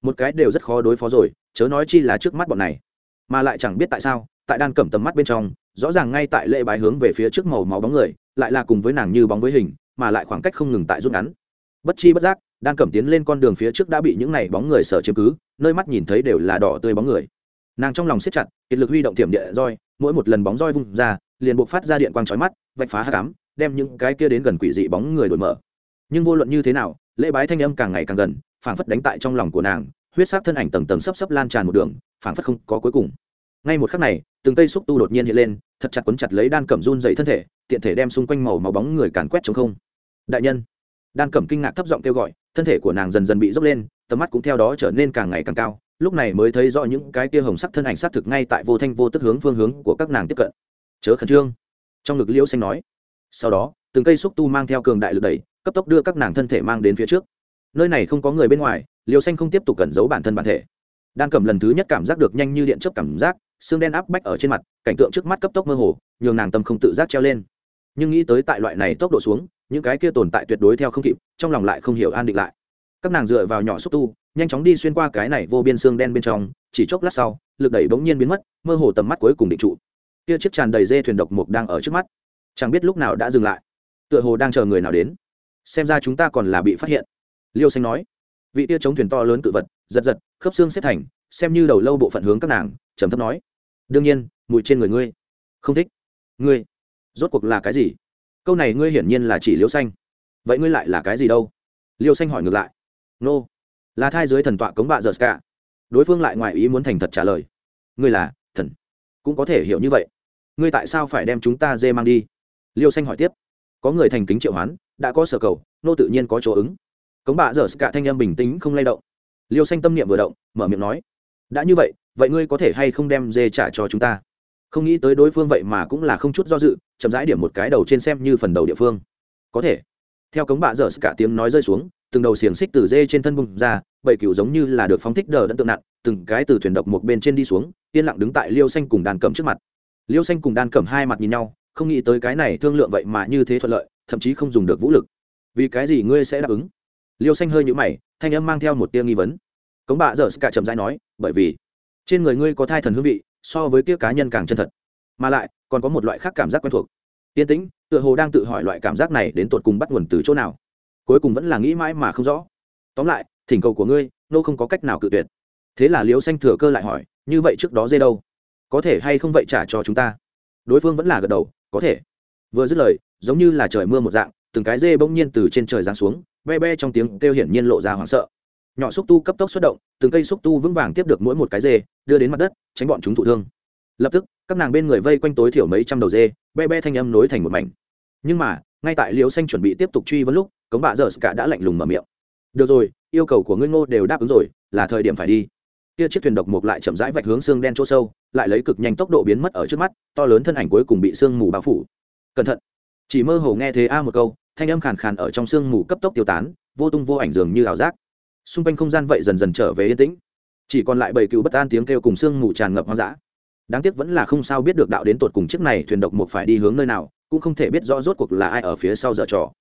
Một cái đều rất khó đối phó rồi, chớ nói chi là trước mắt bọn này. Mà lại chẳng biết tại sao, tại đan cẩm tầm mắt bên trong, rõ ràng ngay tại lễ bái hướng về phía trước màu máu bóng người, lại là cùng với nàng như bóng với hình, mà lại khoảng cách không ngừng tại rút ngắn. Bất chi bất giác, đan cẩm tiến lên con đường phía trước đã bị những này bóng người sở chiếm cứ, nơi mắt nhìn thấy đều là đỏ tươi bóng người. Nàng trong lòng siết chặt, kiệt lực huy động tiềm địa roi, mỗi một lần bóng roi vung ra, liền buộc phát ra điện quang trói mắt, vạch phá hạ cám đem những cái kia đến gần quỷ dị bóng người đổi mở. Nhưng vô luận như thế nào, lễ bái thanh âm càng ngày càng gần, phảng phất đánh tại trong lòng của nàng, huyết sắc thân ảnh tầng tầng sấp sấp lan tràn một đường, phảng phất không có cuối cùng. Ngay một khắc này, từng cây xúc tu đột nhiên hiện lên, thật chặt quấn chặt lấy đan cẩm run dậy thân thể, tiện thể đem xung quanh màu màu bóng người càn quét chống không. Đại nhân, đan cẩm kinh ngạc thấp giọng kêu gọi, thân thể của nàng dần dần bị dốc lên, tầm mắt cũng theo đó trở nên càng ngày càng cao, lúc này mới thấy rõ những cái kia hồng sắc thân ảnh sát thực ngay tại vô thanh vô tức hướng phương hướng của các nàng tiếp cận. Chớ khẩn trương. Trong ngực liễu xanh nói sau đó, từng cây xúc tu mang theo cường đại lực đẩy, cấp tốc đưa các nàng thân thể mang đến phía trước. Nơi này không có người bên ngoài liều xanh không tiếp tục cẩn giấu bản thân bản thể. Đan cầm lần thứ nhất cảm giác được nhanh như điện chấp cảm giác, xương đen áp bách ở trên mặt, cảnh tượng trước mắt cấp tốc mơ hồ, nhường nàng tâm không tự giác treo lên. Nhưng nghĩ tới tại loại này tốc độ xuống, những cái kia tồn tại tuyệt đối theo không kịp, trong lòng lại không hiểu an định lại. Các nàng dựa vào nhỏ xúc tu, nhanh chóng đi xuyên qua cái này vô biên xương đen bên trong, chỉ chốc lát sau, lực đẩy bỗng nhiên biến mất, mơ hồ tầm mắt cuối cùng định trụ. Kia chiếc tràn đầy dê thuyền độc mục đang ở trước mắt chẳng biết lúc nào đã dừng lại. Tựa hồ đang chờ người nào đến. Xem ra chúng ta còn là bị phát hiện. Liêu xanh nói. Vị tia chống thuyền to lớn cự vật, giật giật, khớp xương xếp thành, xem như đầu lâu bộ phận hướng các nàng, trầm thấp nói. Đương nhiên, mùi trên người ngươi. Không thích. Ngươi, rốt cuộc là cái gì? Câu này ngươi hiển nhiên là chỉ liêu xanh. Vậy ngươi lại là cái gì đâu? Liêu xanh hỏi ngược lại. Nô. Là thai dưới thần tọa cống bạ giờ cả đối phương lại ngoài ý muốn thành thật trả lời. Ngươi là thần. Cũng có thể hiểu như vậy. Ngươi tại sao phải đem chúng ta dê mang đi? Liêu xanh hỏi tiếp. Có người thành kính triệu hoán, đã có sở cầu, nô tự nhiên có chỗ ứng. Cống bạ dở cả thanh em bình tĩnh không lay động. Liêu xanh tâm niệm vừa động, mở miệng nói, đã như vậy vậy ngươi có thể hay không đem dê trả cho chúng ta? Không nghĩ tới đối phương vậy mà cũng là không chút do dự, chậm rãi điểm một cái đầu trên xem như phần đầu địa phương. Có thể. Theo cống bạ dở cả tiếng nói rơi xuống, từng đầu xiềng xích từ dê trên thân bùng ra bầy cừu giống như là được phóng thích đờ đẫn tượng nặng, từng cái từ thuyền độc một bên trên đi xuống, yên lặng đứng tại liêu xanh cùng đàn cầm trước mặt. Liêu xanh cùng đàn cầm hai mặt nhìn nhau không nghĩ tới cái này thương lượng vậy mà như thế thuận lợi, thậm chí không dùng được vũ lực. Vì cái gì ngươi sẽ đáp ứng? Liêu xanh hơi nhũ mày, thanh âm mang theo một tia nghi vấn. Cống bạ dở cả chậm rãi nói, bởi vì trên người ngươi có thai thần hương vị, so với kia cá nhân càng chân thật. Mà lại, còn có một loại khác cảm giác quen thuộc. Yên tĩnh, tựa hồ đang tự hỏi loại cảm giác này đến tột cùng bắt nguồn từ chỗ nào. Cuối cùng vẫn là nghĩ mãi mà không rõ. Tóm lại, thỉnh cầu của ngươi, nô không có cách nào cự tuyệt. Thế là liêu xanh thừa cơ lại hỏi, như vậy trước đó dê đâu? Có thể hay không vậy trả cho chúng ta? Đối phương vẫn là gật đầu có thể. Vừa dứt lời, giống như là trời mưa một dạng, từng cái dê bỗng nhiên từ trên trời giáng xuống, be be trong tiếng kêu hiển nhiên lộ ra hoảng sợ. Nhỏ xúc tu cấp tốc xuất động, từng cây xúc tu vững vàng tiếp được mỗi một cái dê, đưa đến mặt đất, tránh bọn chúng thụ thương. Lập tức, các nàng bên người vây quanh tối thiểu mấy trăm đầu dê, be be thanh âm nối thành một mảnh. Nhưng mà, ngay tại liễu xanh chuẩn bị tiếp tục truy vấn lúc, cống bạ dở cả đã lạnh lùng mở miệng. Được rồi, yêu cầu của ngươi ngô đều đáp ứng rồi, là thời điểm phải đi kia chiếc thuyền độc mục lại chậm rãi vạch hướng xương đen chỗ sâu, lại lấy cực nhanh tốc độ biến mất ở trước mắt, to lớn thân ảnh cuối cùng bị sương mù bao phủ. Cẩn thận. Chỉ mơ hồ nghe thế a một câu, thanh âm khàn khàn ở trong sương mù cấp tốc tiêu tán, vô tung vô ảnh dường như ảo giác. Xung quanh không gian vậy dần dần trở về yên tĩnh. Chỉ còn lại bầy cựu bất an tiếng kêu cùng sương mù tràn ngập hoang dã. Đáng tiếc vẫn là không sao biết được đạo đến tột cùng chiếc này thuyền độc mục phải đi hướng nơi nào, cũng không thể biết rõ rốt cuộc là ai ở phía sau dở trò.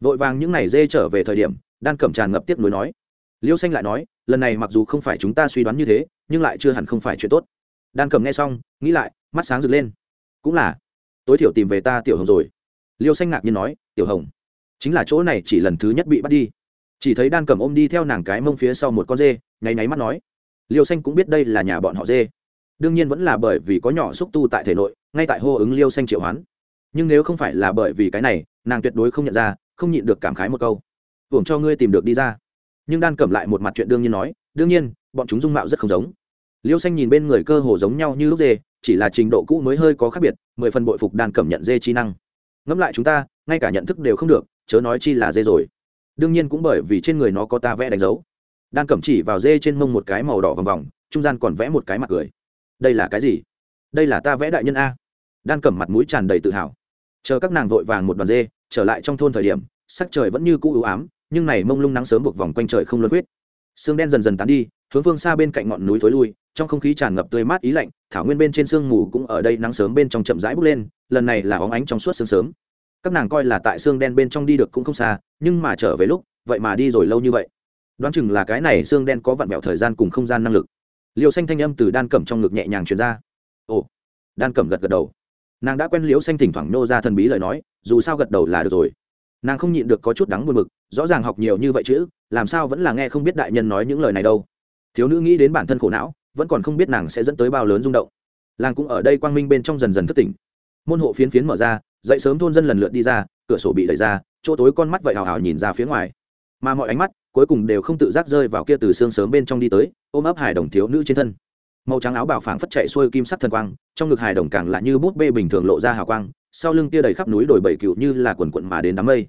Vội vàng những này dê trở về thời điểm, đan cẩm tràn ngập tiếp nối nói liêu xanh lại nói, lần này mặc dù không phải chúng ta suy đoán như thế, nhưng lại chưa hẳn không phải chuyện tốt. Đan cẩm nghe xong, nghĩ lại, mắt sáng rực lên. Cũng là. Tối thiểu tìm về ta tiểu hồng rồi. Liêu xanh ngạc nhiên nói, tiểu hồng, chính là chỗ này chỉ lần thứ nhất bị bắt đi. Chỉ thấy đan cẩm ôm đi theo nàng cái mông phía sau một con dê, nháy nháy mắt nói, liêu xanh cũng biết đây là nhà bọn họ dê. Đương nhiên vẫn là bởi vì có nhỏ xúc tu tại thể nội, ngay tại hô ứng liêu xanh triệu hoán. Nhưng nếu không phải là bởi vì cái này, nàng tuyệt đối không nhận ra, không nhịn được cảm khái một câu. Hưởng cho ngươi tìm được đi ra nhưng đan cẩm lại một mặt chuyện đương nhiên nói, đương nhiên, bọn chúng dung mạo rất không giống. Liêu xanh nhìn bên người cơ hồ giống nhau như lúc dê, chỉ là trình độ cũ mới hơi có khác biệt, mười phần bội phục đan cẩm nhận dê chi năng. Ngẫm lại chúng ta, ngay cả nhận thức đều không được, chớ nói chi là dê rồi. Đương nhiên cũng bởi vì trên người nó có ta vẽ đánh dấu. Đan cẩm chỉ vào dê trên mông một cái màu đỏ vòng vòng, trung gian còn vẽ một cái mặt cười. Đây là cái gì? Đây là ta vẽ đại nhân a. Đan cẩm mặt mũi tràn đầy tự hào. Chờ các nàng vội vàng một đoàn dê, trở lại trong thôn thời điểm, sắc trời vẫn như cũ ưu ám nhưng này mông lung nắng sớm buộc vòng quanh trời không luân huyết sương đen dần dần tán đi, hướng phương xa bên cạnh ngọn núi thối lui, trong không khí tràn ngập tươi mát ý lạnh, thảo nguyên bên trên sương mù cũng ở đây nắng sớm bên trong chậm rãi bốc lên, lần này là óng ánh trong suốt sương sớm. Các nàng coi là tại xương đen bên trong đi được cũng không xa, nhưng mà trở về lúc, vậy mà đi rồi lâu như vậy. Đoán chừng là cái này xương đen có vặn vẹo thời gian cùng không gian năng lực. Liều xanh thanh âm từ đan cẩm trong ngực nhẹ nhàng truyền ra. Ồ, đan cẩm gật gật đầu. Nàng đã quen liễu xanh thỉnh thoảng nô ra thần bí lời nói, dù sao gật đầu là được rồi. Nàng không nhịn được có chút đắng buồn mực rõ ràng học nhiều như vậy chứ, làm sao vẫn là nghe không biết đại nhân nói những lời này đâu. Thiếu nữ nghĩ đến bản thân khổ não, vẫn còn không biết nàng sẽ dẫn tới bao lớn rung động. Làng cũng ở đây quang minh bên trong dần dần thất tỉnh. Môn hộ phiến phiến mở ra, dậy sớm thôn dân lần lượt đi ra, cửa sổ bị đẩy ra, chỗ tối con mắt vậy hào hào nhìn ra phía ngoài. Mà mọi ánh mắt, cuối cùng đều không tự giác rơi vào kia từ xương sớm bên trong đi tới, ôm ấp hài đồng thiếu nữ trên thân. Màu trắng áo bảo phảng phất chạy xuôi kim sắc thần quang, trong ngực hài đồng càng là như bút bê bình thường lộ ra hào quang, sau lưng kia đầy khắp núi đồi bảy cựu như là quần quận mà đến đám mây.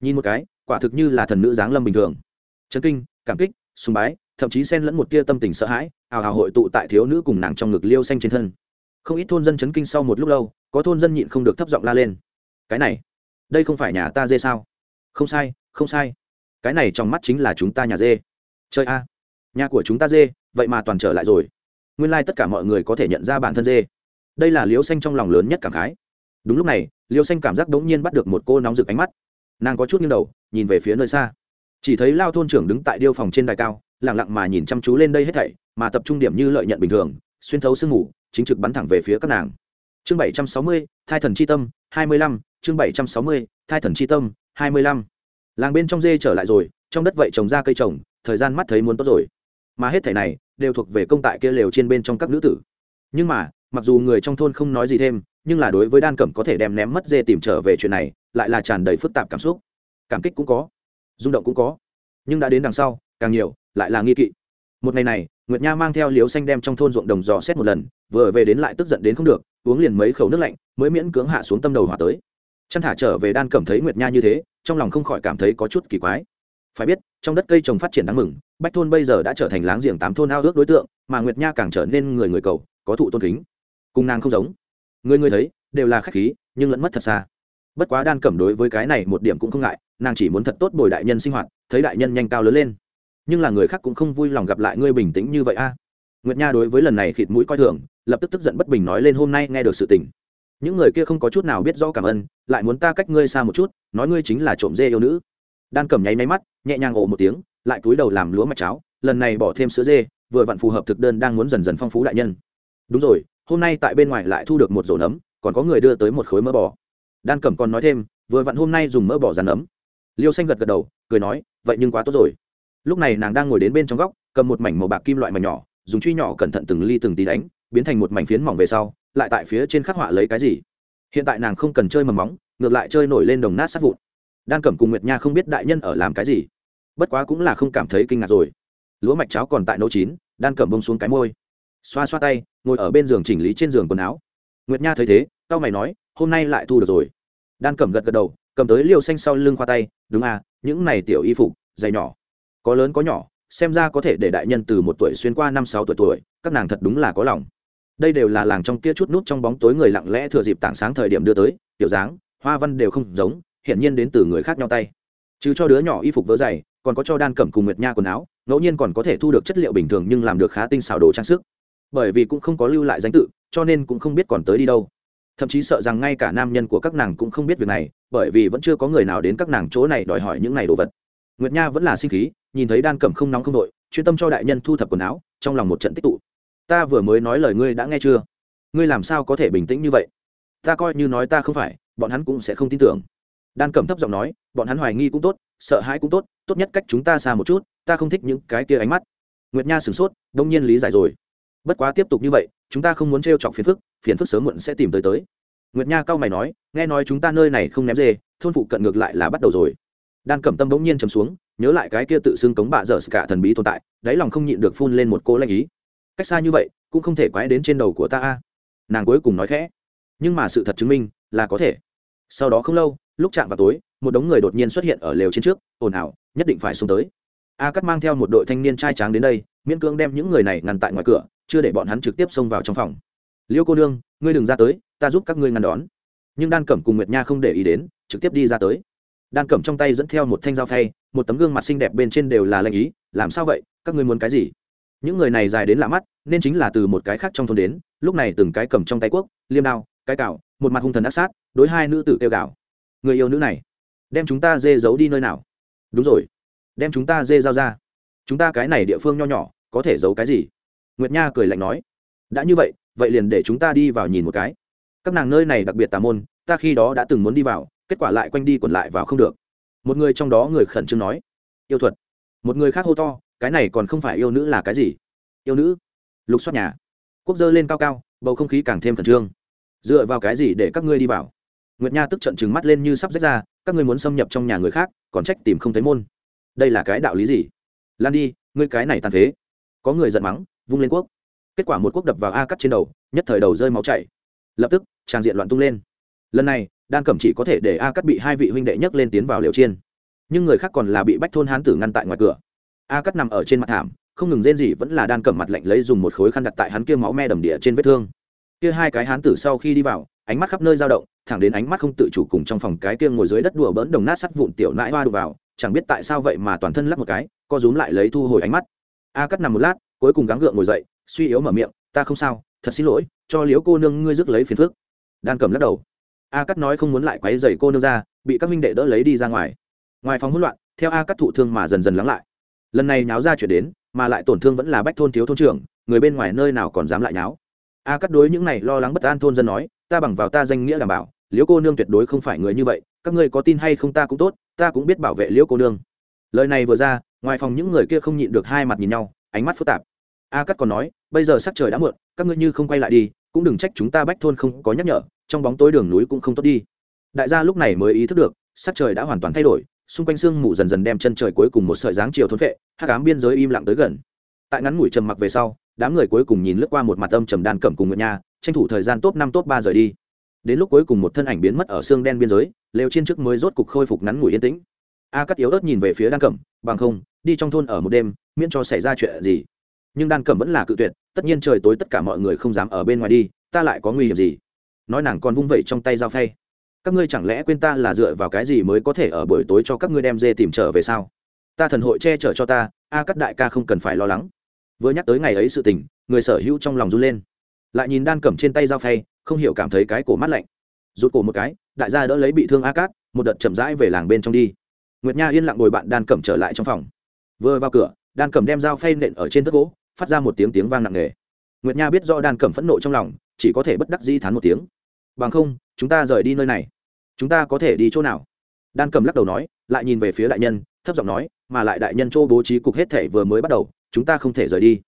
Nhìn một cái quả thực như là thần nữ giáng lâm bình thường. Chấn kinh, cảm kích, sùng bái, thậm chí xen lẫn một tia tâm tình sợ hãi, ào ào hội tụ tại thiếu nữ cùng nàng trong ngực liêu xanh trên thân. Không ít thôn dân chấn kinh sau một lúc lâu, có thôn dân nhịn không được thấp giọng la lên. Cái này, đây không phải nhà ta dê sao? Không sai không sai. Cái này trong mắt chính là chúng ta nhà dê. Chơi a nhà của chúng ta dê, vậy mà toàn trở lại rồi. Nguyên lai、like、tất cả mọi người có thể nhận ra bản thân dê. Đây là liêu xanh trong lòng lớn nhất cảm khái. Đúng lúc này, liêu xanh cảm giác đ ố n g nhiên bắt được một cô nóng rực ánh mắt nàng có chút nghiêng đầu, nhìn về phía nơi xa. Chỉ thấy lao thôn trưởng đứng tại điêu phòng trên đài cao lẳng lặng mà nhìn chăm chú lên đây hết thảy, mà tập trung điểm như lợi nhận bình thường, xuyên thấu sương mù, chính trực bắn thẳng về phía các nàng. Chương bảy trăm sáu mươi, thai thần c h i tâm, hai mươi lăm, chương bảy trăm sáu mươi, thai thần c h i tâm, hai mươi lăm. Làng bên trong dê trở lại rồi, trong đất vậy trồng ra cây trồng, thời gian mắt thấy muốn tốt rồi. Mà hết thảy này, đều thuộc về công tại kia lều trên bên trong các nữ tử. Nhưng mà, mặc dù người trong thôn không nói gì thêm, nhưng là đối với đan cẩm có thể đem ném mất dê tìm trở về chuyện này lại là tràn đầy phức tạp cảm xúc. Cảm kích cũng có, rung động cũng có, nhưng đã đến đằng sau, càng nhiều, lại là nghi kỵ. Một ngày này, nguyệt nha mang theo liếu xanh đem trong thôn ruộng đồng dò xét một lần, vừa về đến lại tức giận đến không được, uống liền mấy khẩu nước lạnh, mới miễn cưỡng hạ xuống tâm đầu hỏa tới. Chăn thả trở về đan cảm thấy nguyệt nha như thế, trong lòng không khỏi cảm thấy có chút kỳ quái. Phải biết, trong đất cây trồng phát triển đáng mừng, bách thôn bây giờ đã trở thành láng giềng tám thôn ao ước đối tượng, mà nguyệt nha càng trở nên người người cầu, có thụ tôn kính. Cùng nàng không giống. Người người thấy, đều là khách khí, nhưng lẫn mất thật xa bất quá đan cẩm đối với cái này một điểm cũng không ngại, nàng chỉ muốn thật tốt bồi đại nhân sinh hoạt, thấy đại nhân nhanh cao lớn lên. Nhưng là người khác cũng không vui lòng gặp lại ngươi bình tĩnh như vậy a. Nguyệt nha đối với lần này khịt mũi coi thường, lập tức tức giận bất bình nói lên hôm nay nghe được sự tình. Những người kia không có chút nào biết rõ cảm ơn, lại muốn ta cách ngươi xa một chút, nói ngươi chính là trộm dê yêu nữ. Đan cẩm nháy máy mắt, nhẹ nhàng ồ một tiếng, lại cúi đầu làm lúa mạch cháo, lần này bỏ thêm sữa dê, vừa vặn phù hợp thực đơn đang muốn dần dần phong phú đại nhân. Đúng rồi, hôm nay tại bên ngoài lại thu được một rổ nấm, còn có người đưa tới một khối mỡ bò đan cẩm còn nói thêm, vừa vặn hôm nay dùng mỡ bỏ rán ấm. liêu xanh gật gật đầu, cười nói, vậy nhưng quá tốt rồi. Lúc này nàng đang ngồi đến bên trong góc, cầm một mảnh màu bạc kim loại mà nhỏ, dùng truy nhỏ cẩn thận từng ly từng tí đánh, biến thành một mảnh phiến mỏng về sau, lại tại phía trên khắc họa lấy cái gì. Hiện tại nàng không cần chơi mầm móng, ngược lại chơi nổi lên đồng nát sát vụn. Đan cẩm cùng nguyệt nha không biết đại nhân ở làm cái gì. Bất quá cũng là không cảm thấy kinh ngạc rồi. Lúa mạch cháo còn tại nấu chín, đan cẩm bông xuống cái môi. Xoa xoa tay, ngồi ở bên giường chỉnh lý trên giường quần áo. Nguyệt nha thấy thế tao mày nói hôm nay lại thu được rồi. Đan cẩm gật gật đầu, cầm tới liều xanh sau lưng khoa tay, đúng à những này tiểu y phục dày nhỏ, có lớn có nhỏ, xem ra có thể để đại nhân từ một tuổi xuyên qua năm sáu tuổi tuổi, các nàng thật đúng là có lòng. Đây đều là làng trong kia chút nút trong bóng tối người lặng lẽ thừa dịp tảng sáng thời điểm đưa tới, tiểu dáng, hoa văn đều không giống, hiển nhiên đến từ người khác nhau tay. Chứ cho đứa nhỏ y phục vỡ dày, còn có cho đan cẩm cùng nguyệt nha quần áo, ngẫu nhiên còn có thể thu được chất liệu bình thường nhưng làm được khá tinh xảo đồ trang sức. Bởi vì cũng không có lưu lại danh tự, cho nên cũng không biết còn tới đi đâu thậm chí sợ rằng ngay cả nam nhân của các nàng cũng không biết việc này, bởi vì vẫn chưa có người nào đến các nàng chỗ này đòi hỏi những này đồ vật. Nguyệt nha vẫn là sinh khí, nhìn thấy đan cẩm không nóng không đội chuyên tâm cho đại nhân thu thập quần áo, trong lòng một trận tích tụ. Ta vừa mới nói lời ngươi đã nghe chưa? Ngươi làm sao có thể bình tĩnh như vậy? Ta coi như nói ta không phải, bọn hắn cũng sẽ không tin tưởng. Đan cẩm thấp giọng nói, bọn hắn hoài nghi cũng tốt, sợ hãi cũng tốt tốt nhất cách chúng ta xa một chút, ta không thích những cái kia ánh mắt. Nguyệt nha sửng sốt, đông nhiên lý giải rồi. Bất quá tiếp tục như vậy chúng ta không muốn t r e o chọc phiền phức phiền phức sớm muộn sẽ tìm tới tới. Nguyệt nha cao mày nói, nghe nói chúng ta nơi này không ném dê, thôn phụ cận ngược lại là bắt đầu rồi. Đan cẩm tâm bỗng nhiên chầm xuống, nhớ lại cái kia tự xưng cống bạ dở cả thần bí tồn tại, đáy lòng không nhịn được phun lên một cô lanh ý. Cách xa như vậy, cũng không thể quái đến trên đầu của ta a. Nàng cuối cùng nói khẽ. Nhưng mà sự thật chứng minh, là có thể. Sau đó không lâu, lúc chạm vào tối, một đống người đột nhiên xuất hiện ở lều trên trước, ồn ào, nhất định phải xuống tới. A cắt mang theo một đội thanh niên trai tráng đến đây, miễn cưỡng đem những người này ngăn tại ngoài cửa chưa để bọn hắn trực tiếp xông vào trong phòng. Liêu cô nương, ngươi đừng ra tới, ta giúp các ngươi ngăn đón. Nhưng đan cẩm cùng nguyệt nha không để ý đến, trực tiếp đi ra tới. Đan cẩm trong tay dẫn theo một thanh dao phay, một tấm gương mặt xinh đẹp bên trên đều là lanh ý, làm sao vậy? Các ngươi muốn cái gì? Những người này dài đến lạ mắt, nên chính là từ một cái khác trong thôn đến, lúc này từng cái cầm trong tay quốc, liêm đao, cái cào, một mặt hung thần ác sát, đối hai nữ tử kêu gào. Người yêu nữ này, đem chúng ta dê giấu đi nơi nào? Đúng rồi, đem chúng ta dê giao ra. Chúng ta cái này địa phương nho nhỏ, có thể giấu cái gì? Nguyệt nha cười lạnh nói, đã như vậy vậy liền để chúng ta đi vào nhìn một cái. Các nàng nơi này đặc biệt tà môn, ta khi đó đã từng muốn đi vào, kết quả lại quanh đi quẩn lại vào không được. Một người trong đó người khẩn trương nói, yêu thuật. Một người khác hô to, cái này còn không phải yêu nữ là cái gì? Yêu nữ? Lục xoát nhà. Quốc dơ lên cao cao, bầu không khí càng thêm khẩn trương. Dựa vào cái gì để các ngươi đi vào? Nguyệt nha tức trận trừng mắt lên như sắp rách ra, các ngươi muốn xâm nhập trong nhà người khác, còn trách tìm không thấy môn. Đây là cái đạo lý gì? Lan đi, ngươi cái này tàn phế. Có người giận mắng vung lên quốc. Kết quả một quốc đập vào a cắt trên đầu, nhất thời đầu rơi máu chảy. Lập tức tràng diện loạn tung lên. Lần này, đan cẩm chỉ có thể để a cắt bị hai vị huynh đệ nhấc lên tiến vào liều chiên. Nhưng người khác còn là bị bách thôn hán tử ngăn tại ngoài cửa. A cắt nằm ở trên mặt thảm, không ngừng rên gì vẫn là đan cẩm mặt lạnh lấy dùng một khối khăn đặt tại hắn kia máu me đầm địa trên vết thương. Kia hai cái hán tử sau khi đi vào, ánh mắt khắp nơi dao động, thẳng đến ánh mắt không tự chủ cùng trong phòng cái kia ngồi dưới đất đùa bỡn đồng nát sắt vụn tiểu nãi hoa đục vào, chẳng biết tại sao vậy mà toàn thân lắp một cái, co rúm lại lấy thu hồi ánh mắt. A cắt nằm một lát cuối cùng gắng gượng ngồi dậy, suy yếu mở miệng, ta không sao, thật xin lỗi, cho liếu cô nương ngươi rước lấy phiền phước đan cầm lắc đầu. A cắt nói không muốn lại quấy dày cô nương ra, bị các minh đệ đỡ lấy đi ra ngoài. Ngoài phòng hỗn loạn, theo a cắt thụ thương mà dần dần lắng lại. Lần này nháo ra chuyện đến, mà lại tổn thương vẫn là bách thôn thiếu thôn trưởng, người bên ngoài nơi nào còn dám lại nháo. A cắt đối những này lo lắng bất an thôn dân nói, ta bằng vào ta danh nghĩa đảm bảo liếu cô nương tuyệt đối không phải người như vậy, các ngươi có tin hay không ta cũng tốt, ta cũng biết bảo vệ liễu cô nương. Lời này vừa ra, ngoài phòng những người kia không nhịn được hai mặt nhìn nhau, ánh mắt phức tạp a cắt còn nói, bây giờ sắc trời đã muộn, các ngươi như không quay lại đi, cũng đừng trách chúng ta bách thôn không có nhắc nhở, trong bóng tối đường núi cũng không tốt đi. Đại gia lúc này mới ý thức được, sắc trời đã hoàn toàn thay đổi, xung quanh sương mù dần dần đem chân trời cuối cùng một sợi dáng chiều thốn vệ hát cám biên giới im lặng tới gần. Tại ngắn ngủi trầm mặc về sau, đám người cuối cùng nhìn lướt qua một mặt âm trầm đan cẩm cùng nguyệt nha, tranh thủ thời gian top năm, top ba rời đi. Đến lúc cuối cùng một thân ảnh biến mất ở xương đen biên giới, lều trên trước mới rốt cục khôi phục ngắn ngủi yên tĩnh. A cắt yếu ớt nhìn về phía đan cẩm, bằng không, đi trong thôn ở một đêm, miễn cho xảy ra chuyện gì nhưng đan cẩm vẫn là cự tuyệt, tất nhiên trời tối tất cả mọi người không dám ở bên ngoài đi, ta lại có nguy hiểm gì? Nói nàng còn vung vẩy trong tay dao phay. Các ngươi chẳng lẽ quên ta là dựa vào cái gì mới có thể ở buổi tối cho các ngươi đem dê tìm trở về sao? Ta thần hội che chở cho ta, a cắt đại ca không cần phải lo lắng. Vừa nhắc tới ngày ấy sự tình, người sở hữu trong lòng run lên. Lại nhìn đan cẩm trên tay dao phay, không hiểu cảm thấy cái cổ mắt lạnh. Rụt cổ một cái, đại gia đỡ lấy bị thương a cát, một đợt chậm rãi về làng bên trong đi. Nguyệt nha yên lặng ngồi bạn đan cẩm trở lại trong phòng. Vừa vào cửa, đan cẩm đem dao phay nện ở trên thất gỗ phát ra một tiếng tiếng vang nặng nề. Nguyệt nha biết rõ đan cẩm phẫn nộ trong lòng, chỉ có thể bất đắc dĩ thán một tiếng. Bằng không, chúng ta rời đi nơi này. Chúng ta có thể đi chỗ nào? Đan cẩm lắc đầu nói, lại nhìn về phía đại nhân, thấp giọng nói, mà lại đại nhân chỗ bố trí cục hết thể vừa mới bắt đầu, chúng ta không thể rời đi.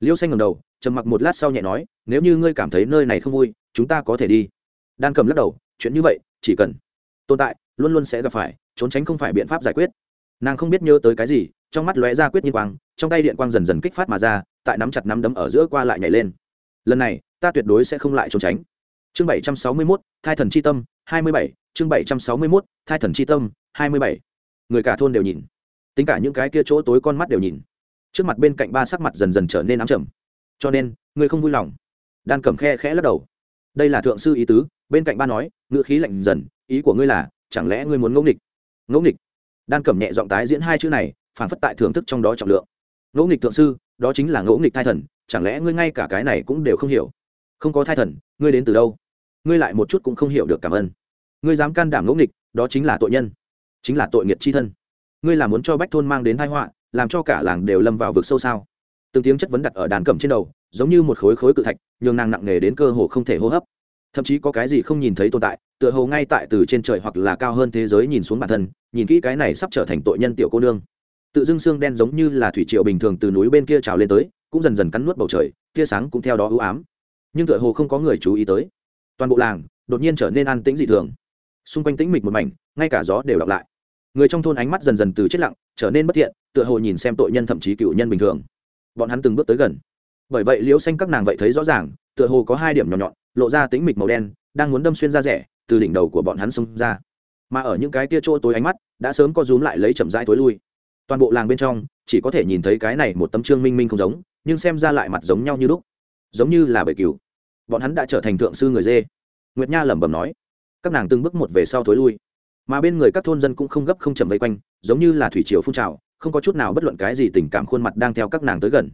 Liêu xanh ngầm đầu, trầm mặc một lát sau nhẹ nói, nếu như ngươi cảm thấy nơi này không vui, chúng ta có thể đi. Đan cầm lắc đầu, chuyện như vậy, chỉ cần tồn tại, luôn luôn sẽ gặp phải, trốn tránh không phải biện pháp giải quyết. Nàng không biết nhớ tới cái gì, trong mắt lóe ra quyết nhiên quang, trong tay điện quang dần dần kích phát mà ra tại nắm chặt nắm đấm ở giữa qua lại nhảy lên. Lần này, ta tuyệt đối sẽ không lại trốn tránh. Chương bảy trăm sáu mươi mốt, thai thần c h i tâm, hai mươi bảy. Chương bảy trăm sáu mươi mốt, thai thần c h i tâm, hai mươi bảy. Người cả thôn đều nhìn. Tính cả những cái kia chỗ tối con mắt đều nhìn. Trước mặt bên cạnh ba sắc mặt dần dần trở nên ám trầm. Cho nên ngươi không vui lòng. Đan cẩm khe khẽ lắc đầu. Đây là thượng sư ý tứ, bên cạnh ba nói ngựa khí lạnh dần, ý của ngươi là, chẳng lẽ ngươi muốn ngẫu nghịch? Ngẫu nghịch? Đan cẩm nhẹ giọng tái diễn hai chữ này phản phất tại thưởng thức trong đó trọng lượng. Ngẫu nghịch thượng sư đó chính là ngỗ nghịch thai thần, chẳng lẽ ngươi ngay cả cái này cũng đều không hiểu? Không có thai thần, ngươi đến từ đâu? Ngươi lại một chút cũng không hiểu được cảm ơn. Ngươi dám can đảm ngỗ nghịch, đó chính là tội nhân, chính là tội nghiệt c h i thân. Ngươi là muốn cho bách thôn mang đến thai họa, làm cho cả làng đều lâm vào vực sâu sao? Từng tiếng chất vấn đặt ở đàn cẩm trên đầu, giống như một khối khối cự thạch, nhường nàng nặng nề đến cơ hồ không thể hô hấp. Thậm chí có cái gì không nhìn thấy tồn tại, tựa hồ ngay tại từ trên trời hoặc là cao hơn thế giới nhìn xuống bản thân, nhìn kỹ cái này sắp trở thành tội nhân tiểu cô nương tự dưng xương đen giống như là thủy triệu bình thường từ núi bên kia trào lên tới, cũng dần dần cắn nuốt bầu trời, tia sáng cũng theo đó ưu ám. Nhưng tựa hồ không có người chú ý tới. Toàn bộ làng đột nhiên trở nên an tĩnh dị thường. Xung quanh tĩnh mịch một mảnh, ngay cả gió đều đọc lại. Người trong thôn ánh mắt dần dần từ chết lặng trở nên bất thiện, tựa hồ nhìn xem tội nhân thậm chí cựu nhân bình thường. Bọn hắn từng bước tới gần. Bởi vậy liễu xanh các nàng vậy thấy rõ ràng, tựa hồ có hai điểm nhỏ nhọn, lộ ra tính mịch màu đen, đang muốn đâm xuyên ra rẻ, từ đỉnh đầu của bọn hắn xông ra. Mà ở những cái tia chỗ tối ánh mắt, đã sớm có rúm lại lấy chậm rãi tối lui toàn bộ làng bên trong, chỉ có thể nhìn thấy cái này một tấm trương minh minh không giống, nhưng xem ra lại mặt giống nhau như lúc. Giống như là bệ cừu. Bọn hắn đã trở thành thượng sư người dê. Nguyệt nha lẩm bẩm nói. Các nàng từng bước một về sau thối lui. Mà bên người các thôn dân cũng không gấp không chậm vây quanh, giống như là thủy triều phun trào, không có chút nào bất luận cái gì tình cảm khuôn mặt đang theo các nàng tới gần.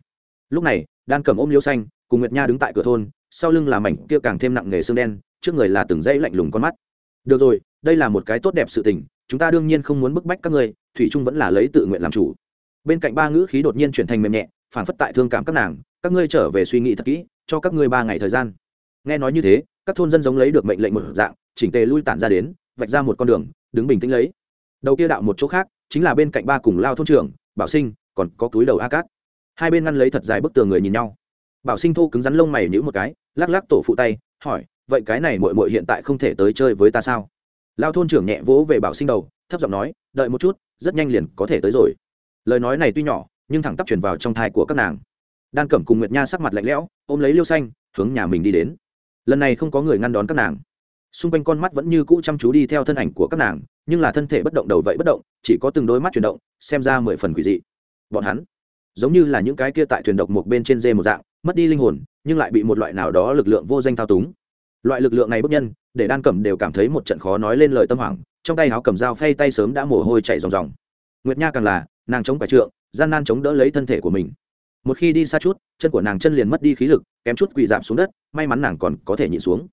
Lúc này, đan cầm ôm liêu xanh, cùng nguyệt nha đứng tại cửa thôn, sau lưng là mảnh kia càng thêm nặng nghề xương đen, trước người là từng dãy lạnh lùng con mắt. Được rồi, đây là một cái tốt đẹp sự tình, chúng ta đương nhiên không muốn bức bách các ngươi thủy trung vẫn là lấy tự nguyện làm chủ. Bên cạnh ba ngữ khí đột nhiên chuyển thành mềm nhẹ phản phất tại thương cảm các nàng, các ngươi trở về suy nghĩ thật kỹ, cho các ngươi ba ngày thời gian. Nghe nói như thế, các thôn dân giống lấy được mệnh lệnh một dạng, chỉnh tề lui tản ra đến, vạch ra một con đường, đứng bình tĩnh lấy. Đầu kia đạo một chỗ khác, chính là bên cạnh ba cùng lao thôn trưởng, bảo sinh, còn có túi đầu a cát. Hai bên ngăn lấy thật dài bức tường người nhìn nhau. Bảo sinh thô cứng rắn lông mày nhữ một cái, lắc lắc tổ phụ tay, hỏi, vậy cái này mội mội hiện tại không thể tới chơi với ta sao? Lao thôn trưởng nhẹ vỗ về bảo sinh đầu, thấp giọng nói, đợi một chút rất nhanh liền có thể tới rồi. Lời nói này tuy nhỏ, nhưng thẳng tắp chuyển vào trong thai của các nàng. Đan cẩm cùng nguyệt nha sắc mặt lạnh lẽo, ôm lấy liêu xanh, hướng nhà mình đi đến. Lần này không có người ngăn đón các nàng. Xung quanh con mắt vẫn như cũ chăm chú đi theo thân ảnh của các nàng, nhưng là thân thể bất động đầu vậy bất động, chỉ có từng đôi mắt chuyển động, xem ra mười phần quỷ dị. Bọn hắn, giống như là những cái kia tại thuyền độc một bên trên dê một dạng, mất đi linh hồn, nhưng lại bị một loại nào đó lực lượng vô danh thao túng. Loại lực lượng này bất nhân, để đan cẩm đều cảm thấy một trận khó nói lên lời tâm hoảng trong tay áo cầm dao phay tay sớm đã mồ hôi chảy ròng ròng. Nguyệt nha càng là, nàng chống phải trượng, gian nan chống đỡ lấy thân thể của mình. Một khi đi xa chút, chân của nàng chân liền mất đi khí lực, kém chút quỳ giảm xuống đất, may mắn nàng còn có thể nhịn xuống.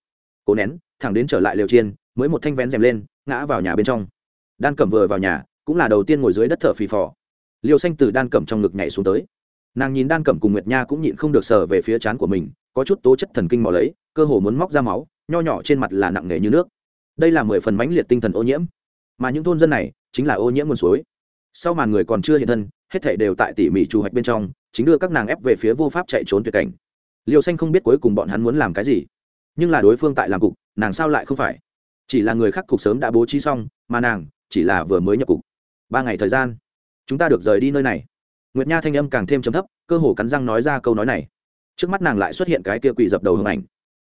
Cố nén, thẳng đến trở lại lều chiên, mới một thanh vén rèm lên, ngã vào nhà bên trong. Đan cẩm vừa vào nhà, cũng là đầu tiên ngồi dưới đất thở phì phò. Liều xanh từ đan cẩm trong ngực nhảy xuống tới. Nàng nhìn đan cẩm cùng nguyệt nha cũng nhịn không được sờ về phía trán của mình, có chút tố chất thần kinh mò lấy, cơ hồ muốn móc ra máu, nho nhỏ trên mặt là nặng nề như nước đây là mười phần mãnh liệt tinh thần ô nhiễm. Mà những thôn dân này chính là ô nhiễm nguồn suối. Sau màn người còn chưa hiện thân, hết thảy đều tại tỉ mỉ trù hoạch bên trong, chính đưa các nàng ép về phía vô pháp chạy trốn tuyệt cảnh. Liều xanh không biết cuối cùng bọn hắn muốn làm cái gì, nhưng là đối phương tại làm cục, nàng sao lại không phải? Chỉ là người khác cục sớm đã bố trí xong, mà nàng chỉ là vừa mới nhập cục. Ba ngày thời gian, chúng ta được rời đi nơi này. Nguyệt nha thanh âm càng thêm chấm thấp, cơ hồ cắn răng nói ra câu nói này. Trước mắt nàng lại xuất hiện cái kia quỷ dập đầu hưng ảnh.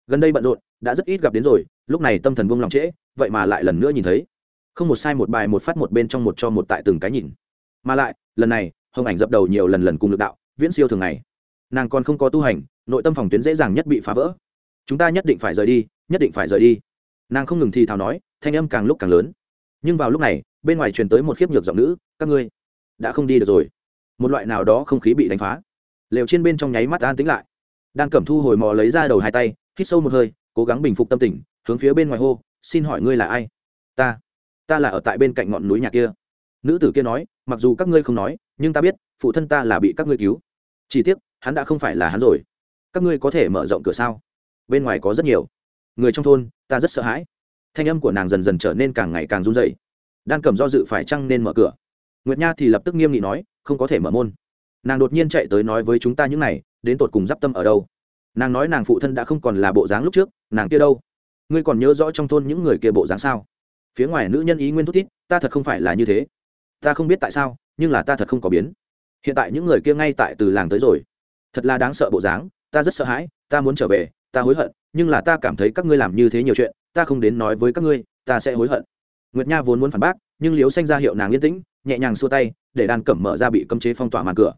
Gần đây bận rộn, đã rất ít gặp đến rồi, lúc này tâm thần buông lòng trễ vậy mà lại lần nữa nhìn thấy. Không một sai, một bài, một phát, một bên trong, một cho, một tại từng cái nhìn. Mà lại, lần này, hồng ảnh dập đầu nhiều lần lần cùng lực đạo, viễn siêu thường ngày. Nàng còn không có tu hành, nội tâm phòng tuyến dễ dàng nhất bị phá vỡ. Chúng ta nhất định phải rời đi, nhất định phải rời đi. Nàng không ngừng thì thào nói, thanh âm càng lúc càng lớn. Nhưng vào lúc này, bên ngoài truyền tới một khiếp nhược giọng nữ, các ngươi đã không đi được rồi. Một loại nào đó không khí bị đánh phá. Lều trên bên trong nháy mắt an tĩnh lại. Đan cẩm thu hồi mò lấy ra đầu hai tay, hít sâu một hơi, cố gắng bình phục tâm tình, hướng phía bên ngoài hô xin hỏi ngươi là ai? Ta. Ta là ở tại bên cạnh ngọn núi nhà kia. Nữ tử kia nói, mặc dù các ngươi không nói, nhưng ta biết, phụ thân ta là bị các ngươi cứu. Chỉ tiếc, hắn đã không phải là hắn rồi. Các ngươi có thể mở rộng cửa sao? Bên ngoài có rất nhiều. Người trong thôn, ta rất sợ hãi. Thanh âm của nàng dần dần trở nên càng ngày càng run dậy đan cầm do dự phải chăng nên mở cửa? Nguyệt nha thì lập tức nghiêm nghị nói, không có thể mở môn. Nàng đột nhiên chạy tới nói với chúng ta những này, đến tột cùng d i p tâm ở đâu? Nàng nói nàng phụ thân đã không còn là bộ dáng lúc trước, nàng kia đâu? Ngươi còn nhớ rõ trong thôn những người kia bộ dáng sao? Phía ngoài nữ nhân ý nguyên thút thít, ta thật không phải là như thế. Ta không biết tại sao, nhưng là ta thật không có biến. Hiện tại những người kia ngay tại từ làng tới rồi. Thật là đáng sợ bộ dáng, ta rất sợ hãi, ta muốn trở về, ta hối hận, nhưng là ta cảm thấy các ngươi làm như thế nhiều chuyện, ta không đến nói với các ngươi, ta sẽ hối hận. Nguyệt nha vốn muốn phản bác, nhưng liếu xanh ra hiệu nàng yên tĩnh, nhẹ nhàng xua tay, để đàn cẩm mở ra bị cấm chế phong tỏa màn cửa.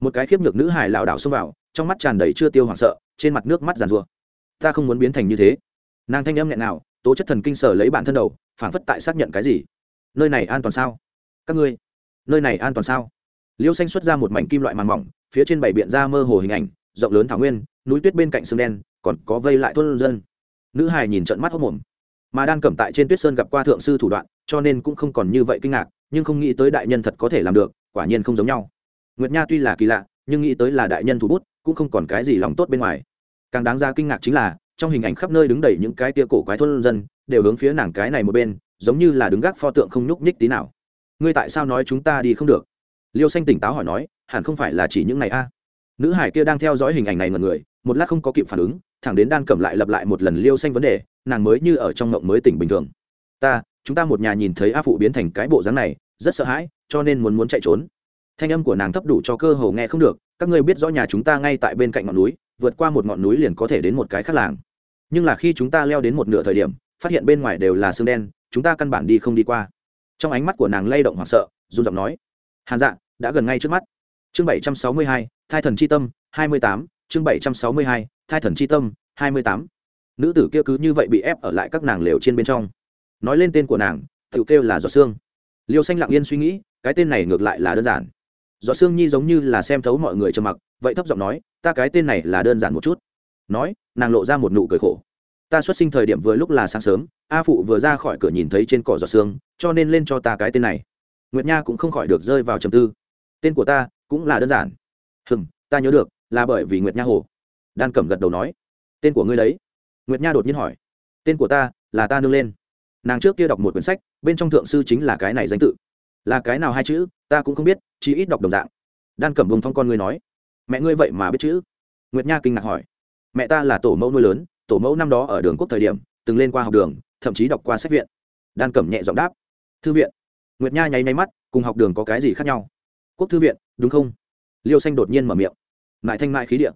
Một cái khiếp nhược nữ hài lảo đảo xông vào, trong mắt tràn đầy chưa tiêu hoảng sợ, trên mặt nước mắt giàn rùa ta không muốn biến thành như thế nàng thanh âm nghẹn nào tố chất thần kinh sở lấy bản thân đầu phản phất tại xác nhận cái gì. Nơi này an toàn sao? Các ngươi, nơi này an toàn sao? Liêu xanh xuất ra một mảnh kim loại màng mỏng, phía trên bảy biện ra mơ hồ hình ảnh, rộng lớn thảo nguyên, núi tuyết bên cạnh sương đen, còn có vây lại thôn dân. Nữ hài nhìn trận mắt hốc mồm mà đang cầm tại trên tuyết sơn gặp qua thượng sư thủ đoạn, cho nên cũng không còn như vậy kinh ngạc, nhưng không nghĩ tới đại nhân thật có thể làm được, quả nhiên không giống nhau. Nguyệt nha tuy là kỳ lạ, nhưng nghĩ tới là đại nhân thủ bút, cũng không còn cái gì lòng tốt bên ngoài. Càng đáng ra kinh ngạc chính là trong hình ảnh khắp nơi đứng đầy những cái tia cổ quái thôn dân, đều hướng phía nàng cái này một bên, giống như là đứng gác pho tượng không nhúc nhích tí nào. Ngươi tại sao nói chúng ta đi không được? Liêu xanh tỉnh táo hỏi nói, hẳn không phải là chỉ những này a. Nữ hải kia đang theo dõi hình ảnh này mọi người, một lát không có kịp phản ứng, thẳng đến đan cầm lại lặp lại một lần liêu xanh vấn đề, nàng mới như ở trong ngộng mới tỉnh bình thường. Ta, chúng ta một nhà nhìn thấy a phụ biến thành cái bộ dáng này, rất sợ hãi, cho nên muốn muốn chạy trốn. Thanh âm của nàng thấp đủ cho cơ hồ nghe không được, các ngươi biết rõ nhà chúng ta ngay tại bên cạnh ngọn núi, vượt qua một ngọn núi liền có thể đến một cái khác làng nhưng là khi chúng ta leo đến một nửa thời điểm, phát hiện bên ngoài đều là xương đen, chúng ta căn bản đi không đi qua. Trong ánh mắt của nàng lay động hoảng sợ, run giọng nói, hàn dạ đã gần ngay trước mắt. Chương bảy trăm sáu mươi hai, thai thần c h i tâm, hai mươi tám, chương bảy trăm sáu mươi hai, thai thần c h i tâm, hai mươi tám. Nữ tử kia cứ như vậy bị ép ở lại các nàng lều trên bên trong. Nói lên tên của nàng tự kêu là giọt xương liêu xanh lặng yên suy nghĩ, cái tên này ngược lại là đơn giản. Giọt xương nhi giống như là xem thấu mọi người trầm mặc, vậy thấp giọng nói, ta cái tên này là đơn giản một chút nói, nàng lộ ra một nụ cười khổ. Ta xuất sinh thời điểm vừa lúc là sáng sớm, a phụ vừa ra khỏi cửa nhìn thấy trên cỏ giọt xương cho nên lên cho ta cái tên này. Nguyệt nha cũng không khỏi được rơi vào trầm tư. Tên của ta cũng là đơn giản. Hừm, ta nhớ được, là bởi vì nguyệt nha hồ. Đan cẩm gật đầu nói. Tên của ngươi đấy? Nguyệt nha đột nhiên hỏi. Tên của ta là ta nương lên. Nàng trước kia đọc một quyển sách, bên trong thượng sư chính là cái này danh tự. Là cái nào hai chữ, ta cũng không biết, chỉ ít đọc đồng dạng. Đan cẩm vùng thong con ngươi nói. Mẹ ngươi vậy mà biết chữ? Nguyệt nha kinh ngạc hỏi mẹ ta là tổ mẫu nuôi lớn, tổ mẫu năm đó ở đường quốc thời điểm, từng lên qua học đường, thậm chí đọc qua sách viện. Đan cẩm nhẹ giọng đáp, thư viện. Nguyệt nha nháy nháy mắt, cùng học đường có cái gì khác nhau? Quốc thư viện, đúng không? Liêu xanh đột nhiên mở miệng, mại thanh mại khí điện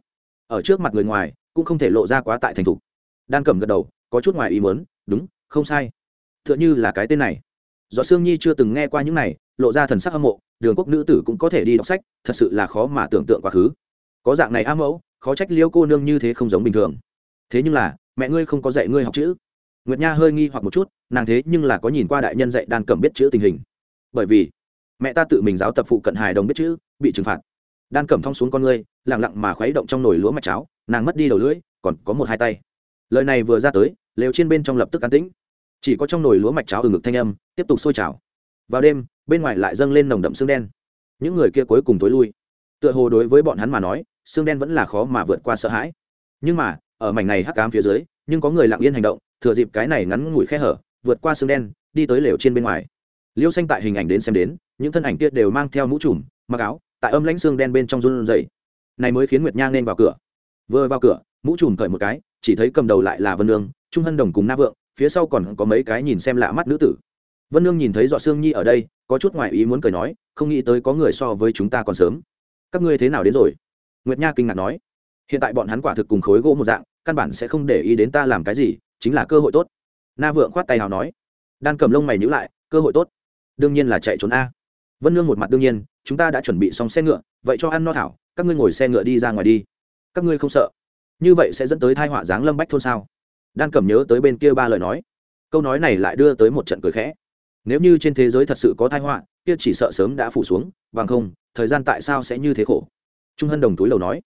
ở trước mặt người ngoài, cũng không thể lộ ra quá tại thành thục. Đan cẩm gật đầu, có chút ngoài ý mớn đúng, không sai. T h ư ợ n h ư là cái tên này. Do sương nhi chưa từng nghe qua những này, lộ ra thần sắc hâm mộ, đường quốc nữ tử cũng có thể đi đọc sách, thật sự là khó mà tưởng tượng quá khứ có dạng này a mẫu, khó trách liêu cô nương như thế không giống bình thường. Thế nhưng là, mẹ ngươi không có dạy ngươi học chữ. Nguyệt nha hơi nghi hoặc một chút, nàng thế nhưng là có nhìn qua đại nhân dạy đan cẩm biết chữ tình hình. Bởi vì, mẹ ta tự mình giáo tập phụ cận hài đồng biết chữ, bị trừng phạt. Đan cẩm thong xuống con ngươi lẳng lặng mà khuấy động trong nồi lúa mạch cháo, nàng mất đi đầu lưỡi, còn có một hai tay. Lời này vừa ra tới, lều trên bên trong lập tức an tĩnh. Chỉ có trong nồi lúa mạch cháo ở ngực thanh âm, tiếp tục sôi trào. Vào đêm, bên ngoài lại dâng lên nồng đậm xương đen. Những người kia cuối cùng tối lui. Tựa hồ đối với bọn hắn mà nói xương đen vẫn là khó mà vượt qua sợ hãi. Nhưng mà, ở mảnh này hắc cám phía dưới, nhưng có người lặng yên hành động, thừa dịp cái này ngắn ngủi khe hở, vượt qua xương đen, đi tới lều trên bên ngoài. Liêu xanh tại hình ảnh đến xem đến, những thân ảnh kia đều mang theo mũ trùm, mặc áo, tại âm lãnh xương đen bên trong run dày này mới khiến nguyệt nhang nên vào cửa. Vừa vào cửa, mũ trùm cởi một cái, chỉ thấy cầm đầu lại là vân nương, trung hân đồng cùng na vượng, phía sau còn có mấy cái nhìn xem lạ mắt nữ tử. Vân nương nhìn thấy dọ xương nhi ở đây, có chút ngoại ý muốn cười nói, không nghĩ tới có người so với chúng ta còn sớm. Các ngươi thế nào đến rồi? Nguyệt nha kinh ngạc nói, hiện tại bọn hắn quả thực cùng khối gỗ một dạng, căn bản sẽ không để ý đến ta làm cái gì, chính là cơ hội tốt. Na vượng khoát tay nào nói, đan cầm lông mày nhữ lại, cơ hội tốt. Đương nhiên là chạy trốn a. Vân nương một mặt đương nhiên, chúng ta đã chuẩn bị xong xe ngựa, vậy cho ăn no thảo, các ngươi ngồi xe ngựa đi ra ngoài đi. Các ngươi không sợ, như vậy sẽ dẫn tới thai họa giáng lâm bách thôn sao? Đan cẩm nhớ tới bên kia ba lời nói, câu nói này lại đưa tới một trận cười khẽ. Nếu như trên thế giới thật sự có thai họa, kia chỉ sợ sớm đã phủ xuống, bằng không, thời gian tại sao sẽ như thế khổ? Trung hân đồng túi lầu nói,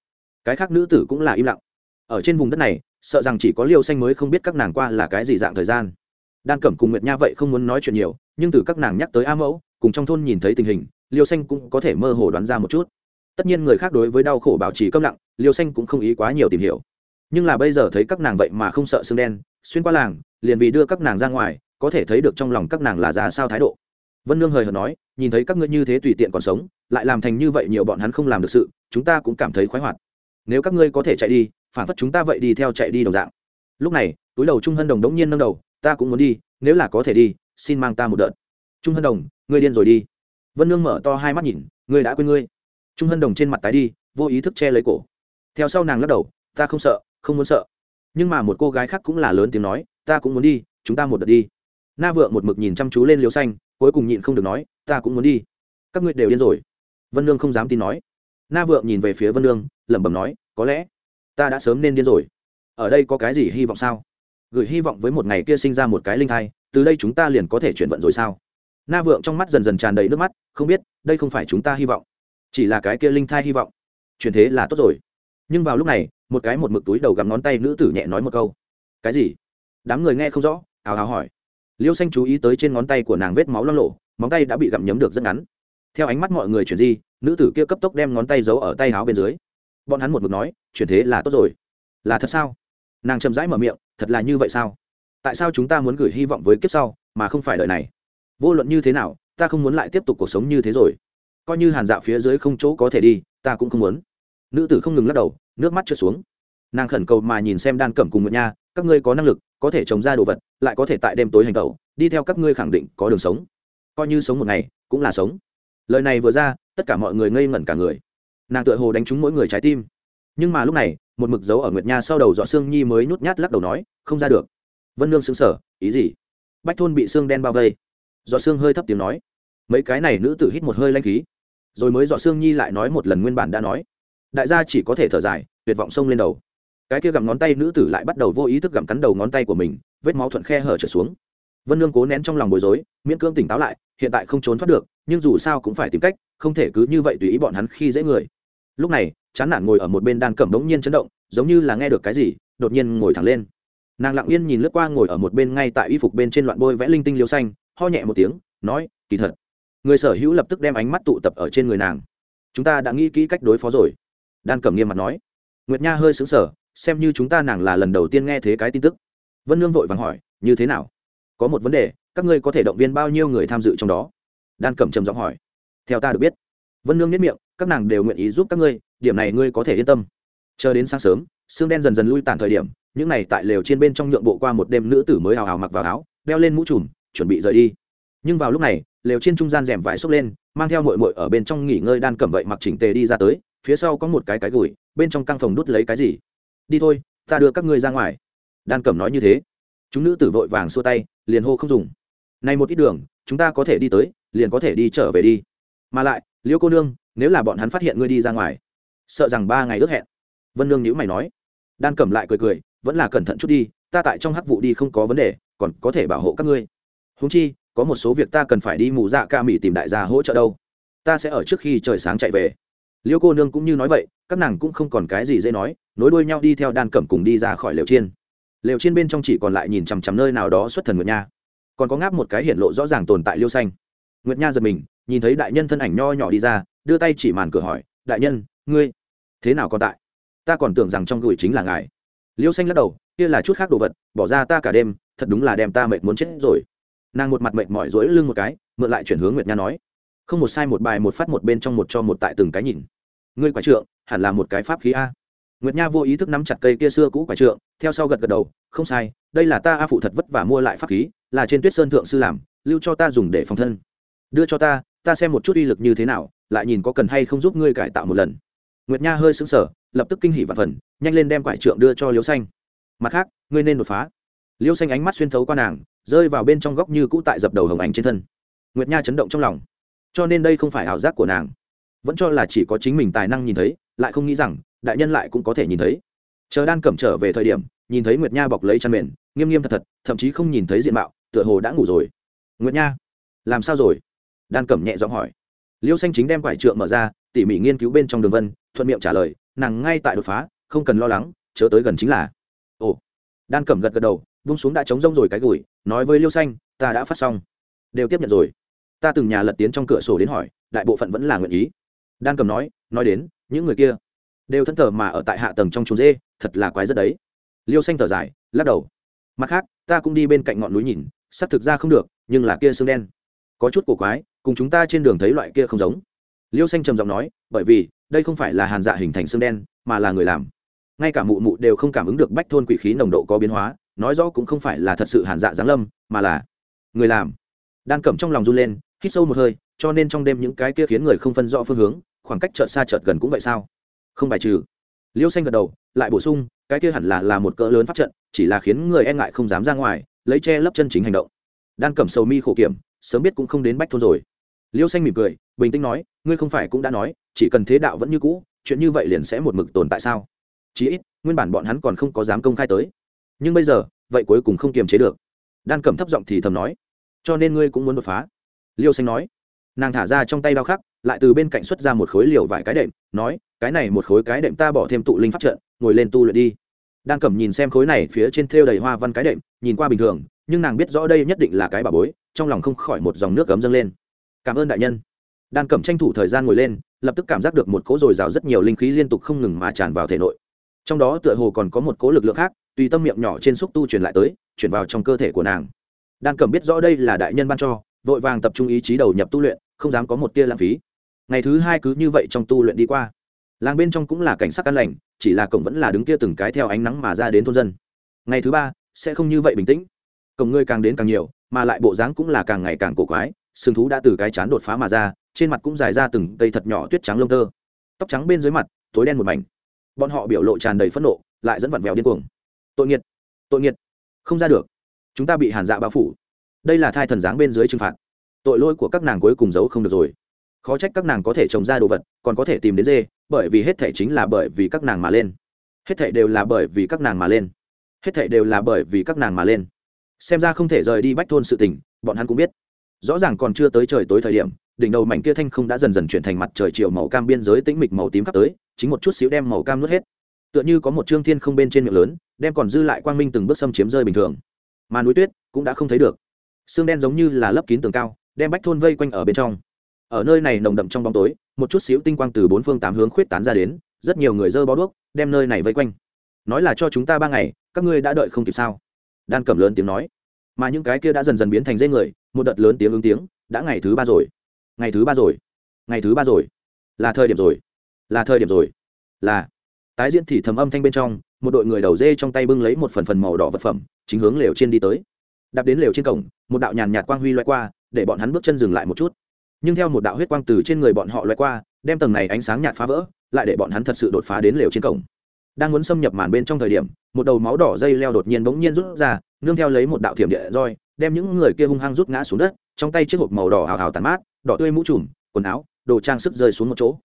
cái khác nữ tử cũng là im lặng. Ở trên vùng đất này, sợ rằng chỉ có liêu xanh mới không biết các nàng qua là cái gì dạng thời gian. Đan cẩm cùng nguyệt nha vậy không muốn nói chuyện nhiều, nhưng từ các nàng nhắc tới a mẫu, cùng trong thôn nhìn thấy tình hình, liêu xanh cũng có thể mơ hồ đoán ra một chút. Tất nhiên người khác đối với đau khổ bảo trì câm lặng, liêu xanh cũng không ý quá nhiều tìm hiểu. Nhưng là bây giờ thấy các nàng vậy mà không sợ xương đen, xuyên qua làng, liền vì đưa các nàng ra ngoài, có thể thấy được trong lòng các nàng là ra sao thái độ vân nương hời hợt nói, nhìn thấy các ngươi như thế tùy tiện còn sống, lại làm thành như vậy nhiều bọn hắn không làm được sự, chúng ta cũng cảm thấy khoái hoạt. Nếu các ngươi có thể chạy đi, phản phất chúng ta vậy đi theo chạy đi đồng dạng. Lúc này, túi đầu trung hân đồng đống nhiên nâng đầu, ta cũng muốn đi, nếu là có thể đi, xin mang ta một đợt. Trung hân đồng, ngươi điên rồi đi. Vân nương mở to hai mắt nhìn, ngươi đã quên ngươi. Trung hân đồng trên mặt tái đi, vô ý thức che lấy cổ. Theo sau nàng lắc đầu, ta không sợ, không muốn sợ. Nhưng mà một cô gái khác cũng là lớn tiếng nói, ta cũng muốn đi, chúng ta một đợt đi. Na vượng một mực nhìn chăm chú lên liều xanh cuối cùng nhịn không được nói, ta cũng muốn đi. Các ngươi đều điên rồi. Vân nương không dám tin nói. Na vượng nhìn về phía vân nương, lẩm bẩm nói, có lẽ ta đã sớm nên điên rồi. Ở đây có cái gì hy vọng sao? Gửi hy vọng với một ngày kia sinh ra một cái linh thai, từ đây chúng ta liền có thể chuyển vận rồi sao? Na vượng trong mắt dần dần tràn đầy nước mắt, không biết, đây không phải chúng ta hy vọng, chỉ là cái kia linh thai hy vọng. Chuyển thế là tốt rồi. Nhưng vào lúc này, một cái một mực túi đầu gắm ngón tay nữ tử nhẹ nói một câu, cái gì? Đám người nghe không rõ. Ào ào hỏi liêu xanh chú ý tới trên ngón tay của nàng vết máu lo lộ móng tay đã bị gặm nhấm được rất ngắn. Theo ánh mắt mọi người chuyển di, nữ tử kia cấp tốc đem ngón tay giấu ở tay áo bên dưới. Bọn hắn một mực nói, chuyển thế là tốt rồi. Là thật sao? Nàng chậm rãi mở miệng, thật là như vậy sao? Tại sao chúng ta muốn gửi hy vọng với kiếp sau, mà không phải đợi này? Vô luận như thế nào, ta không muốn lại tiếp tục cuộc sống như thế rồi. Coi như hàn dạo phía dưới không chỗ có thể đi, ta cũng không muốn. Nữ tử không ngừng lắc đầu, nước mắt trượt xuống. Nàng khẩn cầu mà nhìn xem đan cẩm cùng nguyệt nha các ngươi có năng lực, có thể trồng ra đồ vật, lại có thể tại đêm tối hành tẩu, đi theo các ngươi khẳng định có đường sống. Coi như sống một ngày, cũng là sống. Lời này vừa ra, tất cả mọi người ngây ngẩn cả người. Nàng tựa hồ đánh trúng mỗi người trái tim. Nhưng mà lúc này, một mực dấu ở nguyệt nha sau đầu dọ xương nhi mới nhút nhát lắc đầu nói, không ra được. Vân nương xứng sở ý gì? Bách thôn bị xương đen bao vây. Dọ xương hơi thấp tiếng nói, mấy cái này nữ tử hít một hơi lanh khí. Rồi mới dọ xương nhi lại nói một lần nguyên bản đã nói, đại gia chỉ có thể thở dài, tuyệt vọng xông lên đầu cái kia gặm ngón tay nữ tử lại bắt đầu vô ý thức gặm cắn đầu ngón tay của mình, vết máu thuận khe hở trở xuống. Vân nương cố nén trong lòng bối rối, miễn cưỡng tỉnh táo lại, hiện tại không trốn thoát được, nhưng dù sao cũng phải tìm cách, không thể cứ như vậy tùy ý bọn hắn khi dễ người. Lúc này, chán nản ngồi ở một bên đan cẩm đống nhiên chấn động, giống như là nghe được cái gì, đột nhiên ngồi thẳng lên. Nàng lặng yên nhìn lướt qua ngồi ở một bên ngay tại y phục bên trên loạn bôi vẽ linh tinh liêu xanh, ho nhẹ một tiếng, nói, kỳ thật, người sở hữu lập tức đem ánh mắt tụ tập ở trên người nàng. Chúng ta đã nghĩ kỹ cách đối phó rồi. Đan cẩm nghiêm mặt nói. Nguyệt nha hơi xứng sở xem như chúng ta nàng là lần đầu tiên nghe thế cái tin tức. Vân nương vội vàng hỏi, như thế nào? Có một vấn đề, các ngươi có thể động viên bao nhiêu người tham dự trong đó? Đan cẩm trầm giọng hỏi. Theo ta được biết. Vân nương nhất miệng, các nàng đều nguyện ý giúp các ngươi, điểm này ngươi có thể yên tâm. Chờ đến sáng sớm xương đen dần dần lui tàn thời điểm, những này tại lều trên bên trong nhượng bộ qua một đêm nữ tử mới hào hào mặc vào áo, đeo lên mũ trùm, chuẩn bị rời đi. Nhưng vào lúc này, lều trên trung gian rèm vải xốc lên, mang theo mội mội ở bên trong nghỉ ngơi đan cẩm vậy mặc chỉnh tề đi ra tới, phía sau có một cái cái gửi bên trong căng phòng đút lấy cái gì? Đi thôi, ta đưa các ngươi ra ngoài. Đan cẩm nói như thế. Chúng nữ tử vội vàng xua tay, liền hô không dùng. Nay một ít đường, chúng ta có thể đi tới, liền có thể đi trở về đi. Mà lại Liễu cô nương, nếu là bọn hắn phát hiện ngươi đi ra ngoài, sợ rằng ba ngày ước hẹn. Vân nương nhữ mày nói. Đan cẩm lại cười cười, vẫn là cẩn thận chút đi, ta tại trong hắc vụ đi không có vấn đề, còn có thể bảo hộ các ngươi. Húng chi, có một số việc ta cần phải đi mù dạ ca mỹ tìm đại gia hỗ trợ đâu. Ta sẽ ở trước khi trời sáng chạy về liêu cô nương cũng như nói vậy, các nàng cũng không còn cái gì dễ nói, nối đuôi nhau đi theo đan cẩm cùng đi ra khỏi lều chiên. Lều chiên bên trong chỉ còn lại nhìn chằm chằm nơi nào đó xuất thần nguyệt nha. Còn có ngáp một cái hiện lộ rõ ràng tồn tại liêu xanh. Nguyệt nha giật mình, nhìn thấy đại nhân thân ảnh nho nhỏ đi ra, đưa tay chỉ màn cửa hỏi, đại nhân, ngươi thế nào còn tại? Ta còn tưởng rằng trong gửi chính là ngài. Liêu xanh lắc đầu, kia là chút khác đồ vật, bỏ ra ta cả đêm, thật đúng là đem ta mệt muốn chết rồi. Nàng một mặt mệt mỏi rỗi lưng một cái, mượn lại chuyển hướng nguyệt nha nói, không một sai một bài một phát một bên trong một cho một tại từng cái nhìn ngươi quả trượng, hẳn là một cái pháp khí a. Nguyệt nha vô ý thức nắm chặt cây kia xưa cũ quả trượng, theo sau gật gật đầu, không sai, đây là ta a phụ thật vất vả mua lại pháp khí, là trên tuyết sơn thượng sư làm, lưu cho ta dùng để phòng thân. Đưa cho ta ta xem một chút uy lực như thế nào, lại nhìn có cần hay không giúp ngươi cải tạo một lần. Nguyệt nha hơi sững sờ, lập tức kinh hỉ và phần, nhanh lên đem quải trượng đưa cho liêu xanh. Mặt khác, ngươi nên đột phá. Liêu xanh ánh mắt xuyên thấu qua nàng, rơi vào bên trong góc như cũ tại dập đầu hồng ảnh trên thân. Nguyệt nha chấn động trong lòng. Cho nên đây không phải ảo giác của nàng vẫn cho là chỉ có chính mình tài năng nhìn thấy, lại không nghĩ rằng, đại nhân lại cũng có thể nhìn thấy. Chờ đan cẩm trở về thời điểm, nhìn thấy nguyệt nha bọc lấy chăn mền, nghiêm nghiêm thật thật, thậm chí không nhìn thấy diện mạo, tựa hồ đã ngủ rồi. Nguyệt nha, làm sao rồi? Đan cẩm nhẹ giọng hỏi. Liêu xanh chính đem quải trượng mở ra, tỉ mỉ nghiên cứu bên trong đường vân, thuận miệng trả lời, nàng ngay tại đột phá, không cần lo lắng, chớ tới gần chính là. Ồ. Đan cẩm gật gật đầu, vung xuống đã trống rông rồi cái gùi, nói với liêu xanh, ta đã phát xong. Đều tiếp nhận rồi. Ta từng nhà lật tiến trong cửa sổ đến hỏi, đại bộ phận vẫn là nguyện ý đan cầm nói nói đến, những người kia đều thân thờ mà ở tại hạ tầng trong trốn dê, thật là quái rất đấy. Liêu xanh thở dài, lắc đầu. Mặt khác, ta cũng đi bên cạnh ngọn núi nhìn, sắp thực ra không được, nhưng là kia xương đen. Có chút cổ quái, cùng chúng ta trên đường thấy loại kia không giống. Liêu xanh trầm giọng nói, bởi vì, đây không phải là hàn dạ hình thành xương đen, mà là người làm. Ngay cả mụ mụ đều không cảm ứng được bách thôn quỷ khí nồng độ có biến hóa, nói rõ cũng không phải là thật sự hàn dạ giáng lâm, mà là người làm. Đan cẩm trong lòng run lên hít sâu một hơi, cho nên trong đêm những cái kia khiến người không phân rõ phương hướng, khoảng cách chợt xa chợt gần cũng vậy sao? Không bài trừ. Liêu xanh gật đầu, lại bổ sung, cái kia hẳn là là một cỡ lớn pháp trận, chỉ là khiến người e ngại không dám ra ngoài, lấy che lấp chân chính hành động. Đan cẩm sầu mi khổ kiểm, sớm biết cũng không đến bách thôn rồi. Liêu xanh mỉm cười, bình tĩnh nói, ngươi không phải cũng đã nói, chỉ cần thế đạo vẫn như cũ, chuyện như vậy liền sẽ một mực tồn tại sao? Chí ít, nguyên bản bọn hắn còn không có dám công khai tới. Nhưng bây giờ, vậy cuối cùng không kiềm chế được. Đan cẩm thấp giọng thì thầm nói, cho nên ngươi cũng muốn đột phá liêu xanh nói. Nàng thả ra trong tay bao khắc, lại từ bên cạnh xuất ra một khối liều vải cái đệm, nói, cái này một khối cái đệm ta bỏ thêm tụ linh pháp trận, ngồi lên tu luyện đi. Đan cẩm nhìn xem khối này phía trên thêu đầy hoa văn cái đệm, nhìn qua bình thường, nhưng nàng biết rõ đây nhất định là cái bà bối, trong lòng không khỏi một dòng nước cấm dâng lên. Cảm ơn đại nhân. Đan cẩm tranh thủ thời gian ngồi lên, lập tức cảm giác được một cỗ dồi dào rất nhiều linh khí liên tục không ngừng mà tràn vào thể nội. Trong đó tựa hồ còn có một cỗ lực lượng khác, tùy tâm miệng nhỏ trên xúc tu truyền lại tới, chuyển vào trong cơ thể của nàng. Đan cẩm biết rõ đây là đại nhân ban cho vội vàng tập trung ý chí đầu nhập tu luyện, không dám có một tia lãng phí. Ngày thứ hai cứ như vậy trong tu luyện đi qua. Làng bên trong cũng là cảnh sắc an lành, chỉ là cổng vẫn là đứng kia từng cái theo ánh nắng mà ra đến thôn dân. Ngày thứ ba sẽ không như vậy bình tĩnh. Cổng ngươi càng đến càng nhiều, mà lại bộ dáng cũng là càng ngày càng cổ quái, sừng thú đã từ cái chán đột phá mà ra, trên mặt cũng dài ra từng cây thật nhỏ tuyết trắng lông tơ. Tóc trắng bên dưới mặt, tối đen một mảnh. Bọn họ biểu lộ tràn đầy phẫn nộ, lại dẫn vặn vẹo điên cuồng. Tội nghiệt! Tội nghiệt! Không ra được! Chúng ta bị hàn dạ bao phủ đây là thai thần dáng bên dưới trừng phạt. Tội lỗi của các nàng cuối cùng giấu không được rồi. Khó trách các nàng có thể trồng ra đồ vật, còn có thể tìm đến dê, bởi vì hết thể chính là bởi vì các nàng mà lên. Hết thể đều là bởi vì các nàng mà lên. Hết thể đều là bởi vì các nàng mà lên. Xem ra không thể rời đi bách thôn sự tình, bọn hắn cũng biết. Rõ ràng còn chưa tới trời tối thời điểm, đỉnh đầu mảnh kia thanh không đã dần dần chuyển thành mặt trời chiều màu cam biên giới tĩnh mịch màu tím khắp tới, chính một chút xíu đem màu cam nuốt hết. Tựa như có một trương thiên không bên trên miệng lớn, đem còn dư lại quang minh từng bước xâm chiếm rơi bình thường. Mà núi tuyết cũng đã không thấy được xương đen giống như là lấp kín tường cao, đem bách thôn vây quanh ở bên trong. Ở nơi này nồng đậm trong bóng tối, một chút xíu tinh quang từ bốn phương tám hướng khuyết tán ra đến, rất nhiều người dơ bó đuốc, đem nơi này vây quanh. Nói là cho chúng ta ba ngày, các ngươi đã đợi không kịp sao? Đan cẩm lớn tiếng nói. Mà những cái kia đã dần dần biến thành dây người, một đợt lớn tiếng ứng tiếng, đã ngày thứ ba rồi. Ngày thứ ba rồi. Ngày thứ ba rồi. Là thời điểm rồi. Là thời điểm rồi. Là. Tái diễn thì thầm âm thanh bên trong, một đội người đầu dê trong tay bưng lấy một phần phần màu đỏ vật phẩm, chính hướng lều trên đi tới đạp đến lều trên cổng, một đạo nhàn nhạt quang huy loại qua, để bọn hắn bước chân dừng lại một chút. Nhưng theo một đạo huyết quang từ trên người bọn họ loại qua, đem tầng này ánh sáng nhạt phá vỡ, lại để bọn hắn thật sự đột phá đến lều trên cổng. Đang muốn xâm nhập màn bên trong thời điểm, một đầu máu đỏ dây leo đột nhiên bỗng nhiên rút ra, nương theo lấy một đạo thiểm địa roi, đem những người kia hung hăng rút ngã xuống đất, trong tay chiếc hộp màu đỏ hào hào tàn mát, đỏ tươi mũ trùm, quần áo, đồ trang sức rơi xuống một chỗ.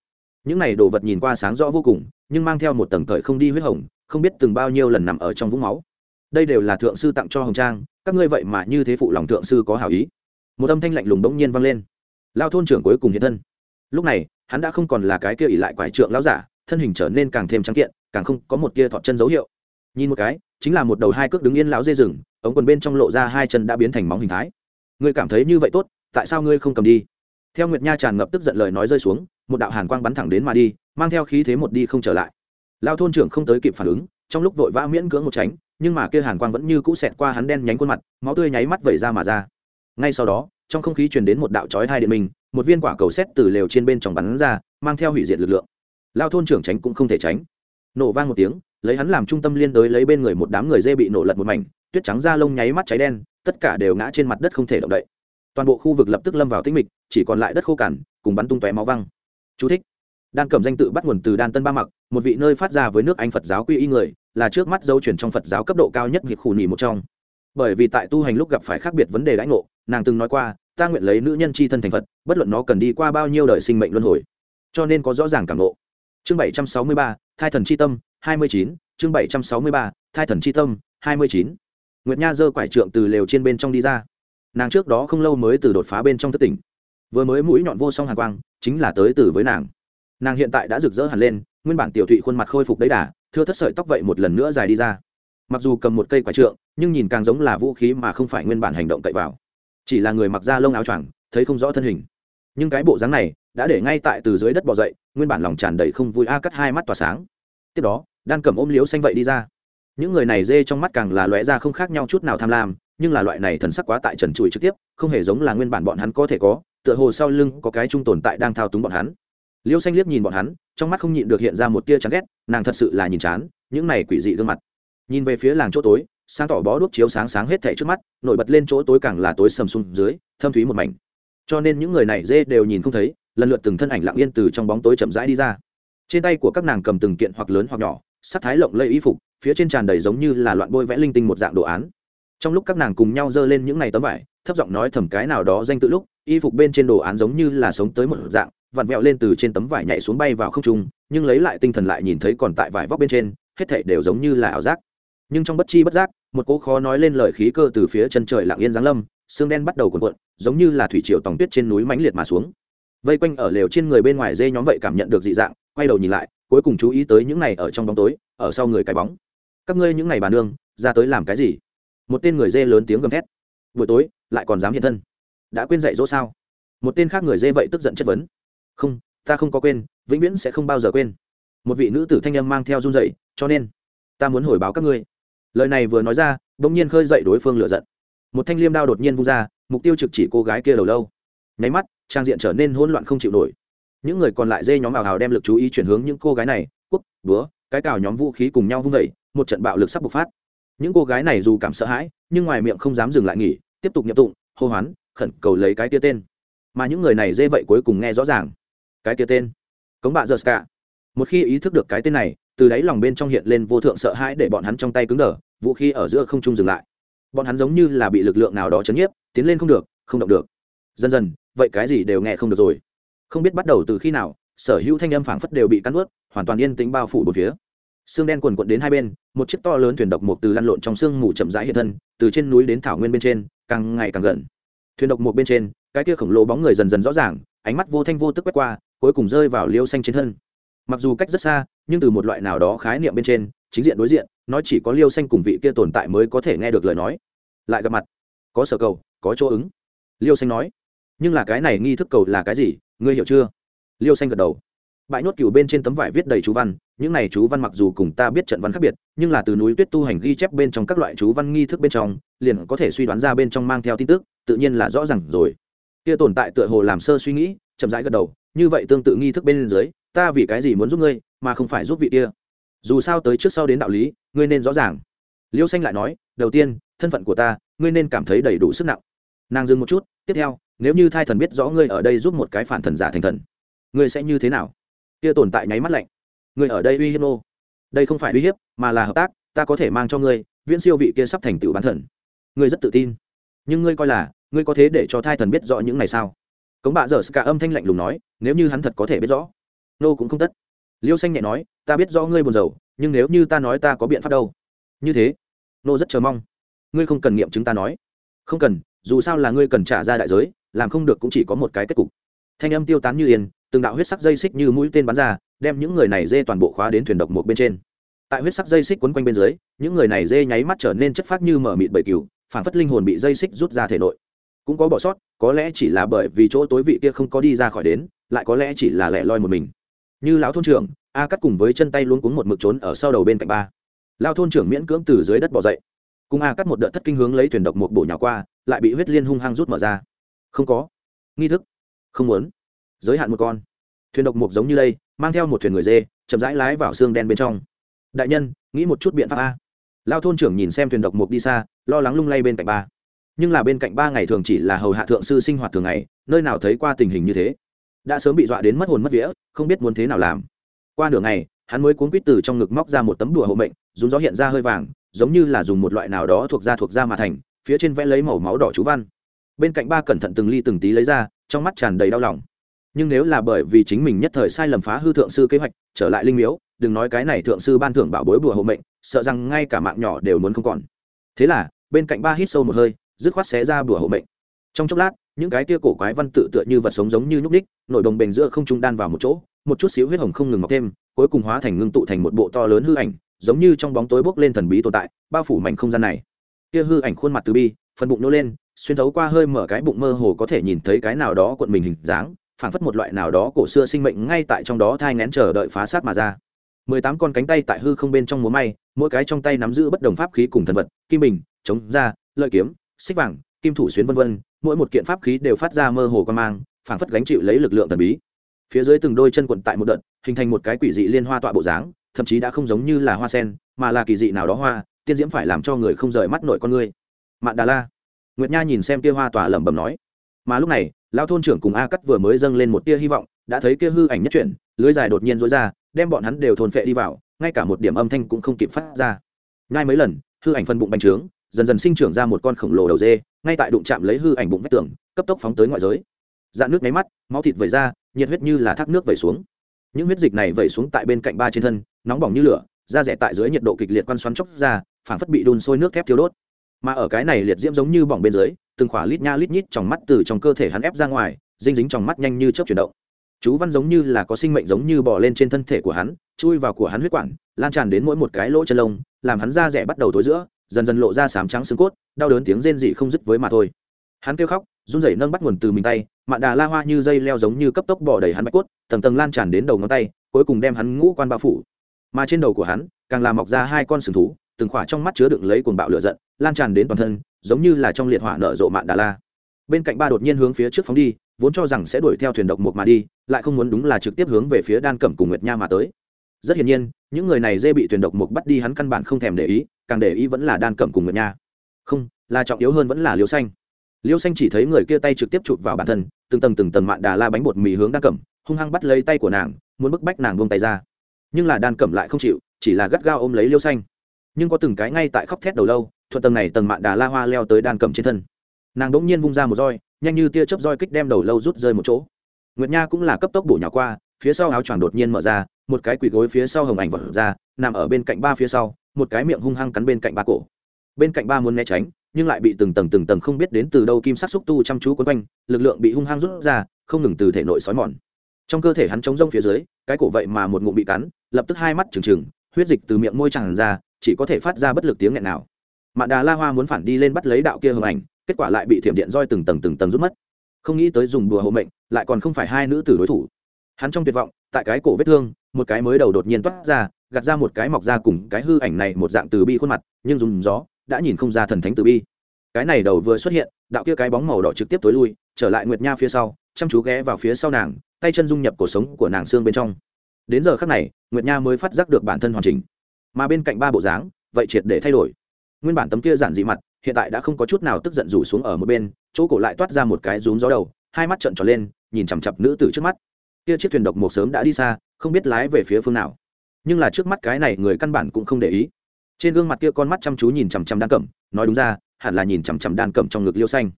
Những này đồ vật nhìn qua sáng rõ vô cùng, nhưng mang theo một tầng cởi không đi huyết hồng, không biết từng bao nhiêu lần nằm ở trong vũng máu đây đều là thượng sư tặng cho hồng trang, các ngươi vậy mà như thế phụ lòng thượng sư có hảo ý. Một âm thanh lạnh lùng bỗng nhiên vang lên. Lao thôn trưởng cuối cùng hiện thân. Lúc này, hắn đã không còn là cái kia ỉ lại quải trượng lão giả, thân hình trở nên càng thêm trắng kiện, càng không có một kia thọt chân dấu hiệu. Nhìn một cái, chính là một đầu hai cước đứng yên lão dê rừng, ống quần bên trong lộ ra hai chân đã biến thành móng hình thái. Ngươi cảm thấy như vậy tốt, tại sao ngươi không cầm đi? Theo nguyệt nha tràn ngập tức giận lời nói rơi xuống, một đạo hàn quang bắn thẳng đến mà đi, mang theo khí thế một đi không trở lại. Lao thôn trưởng không tới kịp phản ứng, trong lúc vội vã miễn cưỡng một tránh nhưng mà kia hàn quang vẫn như cũ xẹt qua hắn đen nhánh khuôn mặt, máu tươi nháy mắt vẩy ra mà ra. Ngay sau đó, trong không khí truyền đến một đạo chói hai điện mình một viên quả cầu xét từ lều trên bên trong bắn ra, mang theo hủy diệt lực lượng. Lao thôn trưởng tránh cũng không thể tránh. Nổ vang một tiếng, lấy hắn làm trung tâm liên đối lấy bên người một đám người dê bị nổ lật một mảnh, tuyết trắng da lông nháy mắt cháy đen, tất cả đều ngã trên mặt đất không thể động đậy. Toàn bộ khu vực lập tức lâm vào tĩnh mịch, chỉ còn lại đất khô cằn, cùng bắn tung tóe máu văng. Chú thích đan Cẩm danh tự bắt nguồn từ đan tân ba mặc, một vị nơi phát ra với nước anh phật giáo quy y người, là trước mắt dấu chuyển trong phật giáo cấp độ cao nhất việc khủ nỉ một trong. Bởi vì tại tu hành lúc gặp phải khác biệt vấn đề đãi ngộ, nàng từng nói qua, ta nguyện lấy nữ nhân c h i thân thành phật, bất luận nó cần đi qua bao nhiêu đời sinh mệnh luân hồi. Cho nên có rõ ràng cảm ngộ. Chương bảy trăm sáu mươi ba, thai thần c h i tâm, hai mươi chín. Chương bảy trăm sáu mươi ba, thai thần c h i tâm, hai mươi chín. Nguyệt nha giơ quải trượng từ lều trên bên trong đi ra. Nàng trước đó không lâu mới từ đột phá bên trong thất tỉnh. Vừa mới mũi nhọn vô song hàng quang, chính là tới từ với nàng nàng hiện tại đã rực rỡ hẳn lên, nguyên bản tiểu thụy khuôn mặt khôi phục đấy đà, thưa thất sợi tóc vậy một lần nữa dài đi ra. Mặc dù cầm một cây quả trượng, nhưng nhìn càng giống là vũ khí mà không phải nguyên bản hành động cậy vào. Chỉ là người mặc da lông áo choàng, thấy không rõ thân hình. Nhưng cái bộ dáng này, đã để ngay tại từ dưới đất bỏ dậy, nguyên bản lòng tràn đầy không vui a cắt hai mắt tỏa sáng. Tiếp đó, đan cầm ôm liếu xanh vậy đi ra. Những người này dê trong mắt càng là lóe ra không khác nhau chút nào tham lam, nhưng là loại này thần sắc quá tại trần trụi trực tiếp, không hề giống là nguyên bản bọn hắn có thể có, tựa hồ sau lưng có cái trung tồn tại đang thao túng bọn hắn liêu xanh liếc nhìn bọn hắn trong mắt không nhịn được hiện ra một tia chán ghét nàng thật sự là nhìn chán những này quỷ dị gương mặt. Nhìn về phía làng chỗ tối sáng tỏ bó đuốc chiếu sáng sáng hết thảy trước mắt nổi bật lên chỗ tối càng là tối sầm sùng, dưới thâm thúy một mảnh. Cho nên những người này dê đều nhìn không thấy lần lượt từng thân ảnh lặng yên từ trong bóng tối chậm rãi đi ra. Trên tay của các nàng cầm từng kiện hoặc lớn hoặc nhỏ sắc thái lộng lây y phục phía trên tràn đầy giống như là loạn bôi vẽ linh tinh một dạng đồ án. Trong lúc các nàng cùng nhau dơ lên những ngày tấm vải thấp giọng nói thầm cái nào đó danh tự lúc y phục bên trên đồ án giống như là sống tới một dạng vặn vẹo lên từ trên tấm vải nhảy xuống bay vào không trung, nhưng lấy lại tinh thần lại nhìn thấy còn tại vải vóc bên trên, hết thảy đều giống như là ảo giác. Nhưng trong bất chi bất giác, một cỗ khó nói lên lời khí cơ từ phía chân trời lặng yên giáng lâm, xương đen bắt đầu cuộn cuộn, giống như là thủy triều tòng tuyết trên núi mãnh liệt mà xuống. Vây quanh ở lều trên người bên ngoài dê nhóm vậy cảm nhận được dị dạng, quay đầu nhìn lại, cuối cùng chú ý tới những này ở trong bóng tối, ở sau người cái bóng. Các ngươi những này bà nương, ra tới làm cái gì? Một tên người dê lớn tiếng gầm thét. Buổi tối, lại còn dám hiện thân? Đã quên dạy dỗ sao? Một tên khác người dê vậy tức giận chất vấn không, ta không có quên, vĩnh viễn sẽ không bao giờ quên. Một vị nữ tử thanh âm mang theo run dậy cho nên, ta muốn hồi báo các ngươi. Lời này vừa nói ra đ ỗ n g nhiên khơi dậy đối phương lựa giận. Một thanh liêm đao đột nhiên vung ra, mục tiêu trực chỉ cô gái kia đầu lâu. Nháy mắt, trang diện trở nên hỗn loạn không chịu nổi. Những người còn lại dê nhóm ảo hào đem lực chú ý chuyển hướng những cô gái này, quốc, búa, cái cào nhóm vũ khí cùng nhau vung vẩy một trận bạo lực sắp bộc phát. Những cô gái này dù cảm sợ hãi, nhưng ngoài miệng không dám dừng lại nghỉ, tiếp tục nhập tụng, hô hoán, khẩn cầu lấy cái tia tên. Mà những người này dê vậy cuối cùng nghe rõ ràng cái kia tên. Cống bạ giờ ska một khi ý thức được cái tên này, từ đáy lòng bên trong hiện lên vô thượng sợ hãi để bọn hắn trong tay cứng đờ, vũ khí ở giữa không trung dừng lại. Bọn hắn giống như là bị lực lượng nào đó chấn nhiếp, tiến lên không được, không động được. Dần dần, vậy cái gì đều nghe không được rồi. Không biết bắt đầu từ khi nào, sở hữu thanh âm phảng phất đều bị cắn ướt hoàn toàn yên tĩnh bao phủ một phía. Xương đen quần quận đến hai bên, một chiếc to lớn thuyền độc mộc từ lăn lộn trong sương mù chậm rãi hiện thân, từ trên núi đến thảo nguyên bên trên, càng ngày càng gần. Thuyền độc mộc bên trên, cái kia khổng lồ bóng người dần dần rõ ràng, ánh mắt vô thanh vô tức quét qua cuối cùng rơi vào liêu xanh trên thân. Mặc dù cách rất xa, nhưng từ một loại nào đó khái niệm bên trên, chính diện đối diện, nó chỉ có liêu xanh cùng vị kia tồn tại mới có thể nghe được lời nói. Lại gặp mặt. Có sở cầu, có chỗ ứng. Liêu xanh nói, nhưng là cái này nghi thức cầu là cái gì? Ngươi hiểu chưa? Liêu xanh gật đầu. Bãi nhốt cựu bên trên tấm vải viết đầy chú văn, những này chú văn mặc dù cùng ta biết trận văn khác biệt, nhưng là từ núi tuyết tu hành ghi chép bên trong các loại chú văn nghi thức bên trong, liền có thể suy đoán ra bên trong mang theo tin tức, tự nhiên là rõ ràng rồi. Kia tồn tại tựa hồ làm sơ suy nghĩ chậm rãi gật đầu, như vậy tương tự nghi thức bên dưới, ta vì cái gì muốn giúp ngươi, mà không phải giúp vị kia? Dù sao tới trước sau đến đạo lý, ngươi nên rõ ràng. Liêu xanh lại nói, đầu tiên, thân phận của ta, ngươi nên cảm thấy đầy đủ sức nặng. Nàng dừng một chút, tiếp theo, nếu như thai thần biết rõ ngươi ở đây giúp một cái phản thần giả thành thần, ngươi sẽ như thế nào? Kia tồn tại nháy mắt lạnh. Ngươi ở đây uy hiếp nô. Đây không phải uy hiếp, mà là hợp tác, ta có thể mang cho ngươi, viễn siêu vị kia sắp thành tựu bán thần. Ngươi rất tự tin. Nhưng ngươi coi là, ngươi có thế để cho thai thần biết rõ những này sao? Cống bạ dở cả âm thanh lạnh lùng nói, nếu như hắn thật có thể biết rõ. Nô cũng không tất. Liêu xanh nhẹ nói, ta biết rõ ngươi buồn rầu, nhưng nếu như ta nói ta có biện pháp đâu? Như thế. Nô rất chờ mong. Ngươi không cần nghiệm chứng ta nói. Không cần, dù sao là ngươi cần trả ra đại giới, làm không được cũng chỉ có một cái kết cục. Thanh âm tiêu tán như yên, từng đạo huyết sắc dây xích như mũi tên bắn ra, đem những người này dê toàn bộ khóa đến thuyền độc một bên trên. Tại huyết sắc dây xích quấn quanh bên dưới, những người này dê nháy mắt trở nên chất phát như mở mịt bầy cừu phản phất linh hồn bị dây xích rút ra thể nội cũng có bỏ sót, có lẽ chỉ là bởi vì chỗ tối vị kia không có đi ra khỏi đến, lại có lẽ chỉ là lẻ loi một mình. Như lão thôn trưởng, a cắt cùng với chân tay luôn cuống một mực trốn ở sau đầu bên cạnh ba. Lao thôn trưởng miễn cưỡng từ dưới đất bỏ dậy. Cùng a cắt một đợt thất kinh hướng lấy thuyền độc một bổ nhỏ qua, lại bị huyết liên hung hăng rút mở ra. Không có. Nghi thức. Không muốn. Giới hạn một con. Thuyền độc mục giống như đây mang theo một thuyền người dê, chậm rãi lái vào xương đen bên trong. Đại nhân, nghĩ một chút biện pháp a. Lao thôn trưởng nhìn xem thuyền độc mục đi xa, lo lắng lung lay bên cạnh ba nhưng là bên cạnh ba ngày thường chỉ là hầu hạ thượng sư sinh hoạt thường ngày, nơi nào thấy qua tình hình như thế. Đã sớm bị dọa đến mất hồn mất vía, không biết muốn thế nào làm. Qua nửa ngày, hắn mới cuốn quýt từ trong ngực móc ra một tấm đùa hộ mệnh, dùng gió hiện ra hơi vàng, giống như là dùng một loại nào đó thuộc da thuộc da mà thành, phía trên vẽ lấy màu máu đỏ chú văn. Bên cạnh ba cẩn thận từng ly từng tí lấy ra, trong mắt tràn đầy đau lòng. Nhưng nếu là bởi vì chính mình nhất thời sai lầm phá hư thượng sư kế hoạch, trở lại linh miếu, đừng nói cái này thượng sư ban thưởng bảo bối bùa hộ mệnh, sợ rằng ngay cả mạng nhỏ đều muốn không còn. Thế là, bên cạnh ba hít sâu một hơi dứt khoát xé ra bùa hộ mệnh. Trong chốc lát, những cái tia cổ quái văn tự tựa như vật sống giống như nhúc ních nổi đồng bền giữa không trung đan vào một chỗ, một chút xíu huyết hồng không ngừng mọc thêm, cuối cùng hóa thành ngưng tụ thành một bộ to lớn hư ảnh, giống như trong bóng tối bốc lên thần bí tồn tại, bao phủ mảnh không gian này. Kia hư ảnh khuôn mặt từ bi, phần bụng nô lên, xuyên thấu qua hơi mở cái bụng mơ hồ có thể nhìn thấy cái nào đó cuộn mình hình dáng, phảng phất một loại nào đó cổ xưa sinh mệnh ngay tại trong đó thai ngén chờ đợi phá sát mà ra. Mười tám con cánh tay tại hư không bên trong múa may, mỗi cái trong tay nắm giữ bất đồng pháp khí cùng thần vật, kim bình, chống da, lợi kiếm xích vàng, kim thủ xuyến vân vân, mỗi một kiện pháp khí đều phát ra mơ hồ quan mang, phảng phất gánh chịu lấy lực lượng thần bí. Phía dưới từng đôi chân quận tại một đợt, hình thành một cái quỷ dị liên hoa tọa bộ dáng, thậm chí đã không giống như là hoa sen, mà là kỳ dị nào đó hoa, tiên diễm phải làm cho người không rời mắt nội con ngươi. mạn đà la. Nguyệt nha nhìn xem tia hoa tỏa lẩm bẩm nói. Mà lúc này lao thôn trưởng cùng a cắt vừa mới dâng lên một tia hy vọng, đã thấy kia hư ảnh nhất chuyển, lưới dài đột nhiên rối ra, đem bọn hắn đều thôn phệ đi vào, ngay cả một điểm âm thanh cũng không kịp phát ra. Ngay mấy lần, hư ảnh phân bụng bành trướng dần dần sinh trưởng ra một con khổng lồ đầu dê, ngay tại đụng chạm lấy hư ảnh bụng vách tường, cấp tốc phóng tới ngoại giới. Dạn nước máy mắt, máu thịt vẩy ra, nhiệt huyết như là thác nước vẩy xuống. Những huyết dịch này vẩy xuống tại bên cạnh ba trên thân, nóng bỏng như lửa, da rẻ tại dưới nhiệt độ kịch liệt quan xoắn chóc ra, phảng phất bị đun sôi nước thép thiếu đốt. Mà ở cái này liệt diễm giống như bỏng bên dưới, từng khỏa lít nha lít nhít trong mắt từ trong cơ thể hắn ép ra ngoài dinh dính trong mắt nhanh như chớp chuyển động. Chú văn giống như là có sinh mệnh giống như bò lên trên thân thể của hắn, chui vào của hắn huyết quản, lan tràn đến mỗi một cái lỗ chân lông, làm hắn da rẻ bắt đầu thối giữa dần dần lộ ra sám trắng xương cốt, đau đớn tiếng rên dị không dứt với mà thôi. Hắn kêu khóc, run rẩy nâng bắt nguồn từ mình tay, mạn đà la hoa như dây leo giống như cấp tốc bỏ đầy hắn bạch cốt, tầng tầng lan tràn đến đầu ngón tay, cuối cùng đem hắn ngũ quan bao phủ. Mà trên đầu của hắn, càng làm mọc ra hai con sừng thú, từng khỏa trong mắt chứa đựng lấy cuồng bạo lửa giận, lan tràn đến toàn thân, giống như là trong liệt hỏa nở rộ mạn đà la. Bên cạnh ba đột nhiên hướng phía trước phóng đi, vốn cho rằng sẽ đuổi theo thuyền độc một mà đi, lại không muốn đúng là trực tiếp hướng về phía đan cẩm cùng nguyệt nha mà tới rất hiển nhiên, những người này dê bị tuyển độc mục bắt đi hắn căn bản không thèm để ý, càng để ý vẫn là đan cẩm cùng nguyệt nha. Không, là trọng yếu hơn vẫn là liêu xanh. Liêu xanh chỉ thấy người kia tay trực tiếp chụp vào bản thân, từng tầng từng tầng mạn đà la bánh bột mì hướng đan cẩm, hung hăng bắt lấy tay của nàng, muốn bức bách nàng buông tay ra. Nhưng là đan cẩm lại không chịu, chỉ là gắt gao ôm lấy liêu xanh. Nhưng có từng cái ngay tại khóc thét đầu lâu, thuận tầng này tầng mạn đà la hoa leo tới đan cẩm trên thân. Nàng đỗng nhiên vung ra một roi, nhanh như tia chớp roi kích đem đầu lâu rút rơi một chỗ. Nguyệt nha cũng là cấp tốc bổ nhỏ qua, phía sau áo choàng đột nhiên mở ra một cái quỳ gối phía sau hồng ảnh vật ra, nằm ở bên cạnh ba phía sau, một cái miệng hung hăng cắn bên cạnh ba cổ. Bên cạnh ba muốn né tránh, nhưng lại bị từng tầng từng tầng không biết đến từ đâu kim sắc xúc tu chăm chú quấn quanh, lực lượng bị hung hăng rút ra, không ngừng từ thể nội xói mòn. Trong cơ thể hắn chống rông phía dưới, cái cổ vậy mà một ngụm bị cắn, lập tức hai mắt trừng trừng, huyết dịch từ miệng môi tràn ra, chỉ có thể phát ra bất lực tiếng nghẹn nào. Mạn đà la hoa muốn phản đi lên bắt lấy đạo kia hồng ảnh, kết quả lại bị thiểm điện roi từng tầng từng tầng rút mất. Không nghĩ tới dùng đùa hộ mệnh, lại còn không phải hai nữ tử đối thủ. Hắn trong tuyệt vọng, tại cái cổ vết thương một cái mới đầu đột nhiên toát ra, gạt ra một cái mọc ra cùng cái hư ảnh này một dạng từ bi khuôn mặt, nhưng dùng gió đã nhìn không ra thần thánh từ bi. Cái này đầu vừa xuất hiện, đạo kia cái bóng màu đỏ trực tiếp tối lui, trở lại nguyệt nha phía sau, chăm chú ghé vào phía sau nàng, tay chân dung nhập cuộc sống của nàng xương bên trong. Đến giờ khắc này, nguyệt nha mới phát giác được bản thân hoàn chỉnh. Mà bên cạnh ba bộ dáng, vậy triệt để thay đổi. Nguyên bản tấm kia giản dị mặt, hiện tại đã không có chút nào tức giận rủ xuống ở một bên, chỗ cổ lại toát ra một cái rúm gió đầu, hai mắt trợn tròn lên, nhìn chằm chặp nữ tử trước mắt. Kia chiếc thuyền độc một sớm đã đi xa không biết lái về phía phương nào. Nhưng là trước mắt cái này người căn bản cũng không để ý. Trên gương mặt kia con mắt chăm chú nhìn chằm chằm đan cẩm, nói đúng ra, hẳn là nhìn chằm chằm đan cẩm trong ngực liêu xanh.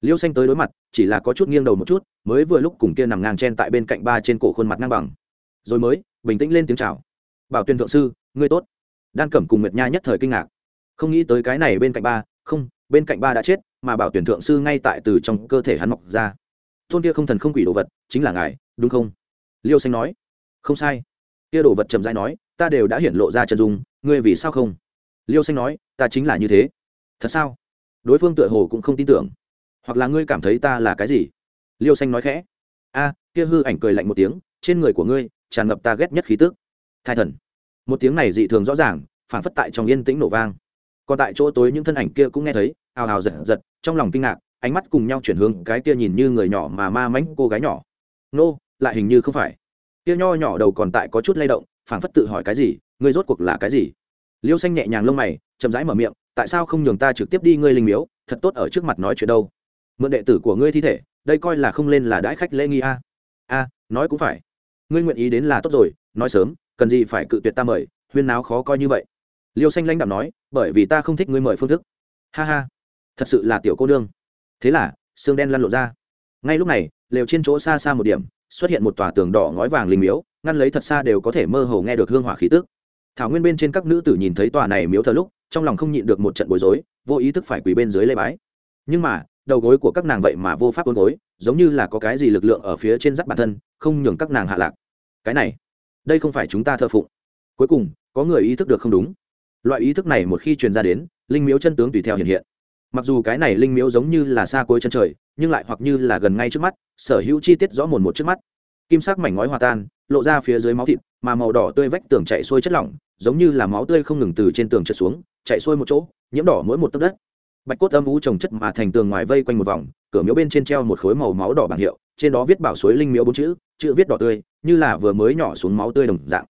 Liêu xanh tới đối mặt, chỉ là có chút nghiêng đầu một chút, mới vừa lúc cùng kia nằm ngang chen tại bên cạnh ba trên cổ khuôn mặt ngang bằng. Rồi mới, bình tĩnh lên tiếng chào. Bảo tuyên thượng sư, ngươi tốt. Đan cẩm cùng nguyệt nha nhất thời kinh ngạc. Không nghĩ tới cái này bên cạnh ba, không, bên cạnh ba đã chết, mà bảo tuyển thượng sư ngay tại từ trong cơ thể hắn mọc ra. Thôn kia không thần không quỷ đồ vật, chính là ngài, đúng không? Liêu xanh nói không sai. Kia đồ vật trầm dai nói, ta đều đã hiển lộ ra chân dung, ngươi vì sao không? Liêu xanh nói, ta chính là như thế. Thật sao? Đối phương tựa hồ cũng không tin tưởng. Hoặc là ngươi cảm thấy ta là cái gì? Liêu xanh nói khẽ. A, kia hư ảnh cười lạnh một tiếng, trên người của ngươi tràn ngập ta ghét nhất khí tức. Thai thần. Một tiếng này dị thường rõ ràng, phản phất tại trong yên tĩnh nổ vang. Còn tại chỗ tối những thân ảnh kia cũng nghe thấy, ào ào giật giật, trong lòng kinh ngạc, ánh mắt cùng nhau chuyển hướng cái kia nhìn như người nhỏ mà ma mãnh cô gái nhỏ. Nô, lại hình như không phải kia nho nhỏ đầu còn tại có chút lay động, phảng phất tự hỏi cái gì, ngươi rốt cuộc là cái gì? Liêu xanh nhẹ nhàng lông mày, chậm rãi mở miệng, tại sao không nhường ta trực tiếp đi ngươi linh miếu, thật tốt ở trước mặt nói chuyện đâu. Mượn đệ tử của ngươi thi thể, đây coi là không lên là đãi khách lễ nghi a. A, nói cũng phải. Ngươi nguyện ý đến là tốt rồi, nói sớm, cần gì phải cự tuyệt ta mời, huyên náo khó coi như vậy. Liêu xanh lãnh đạm nói, bởi vì ta không thích ngươi mời phương thức. Ha ha, thật sự là tiểu cô nương. Thế là, xương đen lăn lộ ra. Ngay lúc này, lều trên chỗ xa xa một điểm xuất hiện một tòa tường đỏ ngói vàng linh miếu, ngăn lấy thật xa đều có thể mơ hồ nghe được hương hỏa khí tức. Thảo nguyên bên trên các nữ tử nhìn thấy tòa này miếu thờ lúc, trong lòng không nhịn được một trận bối rối, vô ý thức phải quỳ bên dưới lê bái. Nhưng mà, đầu gối của các nàng vậy mà vô pháp ôn gối, giống như là có cái gì lực lượng ở phía trên giáp bản thân, không nhường các nàng hạ lạc. Cái này, đây không phải chúng ta thờ phụng. Cuối cùng, có người ý thức được không đúng. Loại ý thức này một khi truyền ra đến, linh miếu chân tướng tùy theo hiện hiện. Mặc dù cái này linh miếu giống như là xa cuối chân trời nhưng lại hoặc như là gần ngay trước mắt, sở hữu chi tiết rõ mồn một trước mắt. Kim sắc mảnh ngói hòa tan, lộ ra phía dưới máu thịt, mà màu đỏ tươi vách tường chạy xuôi chất lỏng, giống như là máu tươi không ngừng từ trên tường trượt xuống, chạy xuôi một chỗ, nhiễm đỏ mỗi một tấc đất. Bạch cốt âm u trồng chất mà thành tường ngoài vây quanh một vòng, cửa miếu bên trên treo một khối màu máu đỏ bảng hiệu, trên đó viết bảo suối linh miếu bốn chữ chữ viết đỏ tươi, như là vừa mới nhỏ xuống máu tươi đồng dạng.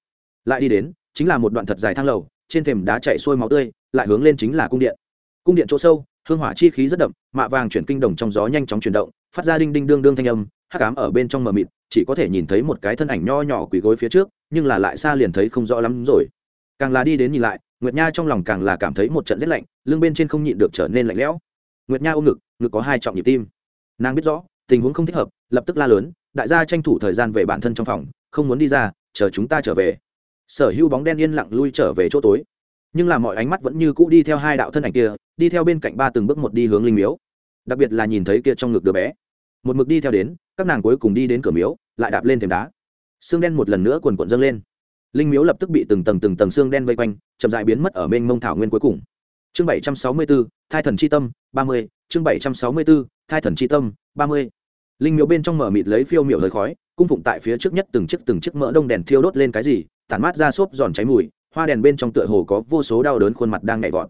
Lại đi đến, chính là một đoạn thật dài thang lầu, trên thềm đá chạy xuôi máu tươi, lại hướng lên chính là cung điện. Cung điện chỗ sâu hương hỏa chi khí rất đậm, mạ vàng chuyển kinh đồng trong gió nhanh chóng chuyển động, phát ra đinh đinh đương đương thanh âm, hắc ám ở bên trong mờ mịt, chỉ có thể nhìn thấy một cái thân ảnh nho nhỏ quỳ gối phía trước, nhưng là lại xa liền thấy không rõ lắm rồi. Càng là đi đến nhìn lại, nguyệt nha trong lòng càng là cảm thấy một trận rét lạnh, lưng bên trên không nhịn được trở nên lạnh lẽo. Nguyệt nha ôm ngực ngực có hai trọng nhịp tim. Nàng biết rõ, tình huống không thích hợp, lập tức la lớn, đại gia tranh thủ thời gian về bản thân trong phòng, không muốn đi ra, chờ chúng ta trở về. Sở hữu bóng đen yên lặng lui trở về chỗ tối. Nhưng là mọi ánh mắt vẫn như cũ đi theo hai đạo thân ảnh kia đi theo bên cạnh ba từng bước một đi hướng linh miếu. Đặc biệt là nhìn thấy kia trong ngực đứa bé. Một mực đi theo đến, các nàng cuối cùng đi đến cửa miếu, lại đạp lên thềm đá. Xương đen một lần nữa quần quần dâng lên. Linh miếu lập tức bị từng tầng từng tầng xương đen vây quanh, chậm dại biến mất ở bên mông thảo nguyên cuối cùng. Chương bảy trăm sáu mươi bốn thai thần chi tâm, ba mươi. Chương bảy trăm sáu mươi bốn thai thần chi tâm, ba mươi. Linh miếu bên trong mở mịt lấy phiêu miểu hơi khói, cung phụng tại phía trước nhất từng chiếc từng chiếc mỡ đông đèn thiêu đốt lên cái gì, tản mát ra xốp giòn cháy mùi, hoa đèn bên trong tựa hồ có vô số đau đớn khuôn mặt đang nhảy vọt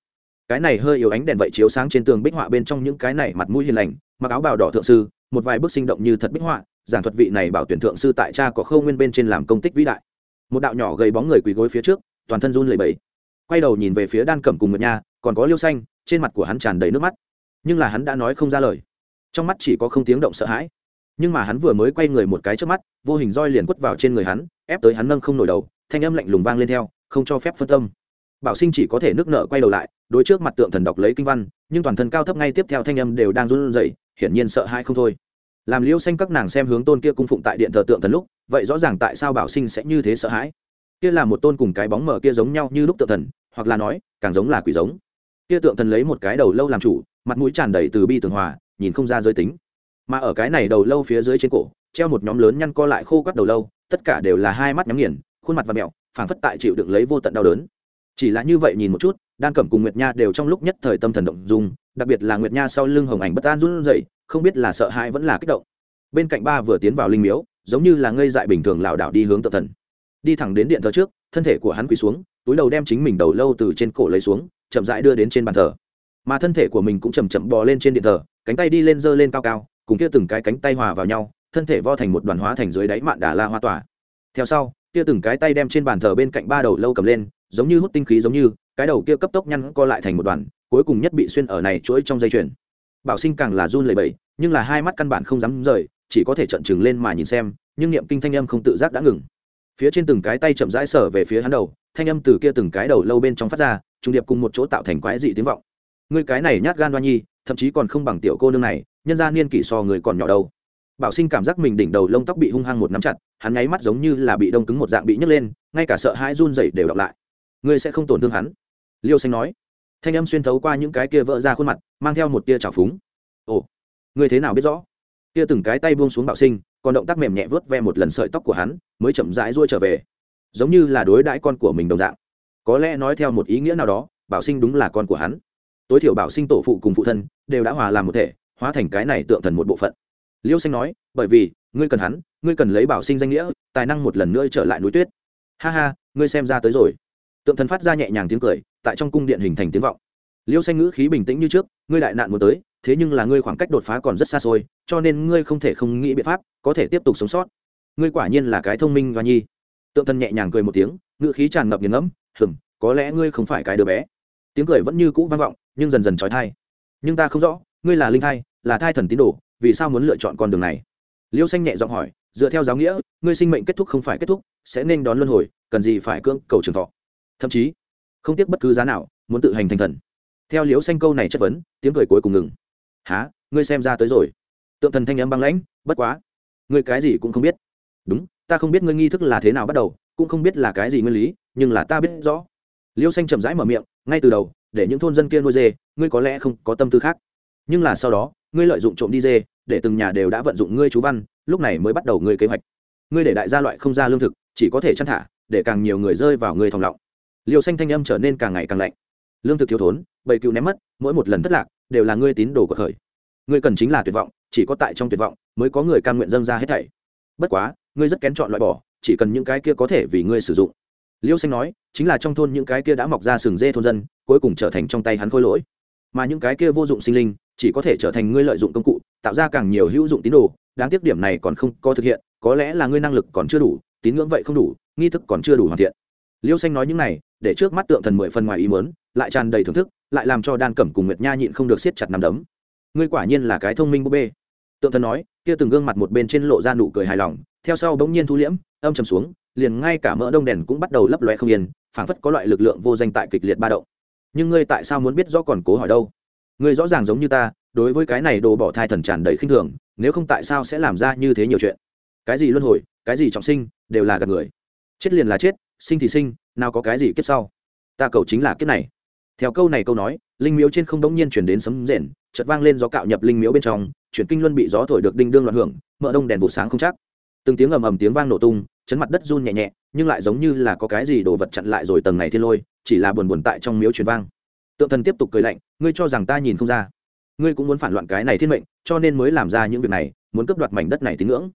cái này hơi yếu ánh đèn vậy chiếu sáng trên tường bích họa bên trong những cái này mặt mũi hiền lành, mặc áo bào đỏ thượng sư, một vài bức sinh động như thật bích họa, giảng thuật vị này bảo tuyển thượng sư tại cha có khâu nguyên bên trên làm công tích vĩ đại. Một đạo nhỏ gầy bóng người quỳ gối phía trước, toàn thân run lẩy bẩy. Quay đầu nhìn về phía đan cẩm cùng một nhà còn có liêu xanh, trên mặt của hắn tràn đầy nước mắt. Nhưng là hắn đã nói không ra lời. Trong mắt chỉ có không tiếng động sợ hãi. Nhưng mà hắn vừa mới quay người một cái trước mắt, vô hình roi liền quất vào trên người hắn, ép tới hắn nâng không nổi đầu, thanh âm lạnh lùng vang lên theo, không cho phép phân tâm. Bảo sinh chỉ có thể nước nợ quay đầu lại đối trước mặt tượng thần đọc lấy kinh văn, nhưng toàn thân cao thấp ngay tiếp theo thanh âm đều đang run rẩy, hiển nhiên sợ hãi không thôi. Làm liêu xanh các nàng xem hướng tôn kia cung phụng tại điện thờ tượng thần lúc, vậy rõ ràng tại sao bảo sinh sẽ như thế sợ hãi. Kia là một tôn cùng cái bóng mờ kia giống nhau như lúc tượng thần, hoặc là nói, càng giống là quỷ giống. Kia tượng thần lấy một cái đầu lâu làm chủ, mặt mũi tràn đầy từ bi tường hòa, nhìn không ra giới tính. Mà ở cái này đầu lâu phía dưới trên cổ, treo một nhóm lớn nhăn co lại khô quắt đầu lâu, tất cả đều là hai mắt nhắm nghiền, khuôn mặt và mẹo, phảng phất tại chịu đựng lấy vô tận đau đớn chỉ là như vậy nhìn một chút, đan cẩm cùng nguyệt nha đều trong lúc nhất thời tâm thần động dung, đặc biệt là nguyệt nha sau lưng hồng ảnh bất an run rẩy, không biết là sợ hãi vẫn là kích động. Bên cạnh ba vừa tiến vào linh miếu, giống như là ngây dại bình thường lảo đảo đi hướng tự thần. Đi thẳng đến điện thờ trước, thân thể của hắn quỳ xuống, túi đầu đem chính mình đầu lâu từ trên cổ lấy xuống, chậm rãi đưa đến trên bàn thờ. Mà thân thể của mình cũng chầm chậm bò lên trên điện thờ, cánh tay đi lên dơ lên cao cao, cùng kia từng cái cánh tay hòa vào nhau, thân thể vo thành một đoàn hóa thành dưới đáy mạn đà la hoa tỏa. Theo sau, kia từng cái tay đem trên bàn thờ bên cạnh ba đầu lâu cầm lên giống như hút tinh khí giống như, cái đầu kia cấp tốc nhăn co lại thành một đoàn, cuối cùng nhất bị xuyên ở này chuỗi trong dây chuyền. Bảo sinh càng là run lẩy bẩy, nhưng là hai mắt căn bản không dám rời, chỉ có thể trợn trừng lên mà nhìn xem, nhưng niệm kinh thanh âm không tự giác đã ngừng. Phía trên từng cái tay chậm rãi sở về phía hắn đầu, thanh âm từ kia từng cái đầu lâu bên trong phát ra, trùng điệp cùng một chỗ tạo thành quái dị tiếng vọng. Ngươi cái này nhát gan đoan nhi, thậm chí còn không bằng tiểu cô nương này, nhân ra niên kỷ so người còn nhỏ đâu. Bảo sinh cảm giác mình đỉnh đầu lông tóc bị hung hăng một nắm chặt, hắn nháy mắt giống như là bị đông cứng một dạng bị nhấc lên, ngay cả sợ hãi run dậy đều đọc lại ngươi sẽ không tổn thương hắn. Liêu xanh nói. Thanh âm xuyên thấu qua những cái kia vỡ ra khuôn mặt, mang theo một tia trào phúng. Ồ, ngươi thế nào biết rõ? Kia từng cái tay buông xuống bảo sinh, còn động tác mềm nhẹ vớt ve một lần sợi tóc của hắn, mới chậm rãi ruôi trở về. Giống như là đối đãi con của mình đồng dạng. Có lẽ nói theo một ý nghĩa nào đó bảo sinh đúng là con của hắn. Tối thiểu bảo sinh tổ phụ cùng phụ thân đều đã hòa làm một thể, hóa thành cái này tượng thần một bộ phận. Liêu xanh nói, bởi vì, ngươi cần hắn, ngươi cần lấy bảo sinh danh nghĩa, tài năng một lần nữa trở lại núi tuyết. Ha ha, ngươi xem ra tới rồi tượng thần phát ra nhẹ nhàng tiếng cười, tại trong cung điện hình thành tiếng vọng. Liêu xanh ngữ khí bình tĩnh như trước, ngươi đại nạn muốn tới, thế nhưng là ngươi khoảng cách đột phá còn rất xa xôi, cho nên ngươi không thể không nghĩ biện pháp, có thể tiếp tục sống sót. Ngươi quả nhiên là cái thông minh và nhi. Tượng thần nhẹ nhàng cười một tiếng, ngữ khí tràn ngập nghiền ngẫm, hừm, có lẽ ngươi không phải cái đứa bé. Tiếng cười vẫn như cũ vang vọng, nhưng dần dần trói thai. Nhưng ta không rõ, ngươi là linh thai, là thai thần tín đồ, vì sao muốn lựa chọn con đường này? Liêu xanh nhẹ giọng hỏi, dựa theo giáo nghĩa, ngươi sinh mệnh kết thúc không phải kết thúc, sẽ nên đón luân hồi, cần gì phải cưỡng cầu trường thọ? Thậm chí, không tiếc bất cứ giá nào, muốn tự hành thành thần. Theo liễu xanh câu này chất vấn, tiếng cười cuối cùng ngừng. Há ngươi xem ra tới rồi. Tượng thần thanh âm băng lãnh, bất quá, ngươi cái gì cũng không biết. Đúng, ta không biết ngươi nghi thức là thế nào bắt đầu, cũng không biết là cái gì nguyên lý, nhưng là ta biết rõ. Liêu xanh chậm rãi mở miệng, ngay từ đầu, để những thôn dân kia nuôi dê, ngươi có lẽ không có tâm tư khác. Nhưng là sau đó, ngươi lợi dụng trộm đi dê, để từng nhà đều đã vận dụng ngươi chú văn, lúc này mới bắt đầu ngươi kế hoạch. Ngươi để đại gia loại không ra lương thực, chỉ có thể chăn thả, để càng nhiều người rơi vào ngươi thòng lọng liều xanh thanh âm trở nên càng ngày càng lạnh. Lương thực thiếu thốn, bầy cựu ném mất, mỗi một lần thất lạc, đều là ngươi tín đồ của khởi. Ngươi cần chính là tuyệt vọng, chỉ có tại trong tuyệt vọng, mới có người cam nguyện dâng ra hết thảy. Bất quá, ngươi rất kén chọn loại bỏ, chỉ cần những cái kia có thể vì ngươi sử dụng. Liêu xanh nói, chính là trong thôn những cái kia đã mọc ra sừng dê thôn dân, cuối cùng trở thành trong tay hắn khôi lỗi. Mà những cái kia vô dụng sinh linh, chỉ có thể trở thành ngươi lợi dụng công cụ, tạo ra càng nhiều hữu dụng tín đồ. Đáng tiếc điểm này còn không có thực hiện, có lẽ là ngươi năng lực còn chưa đủ, tín ngưỡng vậy không đủ, nghi thức còn chưa đủ hoàn thiện liêu xanh nói những này để trước mắt tượng thần mười phần ngoài ý mớn lại tràn đầy thưởng thức, lại làm cho đan cẩm cùng nguyệt nha nhịn không được siết chặt nằm đấm. Ngươi quả nhiên là cái thông minh búp bê. Tượng thần nói, kia từng gương mặt một bên trên lộ ra nụ cười hài lòng, theo sau bỗng nhiên thu liễm, âm trầm xuống, liền ngay cả mỡ đông đèn cũng bắt đầu lấp loe không yên, phảng phất có loại lực lượng vô danh tại kịch liệt ba động. Nhưng ngươi tại sao muốn biết rõ còn cố hỏi đâu? Ngươi rõ ràng giống như ta, đối với cái này đồ bỏ thai thần tràn đầy khinh thường, nếu không tại sao sẽ làm ra như thế nhiều chuyện? Cái gì luân hồi, cái gì trọng sinh, đều là gạt người. Chết liền là chết sinh thì sinh, nào có cái gì kiếp sau. Ta cầu chính là kiếp này. Theo câu này câu nói, linh miếu trên không đống nhiên chuyển đến sấm rền, chợt vang lên gió cạo nhập linh miếu bên trong, chuyển kinh luân bị gió thổi được đinh đương loạn hưởng, mỡ đông đèn vụ sáng không chắc. Từng tiếng ầm ầm tiếng vang nổ tung, chấn mặt đất run nhẹ nhẹ, nhưng lại giống như là có cái gì đồ vật chặn lại rồi tầng này thiên lôi, chỉ là buồn buồn tại trong miếu truyền vang. Tượng thần tiếp tục cười lạnh, ngươi cho rằng ta nhìn không ra. Ngươi cũng muốn phản loạn cái này thiên mệnh, cho nên mới làm ra những việc này, muốn cướp đoạt mảnh đất này tín ngưỡng.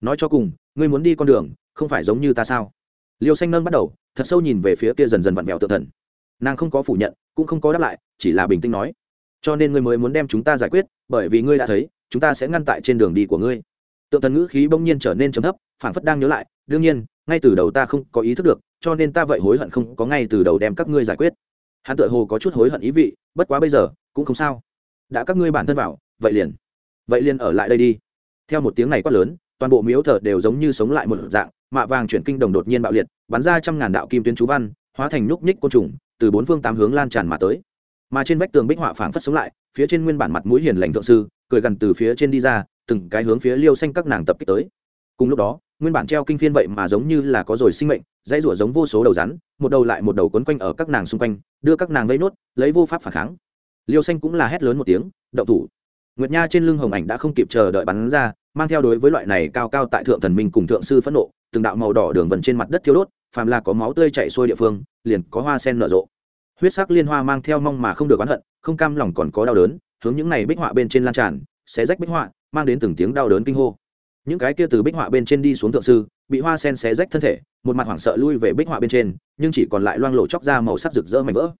Nói cho cùng, ngươi muốn đi con đường, không phải giống như ta sao? Liêu xanh nâng bắt đầu, thật sâu nhìn về phía kia dần dần vặn vẹo tự thần. Nàng không có phủ nhận, cũng không có đáp lại, chỉ là bình tĩnh nói, cho nên ngươi mới muốn đem chúng ta giải quyết, bởi vì ngươi đã thấy, chúng ta sẽ ngăn tại trên đường đi của ngươi. Tượng thần ngữ khí bỗng nhiên trở nên trầm thấp, phảng phất đang nhớ lại, đương nhiên, ngay từ đầu ta không có ý thức được, cho nên ta vậy hối hận không có ngay từ đầu đem các ngươi giải quyết. Hắn tựa hồ có chút hối hận ý vị, bất quá bây giờ, cũng không sao. Đã các ngươi bản thân vào, vậy liền vậy liền ở lại đây đi. Theo một tiếng này quát lớn, toàn bộ miếu thờ đều giống như sống lại một dạng mạ vàng chuyển kinh đồng đột nhiên bạo liệt, bắn ra trăm ngàn đạo kim tuyến chú văn, hóa thành nhúc nhích côn trùng, từ bốn phương tám hướng lan tràn mà tới. Mà trên vách tường bích họa phảng phất sống lại, phía trên nguyên bản mặt mũi hiền lành thượng sư, cười gần từ phía trên đi ra, từng cái hướng phía liêu xanh các nàng tập kích tới. Cùng lúc đó, nguyên bản treo kinh phiên vậy mà giống như là có rồi sinh mệnh, dãy rủa giống vô số đầu rắn, một đầu lại một đầu quấn quanh ở các nàng xung quanh, đưa các nàng lấy nốt, lấy vô pháp phản kháng. Liêu xanh cũng là hét lớn một tiếng, động thủ! Nguyệt nha trên lưng hồng ảnh đã không kịp chờ đợi bắn ra, mang theo đối với loại này cao cao tại thượng thần minh cùng thượng sư phẫn nộ từng đạo màu đỏ đường vần trên mặt đất thiêu đốt, phàm là có máu tươi chảy xuôi địa phương, liền có hoa sen nở rộ. Huyết sắc liên hoa mang theo mong mà không được oán hận, không cam lòng còn có đau đớn, hướng những này bích họa bên trên lan tràn, xé rách bích họa, mang đến từng tiếng đau đớn kinh hô. Những cái kia từ bích họa bên trên đi xuống thượng sư, bị hoa sen xé rách thân thể, một mặt hoảng sợ lui về bích họa bên trên, nhưng chỉ còn lại loang lộ chóc ra màu sắc rực rỡ mảnh vỡ.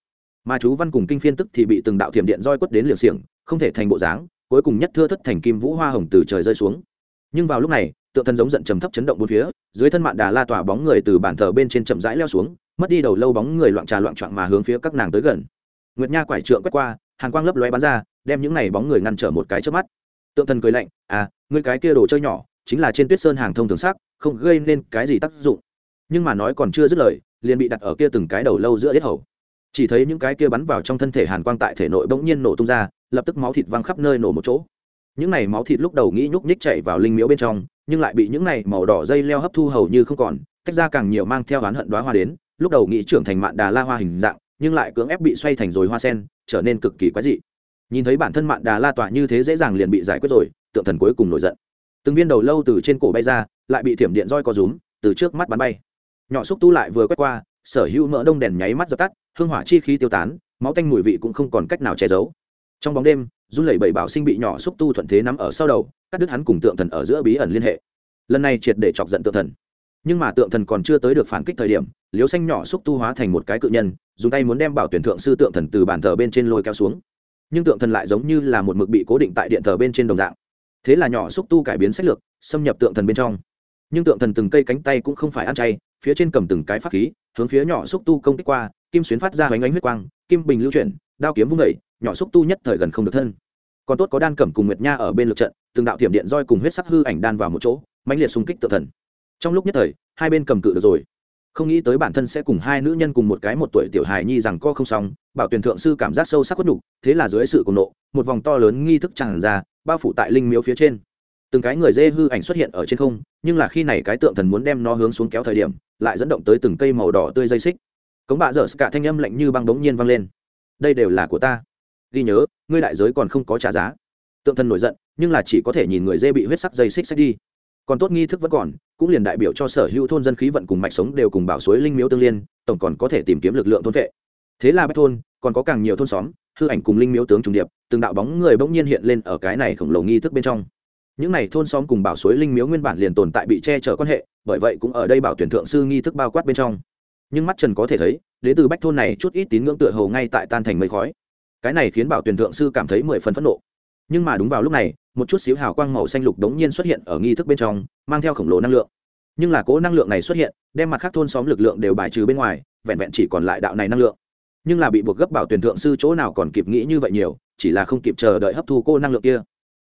Mà chú văn cùng kinh phiên tức thì bị từng đạo thiểm điện roi quất đến liều xiềng, không thể thành bộ dáng, cuối cùng nhất thưa thất thành kim vũ hoa hồng từ trời rơi xuống. Nhưng vào lúc này tượng thần giống giận trầm thấp chấn động bốn phía, dưới thân mạn đà la tỏa bóng người từ bàn thờ bên trên chậm rãi leo xuống, mất đi đầu lâu bóng người loạn trà loạn trọn mà hướng phía các nàng tới gần. Nguyệt nha quải trượng quét qua hàng quang lấp lóe bắn ra, đem những này bóng người ngăn trở một cái trước mắt. Tượng thần cười lạnh à ngươi cái kia đồ chơi nhỏ, chính là trên tuyết sơn hàng thông thường sắc, không gây nên cái gì tác dụng. Nhưng mà nói còn chưa dứt lời, liền bị đặt ở kia từng cái đầu lâu giữa yết hầu. Chỉ thấy những cái kia bắn vào trong thân thể hàn quang tại thể nội bỗng nhiên nổ tung ra, lập tức máu thịt văng khắp nơi nổ một chỗ. Những này máu thịt lúc đầu nghĩ nhúc nhích chạy vào linh miễu bên trong nhưng lại bị những này màu đỏ dây leo hấp thu hầu như không còn cách ra càng nhiều mang theo oán hận đoá hoa đến, lúc đầu nghĩ trưởng thành mạn đà la hoa hình dạng, nhưng lại cưỡng ép bị xoay thành rồi hoa sen, trở nên cực kỳ quái dị. Nhìn thấy bản thân mạn đà la tỏa như thế dễ dàng liền bị giải quyết rồi, tượng thần cuối cùng nổi giận. Từng viên đầu lâu từ trên cổ bay ra, lại bị thiểm điện roi có rúm, từ trước mắt bắn bay. Nhỏ xúc tu lại vừa quét qua, sở hữu mỡ đông đèn nháy mắt dập tắt, hương hỏa chi khí tiêu tán, máu tanh mùi vị cũng không còn cách nào che giấu. Trong bóng đêm run lẩy bẩy bảo sinh bị nhỏ xúc tu thuận thế nắm ở sau đầu, cắt đứt hắn cùng tượng thần ở giữa bí ẩn liên hệ. Lần này triệt để chọc giận tượng thần. Nhưng mà tượng thần còn chưa tới được phản kích thời điểm liếu xanh nhỏ xúc tu hóa thành một cái cự nhân, dùng tay muốn đem bảo tuyển thượng sư tượng thần từ bàn thờ bên trên lôi kéo xuống. Nhưng tượng thần lại giống như là một mực bị cố định tại điện thờ bên trên đồng dạng. Thế là nhỏ xúc tu cải biến sách lược, xâm nhập tượng thần bên trong. Nhưng tượng thần từng cây cánh tay cũng không phải ăn chay, phía trên cầm từng cái pháp khí, hướng phía nhỏ xúc tu công kích qua, kim xuyến phát ra hoành ánh huyết quang, kim bình lưu chuyển đao kiếm vung vẩy nhỏ xúc tu nhất thời gần không được thân. Còn tốt có đan cẩm cùng nguyệt nha ở bên lượt trận, từng đạo thiểm điện roi cùng huyết sắc hư ảnh đan vào một chỗ, mãnh liệt xung kích tự thần. Trong lúc nhất thời, hai bên cầm cự được rồi. Không nghĩ tới bản thân sẽ cùng hai nữ nhân cùng một cái một tuổi tiểu hài nhi rằng co không xong, bảo tuyển thượng sư cảm giác sâu sắc quất nhục, thế là dưới sự cùng nộ, một vòng to lớn nghi thức tràn ra, bao phủ tại linh miếu phía trên. Từng cái người dê hư ảnh xuất hiện ở trên không, nhưng là khi này cái tượng thần muốn đem nó hướng xuống kéo thời điểm, lại dẫn động tới từng cây màu đỏ tươi dây xích. Cống bạ dở cả thanh âm lạnh như băng đống nhiên vang lên đây đều là của ta. Ghi nhớ, ngươi đại giới còn không có trả giá. Tượng thần nổi giận, nhưng là chỉ có thể nhìn người dê bị huyết sắc dây xích sách đi. Còn tốt nghi thức vẫn còn, cũng liền đại biểu cho sở hữu thôn dân khí vận cùng mạch sống đều cùng bảo suối linh miếu tương liên, tổng còn có thể tìm kiếm lực lượng thôn vệ. Thế là bách thôn, còn có càng nhiều thôn xóm, hư ảnh cùng linh miếu tướng trùng điệp, từng đạo bóng người bỗng nhiên hiện lên ở cái này khổng lồ nghi thức bên trong. Những này thôn xóm cùng bảo suối linh miếu nguyên bản liền tồn tại bị che chở quan hệ, bởi vậy cũng ở đây bảo tuyển thượng sư nghi thức bao quát bên trong nhưng mắt trần có thể thấy, đến từ bách thôn này chút ít tín ngưỡng tựa hầu ngay tại tan thành mây khói. Cái này khiến bảo tuyển thượng sư cảm thấy mười phần phẫn nộ. Nhưng mà đúng vào lúc này, một chút xíu hào quang màu xanh lục đống nhiên xuất hiện ở nghi thức bên trong, mang theo khổng lồ năng lượng. Nhưng là cố năng lượng này xuất hiện, đem mặt khác thôn xóm lực lượng đều bài trừ bên ngoài, vẹn vẹn chỉ còn lại đạo này năng lượng. Nhưng là bị buộc gấp bảo tuyển thượng sư chỗ nào còn kịp nghĩ như vậy nhiều, chỉ là không kịp chờ đợi hấp thu cô năng lượng kia.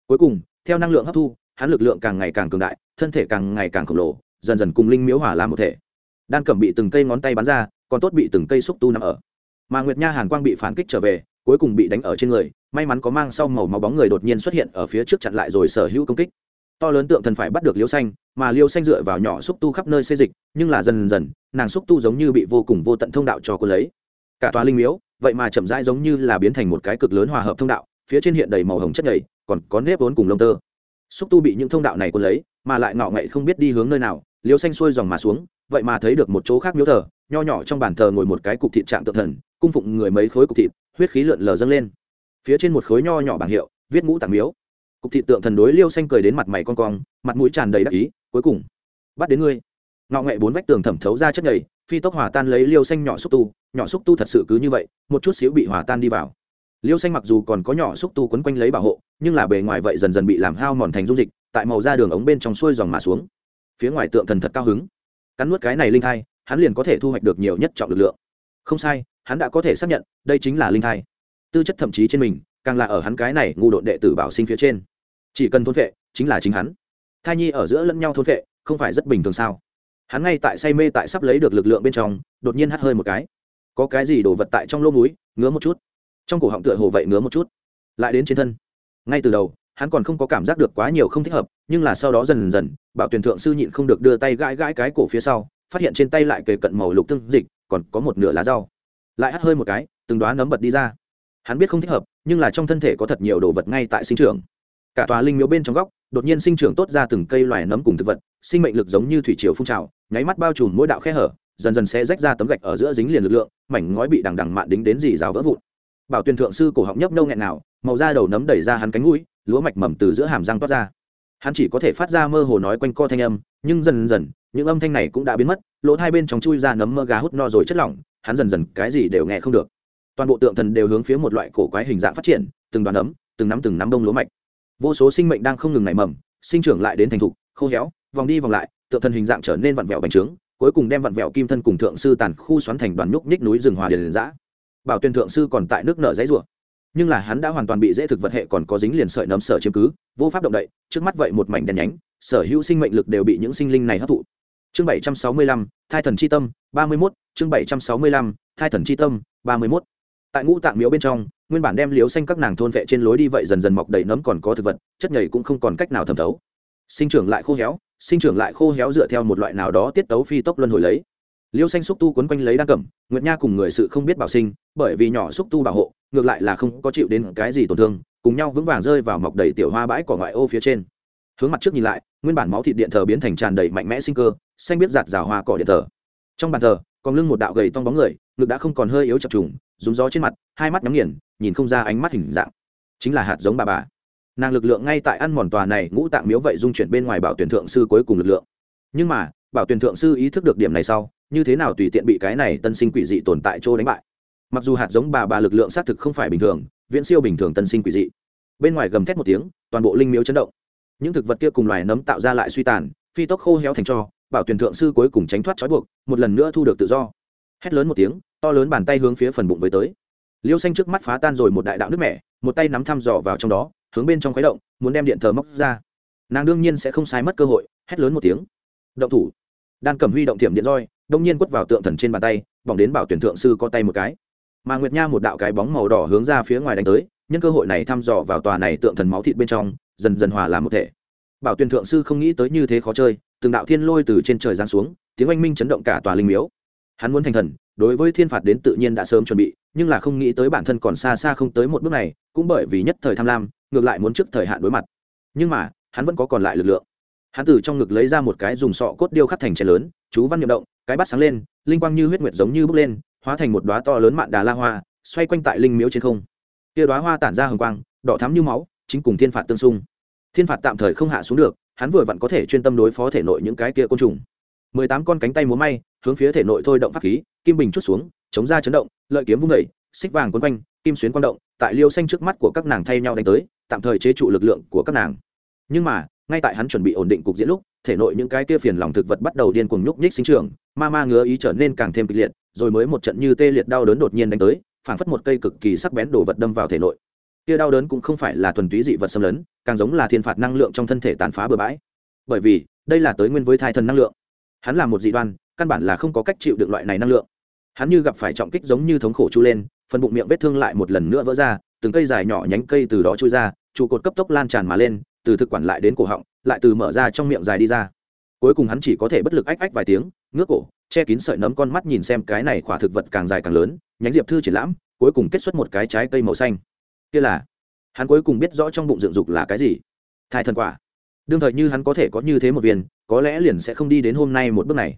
Cuối cùng, theo năng lượng hấp thu, hắn lực lượng càng ngày càng cường đại, thân thể càng ngày càng khổng lồ, dần dần cùng linh miếu hỏa làm một thể đan cẩm bị từng cây ngón tay bắn ra, còn tốt bị từng cây xúc tu nằm ở. Mà nguyệt nha hàn quang bị phản kích trở về, cuối cùng bị đánh ở trên người, may mắn có mang sau màu máu bóng người đột nhiên xuất hiện ở phía trước chặn lại rồi sở hữu công kích. To lớn tượng thần phải bắt được liêu xanh, mà liêu xanh dựa vào nhỏ xúc tu khắp nơi xây dịch, nhưng là dần dần, nàng xúc tu giống như bị vô cùng vô tận thông đạo cho cô lấy. Cả tòa linh miếu, vậy mà chậm rãi giống như là biến thành một cái cực lớn hòa hợp thông đạo, phía trên hiện đầy màu hồng chất nhầy, còn có nếp vốn cùng lông tơ. Xúc tu bị những thông đạo này quân lấy, mà lại ngọ ngậy không biết đi hướng nơi nào, liêu xanh xuôi dòng mà xuống vậy mà thấy được một chỗ khác miếu thờ, nho nhỏ trong bàn thờ ngồi một cái cục thịt trạng tượng thần, cung phụng người mấy khối cục thịt, huyết khí lượn lờ dâng lên. Phía trên một khối nho nhỏ bảng hiệu, viết ngũ tạng miếu. Cục thịt tượng thần đối liêu xanh cười đến mặt mày con cong, mặt mũi tràn đầy đắc ý, cuối cùng, bắt đến ngươi. Ngọ nghệ bốn vách tường thẩm thấu ra chất nhầy, phi tốc hòa tan lấy liêu xanh nhỏ xúc tu, nhỏ xúc tu thật sự cứ như vậy, một chút xíu bị hòa tan đi vào. Liêu xanh mặc dù còn có nhỏ xúc tu quấn quanh lấy bảo hộ, nhưng là bề ngoài vậy dần dần bị làm hao mòn thành dung dịch, tại màu da đường ống bên trong xuôi dòng mà xuống. Phía ngoài tượng thần thật cao hứng cắn nuốt cái này linh thai, hắn liền có thể thu hoạch được nhiều nhất trọng lực lượng. Không sai, hắn đã có thể xác nhận, đây chính là linh thai. Tư chất thậm chí trên mình, càng là ở hắn cái này ngu độn đệ tử bảo sinh phía trên. Chỉ cần thôn vệ, chính là chính hắn. Thai nhi ở giữa lẫn nhau thôn vệ, không phải rất bình thường sao? Hắn ngay tại say mê tại sắp lấy được lực lượng bên trong, đột nhiên hắt hơi một cái. Có cái gì đổ vật tại trong lô múi ngứa một chút. Trong cổ họng tựa hồ vậy ngứa một chút. Lại đến trên thân. Ngay từ đầu hắn còn không có cảm giác được quá nhiều không thích hợp, nhưng là sau đó dần dần, bảo tuyển thượng sư nhịn không được đưa tay gãi gãi cái cổ phía sau, phát hiện trên tay lại kề cận màu lục tương dịch, còn có một nửa lá rau. Lại hắt hơi một cái, từng đoá nấm bật đi ra. Hắn biết không thích hợp, nhưng là trong thân thể có thật nhiều đồ vật ngay tại sinh trưởng. Cả tòa linh miếu bên trong góc, đột nhiên sinh trưởng tốt ra từng cây loài nấm cùng thực vật, sinh mệnh lực giống như thủy triều phun trào, nháy mắt bao trùm mỗi đạo khe hở, dần dần sẽ rách ra tấm gạch ở giữa dính liền lực lượng, mảnh ngói bị đằng đằng mạn đính đến dì rào vỡ vụn bảo tuyên thượng sư cổ họng nhấp nâu nghẹn nào màu da đầu nấm đẩy ra hắn cánh mũi, lúa mạch mầm từ giữa hàm răng toát ra. Hắn chỉ có thể phát ra mơ hồ nói quanh co thanh âm, nhưng dần dần, những âm thanh này cũng đã biến mất, lỗ hai bên trong chui ra nấm mơ gà hút no rồi chất lỏng, hắn dần dần cái gì đều nghe không được. Toàn bộ tượng thần đều hướng phía một loại cổ quái hình dạng phát triển, từng đoàn ấm từng nắm từng nắm bông lúa mạch. Vô số sinh mệnh đang không ngừng nảy mầm, sinh trưởng lại đến thành thục, khô héo, vòng đi vòng lại, tượng thần hình dạng trở nên vặn vẹo bành trướng, cuối cùng đem vặn vẹo kim thân cùng thượng sư tàn khu xoắn thành đoàn nhúc nhích núi rừng hòa điền giã bảo tuyên thượng sư còn tại nước nợ dãy rủa. Nhưng là hắn đã hoàn toàn bị dễ thực vật hệ còn có dính liền sợi nấm sở chiếm cứ, vô pháp động đậy, trước mắt vậy một mảnh đèn nhánh, sở hữu sinh mệnh lực đều bị những sinh linh này hấp thụ. Chương bảy trăm sáu mươi lăm, thai thần c h i tâm, ba mươi mốt, chương bảy trăm sáu mươi lăm, thai thần c h i tâm, ba mươi mốt. Tại ngũ tạng miếu bên trong, nguyên bản đem liếu xanh các nàng thôn vệ trên lối đi vậy dần dần mọc đầy nấm còn có thực vật, chất nhầy cũng không còn cách nào thẩm thấu. Sinh trưởng lại khô héo, sinh trưởng lại khô héo dựa theo một loại nào đó tiết tấu phi tốc luân hồi lấy liêu xanh xúc tu quấn quanh lấy đan cẩm, nguyệt nha cùng người sự không biết bảo sinh, bởi vì nhỏ xúc tu bảo hộ, ngược lại là không có chịu đến cái gì tổn thương, cùng nhau vững vàng rơi vào mọc đầy tiểu hoa bãi cỏ ngoại ô phía trên. Hướng mặt trước nhìn lại, nguyên bản máu thịt điện thờ biến thành tràn đầy mạnh mẽ sinh cơ, xanh biết giạt rào hoa cỏ điện thờ. Trong bàn thờ, còn lưng một đạo gầy tong bóng người, ngực đã không còn hơi yếu chập trùng, rúng gió trên mặt, hai mắt nhắm nghiền, nhìn không ra ánh mắt hình dạng. Chính là hạt giống bà bà. Nàng lực lượng ngay tại ăn mòn tòa này, ngũ tạng miếu vậy dung chuyển bên ngoài bảo tuyển thượng sư cuối cùng lực lượng. Nhưng mà, bảo tuyển thượng sư ý thức được điểm này sau như thế nào tùy tiện bị cái này tân sinh quỷ dị tồn tại chỗ đánh bại. Mặc dù hạt giống bà bà lực lượng xác thực không phải bình thường, viễn siêu bình thường tân sinh quỷ dị. Bên ngoài gầm thét một tiếng, toàn bộ linh miếu chấn động. Những thực vật kia cùng loài nấm tạo ra lại suy tàn, phi tốc khô héo thành cho, bảo tuyển thượng sư cuối cùng tránh thoát trói buộc, một lần nữa thu được tự do. Hét lớn một tiếng, to lớn bàn tay hướng phía phần bụng với tới. Liêu xanh trước mắt phá tan rồi một đại đạo nước mẻ, một tay nắm thăm dò vào trong đó, hướng bên trong khuấy động, muốn đem điện thờ móc ra. Nàng đương nhiên sẽ không sai mất cơ hội, hét lớn một tiếng. Động thủ. Đan cầm huy động thiểm điện roi đông nhiên quất vào tượng thần trên bàn tay bỏng đến bảo tuyển thượng sư có tay một cái. Mà nguyệt nha một đạo cái bóng màu đỏ hướng ra phía ngoài đánh tới, nhân cơ hội này thăm dò vào tòa này tượng thần máu thịt bên trong, dần dần hòa làm một thể. Bảo tuyển thượng sư không nghĩ tới như thế khó chơi, từng đạo thiên lôi từ trên trời giáng xuống, tiếng oanh minh chấn động cả tòa linh miếu. Hắn muốn thành thần, đối với thiên phạt đến tự nhiên đã sớm chuẩn bị, nhưng là không nghĩ tới bản thân còn xa xa không tới một bước này, cũng bởi vì nhất thời tham lam, ngược lại muốn trước thời hạn đối mặt. Nhưng mà, hắn vẫn có còn lại lực lượng. Hắn từ trong ngực lấy ra một cái dùng sọ cốt điêu khắc thành chén lớn, chú văn n động cái bát sáng lên, linh quang như huyết nguyệt giống như bước lên, hóa thành một đoá to lớn mạn đà la hoa, xoay quanh tại linh miếu trên không. Kia đoá hoa tản ra hồng quang, đỏ thắm như máu, chính cùng thiên phạt tương xung. Thiên phạt tạm thời không hạ xuống được, hắn vừa vặn có thể chuyên tâm đối phó thể nội những cái kia côn trùng. Mười tám con cánh tay múa may, hướng phía thể nội thôi động pháp khí, kim bình chút xuống, chống ra chấn động, lợi kiếm vung vẩy xích vàng quấn quanh, kim xuyến quang động, tại liêu xanh trước mắt của các nàng thay nhau đánh tới, tạm thời chế trụ lực lượng của các nàng. Nhưng mà ngay tại hắn chuẩn bị ổn định cục diễn lúc, thể nội những cái kia phiền lòng thực vật bắt đầu điên cuồng nhúc nhích sinh trưởng, ma ma ngứa ý trở nên càng thêm kịch liệt, rồi mới một trận như tê liệt đau đớn đột nhiên đánh tới, phảng phất một cây cực kỳ sắc bén đồ vật đâm vào thể nội. Kia đau đớn cũng không phải là thuần túy dị vật xâm lấn, càng giống là thiên phạt năng lượng trong thân thể tàn phá bừa bãi. Bởi vì, đây là tới nguyên với thai thần năng lượng. Hắn là một dị đoan, căn bản là không có cách chịu được loại này năng lượng. Hắn như gặp phải trọng kích giống như thống khổ chu lên, phần bụng miệng vết thương lại một lần nữa vỡ ra, từng cây dài nhỏ nhánh cây từ đó trôi ra, trụ cột cấp tốc lan tràn mà lên từ thực quản lại đến cổ họng, lại từ mở ra trong miệng dài đi ra. Cuối cùng hắn chỉ có thể bất lực ách ách vài tiếng, ngước cổ, che kín sợi nấm con mắt nhìn xem cái này khỏa thực vật càng dài càng lớn, nhánh diệp thư triển lãm, cuối cùng kết xuất một cái trái cây màu xanh. Kia là, hắn cuối cùng biết rõ trong bụng dựng dục là cái gì. Thai thần quả. Đương thời như hắn có thể có như thế một viên, có lẽ liền sẽ không đi đến hôm nay một bước này.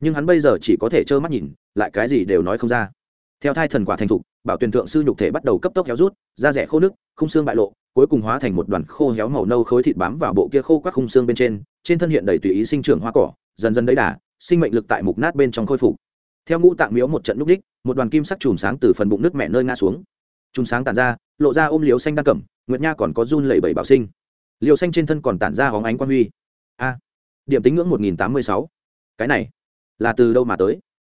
Nhưng hắn bây giờ chỉ có thể trơ mắt nhìn, lại cái gì đều nói không ra. Theo thai thần quả thành thục, bảo tuyển thượng sư nhục thể bắt đầu cấp tốc héo rút, da rẻ khô nước khung xương bại lộ cuối cùng hóa thành một đoàn khô héo màu nâu khối thịt bám vào bộ kia khô quắc khung xương bên trên trên thân hiện đầy tùy ý sinh trưởng hoa cỏ, dần dần đấy đà, sinh mệnh lực tại mục nát bên trong khôi phục. Theo ngũ tạng miếu một trận núp đích, một đoàn kim sắc chùm sáng từ phần bụng nước mẹ nơi ngã xuống. Chùm sáng tản ra, lộ ra ôm liều xanh đa cẩm nguyệt nha còn có run lẩy bẩy bảo sinh. Liều xanh trên thân còn tản ra hóng ánh quan huy. A, điểm tính ngưỡng một nghìn tám mươi sáu. Cái này, là từ đâu mà tới?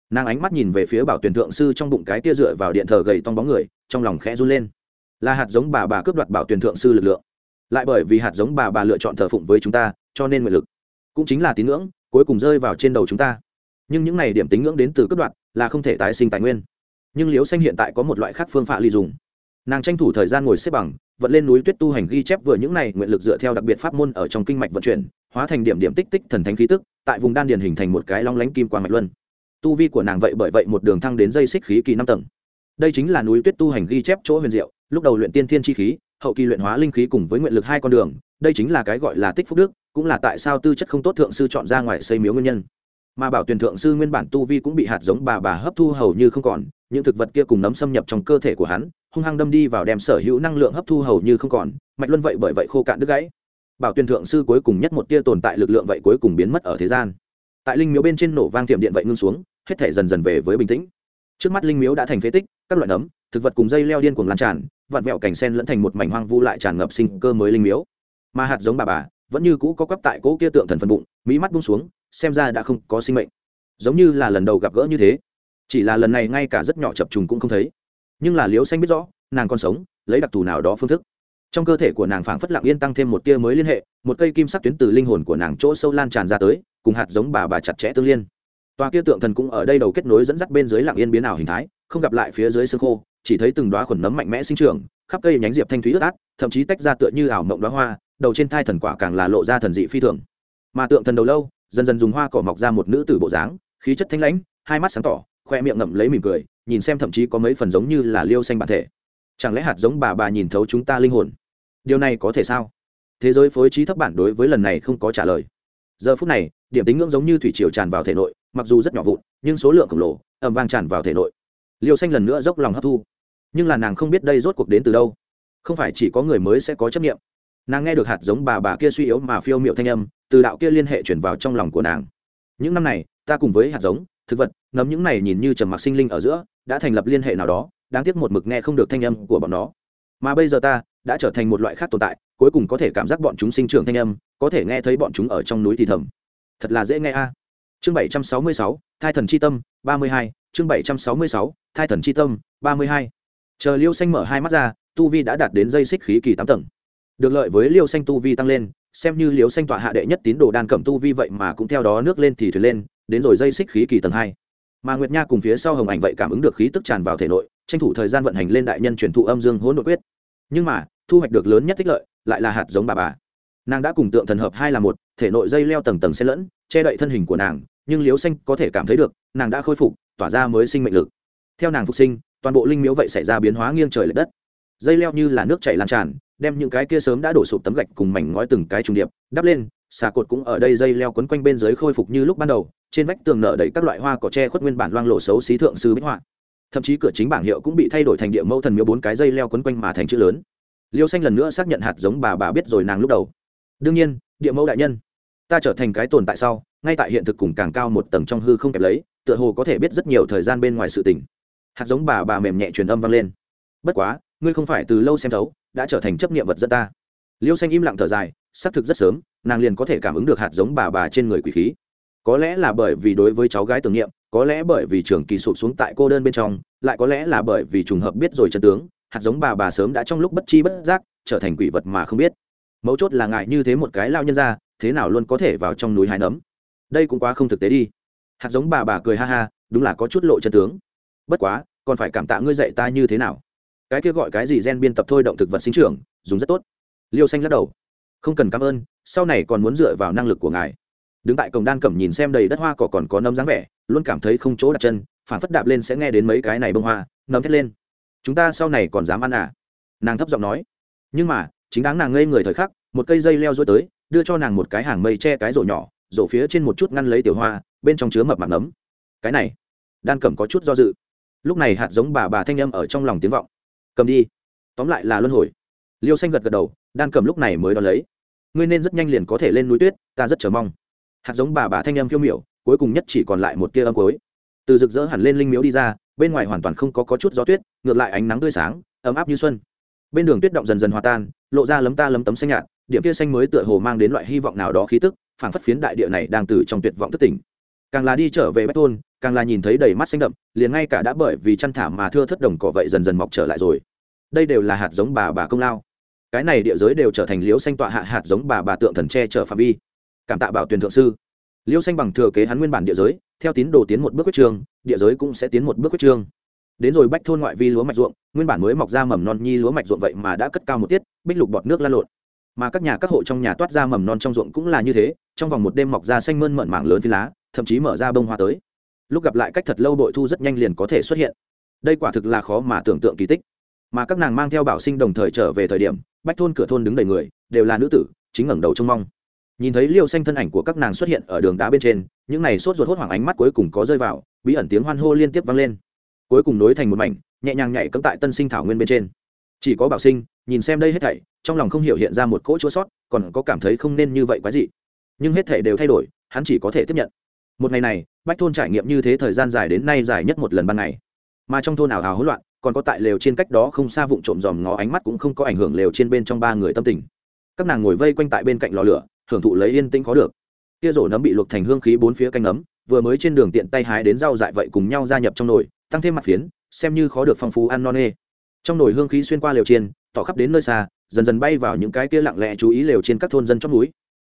Nàng ánh mắt nhìn về phía bảo tuyển thượng sư trong bụng cái tia dựa vào điện thờ gầy tong bóng người, trong lòng khẽ run lên là hạt giống bà bà cướp đoạt bảo tuyển thượng sư lực lượng. Lại bởi vì hạt giống bà bà lựa chọn thờ phụng với chúng ta, cho nên nguyện lực. Cũng chính là tín ngưỡng, cuối cùng rơi vào trên đầu chúng ta. Nhưng những này điểm tín ngưỡng đến từ cướp đoạt, là không thể tái sinh tài nguyên. Nhưng liễu xanh hiện tại có một loại khác phương pháp ly dùng. Nàng tranh thủ thời gian ngồi xếp bằng, vận lên núi tuyết tu hành ghi chép vừa những này nguyện lực dựa theo đặc biệt pháp môn ở trong kinh mạch vận chuyển, hóa thành điểm điểm tích tích thần thánh khí tức, tại vùng đan điền hình thành một cái long lánh kim quang mạch luân. Tu vi của nàng vậy bởi vậy một đường thăng đến dây xích khí kỳ năm tầng. Đây chính là núi tuyết tu hành ghi chép chỗ huyền diệu lúc đầu luyện tiên thiên chi khí, hậu kỳ luyện hóa linh khí cùng với nguyện lực hai con đường, đây chính là cái gọi là tích phúc đức, cũng là tại sao tư chất không tốt thượng sư chọn ra ngoài xây miếu nguyên nhân. Mà bảo tuyển thượng sư nguyên bản tu vi cũng bị hạt giống bà bà hấp thu hầu như không còn, những thực vật kia cùng nấm xâm nhập trong cơ thể của hắn, hung hăng đâm đi vào đem sở hữu năng lượng hấp thu hầu như không còn, mạch luân vậy bởi vậy khô cạn đứt gãy. Bảo tuyển thượng sư cuối cùng nhất một tia tồn tại lực lượng vậy cuối cùng biến mất ở thế gian. Tại linh miếu bên trên nổ vang tiệm điện vậy ngưng xuống, hết thể dần dần về với bình tĩnh. Trước mắt linh miếu đã thành phế tích, các loại nấm, thực vật cùng dây leo điên cuồng lan tràn vặn vẹo cảnh sen lẫn thành một mảnh hoang vu lại tràn ngập sinh cơ mới linh miếu. Mà hạt giống bà bà vẫn như cũ có quắp tại cỗ kia tượng thần phần bụng, mỹ mắt bung xuống, xem ra đã không có sinh mệnh. Giống như là lần đầu gặp gỡ như thế. Chỉ là lần này ngay cả rất nhỏ chập trùng cũng không thấy. Nhưng là liếu xanh biết rõ, nàng còn sống, lấy đặc thù nào đó phương thức. Trong cơ thể của nàng phảng phất lặng yên tăng thêm một tia mới liên hệ, một cây kim sắc tuyến từ linh hồn của nàng chỗ sâu lan tràn ra tới, cùng hạt giống bà bà chặt chẽ tương liên. Tòa kia tượng thần cũng ở đây đầu kết nối dẫn dắt bên dưới lặng yên biến ảo hình thái, không gặp lại phía dưới xương khô chỉ thấy từng đoá khuẩn nấm mạnh mẽ sinh trưởng, khắp cây nhánh diệp thanh thúy ướt át, thậm chí tách ra tựa như ảo mộng đoá hoa, đầu trên thai thần quả càng là lộ ra thần dị phi thường. Mà tượng thần đầu lâu, dần dần dùng hoa cỏ mọc ra một nữ tử bộ dáng, khí chất thanh lãnh, hai mắt sáng tỏ, khoe miệng ngậm lấy mỉm cười, nhìn xem thậm chí có mấy phần giống như là liêu xanh bản thể. Chẳng lẽ hạt giống bà bà nhìn thấu chúng ta linh hồn? Điều này có thể sao? Thế giới phối trí thấp bản đối với lần này không có trả lời. Giờ phút này, điểm tính ngưỡng giống như thủy triều tràn vào thể nội, mặc dù rất nhỏ vụn, nhưng số lượng khổng lồ ẩm vang tràn vào thể nội. Liêu xanh lần nữa dốc lòng hấp thu nhưng là nàng không biết đây rốt cuộc đến từ đâu. Không phải chỉ có người mới sẽ có chấp nghiệm nàng nghe được hạt giống bà bà kia suy yếu mà phiêu m i ệ u thanh âm, từ đạo kia liên hệ chuyển vào trong lòng của nàng. Những năm này, ta cùng với hạt giống, thực vật ngấm những này nhìn như trầm mặc sinh linh ở giữa, đã thành lập liên hệ nào đó, đáng tiếc một mực nghe không được thanh âm của bọn nó. Mà bây giờ ta đã trở thành một loại khác tồn tại, cuối cùng có thể cảm giác bọn chúng sinh trưởng thanh âm, có thể nghe thấy bọn chúng ở trong núi thì thầm. Thật là dễ nghe a. Chương bảy trăm sáu mươi sáu, thai thần c h i tâm, ba mươi hai, chương bảy trăm sáu mươi sáu, thai thần c h i tâm, ba mươi hai chờ liêu xanh mở hai mắt ra, tu vi đã đạt đến dây xích khí kỳ tám tầng. Được lợi với liêu xanh tu vi tăng lên, xem như liêu xanh tọa hạ đệ nhất tín đồ đan cẩm tu vi vậy mà cũng theo đó nước lên thì thuyền lên, đến rồi dây xích khí kỳ tầng hai. Mà nguyệt nha cùng phía sau hồng ảnh vậy cảm ứng được khí tức tràn vào thể nội, tranh thủ thời gian vận hành lên đại nhân truyền thụ âm dương hỗn nội quyết. Nhưng mà, thu hoạch được lớn nhất tích lợi, lại là hạt giống bà bà. Nàng đã cùng tượng thần hợp hai là một, thể nội dây leo tầng tầng xen lẫn, che đậy thân hình của nàng, nhưng liếu xanh có thể cảm thấy được, nàng đã khôi phục, tỏa ra mới sinh mệnh lực. Theo nàng phục sinh toàn bộ linh miếu vậy xảy ra biến hóa nghiêng trời lệch đất. Dây leo như là nước chảy lan tràn, đem những cái kia sớm đã đổ sụp tấm gạch cùng mảnh ngói từng cái trùng điệp, đắp lên, xà cột cũng ở đây dây leo quấn quanh bên dưới khôi phục như lúc ban đầu, trên vách tường nở đầy các loại hoa cỏ tre khuất nguyên bản loang lộ xấu xí thượng sư bích họa. Thậm chí cửa chính bảng hiệu cũng bị thay đổi thành địa mẫu thần miếu bốn cái dây leo quấn quanh mà thành chữ lớn. Liêu xanh lần nữa xác nhận hạt giống bà bà biết rồi nàng lúc đầu. Đương nhiên, địa mẫu đại nhân, ta trở thành cái tồn tại sau, ngay tại hiện thực cùng càng cao một tầng trong hư không kẹp lấy, tựa hồ có thể biết rất nhiều thời gian bên ngoài sự tình hạt giống bà bà mềm nhẹ truyền âm vang lên. Bất quá, ngươi không phải từ lâu xem thấu, đã trở thành chấp niệm vật dân ta. Liêu xanh im lặng thở dài, xác thực rất sớm, nàng liền có thể cảm ứng được hạt giống bà bà trên người quỷ khí. Có lẽ là bởi vì đối với cháu gái tưởng niệm, có lẽ bởi vì trường kỳ sụp xuống tại cô đơn bên trong, lại có lẽ là bởi vì trùng hợp biết rồi chân tướng, hạt giống bà bà sớm đã trong lúc bất chi bất giác trở thành quỷ vật mà không biết. Mấu chốt là ngại như thế một cái lao nhân ra, thế nào luôn có thể vào trong núi hái nấm. Đây cũng quá không thực tế đi. Hạt giống bà bà cười ha ha, đúng là có chút lộ chân tướng bất quá, còn phải cảm tạ ngươi dạy ta như thế nào. Cái kia gọi cái gì gen biên tập thôi động thực vật sinh trưởng, dùng rất tốt. Liêu xanh lắc đầu. Không cần cảm ơn, sau này còn muốn dựa vào năng lực của ngài. Đứng tại cổng đan cẩm nhìn xem đầy đất hoa cỏ còn có nấm dáng vẻ, luôn cảm thấy không chỗ đặt chân, phản phất đạp lên sẽ nghe đến mấy cái này bông hoa, nấm thét lên. Chúng ta sau này còn dám ăn à? Nàng thấp giọng nói. Nhưng mà, chính đáng nàng ngây người thời khắc, một cây dây leo dối tới, đưa cho nàng một cái hàng mây che cái rổ nhỏ, rổ phía trên một chút ngăn lấy tiểu hoa, bên trong chứa mập mạp nấm. Cái này, đan cẩm có chút do dự lúc này hạt giống bà bà thanh âm ở trong lòng tiếng vọng. Cầm đi. Tóm lại là luân hồi. Liêu xanh gật gật đầu đan cầm lúc này mới đón lấy. Ngươi nên rất nhanh liền có thể lên núi tuyết ta rất chờ mong. Hạt giống bà bà thanh âm phiêu miểu cuối cùng nhất chỉ còn lại một tia âm cuối. Từ rực rỡ hẳn lên linh miếu đi ra bên ngoài hoàn toàn không có, có chút gió tuyết ngược lại ánh nắng tươi sáng ấm áp như xuân. Bên đường tuyết động dần dần hòa tan lộ ra lấm ta lấm tấm xanh nhạt điểm kia xanh mới tựa hồ mang đến loại hy vọng nào đó khí tức phảng phất phiến đại địa này đang từ trong tuyệt vọng thất tỉnh. Càng là đi trở về bách thôn càng là nhìn thấy đầy mắt xanh đậm liền ngay cả đã bởi vì chăn thả mà thưa thất đồng cỏ vậy dần dần mọc trở lại rồi. Đây đều là hạt giống bà bà công lao. Cái này địa giới đều trở thành liễu xanh tọa hạ hạt giống bà bà tượng thần tre trở phạm vi. Cảm tạ bảo tuyển thượng sư. Liễu xanh bằng thừa kế hắn nguyên bản địa giới theo tín đồ tiến một bước quyết trường, địa giới cũng sẽ tiến một bước quyết trường. đến rồi bách thôn ngoại vi lúa mạch ruộng nguyên bản mới mọc ra mầm non nhi lúa mạch ruộng vậy mà đã cất cao một tiết bích lục bọt nước lan lộn. Mà các nhà các hộ trong nhà toát ra mầm non trong ruộng cũng là như thế trong vòng một đêm mọc ra xanh mơn mận mảng lớn phi lá thậm chí mở ra bông hoa tới lúc gặp lại cách thật lâu đội thu rất nhanh liền có thể xuất hiện. Đây quả thực là khó mà tưởng tượng kỳ tích. Mà các nàng mang theo bảo sinh đồng thời trở về thời điểm, bách thôn cửa thôn đứng đầy người, đều là nữ tử, chính ngẩng đầu trông mong. Nhìn thấy liêu xanh thân ảnh của các nàng xuất hiện ở đường đá bên trên, những này sốt ruột hốt hoảng ánh mắt cuối cùng có rơi vào, bí ẩn tiếng hoan hô liên tiếp vang lên. Cuối cùng nối thành một mảnh, nhẹ nhàng nhảy cấm tại tân sinh thảo nguyên bên trên. Chỉ có bảo sinh, nhìn xem đây hết thảy, trong lòng không hiểu hiện ra một cỗ chua sót, còn có cảm thấy không nên như vậy quá dị. Nhưng hết thảy đều thay đổi, hắn chỉ có thể tiếp nhận một ngày này bách thôn trải nghiệm như thế thời gian dài đến nay dài nhất một lần ban ngày. Mà trong thôn ảo hào hỗn loạn còn có tại lều trên cách đó không xa vụn trộm dòm ngó ánh mắt cũng không có ảnh hưởng lều trên bên trong ba người tâm tình. Các nàng ngồi vây quanh tại bên cạnh lò lửa hưởng thụ lấy yên tĩnh khó được. Kia rổ nấm bị luộc thành hương khí bốn phía canh nấm vừa mới trên đường tiện tay hái đến rau dại vậy cùng nhau gia nhập trong nồi tăng thêm mặt phiến xem như khó được phong phú ăn non nê. Trong nồi hương khí xuyên qua lều trên, tỏ khắp đến nơi xa dần dần bay vào những cái kia lặng lẽ chú ý lều trên các thôn dân trong núi.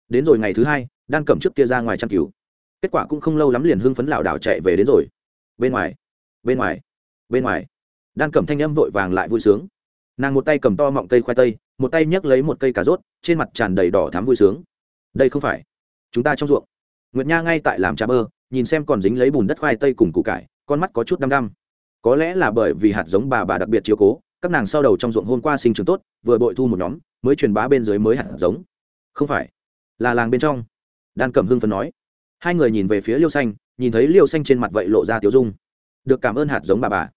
Đến rồi ngày thứ hai đan cầm trước kia ra ngoài trang cứu kết quả cũng không lâu lắm liền hưng phấn lảo đảo chạy về đến rồi. Bên ngoài bên ngoài bên ngoài. Đan cầm thanh âm vội vàng lại vui sướng. Nàng một tay cầm to mọng cây khoai tây, một tay nhấc lấy một cây cà rốt, trên mặt tràn đầy đỏ thám vui sướng. Đây không phải. Chúng ta trong ruộng. Nguyệt nha ngay tại làm trà bơ, nhìn xem còn dính lấy bùn đất khoai tây cùng củ cải, con mắt có chút đăm đăm. Có lẽ là bởi vì hạt giống bà bà đặc biệt chiếu cố, các nàng sau đầu trong ruộng hôm qua sinh trưởng tốt, vừa bội thu một nhóm, mới truyền bá bên dưới mới hạt giống. Không phải. Là làng bên trong. Đan cẩm hưng phấn nói hai người nhìn về phía liêu xanh, nhìn thấy liêu xanh trên mặt vậy lộ ra tiếu dung. Được cảm ơn hạt giống bà bà.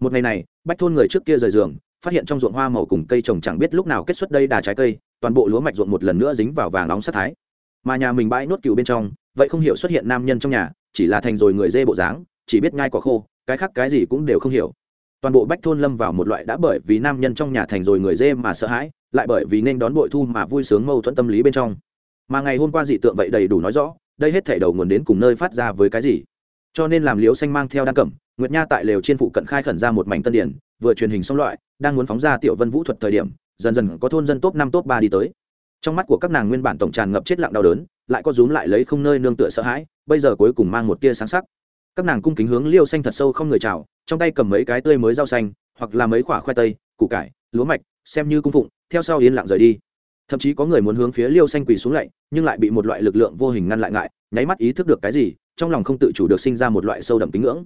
Một ngày này, bách thôn người trước kia rời giường, phát hiện trong ruộng hoa màu cùng cây trồng chẳng biết lúc nào kết xuất đây đà trái cây, toàn bộ lúa mạch ruộng một lần nữa dính vào vàng nóng sát thái. Mà nhà mình bãi nốt cừu bên trong, vậy không hiểu xuất hiện nam nhân trong nhà, chỉ là thành rồi người dê bộ dáng, chỉ biết ngai quả khô, cái khác cái gì cũng đều không hiểu. Toàn bộ bách thôn lâm vào một loại đã bởi vì nam nhân trong nhà thành rồi người dê mà sợ hãi, lại bởi vì nên đón bội thu mà vui sướng mâu thuẫn tâm lý bên trong. Mà ngày hôm qua dị tượng vậy đầy đủ nói rõ đây hết thảy đầu nguồn đến cùng nơi phát ra với cái gì? Cho nên làm liễu xanh mang theo đan cẩm, nguyệt nha tại lều trên phụ cận khai khẩn ra một mảnh tân điển vừa truyền hình xong loại, đang muốn phóng ra tiểu vân vũ thuật thời điểm, dần dần có thôn dân top năm top ba đi tới. Trong mắt của các nàng nguyên bản tổng tràn ngập chết lặng đau đớn, lại có rúm lại lấy không nơi nương tựa sợ hãi, bây giờ cuối cùng mang một tia sáng sắc. Các nàng cung kính hướng liêu xanh thật sâu không người chào, trong tay cầm mấy cái tươi mới rau xanh, hoặc là mấy quả khoai tây, củ cải, lúa mạch, xem như cung phụng, theo sau yên lặng rời đi thậm chí có người muốn hướng phía liêu xanh quỳ xuống lạy, nhưng lại bị một loại lực lượng vô hình ngăn lại ngại, nháy mắt ý thức được cái gì, trong lòng không tự chủ được sinh ra một loại sâu đậm tín ngưỡng.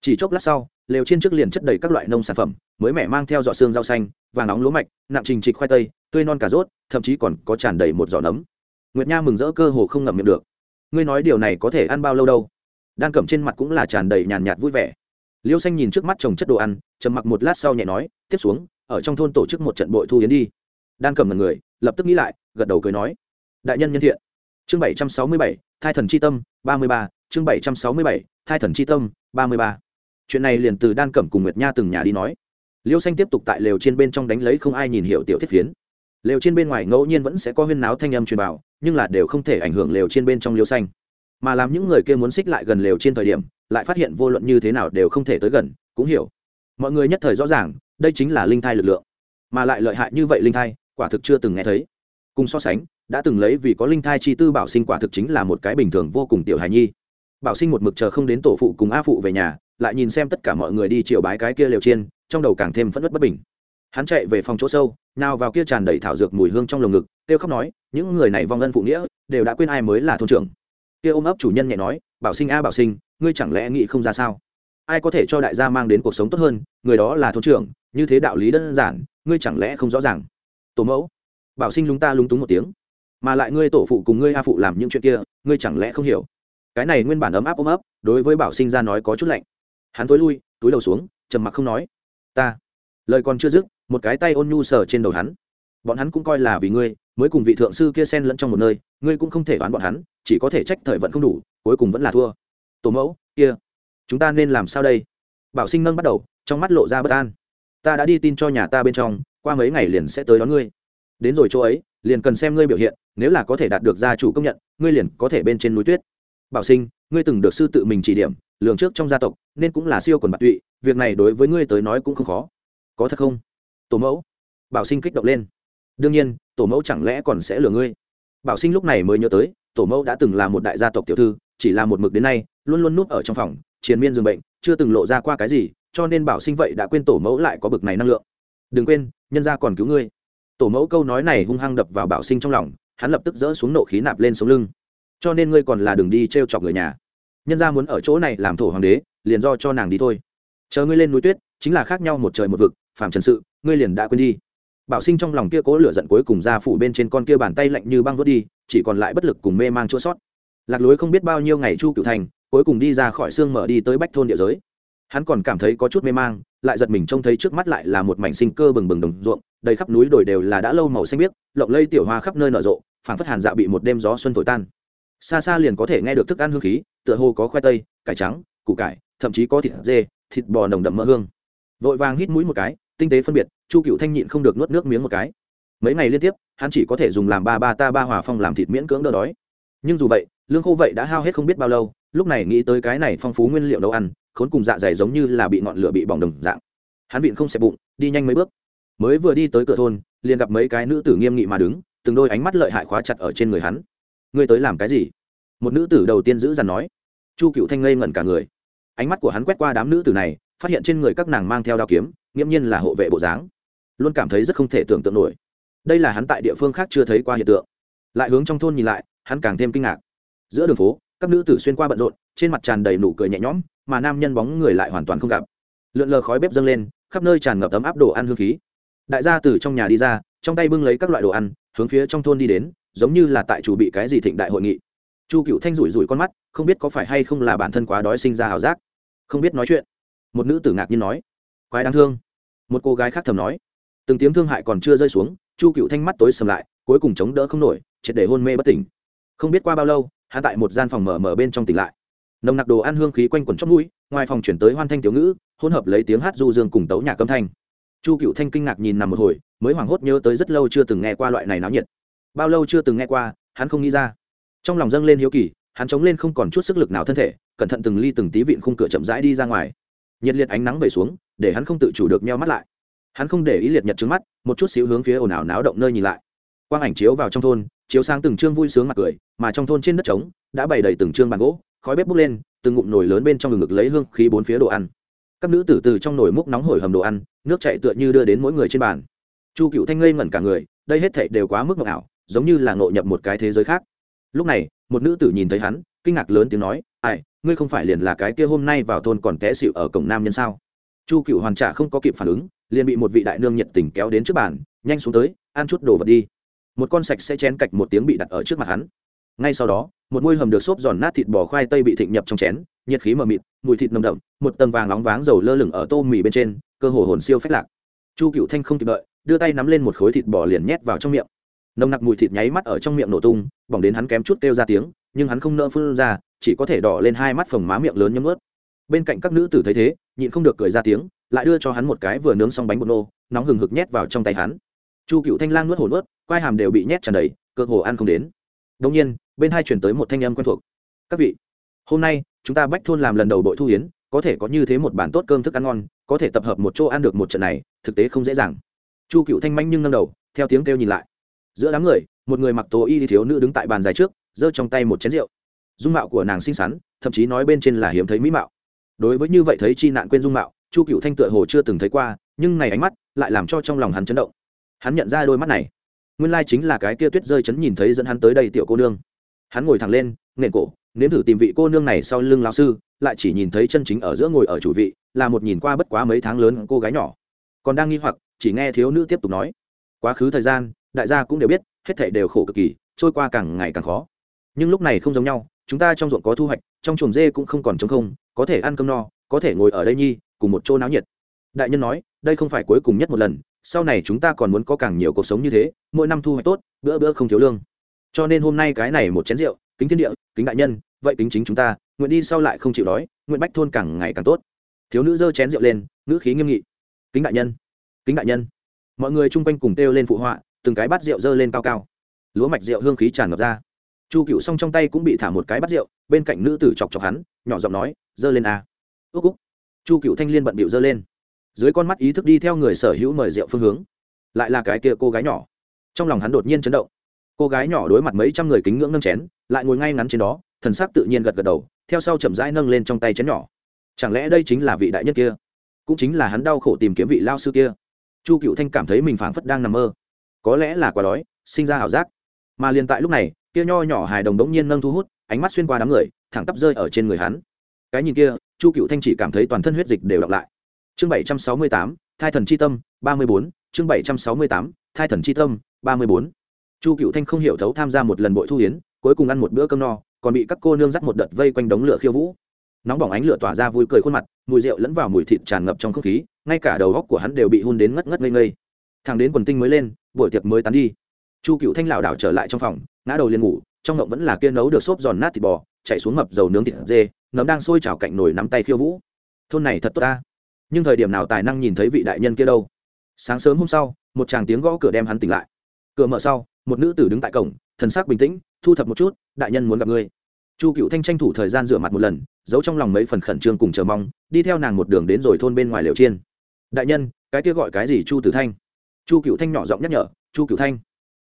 Chỉ chốc lát sau lều trên trước liền chất đầy các loại nông sản phẩm, mới mẻ mang theo giỏ xương rau xanh, vàng nóng lúa mạch, nặng trình trịch khoai tây, tươi non cà rốt, thậm chí còn có tràn đầy một giỏ nấm. Nguyệt nha mừng rỡ cơ hồ không ngậm miệng được. Ngươi nói điều này có thể ăn bao lâu đâu? Đan cẩm trên mặt cũng là tràn đầy nhàn nhạt vui vẻ. Liêu xanh nhìn trước mắt trồng chất đồ ăn, trầm mặc một lát sau nhẹ nói, tiếp xuống, ở trong thôn tổ chức một trận bội thu yến đi. Đan cẩm là người lập tức nghĩ lại, gật đầu cười nói, đại nhân nhân thiện. Chương bảy trăm sáu mươi bảy, thai thần c h i tâm, ba mươi ba. Chương bảy trăm sáu mươi bảy, thai thần c h i tâm, ba mươi ba. Chuyện này liền từ đan cẩm cùng nguyệt nha từng nhà đi nói. Liêu xanh tiếp tục tại lều trên bên trong đánh lấy không ai nhìn hiểu tiểu thiết phiến. Lều trên bên ngoài ngẫu nhiên vẫn sẽ có huyên náo thanh âm truyền vào, nhưng là đều không thể ảnh hưởng lều trên bên trong liêu xanh. Mà làm những người kia muốn xích lại gần lều trên thời điểm, lại phát hiện vô luận như thế nào đều không thể tới gần, cũng hiểu. Mọi người nhất thời rõ ràng, đây chính là linh thai lực lượng. Mà lại lợi hại như vậy linh thai quả thực chưa từng nghe thấy. Cùng so sánh, đã từng lấy vì có linh thai chi tư bảo sinh quả thực chính là một cái bình thường vô cùng tiểu hài nhi. Bảo sinh một mực chờ không đến tổ phụ cùng a phụ về nhà, lại nhìn xem tất cả mọi người đi chiều bái cái kia liều chiên, trong đầu càng thêm phẫn nứt bất bình. Hắn chạy về phòng chỗ sâu, nào vào kia tràn đầy thảo dược mùi hương trong lồng ngực, kêu khóc nói, những người này vong ân phụ nghĩa, đều đã quên ai mới là thôn trưởng. Kia ôm ấp chủ nhân nhẹ nói, bảo sinh a, bảo sinh, ngươi chẳng lẽ nghĩ không ra sao? Ai có thể cho đại gia mang đến cuộc sống tốt hơn, người đó là thôn trưởng, như thế đạo lý đơn giản, ngươi chẳng lẽ không rõ ràng? Tổ mẫu. Bảo sinh lúng ta lúng túng một tiếng. Mà lại ngươi tổ phụ cùng ngươi a phụ làm những chuyện kia, ngươi chẳng lẽ không hiểu? Cái này nguyên bản ấm áp ôm ấp, đối với bảo sinh ra nói có chút lạnh. Hắn tối lui, túi đầu xuống, trầm mặc không nói. Ta. Lời còn chưa dứt, một cái tay ôn nhu sờ trên đầu hắn. Bọn hắn cũng coi là vì ngươi, mới cùng vị thượng sư kia sen lẫn trong một nơi, ngươi cũng không thể đoán bọn hắn, chỉ có thể trách thời vận không đủ, cuối cùng vẫn là thua. Tổ mẫu, kia, chúng ta nên làm sao đây? Bảo sinh nâng bắt đầu, trong mắt lộ ra bất an. Ta đã đi tin cho nhà ta bên trong qua mấy ngày liền sẽ tới đón ngươi. Đến rồi chỗ ấy, liền cần xem ngươi biểu hiện, nếu là có thể đạt được gia chủ công nhận, ngươi liền có thể bên trên núi tuyết. Bảo sinh, ngươi từng được sư tự mình chỉ điểm, lường trước trong gia tộc, nên cũng là siêu quần bạc tụy, việc này đối với ngươi tới nói cũng không khó. Có thật không? Tổ mẫu. Bảo sinh kích động lên. Đương nhiên, tổ mẫu chẳng lẽ còn sẽ lừa ngươi? Bảo sinh lúc này mới nhớ tới, tổ mẫu đã từng là một đại gia tộc tiểu thư, chỉ là một mực đến nay, luôn luôn núp ở trong phòng, triền miên dường bệnh, chưa từng lộ ra qua cái gì, cho nên bảo sinh vậy đã quên tổ mẫu lại có bực này năng lượng. Đừng quên nhân gia còn cứu ngươi. Tổ mẫu câu nói này hung hăng đập vào bảo sinh trong lòng, hắn lập tức dỡ xuống nộ khí nạp lên sống lưng. Cho nên ngươi còn là đường đi t r e o chọc người nhà. Nhân gia muốn ở chỗ này làm thổ hoàng đế, liền do cho nàng đi thôi. Chờ ngươi lên núi tuyết, chính là khác nhau một trời một vực, phàm trần sự, ngươi liền đã quên đi. Bảo sinh trong lòng kia cố lửa giận cuối cùng ra phủ bên trên con kia bàn tay lạnh như băng vớt đi, chỉ còn lại bất lực cùng mê mang chỗ sót. Lạc lối không biết bao nhiêu ngày chu cựu thành, cuối cùng đi ra khỏi xương mở đi tới bách thôn địa giới hắn còn cảm thấy có chút mê mang, lại giật mình trông thấy trước mắt lại là một mảnh sinh cơ bừng bừng đồng ruộng, đầy khắp núi đồi đều là đã lâu màu xanh biếc, lộng lây tiểu hoa khắp nơi nở rộ, phảng phất hàn dạ bị một đêm gió xuân thổi tan. Xa xa liền có thể nghe được thức ăn hương khí, tựa hồ có khoai tây, cải trắng, củ cải, thậm chí có thịt dê, thịt bò nồng đậm mỡ hương. Vội vàng hít mũi một cái, tinh tế phân biệt, chu cựu thanh nhịn không được nuốt nước miếng một cái. Mấy ngày liên tiếp, hắn chỉ có thể dùng làm ba ba ta ba hòa phong làm thịt miễn cưỡng đỡ đói. Nhưng dù vậy, lương khô vậy đã hao hết không biết bao lâu, lúc này nghĩ tới cái này phong phú nguyên liệu nấu ăn khốn cùng dạ dày giống như là bị ngọn lửa bị bỏng đồng dạng. Hắn vịn không xẹp bụng, đi nhanh mấy bước. Mới vừa đi tới cửa thôn, liền gặp mấy cái nữ tử nghiêm nghị mà đứng, từng đôi ánh mắt lợi hại khóa chặt ở trên người hắn. Ngươi tới làm cái gì? Một nữ tử đầu tiên giữ dằn nói. Chu cựu thanh ngây ngẩn cả người. Ánh mắt của hắn quét qua đám nữ tử này, phát hiện trên người các nàng mang theo đao kiếm, nghiễm nhiên là hộ vệ bộ dáng. Luôn cảm thấy rất không thể tưởng tượng nổi. Đây là hắn tại địa phương khác chưa thấy qua hiện tượng. Lại hướng trong thôn nhìn lại, hắn càng thêm kinh ngạc. Giữa đường phố các nữ tử xuyên qua bận rộn, trên mặt tràn đầy nụ cười nhẹ nhõm, mà nam nhân bóng người lại hoàn toàn không gặp. Lượn lờ khói bếp dâng lên, khắp nơi tràn ngập ấm áp đồ ăn hương khí. Đại gia từ trong nhà đi ra, trong tay bưng lấy các loại đồ ăn, hướng phía trong thôn đi đến, giống như là tại chủ bị cái gì thịnh đại hội nghị. Chu cựu thanh rủi rủi con mắt, không biết có phải hay không là bản thân quá đói sinh ra ảo giác. Không biết nói chuyện. Một nữ tử ngạc nhiên nói, quái đáng thương. Một cô gái khác thầm nói, từng tiếng thương hại còn chưa rơi xuống, chu cựu thanh mắt tối sầm lại, cuối cùng chống đỡ không nổi, triệt để hôn mê bất tỉnh. Không biết qua bao lâu hạ tại một gian phòng mở mở bên trong tỉnh lại. Nồng nặc đồ ăn hương khí quanh quẩn trong mũi, ngoài phòng chuyển tới hoan thanh tiểu ngữ, hỗn hợp lấy tiếng hát du dương cùng tấu nhạc câm thanh. Chu cựu thanh kinh ngạc nhìn nằm một hồi, mới hoảng hốt nhớ tới rất lâu chưa từng nghe qua loại này náo nhiệt. Bao lâu chưa từng nghe qua, hắn không nghĩ ra. Trong lòng dâng lên hiếu kỳ, hắn chống lên không còn chút sức lực nào thân thể, cẩn thận từng ly từng tí vịn khung cửa chậm rãi đi ra ngoài. Nhiệt liệt ánh nắng về xuống, để hắn không tự chủ được meo mắt lại. Hắn không để ý liệt nhật trước mắt, một chút xíu hướng phía ồn ào náo động nơi nhìn lại. Quang ảnh chiếu vào trong thôn chiếu sáng từng trương vui sướng mặt cười, mà trong thôn trên đất trống, đã bày đầy từng trương bàn gỗ, khói bếp bốc lên, từng ngụm nồi lớn bên trong ngực lấy hương khí bốn phía đồ ăn. Các nữ tử từ trong nồi múc nóng hổi hầm đồ ăn, nước chạy tựa như đưa đến mỗi người trên bàn. Chu cựu thanh ngây ngẩn cả người, đây hết thảy đều quá mức mộng ảo, giống như là ngộ nhập một cái thế giới khác. Lúc này, một nữ tử nhìn thấy hắn, kinh ngạc lớn tiếng nói, ai, ngươi không phải liền là cái kia hôm nay vào thôn còn té xịu ở cổng nam nhân sao? Chu cựu hoàn trả không có kịp phản ứng, liền bị một vị đại nương nhiệt tình kéo đến trước bàn, nhanh xuống tới, ăn chút đồ vật đi một con sạch sẽ chén cạch một tiếng bị đặt ở trước mặt hắn. Ngay sau đó, một môi hầm được xốp giòn nát thịt bò khoai tây bị thịnh nhập trong chén, nhiệt khí mờ mịt, mùi thịt nồng đậm, một tầng vàng nóng váng dầu lơ lửng ở tô mì bên trên, cơ hồ hồn siêu phách lạc. Chu cựu thanh không kịp đợi, đưa tay nắm lên một khối thịt bò liền nhét vào trong miệng. Nồng nặc mùi thịt nháy mắt ở trong miệng nổ tung, bỏng đến hắn kém chút kêu ra tiếng, nhưng hắn không nỡ phun ra, chỉ có thể đỏ lên hai mắt phồng má miệng lớn nhấm ướt. Bên cạnh các nữ tử thấy thế, nhịn không được cười ra tiếng, lại đưa cho hắn một cái vừa nướng xong bánh bột nô, nóng hừng hực nhét vào trong tay hắn. Chu cựu thanh lang nuốt hồn ướt quai hàm đều bị nhét tràn đầy, cơ hồ ăn không đến. Đông nhiên, bên hai chuyển tới một thanh âm quen thuộc. Các vị, hôm nay, chúng ta bách thôn làm lần đầu đội thu hiến có thể có như thế một bản tốt cơm thức ăn ngon, có thể tập hợp một chỗ ăn được một trận này, thực tế không dễ dàng. Chu cựu thanh manh nhưng nâng đầu, theo tiếng kêu nhìn lại. Giữa đám người, một người mặc tố y thiếu nữ đứng tại bàn dài trước, giơ trong tay một chén rượu. Dung mạo của nàng xinh xắn, thậm chí nói bên trên là hiếm thấy mỹ mạo. Đối với như vậy thấy chi nạn quên dung mạo, chu cựu thanh tựa hồ chưa từng thấy qua, nhưng này ánh mắt lại làm cho trong lòng hắn chấn động. Hắn nhận ra đôi mắt này nguyên lai chính là cái kia tuyết rơi chấn nhìn thấy dẫn hắn tới đây tiểu cô nương. Hắn ngồi thẳng lên nền cổ, nếm thử tìm vị cô nương này sau lưng lao sư, lại chỉ nhìn thấy chân chính ở giữa ngồi ở chủ vị, là một nhìn qua bất quá mấy tháng lớn cô gái nhỏ. Còn đang nghi hoặc, chỉ nghe thiếu nữ tiếp tục nói, quá khứ thời gian, đại gia cũng đều biết, hết thảy đều khổ cực kỳ, trôi qua càng ngày càng khó. Nhưng lúc này không giống nhau, chúng ta trong ruộng có thu hoạch, trong chuồng dê cũng không còn trống không, có thể ăn cơm no, có thể ngồi ở đây nhi, cùng một chỗ náo nhiệt. Đại nhân nói, đây không phải cuối cùng nhất một lần sau này chúng ta còn muốn có càng nhiều cuộc sống như thế, mỗi năm thu hoạch tốt, bữa bữa không thiếu lương. Cho nên hôm nay cái này một chén rượu, kính thiên địa, kính đại nhân, vậy kính chính chúng ta, nguyện đi sau lại không chịu đói, nguyện bách thôn càng ngày càng tốt. Thiếu nữ giơ chén rượu lên nữ khí nghiêm nghị. Kính đại nhân, kính đại nhân. Mọi người chung quanh cùng kêu lên phụ họa, từng cái bát rượu dơ lên cao cao. Lúa mạch rượu hương khí tràn ngập ra. Chu cựu s trong tay cũng bị thả một cái bát rượu, bên cạnh nữ tử chọc chọc hắn, nhỏ giọng nói dơ lên a. Ước úc. Chu cựu thanh liên bận bịu dơ lên dưới con mắt ý thức đi theo người sở hữu mời rượu phương hướng. Lại là cái kia cô gái nhỏ. Trong lòng hắn đột nhiên chấn động. Cô gái nhỏ đối mặt mấy trăm người kính ngưỡng nâng chén, lại ngồi ngay ngắn trên đó, thần sắc tự nhiên gật gật đầu, theo sau chậm rãi nâng lên trong tay chén nhỏ. Chẳng lẽ đây chính là vị đại nhất kia? Cũng chính là hắn đau khổ tìm kiếm vị lao sư kia. Chu cựu thanh cảm thấy mình phảng phất đang nằm mơ. Có lẽ là quá đói, sinh ra ảo giác. Mà liền tại lúc này, kia nho nhỏ hài đồng đống nhiên nâng thu hút, ánh mắt xuyên qua đám người, thẳng tắp rơi ở trên người hắn. Cái nhìn kia, chu cựu thanh chỉ cảm thấy toàn thân huyết dịch đều đọc lại chương bảy trăm sáu mươi tám, thai thần c h i tâm, ba mươi bốn. Chương bảy trăm sáu mươi tám, thai thần c h i tâm, ba mươi bốn. Chu cựu thanh không hiểu thấu tham gia một lần bội thu hiến cuối cùng ăn một bữa cơm no, còn bị các cô nương dắt một đợt vây quanh đống lửa khiêu vũ. Nóng bỏng ánh lửa tỏa ra vui cười khuôn mặt, mùi rượu lẫn vào mùi thịt tràn ngập trong không khí, ngay cả đầu góc của hắn đều bị hun đến ngất ngất ngây ngây. Thằng đến quần tinh mới lên, buổi tiệc mới tán đi. Chu cựu thanh lảo đảo trở lại trong phòng, ngã đầu liền ngủ, trong ngộng vẫn là kia nấu được xốp giòn nát thịt bò, chạy xuống mập dầu nướng thịt dê, nấm đang sôi chảo cạnh nồi nắm tay khiêu vũ. Thôn này thật tốt ta nhưng thời điểm nào tài năng nhìn thấy vị đại nhân kia đâu? Sáng sớm hôm sau, một chàng tiếng gõ cửa đem hắn tỉnh lại. Cửa mở sau, một nữ tử đứng tại cổng, thần sắc bình tĩnh, thu thập một chút, đại nhân muốn gặp ngươi. Chu cựu thanh tranh thủ thời gian rửa mặt một lần, giấu trong lòng mấy phần khẩn trương cùng chờ mong, đi theo nàng một đường đến rồi thôn bên ngoài liều chiên. Đại nhân, cái kia gọi cái gì chu tử thanh? Chu cựu thanh nhỏ giọng nhắc nhở, chu cựu thanh.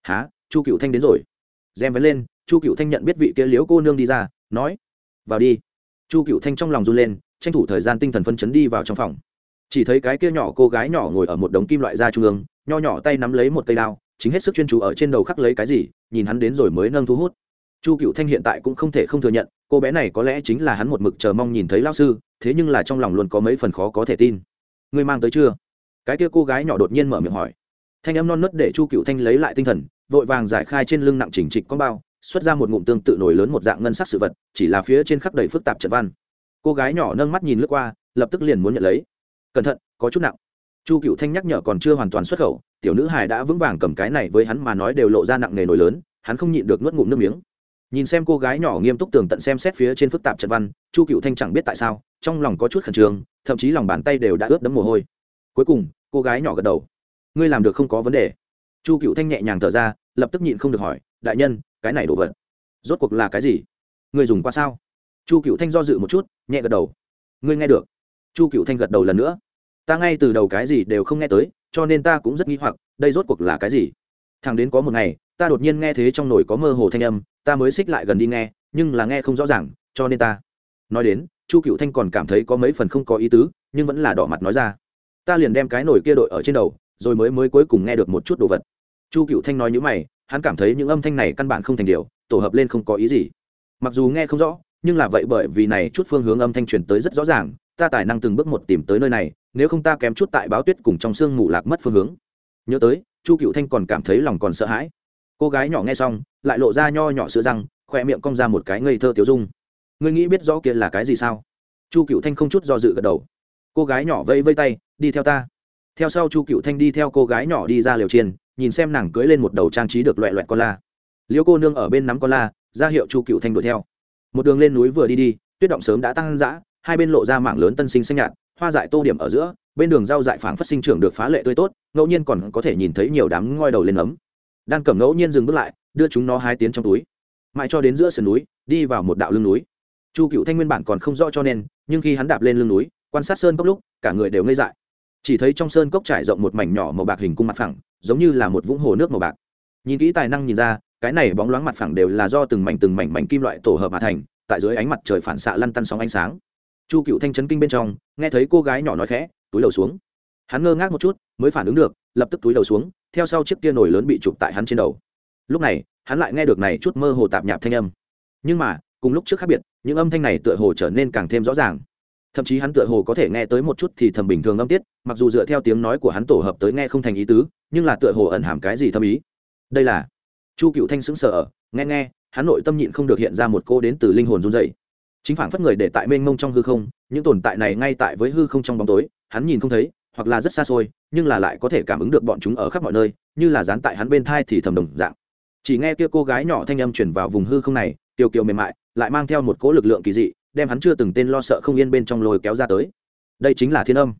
Há chu cựu thanh đến rồi. Rèm vén lên, chu cựu thanh nhận biết vị kia liếu cô nương đi ra, nói, vào đi. Chu cựu thanh trong lòng run lên, tranh thủ thời gian tinh thần phân chấn đi vào trong phòng chỉ thấy cái kia nhỏ cô gái nhỏ ngồi ở một đống kim loại da trung ương, nho nhỏ tay nắm lấy một cây đao, chính hết sức chuyên chú ở trên đầu khắc lấy cái gì, nhìn hắn đến rồi mới nâng thu hút. Chu cựu thanh hiện tại cũng không thể không thừa nhận, cô bé này có lẽ chính là hắn một mực chờ mong nhìn thấy lao sư, thế nhưng là trong lòng luôn có mấy phần khó có thể tin. Ngươi mang tới chưa? Cái kia cô gái nhỏ đột nhiên mở miệng hỏi. Thanh âm non nớt để chu cựu thanh lấy lại tinh thần, vội vàng giải khai trên lưng nặng chỉnh trịch con bao, xuất ra một ngụm tương tự nổi lớn một dạng ngân sắc sự vật, chỉ là phía trên khắc đầy phức tạp trận văn. Cô gái nhỏ nâng mắt nhìn lướt qua, lập tức liền muốn nhận lấy cẩn thận, có chút nặng. Chu cựu thanh nhắc nhở còn chưa hoàn toàn xuất khẩu, tiểu nữ hài đã vững vàng cầm cái này với hắn mà nói đều lộ ra nặng nề nổi lớn, hắn không nhịn được nuốt ngụm nước miếng. Nhìn xem cô gái nhỏ nghiêm túc tường tận xem xét phía trên phức tạp trận văn, chu cựu thanh chẳng biết tại sao, trong lòng có chút khẩn trương, thậm chí lòng bàn tay đều đã ướt đẫm mồ hôi. Cuối cùng, cô gái nhỏ gật đầu. Ngươi làm được không có vấn đề. Chu cựu thanh nhẹ nhàng thở ra, lập tức nhịn không được hỏi, đại nhân, cái này đồ vật, rốt cuộc là cái gì? Ngươi dùng qua sao? Chu cựu thanh do dự một chút, nhẹ gật đầu. Ngươi nghe được chu cựu thanh gật đầu lần nữa. Ta ngay từ đầu cái gì đều không nghe tới, cho nên ta cũng rất nghi hoặc, đây rốt cuộc là cái gì? Thằng đến có một ngày, ta đột nhiên nghe thế trong nồi có mơ hồ thanh âm, ta mới xích lại gần đi nghe, nhưng là nghe không rõ ràng, cho nên ta nói đến, chu cựu thanh còn cảm thấy có mấy phần không có ý tứ, nhưng vẫn là đỏ mặt nói ra. Ta liền đem cái nồi kia đội ở trên đầu, rồi mới mới cuối cùng nghe được một chút đồ vật. Chu cựu thanh nói như mày, hắn cảm thấy những âm thanh này căn bản không thành điều, tổ hợp lên không có ý gì. Mặc dù nghe không rõ, nhưng là vậy bởi vì này chút phương hướng âm thanh truyền tới rất rõ ràng ta tài năng từng bước một tìm tới nơi này, nếu không ta kém chút tại báo tuyết cùng trong sương mù lạc mất phương hướng. Nhớ tới, chu cựu thanh còn cảm thấy lòng còn sợ hãi. Cô gái nhỏ nghe xong, lại lộ ra nho nhỏ sữa răng khoe miệng cong ra một cái ngây thơ tiểu dung. Ngươi nghĩ biết rõ kia là cái gì sao? Chu cựu thanh không chút do dự gật đầu. Cô gái nhỏ vây vây tay, đi theo ta. Theo sau chu cựu thanh đi theo cô gái nhỏ đi ra liều chiên, nhìn xem nàng cưỡi lên một đầu trang trí được loẹ loẹt con la. Liêu cô nương ở bên nắm con la, ra hiệu chu cựu thanh đuổi theo. Một đường lên núi vừa đi đi, tuyết động sớm đã tăng dã hai bên lộ ra mảng lớn tân sinh xanh nhạt, hoa dại tô điểm ở giữa, bên đường rau dại phảng phát sinh trưởng được phá lệ tươi tốt, ngẫu nhiên còn có thể nhìn thấy nhiều đám ngoi đầu lên ấm. Đan cẩm ngẫu nhiên dừng bước lại, đưa chúng nó hai tiến trong túi. Mãi cho đến giữa sườn núi, đi vào một đạo lưng núi. Chu cựu thanh nguyên bản còn không rõ cho nên, nhưng khi hắn đạp lên lưng núi, quan sát sơn cốc lúc, cả người đều ngây dại. Chỉ thấy trong sơn cốc trải rộng một mảnh nhỏ màu bạc hình cung mặt phẳng, giống như là một vũng hồ nước màu bạc. Nhìn kỹ tài năng nhìn ra, cái này bóng loáng mặt phẳng đều là do từng mảnh từng mảnh mảnh kim loại tổ hợp mà thành, tại dưới ánh mặt trời phản xạ lăn tăn sóng ánh sáng chu cựu thanh chấn kinh bên trong, nghe thấy cô gái nhỏ nói khẽ, túi đầu xuống. Hắn ngơ ngác một chút, mới phản ứng được, lập tức túi đầu xuống, theo sau chiếc kia nổi lớn bị chụp tại hắn trên đầu. Lúc này, hắn lại nghe được này chút mơ hồ tạp nhạp thanh âm. Nhưng mà, cùng lúc trước khác biệt, những âm thanh này tựa hồ trở nên càng thêm rõ ràng. Thậm chí hắn tựa hồ có thể nghe tới một chút thì thầm bình thường âm tiết, mặc dù dựa theo tiếng nói của hắn tổ hợp tới nghe không thành ý tứ, nhưng là tựa hồ ẩn hàm cái gì thâm ý. Đây là chu cựu thanh sững sờ nghe nghe, hắn nội tâm nhịn không được hiện ra một cô đến từ linh hồn run dày chính phản phất người để tại mênh mông trong hư không, những tồn tại này ngay tại với hư không trong bóng tối, hắn nhìn không thấy, hoặc là rất xa xôi, nhưng là lại có thể cảm ứng được bọn chúng ở khắp mọi nơi, như là dán tại hắn bên thai thì thầm đồng dạng. Chỉ nghe kia cô gái nhỏ thanh âm chuyển vào vùng hư không này tiêu kiều mềm mại, lại mang theo một cỗ lực lượng kỳ dị, đem hắn chưa từng tên lo sợ không yên bên trong lôi kéo ra tới. Đây chính là thiên âm.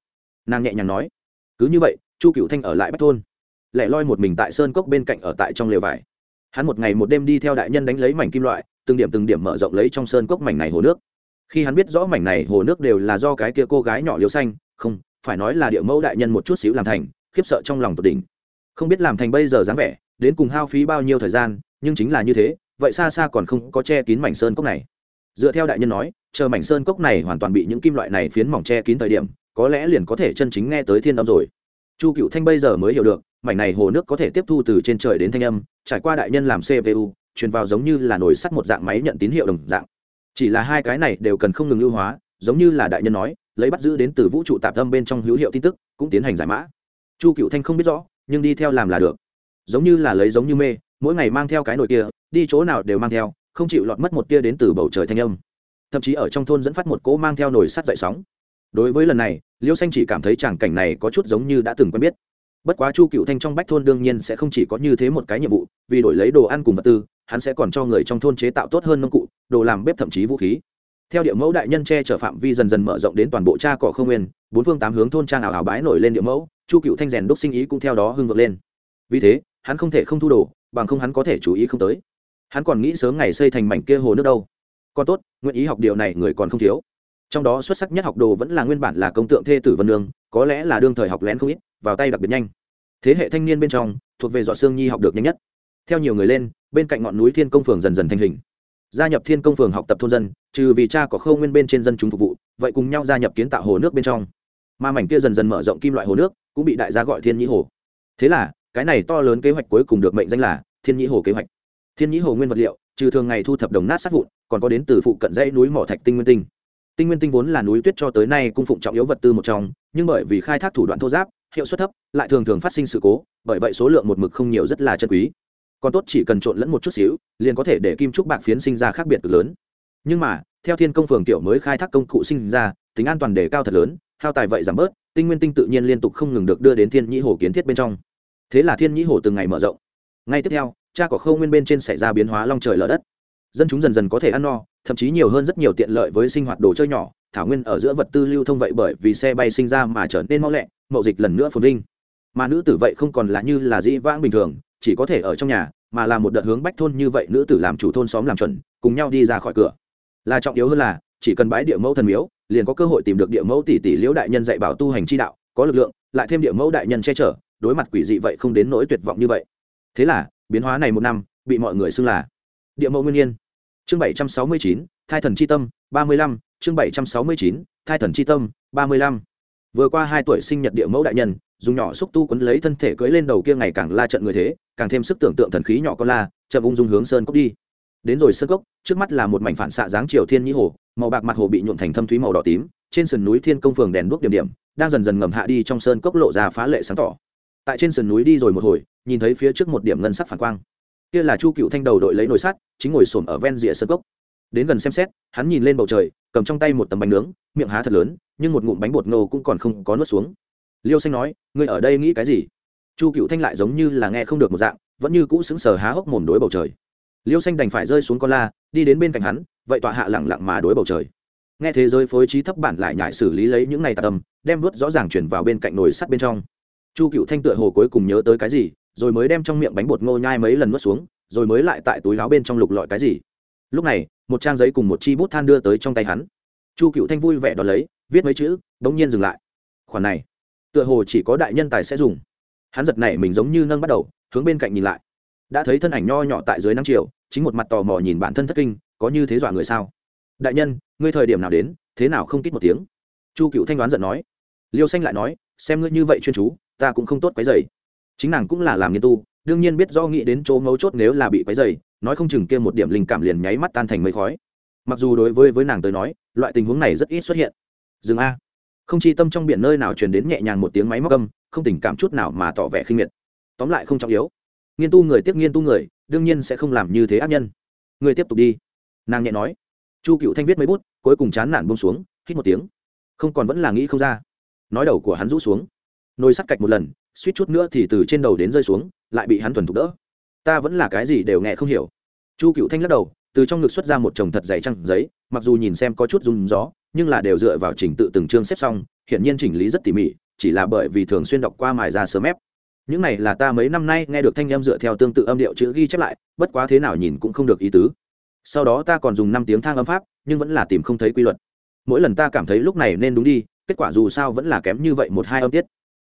Nàng nhẹ nhàng nói, cứ như vậy, chu cựu thanh ở lại bách thôn, lẻ loi một mình tại sơn cốc bên cạnh ở tại trong lều vải. Hắn một ngày một đêm đi theo đại nhân đánh lấy mảnh kim loại từng điểm từng điểm mở rộng lấy trong sơn cốc mảnh này hồ nước. Khi hắn biết rõ mảnh này hồ nước đều là do cái kia cô gái nhỏ liêu xanh, không, phải nói là địa mẫu đại nhân một chút xíu làm thành, khiếp sợ trong lòng tột đỉnh. Không biết làm thành bây giờ dáng vẻ, đến cùng hao phí bao nhiêu thời gian, nhưng chính là như thế, vậy xa xa còn không có che kín mảnh sơn cốc này. Dựa theo đại nhân nói, chờ mảnh sơn cốc này hoàn toàn bị những kim loại này phiến mỏng che kín thời điểm, có lẽ liền có thể chân chính nghe tới thiên âm rồi. Chu cựu thanh bây giờ mới hiểu được, mảnh này hồ nước có thể tiếp thu từ trên trời đến thanh âm, trải qua đại nhân làm cpu truyền vào giống như là nồi sắt một dạng máy nhận tín hiệu đồng dạng. Chỉ là hai cái này đều cần không ngừng ưu hóa, giống như là đại nhân nói, lấy bắt giữ đến từ vũ trụ tạp âm bên trong hữu hiệu tin tức, cũng tiến hành giải mã. Chu cựu thanh không biết rõ, nhưng đi theo làm là được. Giống như là lấy giống như mê, mỗi ngày mang theo cái nồi kia, đi chỗ nào đều mang theo, không chịu lọt mất một tia đến từ bầu trời thanh âm. Thậm chí ở trong thôn dẫn phát một cỗ mang theo nồi sắt dậy sóng. Đối với lần này, liêu xanh chỉ cảm thấy tràng cảnh này có chút giống như đã từng quen biết bất quá chu cựu thanh trong bách thôn đương nhiên sẽ không chỉ có như thế một cái nhiệm vụ, vì đổi lấy đồ ăn cùng vật tư, hắn sẽ còn cho người trong thôn chế tạo tốt hơn nông cụ, đồ làm bếp thậm chí vũ khí. Theo địa mẫu đại nhân che chở phạm vi dần dần mở rộng đến toàn bộ cha cỏ không nguyên, bốn phương tám hướng thôn trang ảo ảo bái nổi lên địa mẫu, chu cựu thanh rèn đúc sinh ý cũng theo đó hưng vượt lên. Vì thế, hắn không thể không thu đồ, bằng không hắn có thể chú ý không tới. Hắn còn nghĩ sớm ngày xây thành mảnh kia hồ nước đâu. Còn tốt, nguyện ý học điều này người còn không thiếu. Trong đó xuất sắc nhất học đồ vẫn là nguyên bản là công tượng thê tử vân nương, có lẽ là đương thời học lén không ít vào tay đặc biệt nhanh. Thế hệ thanh niên bên trong, thuộc về dọ xương nhi học được nhanh nhất. Theo nhiều người lên, bên cạnh ngọn núi thiên công phường dần dần thành hình. Gia nhập thiên công phường học tập thôn dân, trừ vì cha có khâu nguyên bên trên dân chúng phục vụ, vậy cùng nhau gia nhập kiến tạo hồ nước bên trong. Mà mảnh kia dần dần mở rộng kim loại hồ nước, cũng bị đại gia gọi thiên nhĩ hồ. Thế là, cái này to lớn kế hoạch cuối cùng được mệnh danh là thiên nhĩ hồ kế hoạch. Thiên nhĩ hồ nguyên vật liệu, trừ thường ngày thu thập đồng nát sát vụn, còn có đến từ phụ cận dãy núi mỏ thạch tinh nguyên tinh. Tinh nguyên tinh vốn là núi tuyết cho tới nay cung phụng trọng yếu vật tư một trong, nhưng bởi vì khai thác thủ đoạn thô giáp hiệu suất thấp, lại thường thường phát sinh sự cố, bởi vậy số lượng một mực không nhiều rất là chân quý. Còn tốt chỉ cần trộn lẫn một chút xíu, liền có thể để kim trúc bạc phiến sinh ra khác biệt cực lớn. Nhưng mà, theo thiên công phường tiểu mới khai thác công cụ sinh ra, tính an toàn đề cao thật lớn, hao tài vậy giảm bớt, tinh nguyên tinh tự nhiên liên tục không ngừng được đưa đến thiên nhĩ hồ kiến thiết bên trong. Thế là thiên nhĩ hồ từng ngày mở rộng. Ngay tiếp theo, cha có khâu nguyên bên trên xảy ra biến hóa long trời lở đất. Dân chúng dần dần có thể ăn no, thậm chí nhiều hơn rất nhiều tiện lợi với sinh hoạt đồ chơi nhỏ thảo nguyên ở giữa vật tư lưu thông vậy bởi vì xe bay sinh ra mà trở nên mau lẹ, mậu dịch lần nữa phồn vinh. Mà nữ tử vậy không còn là như là dĩ vãng bình thường, chỉ có thể ở trong nhà, mà là một đợt hướng bách thôn như vậy nữ tử làm chủ thôn xóm làm chuẩn, cùng nhau đi ra khỏi cửa. Là trọng yếu hơn là, chỉ cần bái địa mẫu thần miếu, liền có cơ hội tìm được địa mẫu tỷ tỷ liễu đại nhân dạy bảo tu hành chi đạo, có lực lượng, lại thêm địa mẫu đại nhân che chở, đối mặt quỷ dị vậy không đến nỗi tuyệt vọng như vậy. Thế là, biến hóa này một năm, bị mọi người xưng là địa mẫu nguyên nhiên. Chương bảy trăm sáu mươi chín, thai thần c h i tâm, ba mươi lăm chương bảy trăm sáu mươi chín, thai thần c h i tâm, ba mươi lăm. Vừa qua hai tuổi sinh nhật địa mẫu đại nhân, dùng nhỏ xúc tu quấn lấy thân thể cưỡi lên đầu kia ngày càng la trận người thế, càng thêm sức tưởng tượng thần khí nhỏ con la, chậm ung dung hướng sơn cốc đi. Đến rồi sơn cốc, trước mắt là một mảnh phản xạ dáng triều thiên nhĩ hồ, màu bạc mặt hồ bị nhuộm thành thâm thúy màu đỏ tím, trên sườn núi thiên công phường đèn đuốc điểm điểm, đang dần dần ngầm hạ đi trong sơn cốc lộ ra phá lệ sáng tỏ. Tại trên sườn núi đi rồi một hồi, nhìn thấy phía trước một điểm ngân sắc phản quang. Kia là chu cựu thanh đầu đội lấy nồi sắt, chính ngồi xổm ở ven rìa sơn cốc. Đến gần xem xét, hắn nhìn lên bầu trời cầm trong tay một tấm bánh nướng, miệng há thật lớn, nhưng một ngụm bánh bột ngô cũng còn không có nuốt xuống. Liêu xanh nói, ngươi ở đây nghĩ cái gì? Chu cựu thanh lại giống như là nghe không được một dạng, vẫn như cũ sững sờ há hốc mồm đối bầu trời. Liêu xanh đành phải rơi xuống con la, đi đến bên cạnh hắn, vậy tọa hạ lẳng lặng mà đối bầu trời. Nghe thế giới phối trí thấp bản lại nhải xử lý lấy những này tạc tâm, đem vớt rõ ràng chuyển vào bên cạnh nồi sắt bên trong. Chu cựu thanh tựa hồ cuối cùng nhớ tới cái gì, rồi mới đem trong miệng bánh bột ngô nhai mấy lần nuốt xuống, rồi mới lại tại túi láo bên trong lục lọi cái gì. Lúc này một trang giấy cùng một chi bút than đưa tới trong tay hắn. Chu cựu thanh vui vẻ đón lấy, viết mấy chữ, bỗng nhiên dừng lại. Khoản này, tựa hồ chỉ có đại nhân tài sẽ dùng. Hắn giật này mình giống như nâng bắt đầu, hướng bên cạnh nhìn lại. Đã thấy thân ảnh nho nhỏ tại dưới năm triệu chính một mặt tò mò nhìn bản thân thất kinh, có như thế dọa người sao? Đại nhân, ngươi thời điểm nào đến, thế nào không kít một tiếng? Chu cựu thanh đoán giận nói. Liêu xanh lại nói, xem ngươi như vậy chuyên chú, ta cũng không tốt cái dày chính nàng cũng là làm nghiên tu, đương nhiên biết do nghĩ đến chỗ ngấu chốt nếu là bị cái dày nói không chừng kia một điểm linh cảm liền nháy mắt tan thành mây khói. Mặc dù đối với với nàng tới nói, loại tình huống này rất ít xuất hiện. Dừng a. Không chi tâm trong biển nơi nào truyền đến nhẹ nhàng một tiếng máy móc âm, không tình cảm chút nào mà tỏ vẻ khinh miệt. Tóm lại không trọng yếu. Nghiên tu người tiếp nghiên tu người, đương nhiên sẽ không làm như thế ác nhân. Người tiếp tục đi. Nàng nhẹ nói. Chu cựu thanh viết mấy bút, cuối cùng chán nản bông xuống, hít một tiếng. Không còn vẫn là nghĩ không ra. Nói đầu của hắn rũ xuống. Nồi sắt cạch một lần, suýt chút nữa thì từ trên đầu đến rơi xuống, lại bị hắn thuần thục đỡ ta vẫn là cái gì đều nghe không hiểu. Chu cựu thanh lắc đầu, từ trong ngực xuất ra một chồng thật dày trăng giấy, mặc dù nhìn xem có chút rung gió, nhưng là đều dựa vào trình tự từng chương xếp xong, hiển nhiên chỉnh lý rất tỉ mỉ, chỉ là bởi vì thường xuyên đọc qua mài ra sớm ép những này là ta mấy năm nay nghe được thanh em dựa theo tương tự âm điệu chữ ghi chép lại, bất quá thế nào nhìn cũng không được ý tứ. Sau đó ta còn dùng năm tiếng thang âm pháp, nhưng vẫn là tìm không thấy quy luật. Mỗi lần ta cảm thấy lúc này nên đúng đi, kết quả dù sao vẫn là kém như vậy một hai âm tiết.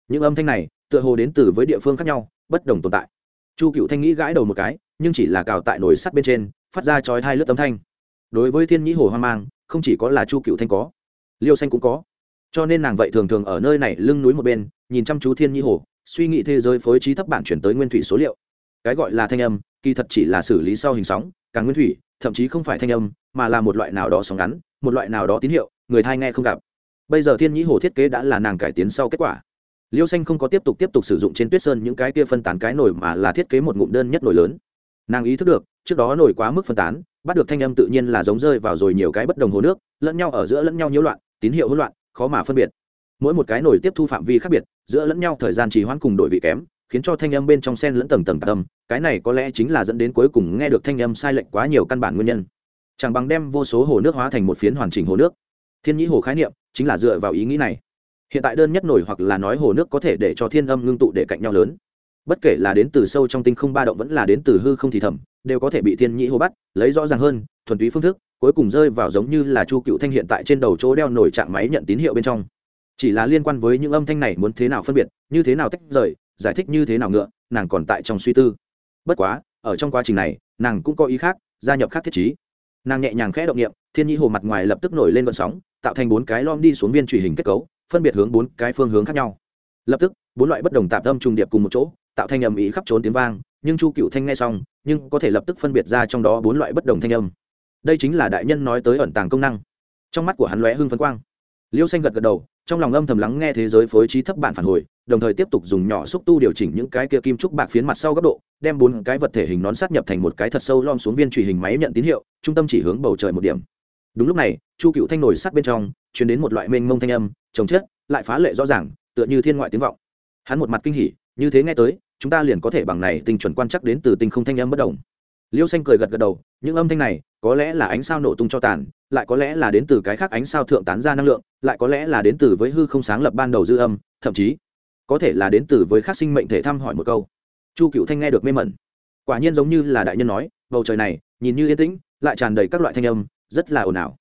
Những âm thanh này, tựa hồ đến từ với địa phương khác nhau, bất đồng tồn tại chu cựu thanh nghĩ gãi đầu một cái, nhưng chỉ là cào tại nồi sắt bên trên, phát ra chói hai lướt âm thanh. Đối với thiên nhĩ hồ hoang mang, không chỉ có là chu cựu thanh có, liêu xanh cũng có. Cho nên nàng vậy thường thường ở nơi này lưng núi một bên, nhìn chăm chú thiên nhĩ hồ, suy nghĩ thế giới phối trí thấp bản chuyển tới nguyên thủy số liệu. Cái gọi là thanh âm, kỳ thật chỉ là xử lý sau hình sóng, càng nguyên thủy, thậm chí không phải thanh âm, mà là một loại nào đó sóng ngắn, một loại nào đó tín hiệu, người thai nghe không gặp. Bây giờ thiên nhĩ hồ thiết kế đã là nàng cải tiến sau kết quả liêu xanh không có tiếp tục tiếp tục sử dụng trên tuyết sơn những cái kia phân tán cái nổi mà là thiết kế một ngụm đơn nhất nổi lớn. Nàng ý thức được, trước đó nổi quá mức phân tán, bắt được thanh âm tự nhiên là giống rơi vào rồi nhiều cái bất đồng hồ nước, lẫn nhau ở giữa lẫn nhau nhiễu loạn, tín hiệu hỗn loạn, khó mà phân biệt. Mỗi một cái nổi tiếp thu phạm vi khác biệt, giữa lẫn nhau thời gian trì hoãn cùng đổi vị kém, khiến cho thanh âm bên trong sen lẫn tầng tầng tạc âm, cái này có lẽ chính là dẫn đến cuối cùng nghe được thanh âm sai lệch quá nhiều căn bản nguyên nhân. Chẳng bằng đem vô số hồ nước hóa thành một phiến hoàn chỉnh hồ nước. Thiên nhĩ hồ khái niệm chính là dựa vào ý nghĩ này hiện tại đơn nhất nổi hoặc là nói hồ nước có thể để cho thiên âm ngưng tụ để cạnh nhau lớn. Bất kể là đến từ sâu trong tinh không ba động vẫn là đến từ hư không thì thầm, đều có thể bị thiên nhĩ hồ bắt, lấy rõ ràng hơn, thuần túy phương thức, cuối cùng rơi vào giống như là chu cựu thanh hiện tại trên đầu chỗ đeo nổi trạng máy nhận tín hiệu bên trong. Chỉ là liên quan với những âm thanh này muốn thế nào phân biệt, như thế nào tách rời, giải thích như thế nào ngựa, nàng còn tại trong suy tư. Bất quá, ở trong quá trình này, nàng cũng có ý khác, gia nhập khác thiết chí nàng nhẹ nhàng khẽ động nghiệm thiên nhĩ hồ mặt ngoài lập tức nổi lên vận sóng, tạo thành bốn cái lom đi xuống viên truy hình kết cấu phân biệt hướng bốn cái phương hướng khác nhau. Lập tức, bốn loại bất đồng tạp âm trùng điệp cùng một chỗ, tạo thanh âm ý khắp trốn tiếng vang, nhưng chu cựu thanh nghe xong, nhưng có thể lập tức phân biệt ra trong đó bốn loại bất đồng thanh âm. Đây chính là đại nhân nói tới ẩn tàng công năng. Trong mắt của hắn lóe hưng phấn quang. Liêu xanh gật gật đầu, trong lòng âm thầm lắng nghe thế giới phối trí thấp bản phản hồi, đồng thời tiếp tục dùng nhỏ xúc tu điều chỉnh những cái kia kim trúc bạc phiến mặt sau góc độ, đem bốn cái vật thể hình nón sát nhập thành một cái thật sâu lom xuống viên truy hình máy nhận tín hiệu, trung tâm chỉ hướng bầu trời một điểm đúng lúc này, chu cựu thanh nổi sát bên trong chuyển đến một loại mênh mông thanh âm, chồng chết, lại phá lệ rõ ràng, tựa như thiên ngoại tiếng vọng. Hắn một mặt kinh hỉ, như thế nghe tới, chúng ta liền có thể bằng này tinh chuẩn quan chắc đến từ tinh không thanh âm bất đồng liêu xanh cười gật gật đầu, những âm thanh này, có lẽ là ánh sao nổ tung cho tàn, lại có lẽ là đến từ cái khác ánh sao thượng tán ra năng lượng, lại có lẽ là đến từ với hư không sáng lập ban đầu dư âm, thậm chí, có thể là đến từ với khác sinh mệnh thể thăm hỏi một câu. Chu cựu thanh nghe được mê mẩn. Quả nhiên giống như là đại nhân nói, bầu trời này, nhìn như yên tĩnh, lại tràn đầy các loại thanh âm rất là ồn ào.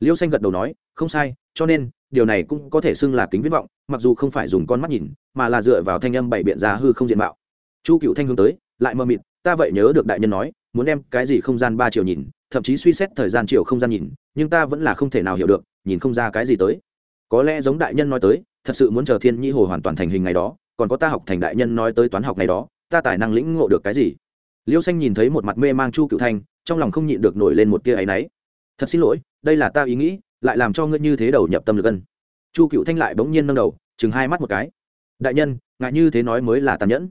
Liêu xanh gật đầu nói, không sai, cho nên, điều này cũng có thể xưng là kính viễn vọng, mặc dù không phải dùng con mắt nhìn, mà là dựa vào thanh âm bảy biện ra hư không diện mạo. Chu cựu thanh hướng tới, lại mơ mịt, ta vậy nhớ được đại nhân nói, muốn đem cái gì không gian ba chiều nhìn, thậm chí suy xét thời gian chiều không gian nhìn, nhưng ta vẫn là không thể nào hiểu được, nhìn không ra cái gì tới. Có lẽ giống đại nhân nói tới, thật sự muốn chờ thiên nhi hồ hoàn toàn thành hình ngày đó, còn có ta học thành đại nhân nói tới toán học ngày đó, ta tài năng lĩnh ngộ được cái gì? Liêu xanh nhìn thấy một mặt mê mang chu cựu thanh, trong lòng không nhịn được nổi lên một tia áy náy thật xin lỗi, đây là ta ý nghĩ, lại làm cho ngươi như thế đầu nhập tâm lực ân. Chu cựu thanh lại bỗng nhiên nâng đầu, chừng hai mắt một cái. Đại nhân ngại như thế nói mới là tàn nhẫn.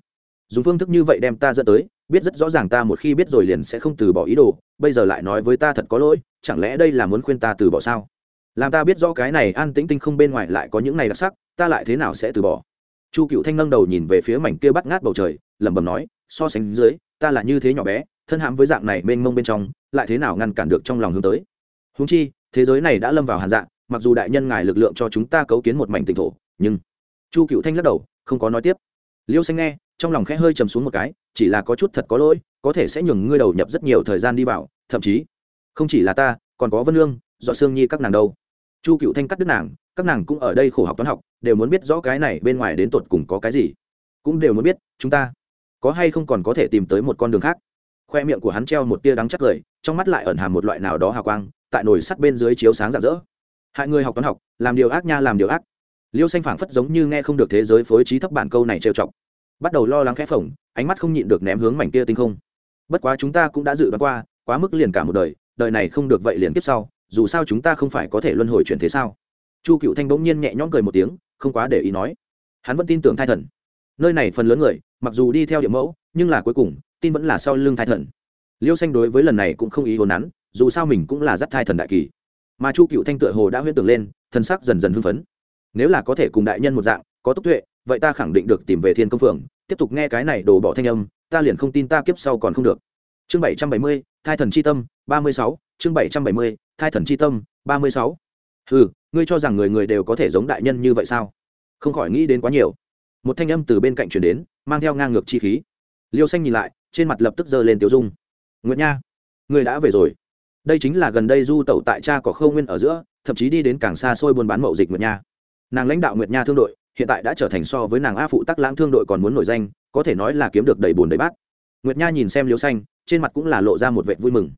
Dùng phương thức như vậy đem ta dẫn tới, biết rất rõ ràng ta một khi biết rồi liền sẽ không từ bỏ ý đồ, bây giờ lại nói với ta thật có lỗi, chẳng lẽ đây là muốn khuyên ta từ bỏ sao? Làm ta biết rõ cái này an tĩnh tinh không bên ngoài lại có những này đặc sắc, ta lại thế nào sẽ từ bỏ? Chu cựu thanh nâng đầu nhìn về phía mảnh kia bắt ngát bầu trời, lẩm bẩm nói, so sánh dưới, ta là như thế nhỏ bé, thân hãm với dạng này mênh mông bên trong, lại thế nào ngăn cản được trong lòng hướng tới? Húng chi, thế giới này đã lâm vào hàn dạng, mặc dù đại nhân ngài lực lượng cho chúng ta cấu kiến một mảnh tỉnh thổ, nhưng chu cựu thanh lắc đầu, không có nói tiếp. Liêu xanh nghe, trong lòng khẽ hơi chầm xuống một cái, chỉ là có chút thật có lỗi, có thể sẽ nhường ngươi đầu nhập rất nhiều thời gian đi vào, thậm chí, không chỉ là ta, còn có vân lương do sương nhi các nàng đâu. Chu cựu thanh cắt đứt nàng, các nàng cũng ở đây khổ học toán học, đều muốn biết rõ cái này bên ngoài đến tột cùng có cái gì. Cũng đều muốn biết, chúng ta có hay không còn có thể tìm tới một con đường khác. Khoe miệng của hắn treo một tia đắng chắc cười, trong mắt lại ẩn hàm một loại nào đó hào quang tại nồi sắt bên dưới chiếu sáng rạng rỡ. Hại người học toán học, làm điều ác nha, làm điều ác. Liêu xanh phảng phất giống như nghe không được thế giới phối trí thấp bản câu này trêu chọc. Bắt đầu lo lắng khẽ phồng, ánh mắt không nhịn được ném hướng mảnh kia tinh không. Bất quá chúng ta cũng đã dự đoán qua, quá mức liền cả một đời đời này không được vậy liền tiếp sau, dù sao chúng ta không phải có thể luân hồi chuyển thế sao? Chu cựu thanh bỗng nhiên nhẹ nhõm cười một tiếng, không quá để ý nói. Hắn vẫn tin tưởng thai thần. Nơi này phần lớn người, mặc dù đi theo địa mẫu, nhưng là cuối cùng, tin vẫn là sau lưng thai thần. Liêu xanh đối với lần này cũng không ý hồn nắn dù sao mình cũng là dắt thai thần đại kỳ. Mà chu cựu thanh tựa hồ đã huyễn tưởng lên, thân sắc dần dần hưng phấn. Nếu là có thể cùng đại nhân một dạng, có tốc tuệ, vậy ta khẳng định được tìm về thiên công phượng. Tiếp tục nghe cái này đổ bỏ thanh âm, ta liền không tin ta kiếp sau còn không được. Chương bảy trăm bảy mươi, thai thần c h i tâm, ba mươi sáu. Chương bảy trăm bảy mươi, thai thần c h i tâm, ba mươi sáu. Ừ ngươi cho rằng người người đều có thể giống đại nhân như vậy sao? Không khỏi nghĩ đến quá nhiều. Một thanh âm từ bên cạnh chuyển đến, mang theo ngang ngược chi khí. Liêu xanh nhìn lại, trên mặt lập tức giơ lên tiêu dung. Nguyệt nha người đã về rồi đây chính là gần đây du tẩu tại cha có khâu nguyên ở giữa, thậm chí đi đến càng xa xôi buôn bán mậu dịch nguyệt nha. Nàng lãnh đạo nguyệt nha thương đội, hiện tại đã trở thành so với nàng a phụ tắc lãng thương đội còn muốn nổi danh, có thể nói là kiếm được đầy bùn đầy bát. Nguyệt nha nhìn xem liếu xanh, trên mặt cũng là lộ ra một vệ vui mừng.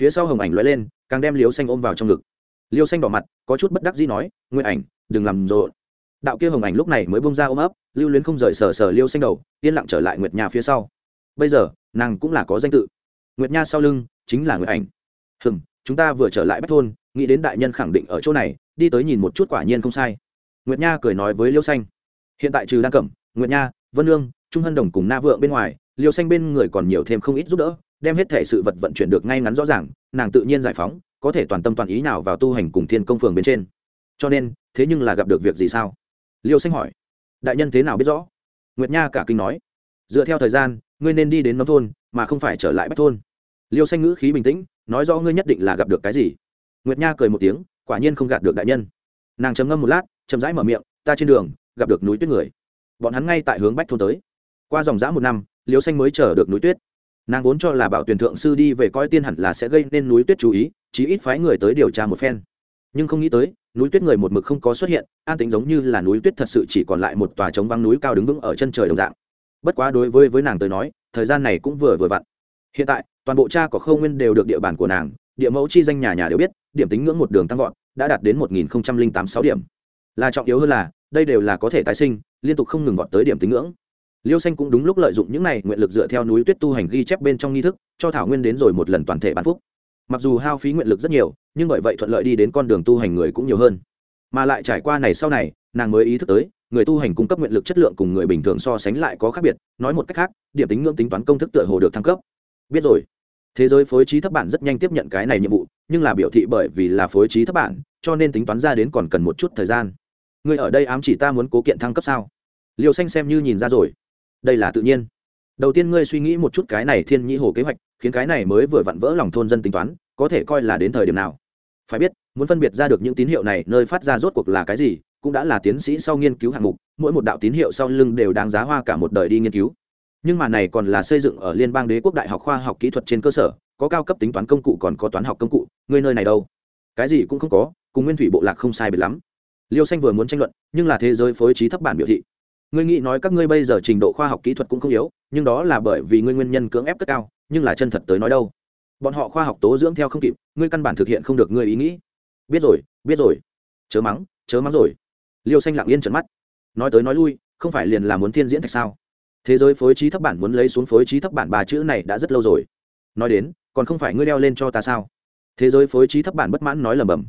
Phía sau hồng ảnh lóe lên, càng đem liếu xanh ôm vào trong ngực. Liêu xanh đỏ mặt, có chút bất đắc dĩ nói, nguyệt ảnh, đừng làm rộn. Đạo kia hồng ảnh lúc này mới bông ra ôm ấp, lưu luyến không rời sờ sờ liêu xanh đầu, yên lặng trở lại nguyệt nha phía sau. Bây giờ, nàng cũng là có danh tự. Nguyệt nha sau lưng chính là nguyệt ảnh hừm, chúng ta vừa trở lại bách thôn, nghĩ đến đại nhân khẳng định ở chỗ này, đi tới nhìn một chút quả nhiên không sai. Nguyệt nha cười nói với liêu xanh. Hiện tại trừ đan cẩm, nguyệt nha, vân lương trung hân đồng cùng na vượng bên ngoài, liêu xanh bên người còn nhiều thêm không ít giúp đỡ, đem hết thể sự vật vận chuyển được ngay ngắn rõ ràng, nàng tự nhiên giải phóng, có thể toàn tâm toàn ý nào vào tu hành cùng thiên công phường bên trên. Cho nên, thế nhưng là gặp được việc gì sao? Liêu xanh hỏi. Đại nhân thế nào biết rõ? Nguyệt nha cả kinh nói. Dựa theo thời gian, ngươi nên đi đến nông thôn, mà không phải trở lại bách thôn. Liêu xanh ngữ khí bình tĩnh nói rõ ngươi nhất định là gặp được cái gì. Nguyệt nha cười một tiếng, quả nhiên không gạt được đại nhân. Nàng chấm ngâm một lát, chậm rãi mở miệng, ta trên đường gặp được núi tuyết người. Bọn hắn ngay tại hướng bách thôn tới. Qua dòng dã một năm liều xanh mới chờ được núi tuyết. Nàng vốn cho là bảo tuyển thượng sư đi về coi tiên hẳn là sẽ gây nên núi tuyết chú ý, chí ít phái người tới điều tra một phen. Nhưng không nghĩ tới, núi tuyết người một mực không có xuất hiện, an tính giống như là núi tuyết thật sự chỉ còn lại một tòa trống vắng núi cao đứng vững ở chân trời đồng dạng. Bất quá đối với với nàng tới nói, thời gian này cũng vừa vừa vặn hiện tại, toàn bộ cha có khâu nguyên đều được địa bàn của nàng, địa mẫu chi danh nhà nhà đều biết, điểm tính ngưỡng một đường tăng vọt, đã đạt đến một nghìn tám sáu điểm. Là trọng yếu hơn là, đây đều là có thể tái sinh, liên tục không ngừng vọt tới điểm tính ngưỡng. Liêu xanh cũng đúng lúc lợi dụng những này nguyện lực dựa theo núi tuyết tu hành ghi chép bên trong nghi thức, cho thảo nguyên đến rồi một lần toàn thể bán phúc. Mặc dù hao phí nguyện lực rất nhiều, nhưng bởi vậy thuận lợi đi đến con đường tu hành người cũng nhiều hơn. Mà lại trải qua này sau này, nàng mới ý thức tới, người tu hành cung cấp nguyện lực chất lượng cùng người bình thường so sánh lại có khác biệt, nói một cách khác, điểm tính ngưỡng tính toán công thức tựa hồ được thăng cấp biết rồi. Thế giới phối trí thấp bản rất nhanh tiếp nhận cái này nhiệm vụ, nhưng là biểu thị bởi vì là phối trí thấp bản, cho nên tính toán ra đến còn cần một chút thời gian. Ngươi ở đây ám chỉ ta muốn cố kiện thăng cấp sao? Liều xanh xem như nhìn ra rồi. Đây là tự nhiên. Đầu tiên ngươi suy nghĩ một chút cái này thiên nhĩ hồ kế hoạch, khiến cái này mới vừa vặn vỡ lòng thôn dân tính toán, có thể coi là đến thời điểm nào? Phải biết, muốn phân biệt ra được những tín hiệu này, nơi phát ra rốt cuộc là cái gì, cũng đã là tiến sĩ sau nghiên cứu hạng mục, mỗi một đạo tín hiệu sau lưng đều đáng giá hoa cả một đời đi nghiên cứu nhưng mà này còn là xây dựng ở liên bang đế quốc đại học khoa học kỹ thuật trên cơ sở, có cao cấp tính toán công cụ còn có toán học công cụ, ngươi nơi này đâu? Cái gì cũng không có, cùng nguyên thủy bộ lạc không sai biệt lắm. Liêu xanh vừa muốn tranh luận, nhưng là thế giới phối trí thấp bản biểu thị. Ngươi nghĩ nói các ngươi bây giờ trình độ khoa học kỹ thuật cũng không yếu, nhưng đó là bởi vì ngươi nguyên nhân cưỡng ép cất cao, nhưng là chân thật tới nói đâu? Bọn họ khoa học tố dưỡng theo không kịp, ngươi căn bản thực hiện không được ngươi ý nghĩ. Biết rồi biết rồi. Chớ mắng chớ mắng rồi. Liêu xanh lặng yên trận mắt. Nói tới nói lui, không phải liền là muốn thiên diễn thạch sao? Thế giới phối trí thấp bản muốn lấy xuống phối trí thấp bản ba chữ này đã rất lâu rồi. Nói đến, còn không phải ngươi đeo lên cho ta sao? Thế giới phối trí thấp bản bất mãn nói lầm bầm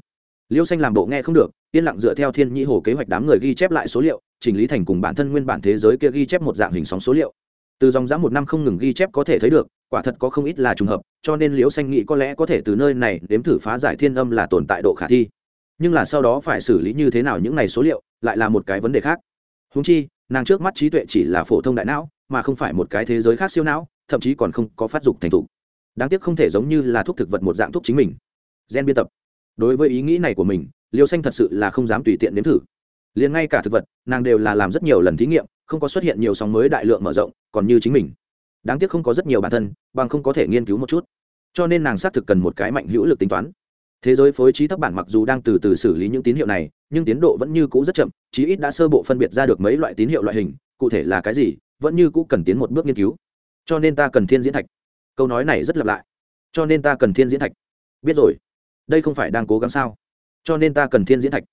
liêu xanh làm bộ nghe không được, yên lặng dựa theo thiên nhĩ hồ kế hoạch đám người ghi chép lại số liệu, chỉnh lý thành cùng bản thân nguyên bản thế giới kia ghi chép một dạng hình sóng số liệu. Từ dòng dã một năm không ngừng ghi chép có thể thấy được, quả thật có không ít là trùng hợp, cho nên liễu xanh nghĩ có lẽ có thể từ nơi này đếm thử phá giải thiên âm là tồn tại độ khả thi. Nhưng là sau đó phải xử lý như thế nào những này số liệu, lại là một cái vấn đề khác. Húng chi nàng trước mắt trí tuệ chỉ là phổ thông đại não, mà không phải một cái thế giới khác siêu não, thậm chí còn không có phát dục thành thục. Đáng tiếc không thể giống như là thuốc thực vật một dạng thuốc chính mình. Gen biên tập. Đối với ý nghĩ này của mình, liêu xanh thật sự là không dám tùy tiện nếm thử. Liền ngay cả thực vật, nàng đều là làm rất nhiều lần thí nghiệm, không có xuất hiện nhiều sóng mới đại lượng mở rộng, còn như chính mình. Đáng tiếc không có rất nhiều bản thân, bằng không có thể nghiên cứu một chút. Cho nên nàng xác thực cần một cái mạnh hữu lực tính toán thế giới phối trí thấp bản mặc dù đang từ từ xử lý những tín hiệu này, nhưng tiến độ vẫn như cũ rất chậm, chí ít đã sơ bộ phân biệt ra được mấy loại tín hiệu loại hình, cụ thể là cái gì, vẫn như cũ cần tiến một bước nghiên cứu. Cho nên ta cần thiên diễn thạch. Câu nói này rất lặp lại. Cho nên ta cần thiên diễn thạch. Biết rồi. Đây không phải đang cố gắng sao? Cho nên ta cần thiên diễn thạch.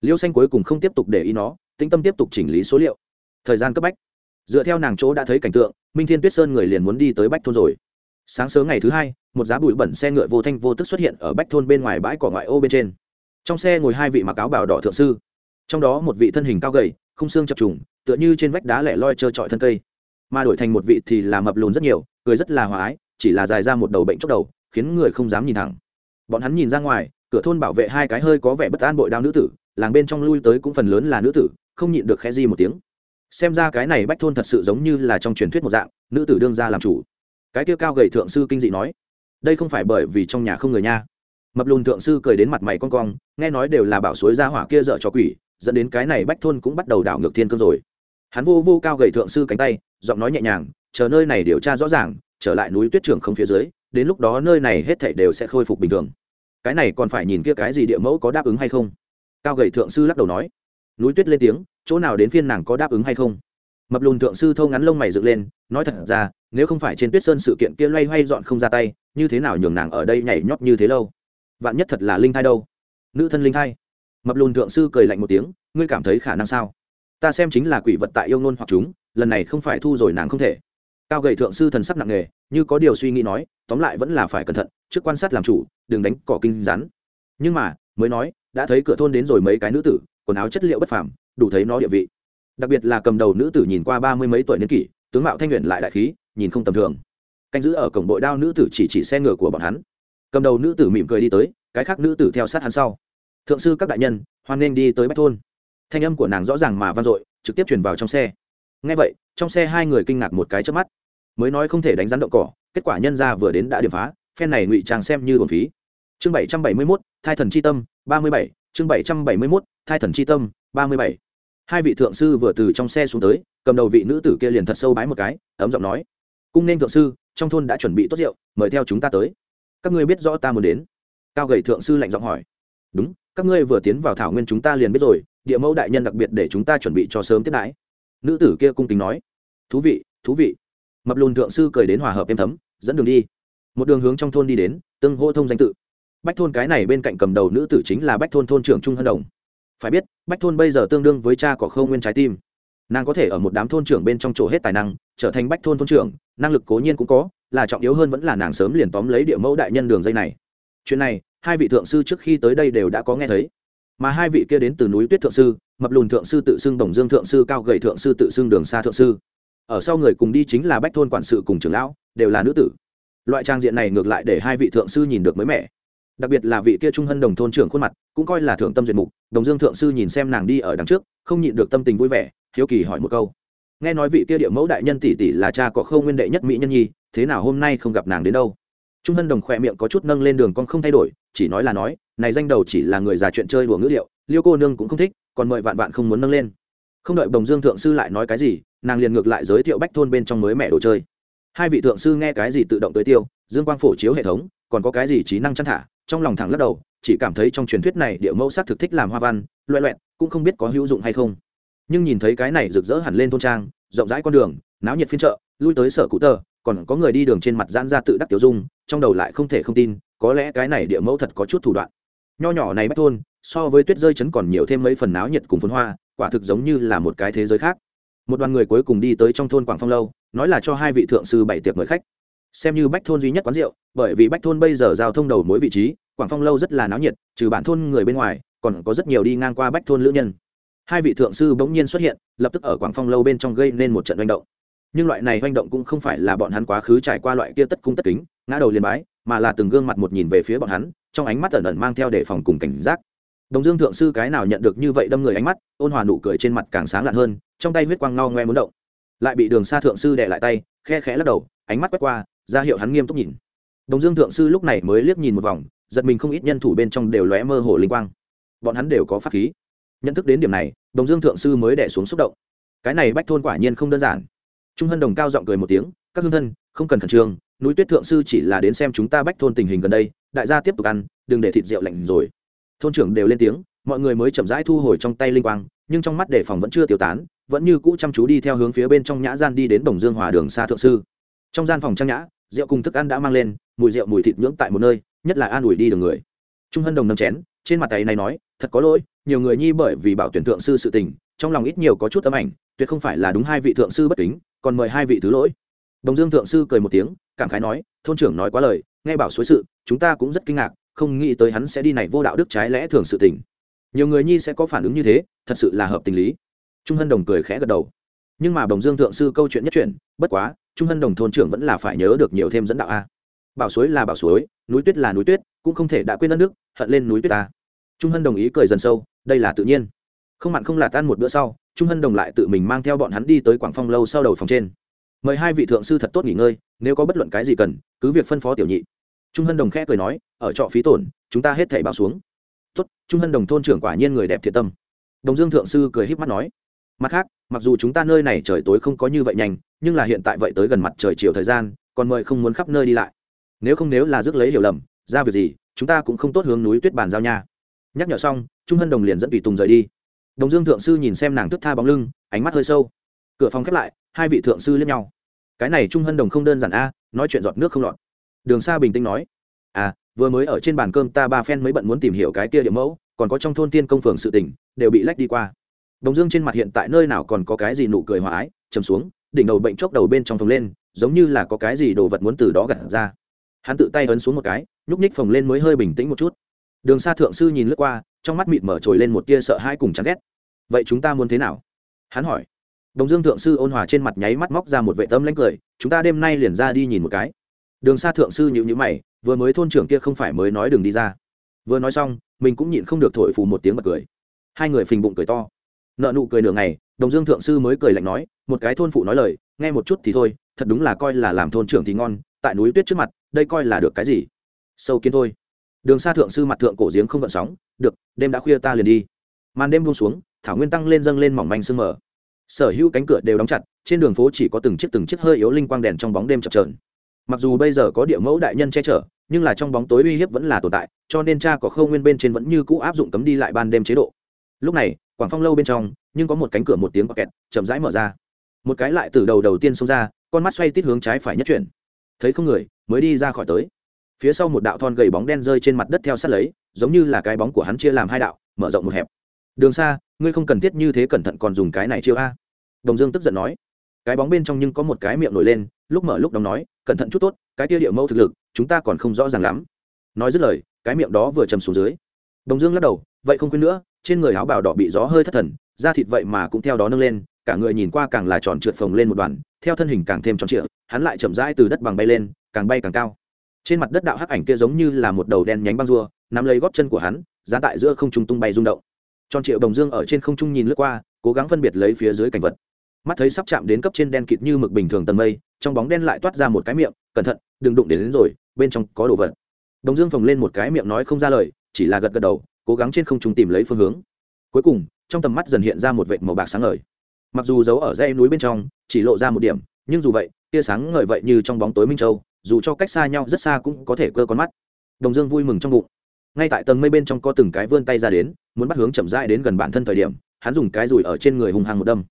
Liêu xanh cuối cùng không tiếp tục để ý nó, tĩnh tâm tiếp tục chỉnh lý số liệu. Thời gian cấp bách. Dựa theo nàng chỗ đã thấy cảnh tượng, minh thiên tuyết sơn người liền muốn đi tới bách thôn rồi sáng sớm ngày thứ hai, một giá bụi bẩn xe ngựa vô thanh vô tức xuất hiện ở bách thôn bên ngoài bãi cỏ ngoại ô bên trên. Trong xe ngồi hai vị mặc áo bào đỏ thượng sư. Trong đó một vị thân hình cao gầy không xương chập trùng, tựa như trên vách đá lẻ loi trơ trọi thân cây. Mà đổi thành một vị thì là mập lùn rất nhiều, cười rất là hòa ái, chỉ là dài ra một đầu bệnh chốc đầu, khiến người không dám nhìn thẳng. Bọn hắn nhìn ra ngoài, cửa thôn bảo vệ hai cái hơi có vẻ bất an bội đao nữ tử, làng bên trong lui tới cũng phần lớn là nữ tử, không nhịn được khẽ di một tiếng. Xem ra cái này bách thôn thật sự giống như là trong truyền thuyết một dạng, nữ tử đương ra làm chủ cái kia cao gầy thượng sư kinh dị nói, đây không phải bởi vì trong nhà không người nha. Mập lùn thượng sư cười đến mặt mày con cong, nghe nói đều là bảo suối ra hỏa kia dở cho quỷ, dẫn đến cái này bách thôn cũng bắt đầu đảo ngược thiên cương rồi. Hắn vô vô cao gầy thượng sư cánh tay, giọng nói nhẹ nhàng, chờ nơi này điều tra rõ ràng, trở lại núi tuyết trưởng không phía dưới, đến lúc đó nơi này hết thảy đều sẽ khôi phục bình thường. Cái này còn phải nhìn kia cái gì địa mẫu có đáp ứng hay không? Cao gầy thượng sư lắc đầu nói. Núi tuyết lên tiếng, chỗ nào đến phiên nàng có đáp ứng hay không? Mập lùn thượng sư thâu ngắn lông mày dựng lên, nói thật ra nếu không phải trên tuyết sơn sự kiện kia loay hoay dọn không ra tay, như thế nào nhường nàng ở đây nhảy nhót như thế lâu? Vạn nhất thật là linh thai đâu? Nữ thân linh thai. Mập lùn thượng sư cười lạnh một tiếng, ngươi cảm thấy khả năng sao? Ta xem chính là quỷ vật tại yêu nôn hoặc chúng, lần này không phải thu rồi nàng không thể. Cao gầy thượng sư thần sắc nặng nề, như có điều suy nghĩ nói, tóm lại vẫn là phải cẩn thận, trước quan sát làm chủ, đừng đánh cỏ kinh rắn. Nhưng mà, mới nói, đã thấy cửa thôn đến rồi mấy cái nữ tử, quần áo chất liệu bất phàm, đủ thấy nó địa vị. Đặc biệt là cầm đầu nữ tử nhìn qua ba mươi mấy tuổi niên kỷ, tướng mạo thanh nguyện lại đại khí nhìn không tầm thường. Canh giữ ở cổng bội đao nữ tử chỉ chỉ xe ngựa của bọn hắn. Cầm đầu nữ tử mỉm cười đi tới, cái khác nữ tử theo sát hắn sau. Thượng sư các đại nhân, hoan nghênh đi tới bách thôn. Thanh âm của nàng rõ ràng mà vang dội, trực tiếp truyền vào trong xe. Ngay vậy, trong xe hai người kinh ngạc một cái trước mắt. Mới nói không thể đánh rắn động cỏ, kết quả nhân ra vừa đến đã điểm phá, phen này ngụy trang xem như bổn phí. Chương bảy trăm bảy mươi mốt, thai thần c h i tâm, ba mươi bảy, chương bảy trăm bảy mươi mốt, thai thần c h i tâm, ba mươi bảy. Hai vị thượng sư vừa từ trong xe xuống tới, cầm đầu vị nữ tử kia liền thật sâu bái một cái, ấm giọng nói cung nên thượng sư, trong thôn đã chuẩn bị tốt rượu, mời theo chúng ta tới. Các ngươi biết rõ ta muốn đến. Cao gầy thượng sư lạnh giọng hỏi. Đúng, các ngươi vừa tiến vào thảo nguyên chúng ta liền biết rồi, địa mẫu đại nhân đặc biệt để chúng ta chuẩn bị cho sớm tiếp đãi. Nữ tử kia cung kính nói. Thú vị thú vị. Mập lùn thượng sư cười đến hòa hợp êm thấm, dẫn đường đi. Một đường hướng trong thôn đi đến, tương hô thông danh tự. Bách thôn cái này bên cạnh cầm đầu nữ tử chính là bách thôn thôn trưởng trung hân đồng. Phải biết, bách thôn bây giờ tương đương với cha có khâu nguyên trái tim nàng có thể ở một đám thôn trưởng bên trong chỗ hết tài năng, trở thành bách thôn thôn trưởng, năng lực cố nhiên cũng có, là trọng yếu hơn vẫn là nàng sớm liền tóm lấy địa mẫu đại nhân đường dây này. Chuyện này, hai vị thượng sư trước khi tới đây đều đã có nghe thấy. Mà hai vị kia đến từ núi tuyết thượng sư, mập lùn thượng sư tự xưng đồng dương thượng sư, cao gầy thượng sư tự xưng đường xa thượng sư. Ở sau người cùng đi chính là bách thôn quản sự cùng trưởng lão, đều là nữ tử. Loại trang diện này ngược lại để hai vị thượng sư nhìn được mới mẻ. Đặc biệt là vị kia trung hân đồng thôn trưởng khuôn mặt, cũng coi là thượng tâm duyệt mục. Đồng dương thượng sư nhìn xem nàng đi ở đằng trước, không nhịn được tâm tình vui vẻ hiếu kỳ hỏi một câu. Nghe nói vị kia địa mẫu đại nhân tỷ tỷ là cha có khâu nguyên đệ nhất mỹ nhân nhi, thế nào hôm nay không gặp nàng đến đâu? Trung hân đồng khỏe miệng có chút nâng lên đường con không thay đổi, chỉ nói là nói, này danh đầu chỉ là người già chuyện chơi đùa ngữ liệu liêu cô nương cũng không thích, còn mời vạn vạn không muốn nâng lên. Không đợi đồng dương thượng sư lại nói cái gì, nàng liền ngược lại giới thiệu bách thôn bên trong mới mẹ đồ chơi. Hai vị thượng sư nghe cái gì tự động tới tiêu, dương quang phổ chiếu hệ thống, còn có cái gì trí năng chăn thả, trong lòng thẳng lắc đầu, chỉ cảm thấy trong truyền thuyết này địa mẫu xác thực thích làm hoa văn, loẹ loẹt, cũng không biết có hữu dụng hay không nhưng nhìn thấy cái này rực rỡ hẳn lên thôn trang, rộng rãi con đường, náo nhiệt phiên chợ, lui tới sở cụ tờ, còn có người đi đường trên mặt giãn ra tự đắc tiểu dung, trong đầu lại không thể không tin, có lẽ cái này địa mẫu thật có chút thủ đoạn. Nho nhỏ này bách thôn, so với tuyết rơi chấn còn nhiều thêm mấy phần náo nhiệt cùng phấn hoa, quả thực giống như là một cái thế giới khác. Một đoàn người cuối cùng đi tới trong thôn quảng phong lâu, nói là cho hai vị thượng sư bảy tiệc mời khách. Xem như bách thôn duy nhất quán rượu, bởi vì bách thôn bây giờ giao thông đầu mối vị trí, quảng phong lâu rất là náo nhiệt, trừ bản thôn người bên ngoài, còn có rất nhiều đi ngang qua bách thôn lữ nhân hai vị thượng sư bỗng nhiên xuất hiện, lập tức ở quảng phong lâu bên trong gây nên một trận manh động. Nhưng loại này manh động cũng không phải là bọn hắn quá khứ trải qua loại kia tất cung tất kính, ngã đầu liền bái, mà là từng gương mặt một nhìn về phía bọn hắn, trong ánh mắt ẩn ẩn mang theo đề phòng cùng cảnh giác. Đồng dương thượng sư cái nào nhận được như vậy đâm người ánh mắt, ôn hòa nụ cười trên mặt càng sáng lạn hơn, trong tay huyết quang ngao ngoe muốn động. Lại bị đường xa thượng sư đệ lại tay, khe khẽ lắc đầu, ánh mắt quét qua, ra hiệu hắn nghiêm túc nhìn. Đồng dương thượng sư lúc này mới liếc nhìn một vòng, giật mình không ít nhân thủ bên trong đều lóe mơ hồ linh quang. Bọn hắn đều có pháp khí nhận thức đến điểm này, đồng dương thượng sư mới đẻ xuống xúc động. Cái này bách thôn quả nhiên không đơn giản. Trung hân đồng cao giọng cười một tiếng, các hương thân, không cần khẩn trương, núi tuyết thượng sư chỉ là đến xem chúng ta bách thôn tình hình gần đây, đại gia tiếp tục ăn, đừng để thịt rượu lạnh rồi. Thôn trưởng đều lên tiếng, mọi người mới chậm rãi thu hồi trong tay linh quang, nhưng trong mắt đề phòng vẫn chưa tiêu tán, vẫn như cũ chăm chú đi theo hướng phía bên trong nhã gian đi đến đồng dương hòa đường xa thượng sư. Trong gian phòng trang nhã, rượu cùng thức ăn đã mang lên, mùi rượu mùi thịt nhưỡng tại một nơi, nhất là an ủi đi đường người. Trung hân đồng nâm chén, trên mặt tay này nói, thật có lỗi nhiều người nhi bởi vì bảo tuyển thượng sư sự tình, trong lòng ít nhiều có chút tấm ảnh, tuyệt không phải là đúng hai vị thượng sư bất kính, còn mời hai vị thứ lỗi. Đồng dương thượng sư cười một tiếng, cảm khái nói, thôn trưởng nói quá lời, nghe bảo suối sự, chúng ta cũng rất kinh ngạc, không nghĩ tới hắn sẽ đi này vô đạo đức trái lẽ thường sự tình. Nhiều người nhi sẽ có phản ứng như thế, thật sự là hợp tình lý. Trung hân đồng cười khẽ gật đầu. Nhưng mà đồng dương thượng sư câu chuyện nhất chuyện bất quá, trung hân đồng thôn trưởng vẫn là phải nhớ được nhiều thêm dẫn đạo a. Bảo suối là bảo suối, núi tuyết là núi tuyết, cũng không thể đã quên đất nước, hận lên núi tuyết ta. Trung hân đồng ý cười dần sâu đây là tự nhiên. Không mặn không là tan một bữa sau, trung hân đồng lại tự mình mang theo bọn hắn đi tới quảng phong lâu sau đầu phòng trên. Mời hai vị thượng sư thật tốt nghỉ ngơi, nếu có bất luận cái gì cần, cứ việc phân phó tiểu nhị. Trung hân đồng khẽ cười nói, ở trọ phí tổn, chúng ta hết thảy báo xuống. Tốt. Trung hân đồng thôn trưởng quả nhiên người đẹp thiệt tâm. Đồng dương thượng sư cười híp mắt nói, mặt khác, mặc dù chúng ta nơi này trời tối không có như vậy nhanh, nhưng là hiện tại vậy tới gần mặt trời chiều thời gian, còn mời không muốn khắp nơi đi lại. Nếu không nếu là rước lấy hiểu lầm, ra việc gì, chúng ta cũng không tốt hướng núi tuyết bàn giao nha. Nhắc nhở xong trung hân đồng liền dẫn tùy tùng rời đi. Đồng dương thượng sư nhìn xem nàng thức tha bóng lưng, ánh mắt hơi sâu. Cửa phòng khép lại, hai vị thượng sư liếc nhau. Cái này trung hân đồng không đơn giản a, nói chuyện giọt nước không lọt. Đường xa bình tĩnh nói à vừa mới ở trên bàn cơm ta ba phen mới bận muốn tìm hiểu cái kia địa mẫu, còn có trong thôn tiên công phường sự tỉnh đều bị lách đi qua. Đồng dương trên mặt hiện tại nơi nào còn có cái gì nụ cười hòa ái chầm xuống, đỉnh đầu bệnh chốc đầu bên trong phồng lên, giống như là có cái gì đồ vật muốn từ đó gặt ra. Hắn tự tay ấn xuống một cái, nhúc nhích phồng lên mới hơi bình tĩnh một chút đường xa thượng sư nhìn lướt qua, trong mắt mịt mở trồi lên một tia sợ hãi cùng chán ghét. Vậy chúng ta muốn thế nào? Hắn hỏi. Đồng dương thượng sư ôn hòa trên mặt nháy mắt móc ra một vệ tâm lãnh cười, chúng ta đêm nay liền ra đi nhìn một cái. Đường xa thượng sư nhịu nhữ mày, vừa mới thôn trưởng kia không phải mới nói đường đi ra. Vừa nói xong, mình cũng nhịn không được thổi phù một tiếng bật cười. Hai người phình bụng cười to. Nợ nụ cười nửa ngày, đồng dương thượng sư mới cười lạnh nói, một cái thôn phụ nói lời, nghe một chút thì thôi, thật đúng là coi là làm thôn trưởng thì ngon, tại núi tuyết trước mặt, đây coi là được cái gì? Sâu kiến thôi đường xa thượng sư mặt thượng cổ giếng không gợn sóng, được, đêm đã khuya ta liền đi. Màn đêm buông xuống, thảo nguyên tăng lên dâng lên mỏng manh sương mờ. Sở hữu cánh cửa đều đóng chặt, trên đường phố chỉ có từng chiếc từng chiếc hơi yếu linh quang đèn trong bóng đêm chập trờn mặc dù bây giờ có địa mẫu đại nhân che chở, nhưng là trong bóng tối uy hiếp vẫn là tồn tại, cho nên cha có khâu nguyên bên trên vẫn như cũ áp dụng cấm đi lại ban đêm chế độ. Lúc này, quảng phong lâu bên trong, nhưng có một cánh cửa một tiếng kẹt, chậm rãi mở ra. Một cái lại từ đầu đầu tiên xông ra, con mắt xoay tít hướng trái phải nhất chuyển. Thấy không người, mới đi ra khỏi tới phía sau một đạo thon gầy bóng đen rơi trên mặt đất theo sát lấy, giống như là cái bóng của hắn chia làm hai đạo, mở rộng một hẹp. Đường xa ngươi không cần thiết như thế cẩn thận còn dùng cái này chiêu a. Đồng dương tức giận nói. Cái bóng bên trong nhưng có một cái miệng nổi lên, lúc mở lúc đóng nói, cẩn thận chút tốt, cái tia địa mẫu thực lực, chúng ta còn không rõ ràng lắm. Nói dứt lời, cái miệng đó vừa chầm xuống dưới. Đồng dương lắc đầu, vậy không quên nữa, trên người áo bào đỏ bị gió hơi thất thần, da thịt vậy mà cũng theo đó nâng lên, cả người nhìn qua càng là tròn trượt phồng lên một đoàn, theo thân hình càng thêm tròn trịa, hắn lại chậm rãi từ đất bằng bay lên, càng bay càng cao trên mặt đất đạo hắc ảnh kia giống như là một đầu đen nhánh băng rùa nắm lấy góp chân của hắn giá tại giữa không trung tung bay rung động. Tròn triệu đồng dương ở trên không trung nhìn lướt qua cố gắng phân biệt lấy phía dưới cảnh vật. Mắt thấy sắp chạm đến cấp trên đen kịt như mực bình thường tầng mây trong bóng đen lại toát ra một cái miệng cẩn thận đừng đụng đến, đến rồi bên trong có đồ vật. Đồng dương phồng lên một cái miệng nói không ra lời chỉ là gật gật đầu cố gắng trên không trung tìm lấy phương hướng. Cuối cùng trong tầm mắt dần hiện ra một vệt màu bạc sáng ngời. Mặc dù giấu ở dãy núi bên trong chỉ lộ ra một điểm nhưng dù vậy tia sáng ngời vậy như trong bóng tối minh châu dù cho cách xa nhau rất xa cũng có thể cơ con mắt. Đồng dương vui mừng trong bụng. Ngay tại tầng mây bên trong có từng cái vươn tay ra đến, muốn bắt hướng chậm rãi đến gần bản thân thời điểm, hắn dùng cái rùi ở trên người hùng hàng một đâm.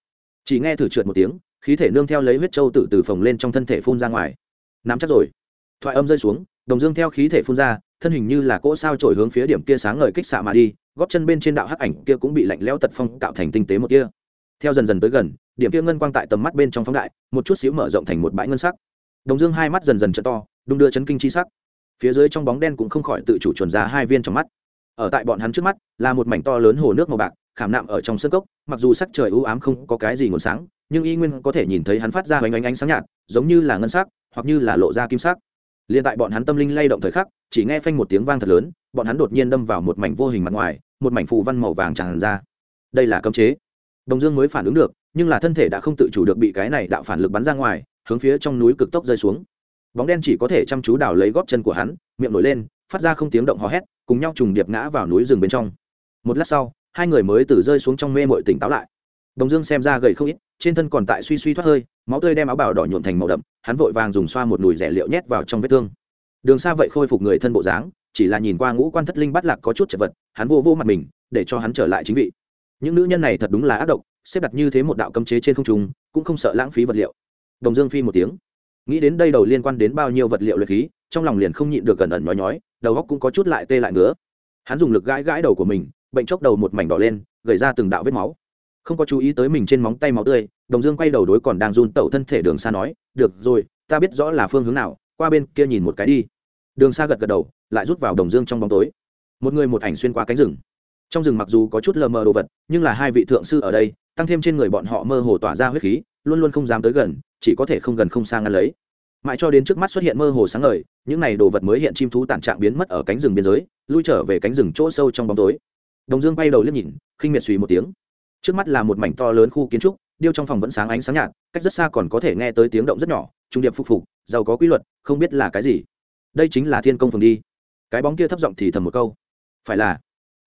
Chỉ nghe thử trượt một tiếng, khí thể nương theo lấy huyết trâu tự từ phồng lên trong thân thể phun ra ngoài. Nắm chắc rồi. Thoại âm rơi xuống, đồng dương theo khí thể phun ra, thân hình như là cỗ sao trổi hướng phía điểm kia sáng ngời kích xạ mà đi, góp chân bên trên đạo hắc ảnh kia cũng bị lạnh lẽo tật phong tạo thành tinh tế một kia. Theo dần dần tới gần, điểm kia ngân quang tại tầm mắt bên trong phóng đại, một chút xíu mở rộng thành một bãi ngân sắc đồng dương hai mắt dần dần t to, đung đưa chấn kinh chi sắc. Phía dưới trong bóng đen cũng không khỏi tự chủ chuẩn ra hai viên trong mắt. Ở tại bọn hắn trước mắt, là một mảnh to lớn hồ nước màu bạc, khảm nạm ở trong sân cốc, mặc dù sắc trời u ám không có cái gì nguồn sáng, nhưng y nguyên có thể nhìn thấy hắn phát ra hoành ánh ánh sáng nhạt, giống như là ngân sắc, hoặc như là lộ ra kim sắc. Liền tại bọn hắn tâm linh lay động thời khắc, chỉ nghe phanh một tiếng vang thật lớn, bọn hắn đột nhiên đâm vào một mảnh vô hình mặt ngoài, một mảnh phù văn màu vàng tràn ra. Đây là cấm chế. Đồng dương mới phản ứng được, nhưng là thân thể đã không tự chủ được bị cái này đạo phản lực bắn ra ngoài hướng phía trong núi cực tốc rơi xuống. Bóng đen chỉ có thể chăm chú đào lấy góp chân của hắn, miệng nổi lên, phát ra không tiếng động hò hét, cùng nhau trùng điệp ngã vào núi rừng bên trong. Một lát sau, hai người mới từ rơi xuống trong mê mội tỉnh táo lại. Đồng dương xem ra gầy không ít, trên thân còn tại suy suy thoát hơi, máu tươi đem áo bào đỏ nhuộn thành màu đậm, hắn vội vàng dùng xoa một nùi rẻ liệu nhét vào trong vết thương. Đường xa vậy khôi phục người thân bộ dáng, chỉ là nhìn qua ngũ quan thất linh bắt lạc có chút chật vật, hắn vô vô mặt mình, để cho hắn trở lại chính vị. Những nữ nhân này thật đúng là ác độc, xếp đặt như thế một đạo cấm chế trên không trung, cũng không sợ lãng phí vật liệu đồng dương phi một tiếng. Nghĩ đến đây đầu liên quan đến bao nhiêu vật liệu luyện khí, trong lòng liền không nhịn được gần ẩn nhói nhói, đầu góc cũng có chút lại tê lại ngứa. Hắn dùng lực gãi gãi đầu của mình, bệnh chốc đầu một mảnh đỏ lên, gầy ra từng đạo vết máu. Không có chú ý tới mình trên móng tay máu tươi, đồng dương quay đầu đối còn đang run tẩu thân thể đường xa nói, được rồi, ta biết rõ là phương hướng nào, qua bên kia nhìn một cái đi. Đường xa gật gật đầu, lại rút vào đồng dương trong bóng tối. Một người một ảnh xuyên qua cánh rừng. Trong rừng mặc dù có chút lờ mờ đồ vật, nhưng là hai vị thượng sư ở đây, tăng thêm trên người bọn họ mơ hồ tỏa ra huyết khí luôn luôn không dám tới gần, chỉ có thể không gần không sang ngăn lấy. Mãi cho đến trước mắt xuất hiện mơ hồ sáng ngời, những này đồ vật mới hiện chim thú tản trạng biến mất ở cánh rừng biên giới, lui trở về cánh rừng chỗ sâu trong bóng tối. Đồng dương bay đầu liếc nhìn, khinh miệt suy một tiếng. Trước mắt là một mảnh to lớn khu kiến trúc, điêu trong phòng vẫn sáng ánh sáng nhạt, cách rất xa còn có thể nghe tới tiếng động rất nhỏ, trung điệp phục phục, giàu có quy luật, không biết là cái gì. Đây chính là thiên công phường đi. Cái bóng kia thấp giọng thì thầm một câu. Phải là.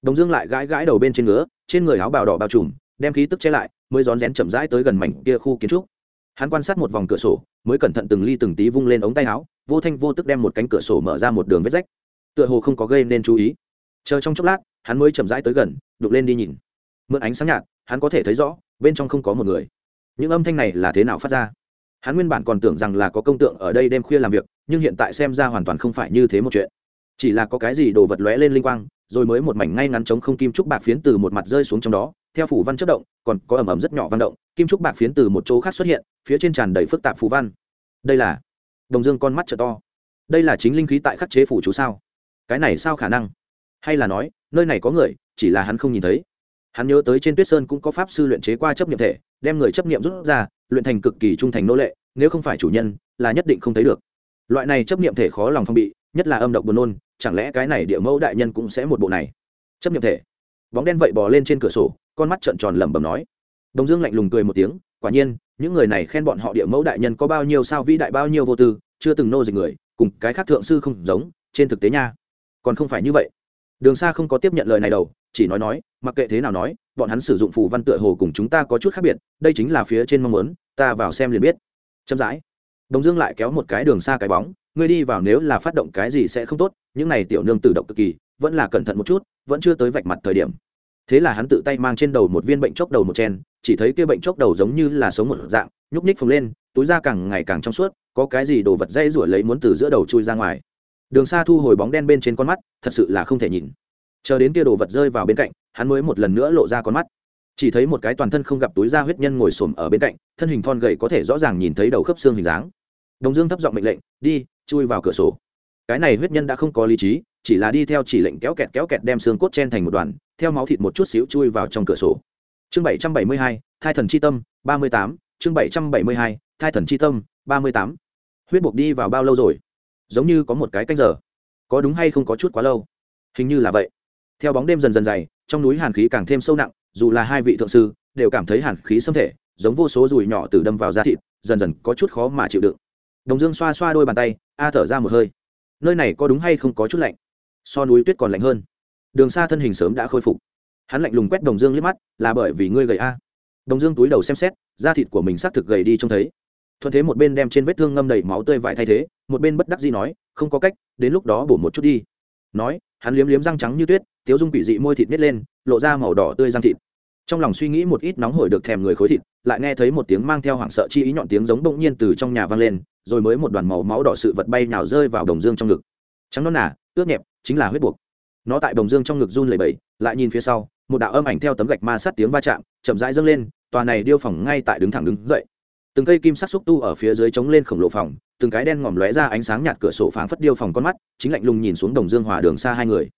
Đồng dương lại gãi gãi đầu bên trên ngứa, trên người áo bào đỏ bao trùm, đem khí tức che lại mới rón rén chậm rãi tới gần mảnh kia khu kiến trúc. Hắn quan sát một vòng cửa sổ, mới cẩn thận từng ly từng tí vung lên ống tay áo, vô thanh vô tức đem một cánh cửa sổ mở ra một đường vết rách. Tựa hồ không có gây nên chú ý. Chờ trong chốc lát, hắn mới chậm rãi tới gần, đục lên đi nhìn. Mượn ánh sáng nhạt, hắn có thể thấy rõ, bên trong không có một người. Những âm thanh này là thế nào phát ra? Hắn nguyên bản còn tưởng rằng là có công tượng ở đây đêm khuya làm việc, nhưng hiện tại xem ra hoàn toàn không phải như thế một chuyện. Chỉ là có cái gì đồ vật lóe lên linh quang, rồi mới một mảnh ngay ngắn trống không kim trúc bạc phiến từ một mặt rơi xuống trong đó theo phủ văn chất động, còn có ẩm ẩm rất nhỏ văn động, kim trúc bạc phiến từ một chỗ khác xuất hiện, phía trên tràn đầy phức tạp phù văn. Đây là đồng dương con mắt t to. Đây là chính linh khí tại khắc chế phủ chú sao? Cái này sao khả năng? Hay là nói, nơi này có người, chỉ là hắn không nhìn thấy. Hắn nhớ tới trên tuyết sơn cũng có pháp sư luyện chế qua chấp nghiệm thể, đem người chấp nghiệm rút ra, luyện thành cực kỳ trung thành nô lệ, nếu không phải chủ nhân, là nhất định không thấy được. Loại này chấp nghiệm thể khó lòng phong bị, nhất là âm độc buồn nôn, chẳng lẽ cái này địa mẫu đại nhân cũng sẽ một bộ này? Chấp nghiệm thể. Bóng đen vậy bò lên trên cửa sổ con mắt trợn tròn lẩm bẩm nói. Đồng dương lạnh lùng cười một tiếng, quả nhiên, những người này khen bọn họ địa mẫu đại nhân có bao nhiêu sao vĩ đại bao nhiêu vô tư, chưa từng nô dịch người, cùng cái khác thượng sư không giống, trên thực tế nha. Còn không phải như vậy. Đường xa không có tiếp nhận lời này đâu, chỉ nói nói, mặc kệ thế nào nói, bọn hắn sử dụng phù văn tựa hồ cùng chúng ta có chút khác biệt, đây chính là phía trên mong muốn, ta vào xem liền biết. Chậm rãi. Đồng dương lại kéo một cái đường xa cái bóng, ngươi đi vào nếu là phát động cái gì sẽ không tốt, những này tiểu nương tự động cực kỳ, vẫn là cẩn thận một chút, vẫn chưa tới vạch mặt thời điểm thế là hắn tự tay mang trên đầu một viên bệnh chốc đầu một chen chỉ thấy kia bệnh chốc đầu giống như là sống một dạng, nhúc ních phồng lên, túi da càng ngày càng trong suốt, có cái gì đồ vật dây rủi lấy muốn từ giữa đầu chui ra ngoài. Đường xa thu hồi bóng đen bên trên con mắt, thật sự là không thể nhìn. Chờ đến kia đồ vật rơi vào bên cạnh, hắn mới một lần nữa lộ ra con mắt. Chỉ thấy một cái toàn thân không gặp túi da huyết nhân ngồi xổm ở bên cạnh, thân hình thon gầy có thể rõ ràng nhìn thấy đầu khớp xương hình dáng. Đồng dương thấp giọng mệnh lệnh, đi, chui vào cửa sổ. Cái này huyết nhân đã không có lý trí, chỉ là đi theo chỉ lệnh kéo kẹt kéo kẹt đem xương cốt chen thành một đoàn theo máu thịt một chút xíu chui vào trong cửa sổ. Chương bảy trăm bảy mươi hai, thai thần c h i tâm, ba mươi tám, chương bảy trăm bảy mươi hai, thai thần c h i tâm, ba mươi tám. Huyết buộc đi vào bao lâu rồi? Giống như có một cái canh giờ. Có đúng hay không có chút quá lâu? Hình như là vậy. Theo bóng đêm dần dần dày, trong núi hàn khí càng thêm sâu nặng, dù là hai vị thượng sư, đều cảm thấy hàn khí xâm thể, giống vô số dùi nhỏ từ đâm vào da thịt, dần dần có chút khó mà chịu đựng. Đồng dương xoa xoa đôi bàn tay, a thở ra một hơi. Nơi này có đúng hay không có chút lạnh? So núi tuyết còn lạnh hơn đường xa thân hình sớm đã khôi phục. Hắn lạnh lùng quét đồng dương liếc mắt, là bởi vì ngươi gầy a? Đồng dương túi đầu xem xét, da thịt của mình xác thực gầy đi trông thấy. Thuận thế một bên đem trên vết thương ngâm đầy máu tươi vải thay thế, một bên bất đắc gì nói, không có cách, đến lúc đó bổ một chút đi. Nói, hắn liếm liếm răng trắng như tuyết, tiếu dung quỷ dị môi thịt nít lên, lộ ra màu đỏ tươi răng thịt. Trong lòng suy nghĩ một ít nóng hổi được thèm người khối thịt, lại nghe thấy một tiếng mang theo hoảng sợ chi ý nhọn tiếng giống bỗng nhiên từ trong nhà vang lên, rồi mới một đoàn màu máu đỏ sự vật bay nào rơi vào đồng dương trong ngực. Trắng nó nà ướt nhẹp, chính là huyết buộc nó tại đồng dương trong ngực run lẩy bẩy, lại nhìn phía sau, một đạo âm ảnh theo tấm gạch ma sát tiếng va chạm, chậm rãi dâng lên, tòa này điêu phòng ngay tại đứng thẳng đứng dậy. Từng cây kim sắc xúc tu ở phía dưới chống lên khổng lồ phòng, từng cái đen ngòm lóe ra ánh sáng nhạt cửa sổ phảng phất điêu phòng con mắt, chính lạnh lùng nhìn xuống đồng dương hòa đường xa hai người.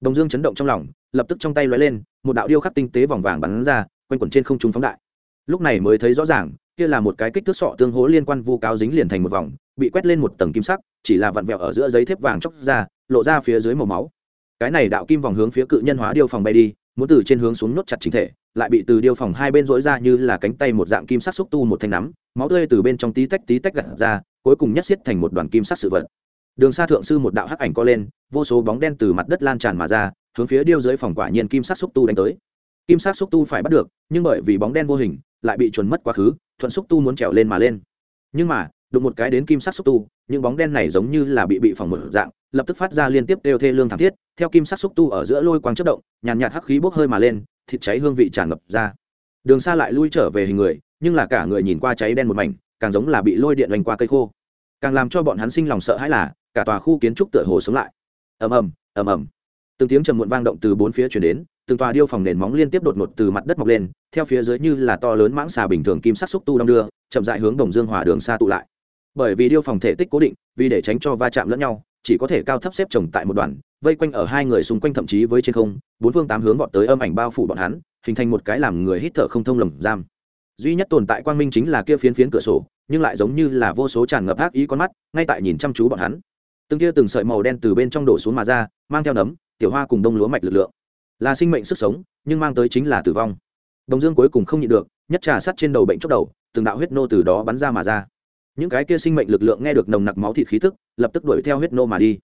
Đồng dương chấn động trong lòng, lập tức trong tay lóe lên, một đạo điêu khắc tinh tế vòng vàng bắn ra, quanh quẩn trên không trung phóng đại. Lúc này mới thấy rõ ràng, kia là một cái kích thước sọ tương hố liên quan vu cáo dính liền thành một vòng, bị quét lên một tầng kim sắc, chỉ là vặn vẹo ở giữa giấy thép vàng chóc ra, lộ ra phía dưới màu máu cái này đạo kim vòng hướng phía cự nhân hóa điêu phòng bay đi, muốn từ trên hướng xuống nốt chặt chính thể, lại bị từ điêu phòng hai bên rỗi ra như là cánh tay một dạng kim sắc xúc tu một thanh nắm, máu tươi từ bên trong tí tách tí tách gặt ra, cuối cùng nhất xiết thành một đoàn kim sắc sự vật. Đường xa thượng sư một đạo hắc ảnh co lên, vô số bóng đen từ mặt đất lan tràn mà ra, hướng phía điêu dưới phòng quả nhiên kim sắc xúc tu đánh tới. Kim sắc xúc tu phải bắt được, nhưng bởi vì bóng đen vô hình, lại bị chuẩn mất quá khứ, thuận xúc tu muốn trèo lên mà lên. Nhưng mà, đụng một cái đến kim sắc xúc tu, những bóng đen này giống như là bị bị phòng một dạng lập tức phát ra liên tiếp đều thê lương thảm thiết, theo kim sắc xúc tu ở giữa lôi quang chất động, nhàn nhạt hắc khí bốc hơi mà lên, thịt cháy hương vị tràn ngập ra. Đường xa lại lui trở về hình người, nhưng là cả người nhìn qua cháy đen một mảnh, càng giống là bị lôi điện lành qua cây khô. Càng làm cho bọn hắn sinh lòng sợ hãi là, cả tòa khu kiến trúc tựa hồ sống lại. Ầm ầm ầm ầm. Từng tiếng trầm muộn vang động từ bốn phía chuyển đến, từng tòa điêu phòng nền móng liên tiếp đột ngột từ mặt đất mọc lên, theo phía dưới như là to lớn mãng xà bình thường kim sắc xúc tu đong đưa, chậm dại hướng đồng dương hòa đường xa tụ lại. Bởi vì điêu phòng thể tích cố định, vì để tránh cho va chạm lẫn nhau chỉ có thể cao thấp xếp chồng tại một đoàn, vây quanh ở hai người xung quanh thậm chí với trên không, bốn phương tám hướng vọt tới âm ảnh bao phủ bọn hắn, hình thành một cái làm người hít thở không thông lồng giam. Duy nhất tồn tại quang minh chính là kia phiến phiến cửa sổ, nhưng lại giống như là vô số tràn ngập ác ý con mắt, ngay tại nhìn chăm chú bọn hắn. Từng kia từng sợi màu đen từ bên trong đổ xuống mà ra, mang theo nấm, tiểu hoa cùng đông lúa mạch lực lượng. Là sinh mệnh sức sống, nhưng mang tới chính là tử vong. Đồng dương cuối cùng không nhịn được, nhất trà sắt trên đầu bệnh chốc đầu, từng đạo huyết nô từ đó bắn ra mà ra những cái kia sinh mệnh lực lượng nghe được nồng nặc máu thịt khí tức, lập tức đuổi theo huyết nô mà đi.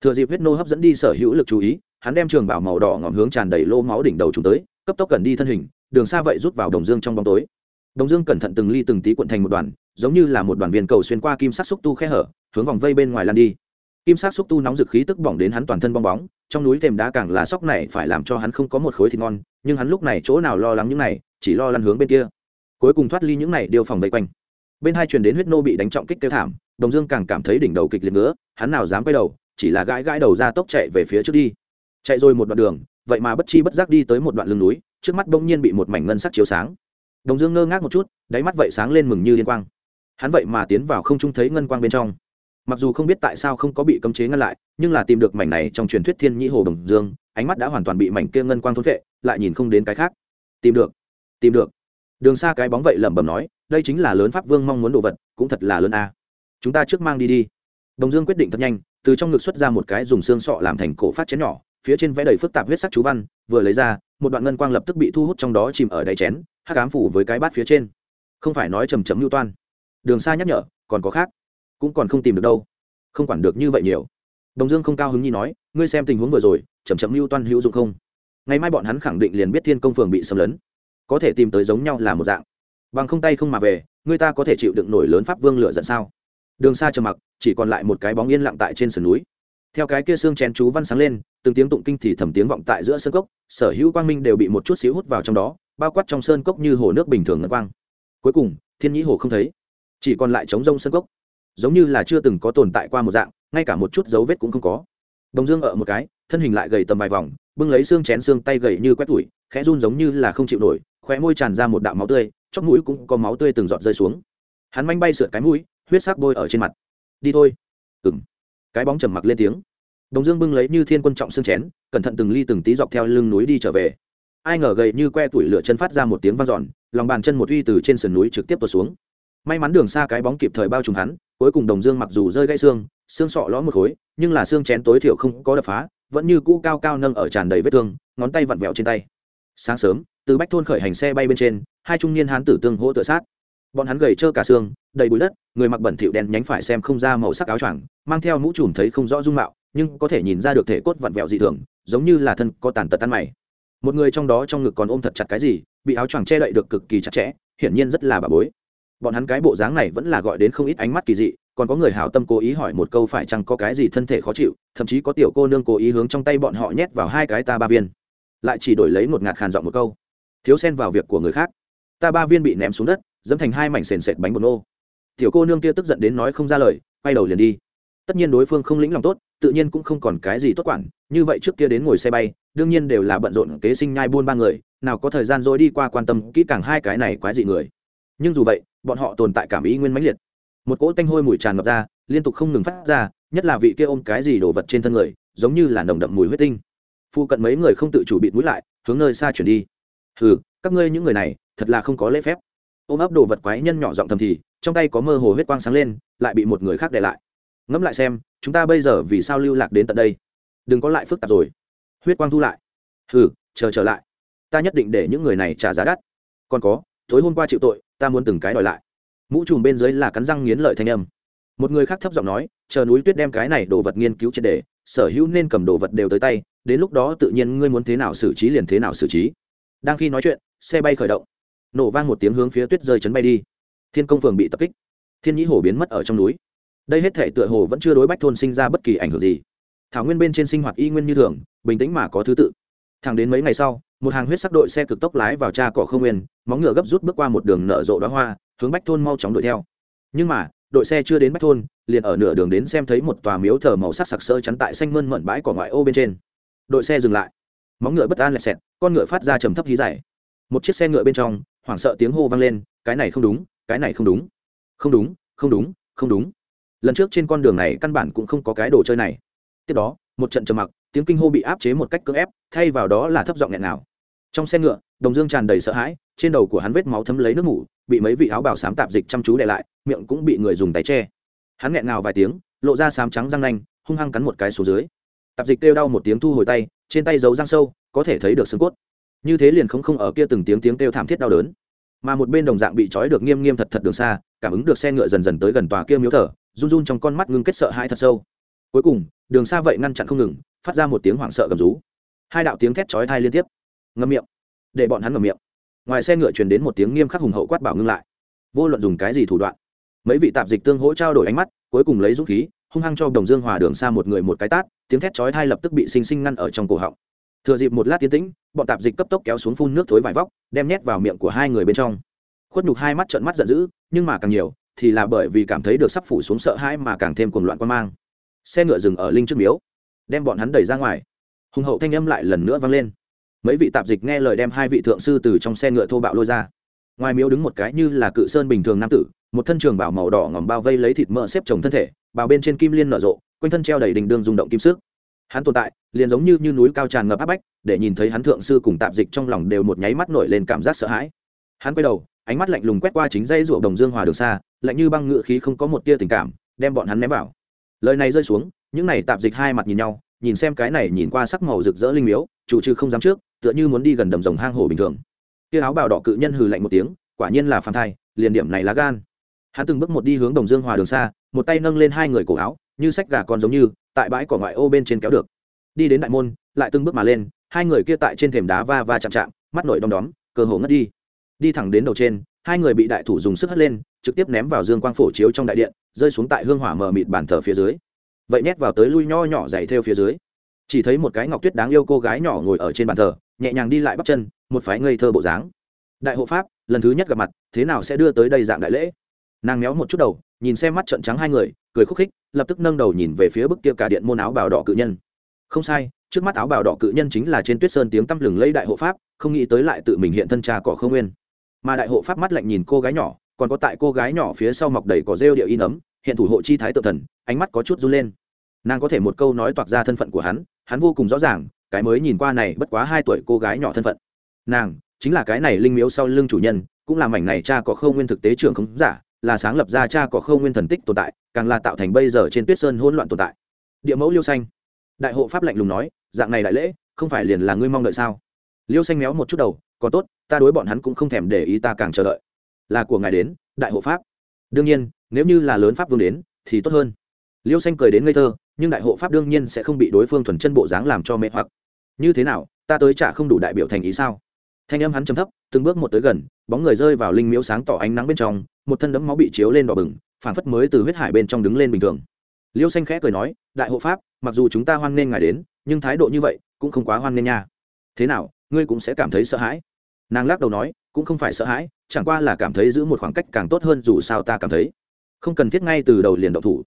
Thừa dịp huyết nô hấp dẫn đi sở hữu lực chú ý, hắn đem trường bảo màu đỏ ngọn hướng tràn đầy lô máu đỉnh đầu chúng tới, cấp tốc cần đi thân hình, đường xa vậy rút vào đồng dương trong bóng tối. Đồng dương cẩn thận từng ly từng tí cuộn thành một đoàn, giống như là một đoàn viên cầu xuyên qua kim sắc xúc tu khe hở, hướng vòng vây bên ngoài lan đi. Kim sắc xúc tu nóng dực khí tức bỏng đến hắn toàn thân bong bóng, trong núi thềm đá càng là sóc này phải làm cho hắn không có một khối thịt ngon, nhưng hắn lúc này chỗ nào lo lắng những này, chỉ lo lăn hướng bên kia. Cuối cùng thoát ly những này, điều phòng vây quanh bên hai truyền đến huyết nô bị đánh trọng kích kêu thảm, đồng dương càng cảm thấy đỉnh đầu kịch liệt nữa hắn nào dám quay đầu, chỉ là gãi gãi đầu ra tốc chạy về phía trước đi. Chạy rồi một đoạn đường, vậy mà bất chi bất giác đi tới một đoạn lưng núi, trước mắt bỗng nhiên bị một mảnh ngân sắc chiếu sáng. Đồng dương ngơ ngác một chút, đáy mắt vậy sáng lên mừng như liên quang. Hắn vậy mà tiến vào không trung thấy ngân quang bên trong. Mặc dù không biết tại sao không có bị cấm chế ngăn lại, nhưng là tìm được mảnh này trong truyền thuyết thiên nhĩ hồ đồng dương, ánh mắt đã hoàn toàn bị mảnh kia ngân quang thốn vệ lại nhìn không đến cái khác. Tìm được tìm được. Đường xa cái bóng vậy lẩm bẩm nói đây chính là lớn pháp vương mong muốn đồ vật, cũng thật là lớn a. Chúng ta trước mang đi đi. Đồng dương quyết định thật nhanh, từ trong ngực xuất ra một cái dùng xương sọ làm thành cổ phát chén nhỏ, phía trên vẽ đầy phức tạp huyết sắc chú văn, vừa lấy ra, một đoạn ngân quang lập tức bị thu hút trong đó chìm ở đáy chén, hắc ám phủ với cái bát phía trên. Không phải nói chầm chấm lưu toan. Đường xa nhắc nhở, còn có khác. Cũng còn không tìm được đâu. Không quản được như vậy nhiều. Đồng dương không cao hứng nhi nói, ngươi xem tình huống vừa rồi chầm chấm lưu toan hữu dụng không? Ngày mai bọn hắn khẳng định liền biết thiên công phường bị xâm lấn. Có thể tìm tới giống nhau là một dạng bằng không tay không mà về, người ta có thể chịu đựng nổi lớn pháp vương lửa giận sao? Đường xa trầm mặc, chỉ còn lại một cái bóng yên lặng tại trên sườn núi. Theo cái kia xương chén chú văn sáng lên, từng tiếng tụng kinh thì thầm tiếng vọng tại giữa sơn cốc, sở hữu quang minh đều bị một chút xíu hút vào trong đó, bao quát trong sơn cốc như hồ nước bình thường ngân quang. Cuối cùng, thiên nhĩ hồ không thấy, chỉ còn lại trống rông sơn cốc. Giống như là chưa từng có tồn tại qua một dạng, ngay cả một chút dấu vết cũng không có. Đồng dương ở một cái, thân hình lại gầy tầm vài vòng, bưng lấy xương chén xương tay gầy như quét tủi khẽ run giống như là không chịu nổi, khóe môi tràn ra một đạo máu tươi chóp mũi cũng có máu tươi từng giọt rơi xuống. Hắn manh bay sượt cái mũi, huyết sắc bôi ở trên mặt. Đi thôi. Ừng cái bóng trầm mặc lên tiếng. Đồng dương bưng lấy như thiên quân trọng xương chén, cẩn thận từng ly từng tí dọc theo lưng núi đi trở về. Ai ngờ gầy như que tuổi lửa chân phát ra một tiếng vang dọn, lòng bàn chân một uy từ trên sườn núi trực tiếp tuột xuống. May mắn đường xa cái bóng kịp thời bao trùm hắn, cuối cùng đồng dương mặc dù rơi gãy xương xương sọ lõ một khối, nhưng là xương chén tối thiểu không có đập phá, vẫn như cũ cao cao nâng ở tràn đầy vết thương, ngón tay vặn vẹo trên tay. Sáng sớm, từ bách thôn khởi hành xe bay bên trên hai trung niên hán tử tương hỗ tự sát. Bọn hắn gầy trơ cả xương, đầy bụi đất, người mặc bẩn thịu đen nhánh phải xem không ra màu sắc áo choàng, mang theo mũ trùm thấy không rõ dung mạo, nhưng có thể nhìn ra được thể cốt vặn vẹo dị thường, giống như là thân có tàn tật tan mày. Một người trong đó trong ngực còn ôm thật chặt cái gì, bị áo choàng che đậy được cực kỳ chặt chẽ, hiển nhiên rất là bà bối. Bọn hắn cái bộ dáng này vẫn là gọi đến không ít ánh mắt kỳ dị, còn có người hảo tâm cố ý hỏi một câu phải chăng có cái gì thân thể khó chịu, thậm chí có tiểu cô nương cố ý hướng trong tay bọn họ nhét vào hai cái ta ba viên. Lại chỉ đổi lấy một ngạt khàn giọng một câu. Thiếu xen vào việc của người khác ta ba viên bị ném xuống đất, dẫm thành hai mảnh sền sệt bánh bột nô. Tiểu cô nương kia tức giận đến nói không ra lời, quay đầu liền đi. Tất nhiên đối phương không lĩnh lòng tốt, tự nhiên cũng không còn cái gì tốt quản, như vậy trước kia đến ngồi xe bay, đương nhiên đều là bận rộn kế sinh nhai buôn ba người, nào có thời gian dối đi qua quan tâm kỹ càng hai cái này quái dị người. Nhưng dù vậy, bọn họ tồn tại cảm ý nguyên mãnh liệt. Một cỗ tanh hôi mùi tràn ngập ra, liên tục không ngừng phát ra, nhất là vị kia ôm cái gì đồ vật trên thân người, giống như là nồng đậm mùi huyết tinh. Phu cận mấy người không tự chủ bịt mũi lại, hướng nơi xa chuyển đi. Hừ, các ngươi những người này thật là không có lễ phép. Ôm ấp đồ vật quái nhân nhỏ giọng thầm thì, trong tay có mơ hồ huyết quang sáng lên, lại bị một người khác để lại. Ngẫm lại xem, chúng ta bây giờ vì sao lưu lạc đến tận đây? Đừng có lại phức tạp rồi. Huyết quang thu lại. Hừ, chờ trở lại. Ta nhất định để những người này trả giá đắt. Còn có, tối hôm qua chịu tội, ta muốn từng cái đòi lại. Mũ trùm bên dưới là cắn răng nghiến lợi thanh âm. Một người khác thấp giọng nói, chờ núi tuyết đem cái này đồ vật nghiên cứu triệt đề sở hữu nên cầm đồ vật đều tới tay, đến lúc đó tự nhiên ngươi muốn thế nào xử trí liền thế nào xử trí. Đang khi nói chuyện, xe bay khởi động nổ vang một tiếng hướng phía tuyết rơi chấn bay đi. Thiên công phường bị tập kích. Thiên nhĩ hồ biến mất ở trong núi. Đây hết thể tựa hồ vẫn chưa đối bách thôn sinh ra bất kỳ ảnh hưởng gì. Thảo nguyên bên trên sinh hoạt y nguyên như thường, bình tĩnh mà có thứ tự. Thẳng đến mấy ngày sau, một hàng huyết sắc đội xe cực tốc lái vào cha cỏ không nguyên, móng ngựa gấp rút bước qua một đường nở rộ đoá hoa, hướng bách thôn mau chóng đuổi theo. Nhưng mà, đội xe chưa đến bách thôn, liền ở nửa đường đến xem thấy một tòa miếu thờ màu sắc sặc sỡ chắn tại xanh mơn mận bãi cỏ ngoại ô bên trên. Đội xe dừng lại. Móng ngựa bất an lẹt xẹt, con ngựa phát ra trầm thấp hí dày một chiếc xe ngựa bên trong hoảng sợ tiếng hô vang lên, cái này không đúng, cái này không đúng. Không đúng không đúng không đúng. Lần trước trên con đường này căn bản cũng không có cái đồ chơi này. Tiếp đó, một trận trầm mặc, tiếng kinh hô bị áp chế một cách cưỡng ép, thay vào đó là thấp giọng nghẹn nào trong xe ngựa, đồng dương tràn đầy sợ hãi, trên đầu của hắn vết máu thấm lấy nước mủ, bị mấy vị áo bào xám tạp dịch chăm chú để lại, miệng cũng bị người dùng tay che. Hắn nghẹn ngào vài tiếng, lộ ra xám trắng răng nanh, hung hăng cắn một cái xuống dưới. Tạp dịch kêu đau một tiếng thu hồi tay, trên tay giấu răng sâu, có thể thấy được xương cốt như thế liền không không ở kia từng tiếng tiếng kêu thảm thiết đau đớn. Mà một bên đồng dạng bị trói được nghiêm nghiêm thật thật đường xa, cảm ứng được xe ngựa dần dần tới gần tòa kia miếu thở run run trong con mắt ngưng kết sợ hãi thật sâu. Cuối cùng, đường xa vậy ngăn chặn không ngừng, phát ra một tiếng hoảng sợ gầm rú. Hai đạo tiếng thét chói thai liên tiếp. Ngâm miệng. Để bọn hắn ngầm miệng. Ngoài xe ngựa truyền đến một tiếng nghiêm khắc hùng hậu quát bảo ngưng lại. Vô luận dùng cái gì thủ đoạn. Mấy vị tạp dịch tương hỗ trao đổi ánh mắt, cuối cùng lấy dũng khí, hung hăng cho đồng dương hòa đường xa một người một cái tát, tiếng thét chói thai lập tức bị sinh sinh ngăn ở trong cổ họng thừa dịp một lát tiến tĩnh, bọn tạp dịch cấp tốc kéo xuống phun nước thối vải vóc, đem nhét vào miệng của hai người bên trong. Khuất nhục hai mắt trợn mắt giận dữ, nhưng mà càng nhiều, thì là bởi vì cảm thấy được sắp phủ xuống sợ hãi mà càng thêm cuồng loạn quan mang. Xe ngựa dừng ở linh trước miếu, đem bọn hắn đẩy ra ngoài. Hùng hậu thanh âm lại lần nữa vang lên. Mấy vị tạp dịch nghe lời đem hai vị thượng sư từ trong xe ngựa thô bạo lôi ra. Ngoài miếu đứng một cái như là cự sơn bình thường nam tử, một thân trường bảo màu đỏ ngòm bao vây lấy thịt mỡ xếp chồng thân thể, bào bên trên kim liên nở rộ, quanh thân treo đầy đình đương rung động kim sức hắn tồn tại liền giống như, như núi cao tràn ngập áp bách để nhìn thấy hắn thượng sư cùng tạp dịch trong lòng đều một nháy mắt nổi lên cảm giác sợ hãi. Hắn quay đầu ánh mắt lạnh lùng quét qua chính dây rụa đồng dương hòa đường xa lạnh như băng ngự khí không có một tia tình cảm đem bọn hắn ném vào. Lời này rơi xuống những này tạp dịch hai mặt nhìn nhau nhìn xem cái này nhìn qua sắc màu rực rỡ linh miếu chủ trừ không dám trước tựa như muốn đi gần đầm rồng hang hổ bình thường. Tia áo bào đỏ cự nhân hừ lạnh một tiếng quả nhiên là phản thai liền điểm này lá gan. Hắn từng bước một đi hướng đồng dương hòa đường xa một tay nâng lên hai người cổ áo như sách gà con giống như tại bãi cỏ ngoại ô bên trên kéo được. Đi đến đại môn, lại từng bước mà lên, hai người kia tại trên thềm đá va va chạm chạm, mắt nổi đom đóm, cơ hồ ngất đi. Đi thẳng đến đầu trên, hai người bị đại thủ dùng sức hất lên, trực tiếp ném vào dương quang phổ chiếu trong đại điện, rơi xuống tại hương hỏa mờ mịt bàn thờ phía dưới. Vậy nhét vào tới lui nho nhỏ dày theo phía dưới. Chỉ thấy một cái ngọc tuyết đáng yêu cô gái nhỏ ngồi ở trên bàn thờ, nhẹ nhàng đi lại bắp chân, một phái ngây thơ bộ dáng. Đại hộ pháp, lần thứ nhất gặp mặt, thế nào sẽ đưa tới đây dạng đại lễ? Nàng méo một chút đầu, nhìn xem mắt trận trắng hai người, cười khúc khích, lập tức nâng đầu nhìn về phía bức kia cả điện môn áo bào đỏ cự nhân. Không sai, trước mắt áo bào đỏ cự nhân chính là trên tuyết sơn tiếng tăm lừng lấy đại hộ pháp, không nghĩ tới lại tự mình hiện thân trà cỏ không nguyên. Mà đại hộ pháp mắt lạnh nhìn cô gái nhỏ, còn có tại cô gái nhỏ phía sau mọc đầy cỏ rêu điệu in ấm hiện thủ hộ chi thái tự thần, ánh mắt có chút run lên. Nàng có thể một câu nói toạc ra thân phận của hắn hắn vô cùng rõ ràng, cái mới nhìn qua này bất quá hai tuổi cô gái nhỏ thân phận. Nàng, chính là cái này linh miếu sau lưng chủ nhân, cũng là mảnh này cha có khâu nguyên thực tế trưởng không giả là sáng lập ra cha có khâu nguyên thần tích tồn tại, càng là tạo thành bây giờ trên tuyết sơn hỗn loạn tồn tại. Địa mẫu liêu xanh. Đại hộ pháp lạnh lùng nói, dạng này đại lễ, không phải liền là ngươi mong đợi sao? Liêu xanh méo một chút đầu, còn tốt, ta đối bọn hắn cũng không thèm để ý ta càng chờ đợi. Là của ngài đến, đại hộ pháp. Đương nhiên, nếu như là lớn pháp vương đến, thì tốt hơn. Liêu xanh cười đến ngây thơ, nhưng đại hộ pháp đương nhiên sẽ không bị đối phương thuần chân bộ dáng làm cho mê hoặc. Như thế nào, ta tới chả không đủ đại biểu thành ý sao? Thanh âm hắn chấm thấp, từng bước một tới gần, bóng người rơi vào linh miếu sáng tỏ ánh nắng bên trong một thân đấm máu bị chiếu lên đỏ bừng phản phất mới từ huyết hải bên trong đứng lên bình thường. Liêu xanh khẽ cười nói, đại hộ pháp, mặc dù chúng ta hoan nghênh ngài đến, nhưng thái độ như vậy cũng không quá hoan nghênh nha. Thế nào, ngươi cũng sẽ cảm thấy sợ hãi? Nàng lắc đầu nói, cũng không phải sợ hãi, chẳng qua là cảm thấy giữ một khoảng cách càng tốt hơn dù sao ta cảm thấy không cần thiết ngay từ đầu liền động thủ.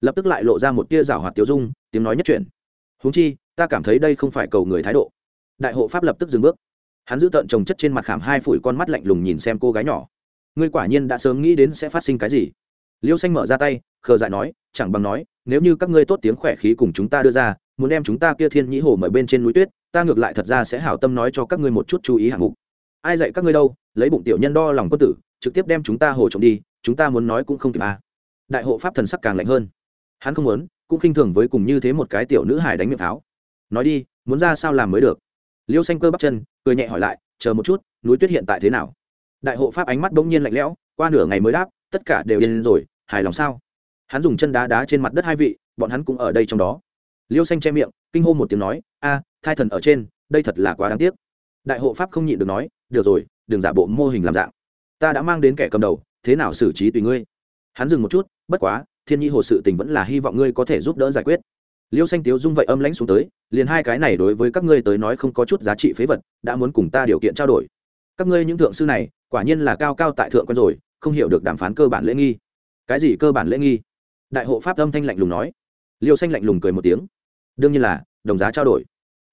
Lập tức lại lộ ra một tia rào hoạt tiêu dung, tiếng nói nhất truyền. huống chi, ta cảm thấy đây không phải cầu người thái độ. Đại hộ pháp lập tức dừng bước. Hắn giữ tợn trồng chất trên mặt khảm hai phủi con mắt lạnh lùng nhìn xem cô gái nhỏ ngươi quả nhiên đã sớm nghĩ đến sẽ phát sinh cái gì? Liêu xanh mở ra tay, khờ dại nói, chẳng bằng nói, nếu như các ngươi tốt tiếng khỏe khí cùng chúng ta đưa ra, muốn đem chúng ta kia thiên nhĩ hồ mời bên trên núi tuyết, ta ngược lại thật ra sẽ hảo tâm nói cho các ngươi một chút chú ý hạng mục. Ai dạy các ngươi đâu, lấy bụng tiểu nhân đo lòng quân tử, trực tiếp đem chúng ta hồ trộm đi, chúng ta muốn nói cũng không kịp à. đại hộ pháp thần sắc càng lạnh hơn. Hắn không muốn, cũng khinh thường với cùng như thế một cái tiểu nữ hải đánh miệng pháo nói đi, muốn ra sao làm mới được? Liêu xanh cơ bắp chân, cười nhẹ hỏi lại, chờ một chút, núi tuyết hiện tại thế nào? Đại hộ pháp ánh mắt bỗng nhiên lạnh lẽo, qua nửa ngày mới đáp, tất cả đều điên rồi, hài lòng sao? Hắn dùng chân đá đá trên mặt đất hai vị, bọn hắn cũng ở đây trong đó. Liêu xanh che miệng, kinh hô một tiếng nói, a, thai thần ở trên, đây thật là quá đáng tiếc. Đại hộ pháp không nhịn được nói, được rồi, đừng giả bộ mô hình làm dạng. Ta đã mang đến kẻ cầm đầu, thế nào xử trí tùy ngươi? Hắn dừng một chút, bất quá, thiên nhi hồ sự tình vẫn là hy vọng ngươi có thể giúp đỡ giải quyết. Liêu xanh tiếu dung vậy âm lãnh xuống tới, liền hai cái này đối với các ngươi tới nói không có chút giá trị phế vật, đã muốn cùng ta điều kiện trao đổi. Các ngươi những thượng sư này quả nhiên là cao cao tại thượng quân rồi, không hiểu được đàm phán cơ bản lễ nghi. Cái gì cơ bản lễ nghi? Đại hộ pháp âm thanh lạnh lùng nói. Liêu xanh lạnh lùng cười một tiếng. Đương nhiên là, đồng giá trao đổi.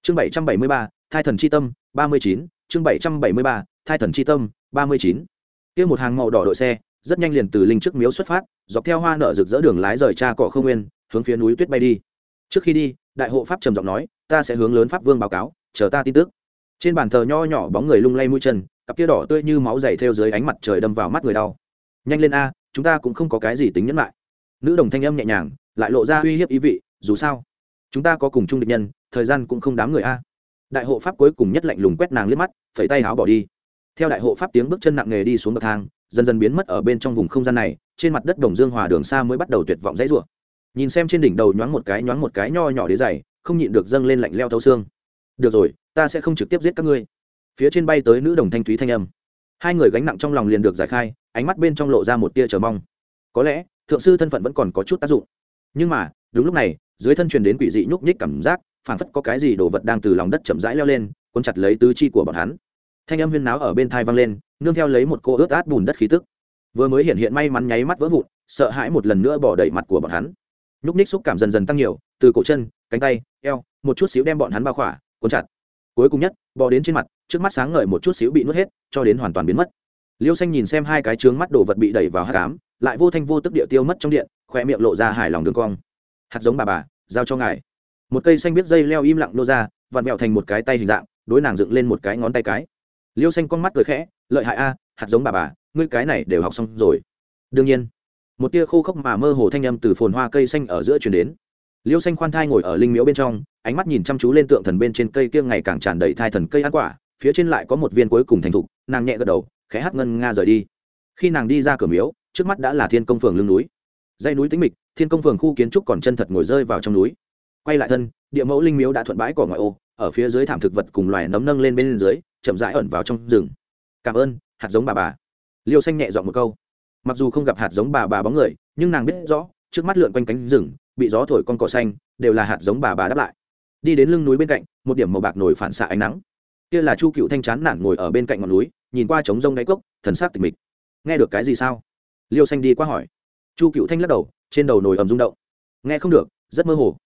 Chương bảy trăm bảy mươi ba, thai thần c h i tâm, ba mươi chín. Chương bảy trăm bảy mươi ba, thai thần c h i tâm, ba mươi chín. Kia một hàng màu đỏ đội xe, rất nhanh liền từ linh trước miếu xuất phát, dọc theo hoa nở rực rỡ đường lái rời cha cỏ không nguyên, hướng phía núi tuyết bay đi. Trước khi đi, đại hộ pháp trầm giọng nói, ta sẽ hướng lớn pháp vương báo cáo, chờ ta tin tức. Trên bàn thờ nho nhỏ bóng người lung lay mũi chân cặp kia đỏ tươi như máu dày theo dưới ánh mặt trời đâm vào mắt người đau. Nhanh lên a, chúng ta cũng không có cái gì tính nhẫn lại. Nữ đồng thanh âm nhẹ nhàng, lại lộ ra uy hiếp ý vị, dù sao, chúng ta có cùng chung địch nhân, thời gian cũng không đám người a. Đại hộ pháp cuối cùng nhất lạnh lùng quét nàng liếc mắt, phẩy tay áo bỏ đi. Theo đại hộ pháp tiếng bước chân nặng nề đi xuống bậc thang, dần dần biến mất ở bên trong vùng không gian này, trên mặt đất đồng dương hòa đường xa mới bắt đầu tuyệt vọng dãy rủa. Nhìn xem trên đỉnh đầu nhoáng một cái nhoáng một cái nho nhỏ đế dày không nhịn được dâng lên lạnh leo thấu xương. Được rồi, ta sẽ không trực tiếp giết các ngươi phía trên bay tới nữ đồng thanh thúy thanh âm. Hai người gánh nặng trong lòng liền được giải khai, ánh mắt bên trong lộ ra một tia chờ mong. Có lẽ, thượng sư thân phận vẫn còn có chút tác dụng. Nhưng mà, đúng lúc này, dưới thân truyền đến quỷ dị nhúc nhích cảm giác, phảng phất có cái gì đồ vật đang từ lòng đất chậm rãi leo lên, cuốn chặt lấy tứ chi của bọn hắn. Thanh âm huyên náo ở bên thai vang lên, nương theo lấy một cô ướt át bùn đất khí tức. Vừa mới hiện hiện may mắn nháy mắt vỡ vụn, sợ hãi một lần nữa bỏ đầy mặt của bọn hắn. Nhúc ních xúc cảm dần dần tăng nhiều, từ cổ chân, cánh tay, eo, một chút xíu đem bọn hắn bao khỏa, cuốn chặt. Cuối cùng nhất, bò đến trên mặt trước mắt sáng ngời một chút xíu bị nuốt hết, cho đến hoàn toàn biến mất. Liêu xanh nhìn xem hai cái trướng mắt đồ vật bị đẩy vào hát cám lại vô thanh vô tức địa tiêu mất trong điện khoe miệng lộ ra hài lòng đường cong. Hạt giống bà bà, giao cho ngài. Một cây xanh biết dây leo im lặng nô ra, vặn vẹo thành một cái tay hình dạng, đối nàng dựng lên một cái ngón tay cái. Liêu xanh con mắt cười khẽ, lợi hại a, hạt giống bà bà, ngươi cái này đều học xong rồi. Đương nhiên, một tia khô khốc mà mơ hồ thanh âm từ phồn hoa cây xanh ở giữa chuyển đến. Liêu xanh khoan thai ngồi ở linh miếu bên trong, ánh mắt nhìn chăm chú lên tượng thần bên trên cây kia ngày càng tràn đầy thai thần cây ăn quả phía trên lại có một viên cuối cùng thành thục, nàng nhẹ gật đầu, khẽ hát ngân nga rời đi. Khi nàng đi ra cửa miếu, trước mắt đã là thiên công phường lưng núi. Dây núi tính mịch, thiên công phường khu kiến trúc còn chân thật ngồi rơi vào trong núi. Quay lại thân, địa mẫu linh miếu đã thuận bãi cỏ ngoại ô, ở phía dưới thảm thực vật cùng loài nấm nâng lên bên dưới, chậm rãi ẩn vào trong rừng. Cảm ơn, hạt giống bà bà. Liêu xanh nhẹ dọn một câu. Mặc dù không gặp hạt giống bà bà bóng người, nhưng nàng biết rõ, trước mắt lượn quanh cánh rừng, bị gió thổi con cỏ xanh, đều là hạt giống bà bà đáp lại. Đi đến lưng núi bên cạnh, một điểm màu bạc nổi phản xạ ánh nắng kia là chu cựu thanh chán nản ngồi ở bên cạnh ngọn núi, nhìn qua trống rông đáy cốc, thần sắc tịch mịch. Nghe được cái gì sao? Liêu xanh đi qua hỏi. Chu cựu thanh lắc đầu, trên đầu nồi ầm rung động. Nghe không được, rất mơ hồ.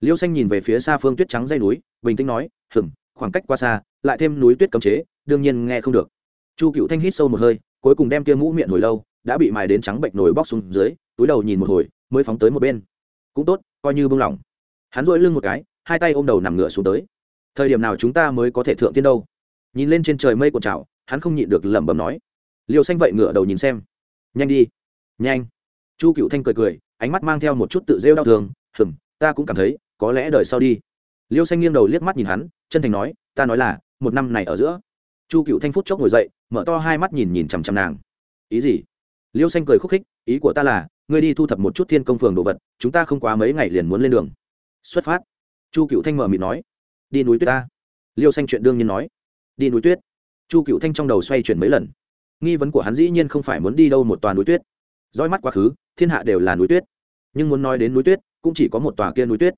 Liêu xanh nhìn về phía xa phương tuyết trắng dây núi, bình tĩnh nói hừng khoảng cách qua xa, lại thêm núi tuyết cấm chế, đương nhiên nghe không được. Chu cựu thanh hít sâu một hơi, cuối cùng đem kia mũ miệng hồi lâu, đã bị mài đến trắng bệnh nổi bóc xuống dưới, túi đầu nhìn một hồi, mới phóng tới một bên. Cũng tốt, coi như bông lỏng. Hắn dội lưng một cái, hai tay ôm đầu nằm ngựa xuống tới thời điểm nào chúng ta mới có thể thượng tiên đâu? Nhìn lên trên trời mây cuộn trào, hắn không nhịn được lẩm bẩm nói. Liều xanh vậy ngựa đầu nhìn xem. Nhanh đi. Nhanh. Chu cựu thanh cười cười, ánh mắt mang theo một chút tự rêu đau thương. Hừm, ta cũng cảm thấy, có lẽ đời sau đi. Liêu xanh nghiêng đầu liếc mắt nhìn hắn, chân thành nói, ta nói là, một năm này ở giữa. Chu cựu thanh phút chốc ngồi dậy, mở to hai mắt nhìn nhìn chằm chằm nàng. Ý gì? Liêu xanh cười khúc khích, ý của ta là, ngươi đi thu thập một chút thiên công phường đồ vật, chúng ta không quá mấy ngày liền muốn lên đường. Xuất phát. Chu cựu thanh mở mịt nói đi núi tuyết ta. Liêu xanh chuyện đương nhiên nói. Đi núi tuyết. Chu cựu thanh trong đầu xoay chuyển mấy lần. Nghi vấn của hắn dĩ nhiên không phải muốn đi đâu một tòa núi tuyết. Roi mắt quá khứ, thiên hạ đều là núi tuyết. Nhưng muốn nói đến núi tuyết, cũng chỉ có một tòa kia núi tuyết.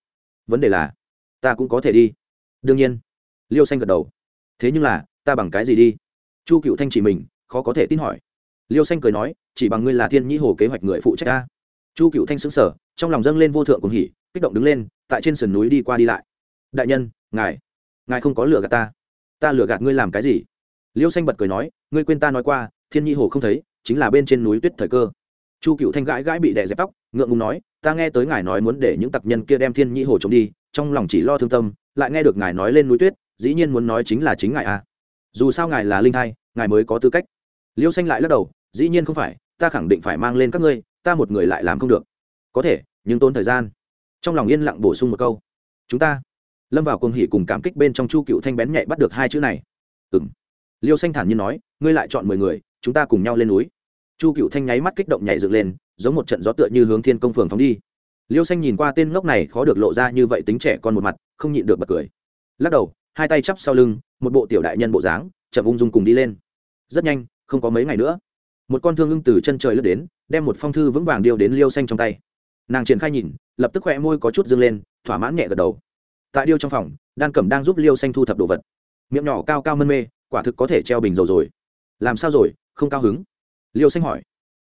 Vấn đề là, ta cũng có thể đi. Đương nhiên. Liêu xanh gật đầu. Thế nhưng là, ta bằng cái gì đi? Chu cựu thanh chỉ mình, khó có thể tin hỏi. Liêu xanh cười nói, chỉ bằng ngươi là thiên nhĩ hồ kế hoạch người phụ trách ta. Chu cựu thanh xứng sở trong lòng dâng lên vô thượng cùng hỉ, kích động đứng lên, tại trên sườn núi đi qua đi lại. Đại nhân ngài ngài không có lừa gạt ta. Ta lừa gạt ngươi làm cái gì? Liêu xanh bật cười nói, ngươi quên ta nói qua, thiên Nhi hồ không thấy, chính là bên trên núi tuyết thời cơ. Chu cựu thanh gãi gãi bị đè dẹp tóc, ngượng ngùng nói, ta nghe tới ngài nói muốn để những tặc nhân kia đem thiên Nhi hồ trộm đi, trong lòng chỉ lo thương tâm, lại nghe được ngài nói lên núi tuyết, dĩ nhiên muốn nói chính là chính ngài à. dù sao ngài là linh hai ngài mới có tư cách. Liêu xanh lại lắc đầu, dĩ nhiên không phải, ta khẳng định phải mang lên các ngươi, ta một người lại làm không được. Có thể, nhưng tốn thời gian. Trong lòng yên lặng bổ sung một câu. Chúng ta lâm vào cuồng hỉ cùng cảm kích bên trong chu cựu thanh bén nhạy bắt được hai chữ này ừng liêu xanh thản nhiên nói ngươi lại chọn mười người chúng ta cùng nhau lên núi chu cựu thanh nháy mắt kích động nhảy dựng lên giống một trận gió tựa như hướng thiên công phường phóng đi liêu xanh nhìn qua tên ngốc này khó được lộ ra như vậy tính trẻ con một mặt không nhịn được bật cười lắc đầu hai tay chắp sau lưng một bộ tiểu đại nhân bộ dáng chậm ung dung cùng đi lên rất nhanh không có mấy ngày nữa một con thương ưng từ chân trời lướt đến đem một phong thư vững vàng điêu đến liêu xanh trong tay nàng triển khai nhìn lập tức khoe môi có chút dâng lên thỏa mãn nhẹ gật đầu tại điêu trong phòng, đan cẩm đang giúp liêu xanh thu thập đồ vật. Miệng nhỏ cao cao mân mê, quả thực có thể treo bình dầu rồi. Làm sao rồi, không cao hứng? Liêu xanh hỏi.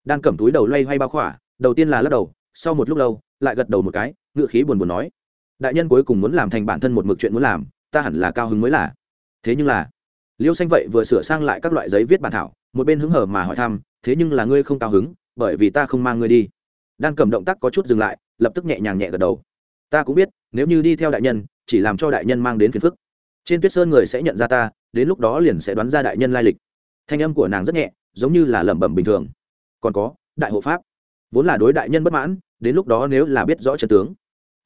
Đan cẩm túi đầu loay hoay bao khỏa, đầu tiên là lắc đầu, sau một lúc lâu, lại gật đầu một cái ngựa khí buồn buồn nói. Đại nhân cuối cùng muốn làm thành bản thân một mực chuyện muốn làm, ta hẳn là cao hứng mới là. Thế nhưng là, liêu xanh vậy vừa sửa sang lại các loại giấy viết bản thảo, một bên hứng hở mà hỏi thăm, thế nhưng là ngươi không cao hứng, bởi vì ta không mang ngươi đi. Đan cầm động tác có chút dừng lại, lập tức nhẹ nhàng nhẹ gật đầu. Ta cũng biết, nếu như đi theo đại nhân chỉ làm cho đại nhân mang đến phiền phức. Trên tuyết sơn người sẽ nhận ra ta, đến lúc đó liền sẽ đoán ra đại nhân lai lịch. Thanh âm của nàng rất nhẹ, giống như là lẩm bẩm bình thường. Còn có, đại hộ pháp. Vốn là đối đại nhân bất mãn, đến lúc đó nếu là biết rõ trận tướng,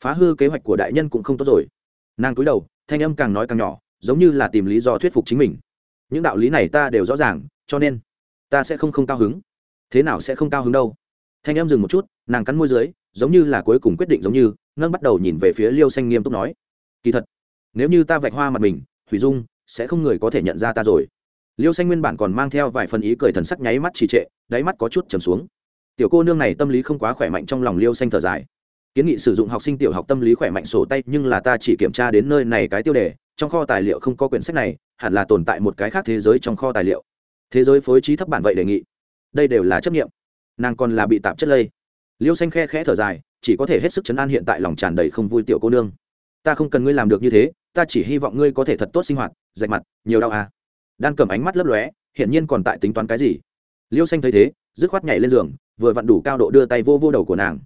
phá hư kế hoạch của đại nhân cũng không tốt rồi. Nàng cúi đầu, thanh âm càng nói càng nhỏ, giống như là tìm lý do thuyết phục chính mình. Những đạo lý này ta đều rõ ràng, cho nên ta sẽ không không cao hứng. Thế nào sẽ không cao hứng đâu? Thanh em dừng một chút, nàng cắn môi dưới, giống như là cuối cùng quyết định giống như ngân bắt đầu nhìn về phía liêu xanh nghiêm túc nói kỳ thật, nếu như ta vạch hoa mặt mình, thủy dung sẽ không người có thể nhận ra ta rồi. Liêu xanh nguyên bản còn mang theo vài phần ý cười thần sắc nháy mắt trì trệ, đáy mắt có chút trầm xuống. Tiểu cô nương này tâm lý không quá khỏe mạnh trong lòng liêu xanh thở dài. Kiến nghị sử dụng học sinh tiểu học tâm lý khỏe mạnh sổ tay, nhưng là ta chỉ kiểm tra đến nơi này cái tiêu đề, trong kho tài liệu không có quyển sách này, hẳn là tồn tại một cái khác thế giới trong kho tài liệu. Thế giới phối trí thấp bản vậy đề nghị. Đây đều là chấp nghiệm nàng còn là bị tạp chất lây. Liêu xanh khe khẽ thở dài, chỉ có thể hết sức chấn an hiện tại lòng tràn đầy không vui tiểu cô nương ta không cần ngươi làm được như thế, ta chỉ hy vọng ngươi có thể thật tốt sinh hoạt dạch mặt, nhiều đau à. Đan cầm ánh mắt lấp lóe, hiển nhiên còn tại tính toán cái gì. Liêu xanh thấy thế, dứt khoát nhảy lên giường, vừa vặn đủ cao độ đưa tay vô vô đầu của nàng.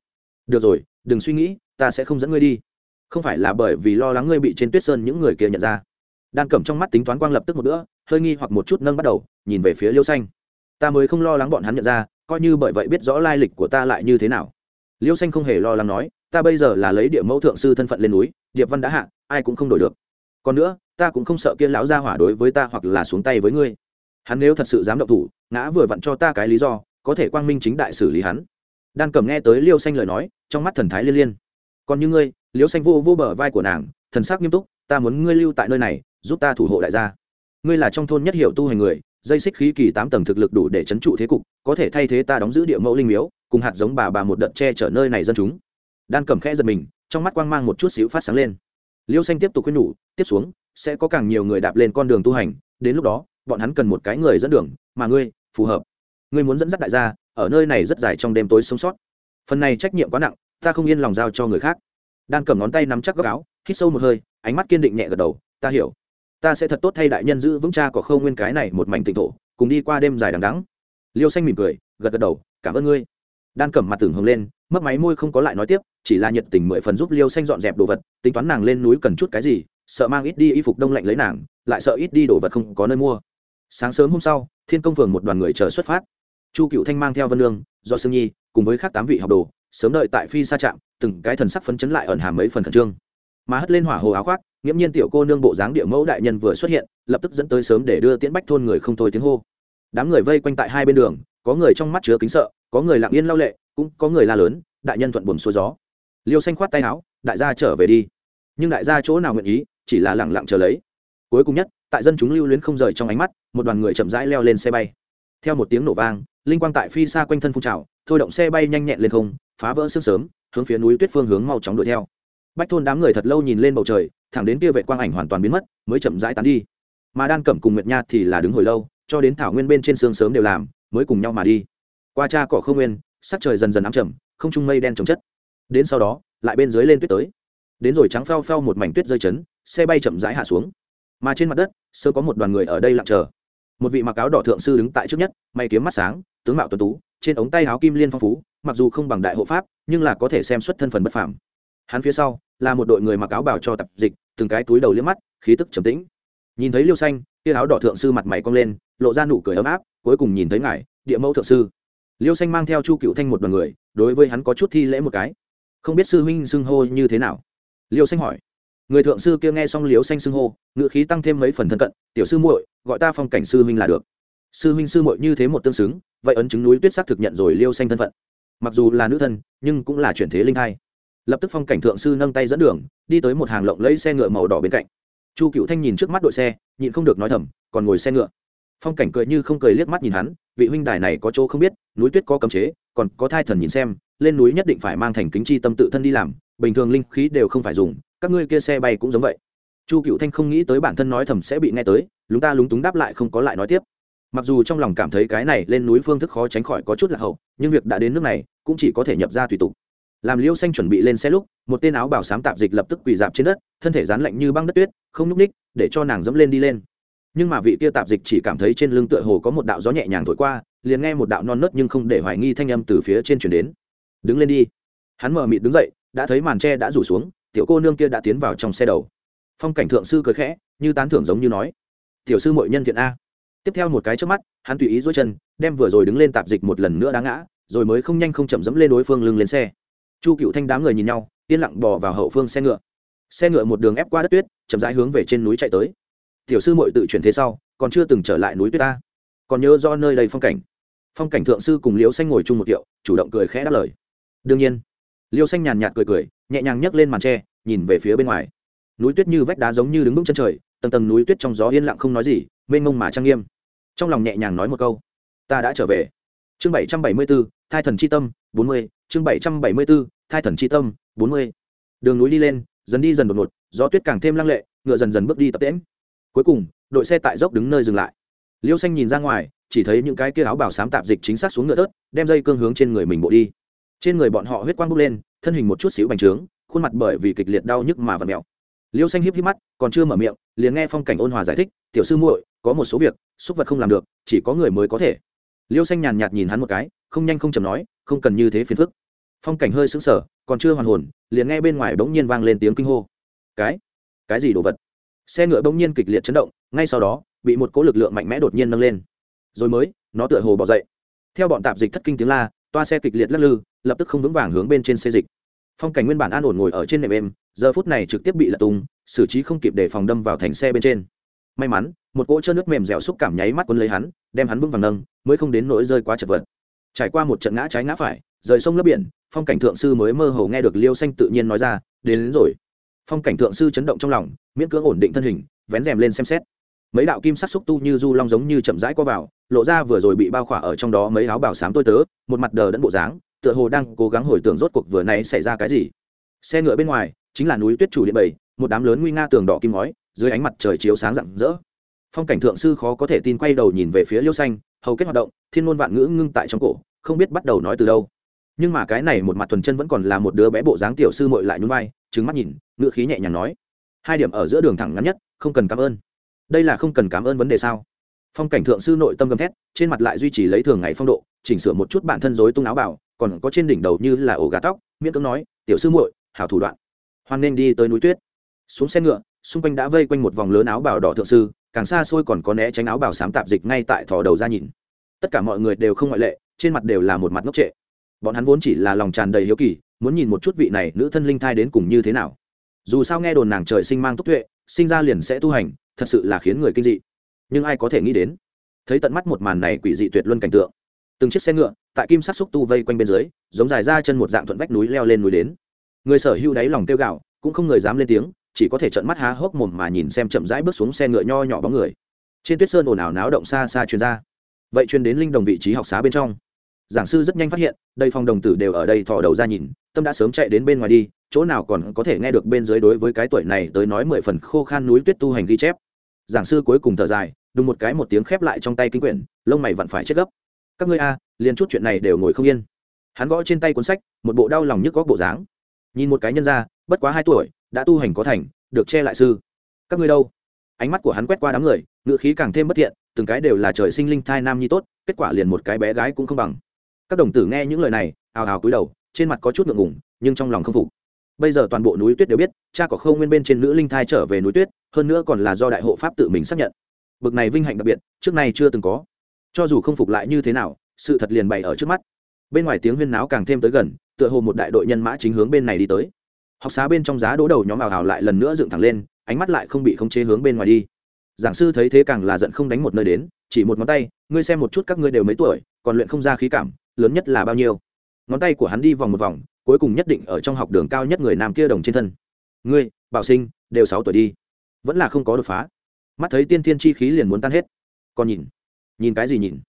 Được rồi, đừng suy nghĩ, ta sẽ không dẫn ngươi đi. Không phải là bởi vì lo lắng ngươi bị trên tuyết sơn những người kia nhận ra. Đan cẩm trong mắt tính toán quang lập tức một nữa hơi nghi hoặc một chút nâng bắt đầu, nhìn về phía liêu xanh. Ta mới không lo lắng bọn hắn nhận ra, coi như bởi vậy biết rõ lai lịch của ta lại như thế nào. Liêu xanh không hề lo lắng nói ta bây giờ là lấy địa mẫu thượng sư thân phận lên núi, điệp văn đã hạ, ai cũng không đổi được. Còn nữa, ta cũng không sợ kia lão gia hỏa đối với ta hoặc là xuống tay với ngươi. Hắn nếu thật sự dám động thủ, ngã vừa vặn cho ta cái lý do, có thể quang minh chính đại xử lý hắn. Đan cầm nghe tới liêu xanh lời nói, trong mắt thần thái liên liên. Còn như ngươi, liêu xanh vô vô bờ vai của nàng, thần sắc nghiêm túc, ta muốn ngươi lưu tại nơi này, giúp ta thủ hộ đại gia. Ngươi là trong thôn nhất hiệu tu hành người, dây xích khí kỳ tám tầng thực lực đủ để chấn trụ thế cục, có thể thay thế ta đóng giữ địa mẫu linh miếu, cùng hạt giống bà bà một đợt che chở nơi này dân chúng đan cầm khẽ giật mình, trong mắt quang mang một chút xíu phát sáng lên. Liêu xanh tiếp tục khuyên nhủ, tiếp xuống, sẽ có càng nhiều người đạp lên con đường tu hành, đến lúc đó, bọn hắn cần một cái người dẫn đường, mà ngươi, phù hợp. Ngươi muốn dẫn dắt đại gia, ở nơi này rất dài trong đêm tối sống sót. Phần này trách nhiệm quá nặng, ta không yên lòng giao cho người khác. Đan cầm ngón tay nắm chắc góc áo, hít sâu một hơi, ánh mắt kiên định nhẹ gật đầu, ta hiểu. Ta sẽ thật tốt thay đại nhân giữ vững cha có khâu nguyên cái này một mảnh tịnh thổ, cùng đi qua đêm dài đằng đắng liêu xanh mỉm cười, gật gật đầu, cảm ơn ngươi. Đan cẩm mặt tưởng hồng lên mất máy môi không có lại nói tiếp chỉ là nhiệt tình mười phần giúp liêu xanh dọn dẹp đồ vật, tính toán nàng lên núi cần chút cái gì, sợ mang ít đi y phục đông lạnh lấy nàng, lại sợ ít đi đồ vật không có nơi mua. Sáng sớm hôm sau, thiên công phường một đoàn người chờ xuất phát. Chu cựu thanh mang theo vân lương do sương nhi, cùng với khác tám vị học đồ, sớm đợi tại phi xa trạm, từng cái thần sắc phấn chấn lại ẩn hàm mấy phần khẩn trương. Mà hất lên hỏa hồ áo khoác, nghiễm nhiên tiểu cô nương bộ dáng địa mẫu đại nhân vừa xuất hiện, lập tức dẫn tới sớm để đưa tiễn bách thôn người không thôi tiếng hô. Đám người vây quanh tại hai bên đường, có người trong mắt chứa kính sợ, có người lặng yên lao lệ, cũng có người la lớn, đại nhân thuận buồm xuôi gió liêu xanh khoát tay áo, đại gia trở về đi. Nhưng đại gia chỗ nào nguyện ý, chỉ là lẳng lặng chờ lấy. Cuối cùng nhất, tại dân chúng lưu luyến không rời trong ánh mắt, một đoàn người chậm rãi leo lên xe bay. Theo một tiếng nổ vang, linh quang tại phi xa quanh thân phun trào, thôi động xe bay nhanh nhẹn lên không, phá vỡ sương sớm, hướng phía núi tuyết phương hướng mau chóng đuổi theo. Bách thôn đám người thật lâu nhìn lên bầu trời, thẳng đến kia vệ quang ảnh hoàn toàn biến mất, mới chậm rãi tán đi. Mà đan cẩm cùng nguyệt nha thì là đứng hồi lâu, cho đến thảo nguyên bên trên sương sớm đều làm, mới cùng nhau mà đi. Qua cha cỏ không nguyên, sắc trời dần dần ám chậm không trung mây đen trồng chất đến sau đó, lại bên dưới lên tuyết tới. Đến rồi trắng phao phao một mảnh tuyết rơi chấn, xe bay chậm rãi hạ xuống. Mà trên mặt đất, sơ có một đoàn người ở đây lặng chờ. Một vị mặc áo đỏ thượng sư đứng tại trước nhất, may kiếm mắt sáng, tướng mạo tuấn tú, trên ống tay áo kim liên phong phú, mặc dù không bằng đại hộ pháp, nhưng là có thể xem xuất thân phần bất phàm. Hắn phía sau, là một đội người mặc áo bào cho tập dịch, từng cái túi đầu liếc mắt, khí tức trầm tĩnh. Nhìn thấy liêu xanh, kia áo đỏ thượng sư mặt mày cong lên, lộ ra nụ cười ấm áp, cuối cùng nhìn thấy ngài, địa mẫu thượng sư. Liêu xanh mang theo chu cựu thanh một đoàn người, đối với hắn có chút thi lễ một cái không biết sư huynh xưng hô như thế nào. Liêu xanh hỏi. Người thượng sư kia nghe xong liêu xanh xưng hô ngự khí tăng thêm mấy phần thân cận, tiểu sư muội, gọi ta phong cảnh sư huynh là được. Sư huynh sư muội như thế một tương xứng, vậy ấn chứng núi tuyết xác thực nhận rồi liêu xanh thân phận. Mặc dù là nữ thân, nhưng cũng là chuyển thế linh hai lập tức phong cảnh thượng sư nâng tay dẫn đường, đi tới một hàng lộng lấy xe ngựa màu đỏ bên cạnh. Chu cựu thanh nhìn trước mắt đội xe, nhịn không được nói thầm, còn ngồi xe ngựa. Phong cảnh cười như không cười liếc mắt nhìn hắn, vị huynh đài này có chỗ không biết, núi tuyết có cấm chế còn có thai thần nhìn xem, lên núi nhất định phải mang thành kính chi tâm tự thân đi làm, bình thường linh khí đều không phải dùng, các ngươi kia xe bay cũng giống vậy. Chu cựu thanh không nghĩ tới bản thân nói thầm sẽ bị nghe tới, lúng ta lúng túng đáp lại không có lại nói tiếp. Mặc dù trong lòng cảm thấy cái này lên núi phương thức khó tránh khỏi có chút là hậu, nhưng việc đã đến nước này, cũng chỉ có thể nhập ra tùy tục. Làm liêu xanh chuẩn bị lên xe lúc, một tên áo bảo sám tạp dịch lập tức quỳ dạp trên đất, thân thể rán lạnh như băng đất tuyết, không nhúc ních để cho nàng dẫm lên đi lên. Nhưng mà vị kia tạp dịch chỉ cảm thấy trên lưng tựa hồ có một đạo gió nhẹ nhàng thổi qua liền nghe một đạo non nớt nhưng không để hoài nghi thanh âm từ phía trên chuyển đến. Đứng lên đi. Hắn mở mịt đứng dậy, đã thấy màn tre đã rủ xuống, tiểu cô nương kia đã tiến vào trong xe đầu. Phong cảnh thượng sư cười khẽ, như tán thưởng giống như nói, tiểu sư mội nhân thiện a. Tiếp theo một cái trước mắt, hắn tùy ý dối chân, đem vừa rồi đứng lên tạp dịch một lần nữa đá ngã, rồi mới không nhanh không chậm dẫm lên đối phương lưng lên xe. Chu cựu thanh đám người nhìn nhau, yên lặng bỏ vào hậu phương xe ngựa. Xe ngựa một đường ép qua đất tuyết, chậm rãi hướng về trên núi chạy tới. Tiểu sư mội tự chuyển thế sau, còn chưa từng trở lại núi tuyết ta. Còn nhớ do nơi đây phong cảnh phong cảnh thượng sư cùng liễu xanh ngồi chung một kiệu chủ động cười khẽ đáp lời. Đương nhiên liêu xanh nhàn nhạt cười cười, nhẹ nhàng nhấc lên màn tre, nhìn về phía bên ngoài. Núi tuyết như vách đá giống như đứng vững chân trời, tầng tầng núi tuyết trong gió yên lặng không nói gì, mênh mông mà trang nghiêm. Trong lòng nhẹ nhàng nói một câu, ta đã trở về. Chương bảy trăm bảy mươi b ố thai thần c h i tâm, bốn mươi. Chương bảy trăm bảy mươi b ố thai thần c h i tâm, bốn mươi. Đường núi đi lên, dần đi dần đột ngột, gió tuyết càng thêm lăng lệ, ngựa dần dần bước đi tập tễm cuối cùng, đội xe tại dốc đứng nơi dừng lại. Liêu xanh nhìn ra ngoài chỉ thấy những cái kia áo bảo sám tạp dịch chính xác xuống ngựa tớt đem dây cương hướng trên người mình bộ đi. Trên người bọn họ huyết quang bốc lên, thân hình một chút xíu bành trướng, khuôn mặt bởi vì kịch liệt đau nhức mà vặt mẹo liêu xanh híp híp mắt, còn chưa mở miệng, liền nghe phong cảnh ôn hòa giải thích, tiểu sư muội, có một số việc, xúc vật không làm được, chỉ có người mới có thể. Liêu xanh nhàn nhạt nhìn hắn một cái, không nhanh không chầm nói, không cần như thế phiền phức. Phong cảnh hơi sững sờ, còn chưa hoàn hồn, liền nghe bên ngoài bỗng nhiên vang lên tiếng kinh hô. Cái cái gì đồ vật? Xe ngựa bỗng nhiên kịch liệt chấn động, ngay sau đó, bị một cỗ lực lượng mạnh mẽ đột nhiên nâng lên rồi mới nó tựa hồ bỏ dậy. Theo bọn tạp dịch thất kinh tiếng la toa xe kịch liệt lắc lư lập tức không vững vàng hướng bên trên xe dịch. Phong cảnh nguyên bản an ổn ngồi ở trên nệm êm giờ phút này trực tiếp bị lật tung xử trí không kịp để phòng đâm vào thành xe bên trên. May mắn một cỗ trơn nước mềm dẻo xúc cảm nháy mắt quân lấy hắn đem hắn vững vàng nâng mới không đến nỗi rơi quá chật vật. Trải qua một trận ngã trái ngã phải rời sông lấp biển phong cảnh thượng sư mới mơ hồ nghe được liêu xanh tự nhiên nói ra đến, đến rồi. Phong cảnh thượng sư chấn động trong lòng miễn cưỡng ổn định thân hình vén rèm lên xem xét mấy đạo kim sắc xúc tu như du long giống như chậm rãi co vào, lộ ra vừa rồi bị bao khỏa ở trong đó mấy áo bảo sám tôi tớ, một mặt đờ đẫn bộ dáng, tựa hồ đang cố gắng hồi tưởng rốt cuộc vừa nãy xảy ra cái gì. Xe ngựa bên ngoài, chính là núi tuyết chủ điện bảy, một đám lớn nguy nga tường đỏ kim ngói, dưới ánh mặt trời chiếu sáng rạng rỡ. Phong cảnh thượng sư khó có thể tin quay đầu nhìn về phía liêu xanh, hầu kết hoạt động, thiên ngôn vạn ngữ ngưng tại trong cổ, không biết bắt đầu nói từ đâu. Nhưng mà cái này một mặt thuần chân vẫn còn là một đứa bé bộ dáng tiểu sư mội lại nhún vai trứng mắt nhìn ngựa khí nhẹ nhàng nói. Hai điểm ở giữa đường thẳng ngắn nhất, không cần cảm ơn đây là không cần cảm ơn vấn đề sao? Phong cảnh thượng sư nội tâm gầm thét, trên mặt lại duy trì lấy thường ngày phong độ, chỉnh sửa một chút bản thân dối tung áo bảo còn có trên đỉnh đầu như là ổ gà tóc, miễn cưỡng nói, tiểu sư muội, hảo thủ đoạn. Hoan nên đi tới núi tuyết. Xuống xe ngựa, xung quanh đã vây quanh một vòng lớn áo bào đỏ thượng sư, càng xa xôi còn có né tránh áo bào sám tạp dịch ngay tại thò đầu ra nhìn. Tất cả mọi người đều không ngoại lệ, trên mặt đều là một mặt ngốc trệ. Bọn hắn vốn chỉ là lòng tràn đầy hiếu kỳ, muốn nhìn một chút vị này nữ thân linh thai đến cùng như thế nào. Dù sao nghe đồn nàng trời sinh mang túc tuệ, sinh ra liền sẽ tu hành thật sự là khiến người kinh dị. Nhưng ai có thể nghĩ đến? Thấy tận mắt một màn này quỷ dị tuyệt luân cảnh tượng. Từng chiếc xe ngựa, tại kim sắc xúc tu vây quanh bên dưới, giống dài ra chân một dạng thuận vách núi leo lên núi đến. Người sở hữu đáy lòng tiêu gạo cũng không người dám lên tiếng, chỉ có thể trợn mắt há hốc mồm mà nhìn xem chậm rãi bước xuống xe ngựa nho nhỏ bóng người. Trên tuyết sơn ồn ào náo động xa xa truyền ra. Vậy truyền đến linh đồng vị trí học xá bên trong. Giảng sư rất nhanh phát hiện, đây phòng đồng tử đều ở đây thò đầu ra nhìn, tâm đã sớm chạy đến bên ngoài đi, chỗ nào còn có thể nghe được bên dưới đối với cái tuổi này tới nói mười phần khô khan núi tuyết tu hành ghi chép giảng sư cuối cùng thở dài, đùng một cái một tiếng khép lại trong tay kinh quyển, lông mày vẫn phải chết gấp. Các ngươi a, liền chút chuyện này đều ngồi không yên. Hắn gõ trên tay cuốn sách, một bộ đau lòng nhức góc bộ dáng. Nhìn một cái nhân ra bất quá hai tuổi, đã tu hành có thành, được che lại sư. Các ngươi đâu? Ánh mắt của hắn quét qua đám người ngựa khí càng thêm bất thiện, từng cái đều là trời sinh linh thai nam nhi tốt, kết quả liền một cái bé gái cũng không bằng. Các đồng tử nghe những lời này, ào ào cúi đầu, trên mặt có chút ngượng ngủng nhưng trong lòng không phục bây giờ toàn bộ núi tuyết đều biết, cha có khâu nguyên bên trên nữ linh thai trở về núi tuyết, hơn nữa còn là do đại hộ pháp tự mình xác nhận. Bực này vinh hạnh đặc biệt, trước nay chưa từng có. Cho dù không phục lại như thế nào, sự thật liền bày ở trước mắt. Bên ngoài tiếng huyên náo càng thêm tới gần, tựa hồ một đại đội nhân mã chính hướng bên này đi tới. Học xá bên trong giá đỗ đầu nhóm ảo hào lại lần nữa dựng thẳng lên, ánh mắt lại không bị khống chế hướng bên ngoài đi. Giảng sư thấy thế càng là giận không đánh một nơi đến, chỉ một ngón tay, ngươi xem một chút các ngươi đều mấy tuổi, còn luyện không ra khí cảm, lớn nhất là bao nhiêu? Ngón tay của hắn đi vòng một vòng cuối cùng nhất định ở trong học đường cao nhất người nam kia đồng trên thân. Ngươi, bảo sinh, đều sáu tuổi đi. Vẫn là không có đột phá. Mắt thấy tiên thiên chi khí liền muốn tan hết. Còn nhìn nhìn cái gì nhìn?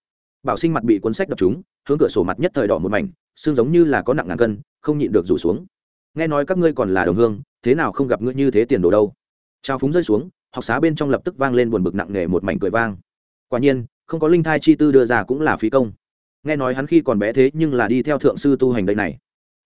Bảo sinh mặt bị cuốn sách đập trúng, hướng cửa sổ mặt nhất thời đỏ một mảnh, xương giống như là có nặng ngàn cân, không nhịn được rủ xuống. Nghe nói các ngươi còn là đồng hương, thế nào không gặp ngươi như thế tiền đồ đâu? Trao phúng rơi xuống, học xá bên trong lập tức vang lên buồn bực nặng nề một mảnh cười vang. Quả nhiên, không có linh thai chi tư đưa ra cũng là phí công. Nghe nói hắn khi còn bé thế nhưng là đi theo thượng sư tu hành đây này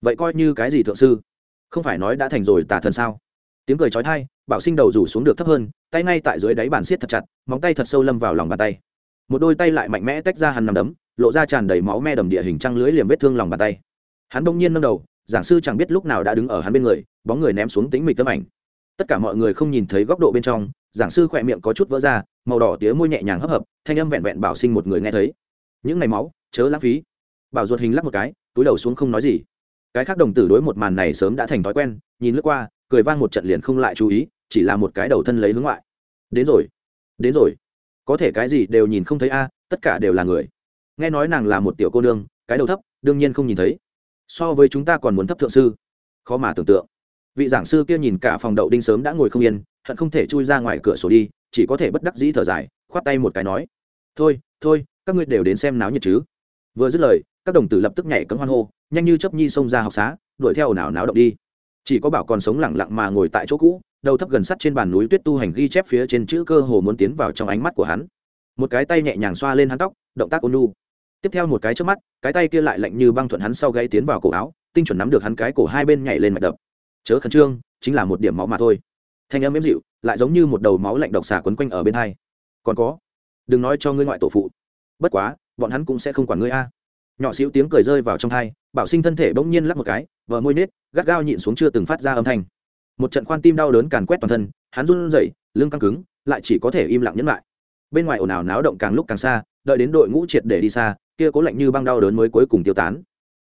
vậy coi như cái gì thượng sư? Không phải nói đã thành rồi tà thần sao? Tiếng cười trói thai bảo sinh đầu rủ xuống được thấp hơn, tay ngay tại dưới đáy bàn siết thật chặt, móng tay thật sâu lâm vào lòng bàn tay. Một đôi tay lại mạnh mẽ tách ra hằn nằm đấm, lộ ra tràn đầy máu me đầm địa hình trăng lưới liềm vết thương lòng bàn tay. Hắn bỗng nhiên nâng đầu, giảng sư chẳng biết lúc nào đã đứng ở hắn bên người, bóng người ném xuống tính mịch tấm ảnh. Tất cả mọi người không nhìn thấy góc độ bên trong, giảng sư khỏe miệng có chút vỡ ra, màu đỏ tía môi nhẹ nhàng hấp hợp thanh âm vẹn vẹn bảo sinh một người nghe thấy. Những ngày máu, chớ lãng phí. Bảo ruột hình lắc một cái, túi đầu xuống không nói gì cái khác đồng tử đối một màn này sớm đã thành thói quen, nhìn lướt qua, cười vang một trận liền không lại chú ý, chỉ là một cái đầu thân lấy hướng ngoại. Đến rồi đến rồi. Có thể cái gì đều nhìn không thấy a, tất cả đều là người. Nghe nói nàng là một tiểu cô nương, cái đầu thấp, đương nhiên không nhìn thấy. So với chúng ta còn muốn thấp thượng sư. Khó mà tưởng tượng. Vị giảng sư kia nhìn cả phòng đậu đinh sớm đã ngồi không yên, hận không thể chui ra ngoài cửa sổ đi, chỉ có thể bất đắc dĩ thở dài, khoát tay một cái nói. Thôi thôi, các ngươi đều đến xem náo nhiệt chứ. Vừa dứt lời, các đồng tử lập tức nhảy cấm hoan hô nhanh như chấp nhi xông ra học xá, đuổi theo nào náo động đi. Chỉ có bảo còn sống lẳng lặng mà ngồi tại chỗ cũ, đầu thấp gần sắt trên bàn núi tuyết tu hành ghi chép phía trên chữ cơ hồ muốn tiến vào trong ánh mắt của hắn. Một cái tay nhẹ nhàng xoa lên hắn tóc, động tác ôn nu tiếp theo một cái trước mắt, cái tay kia lại lạnh như băng thuận hắn sau gáy tiến vào cổ áo, tinh chuẩn nắm được hắn cái cổ hai bên nhảy lên mạch đập. Chớ khẩn trương, chính là một điểm máu mà thôi. Thanh âm êm dịu, lại giống như một đầu máu lạnh độc xà quấn quanh ở bên hai. Còn có, đừng nói cho ngươi ngoại tổ phụ. Bất quá, bọn hắn cũng sẽ không quản ngươi a nhỏ xíu tiếng cười rơi vào trong thai, bảo sinh thân thể bỗng nhiên lắc một cái vợ môi nết, gắt gao nhịn xuống chưa từng phát ra âm thanh. Một trận khoan tim đau đớn càn quét toàn thân, hắn run rẩy, lưng căng cứng, lại chỉ có thể im lặng nhẫn lại. Bên ngoài ồn ào náo động càng lúc càng xa, đợi đến đội ngũ triệt để đi xa, kia cố lạnh như băng đau đớn mới cuối cùng tiêu tán.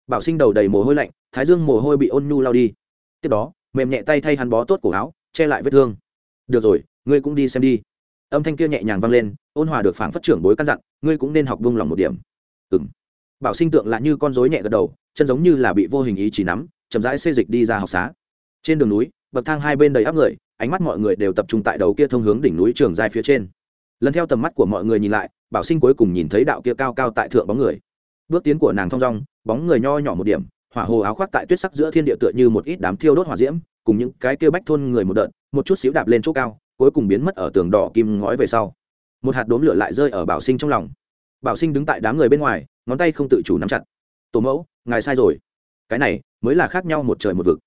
Bảo sinh đầu đầy mồ hôi lạnh, thái dương mồ hôi bị ôn nhu lao đi. Tiếp đó, mềm nhẹ tay thay hắn bó tốt cổ áo, che lại vết thương. Được rồi, ngươi cũng đi xem đi. Âm thanh kia nhẹ nhàng vang lên, ôn hòa được phảng phất trưởng bối căn dặn, ngươi cũng nên học buông lòng một điểm. Ừ bảo sinh tượng lại như con rối nhẹ gật đầu, chân giống như là bị vô hình ý chỉ nắm, chậm rãi xê dịch đi ra học xá. Trên đường núi, bậc thang hai bên đầy áp người, ánh mắt mọi người đều tập trung tại đầu kia thông hướng đỉnh núi trường dài phía trên. Lần theo tầm mắt của mọi người nhìn lại, bảo sinh cuối cùng nhìn thấy đạo kia cao cao tại thượng bóng người. Bước tiến của nàng thong dong, bóng người nho nhỏ một điểm, hỏa hồ áo khoác tại tuyết sắc giữa thiên địa tựa như một ít đám thiêu đốt hỏa diễm, cùng những cái kia bách thôn người một đợt, một chút xíu đạp lên chỗ cao, cuối cùng biến mất ở tường đỏ kim ngói về sau. Một hạt đốm lửa lại rơi ở bảo sinh trong lòng. Bảo sinh đứng tại đám người bên ngoài ngón tay không tự chủ nắm chặt. Tổ mẫu, ngài sai rồi. Cái này mới là khác nhau một trời một vực.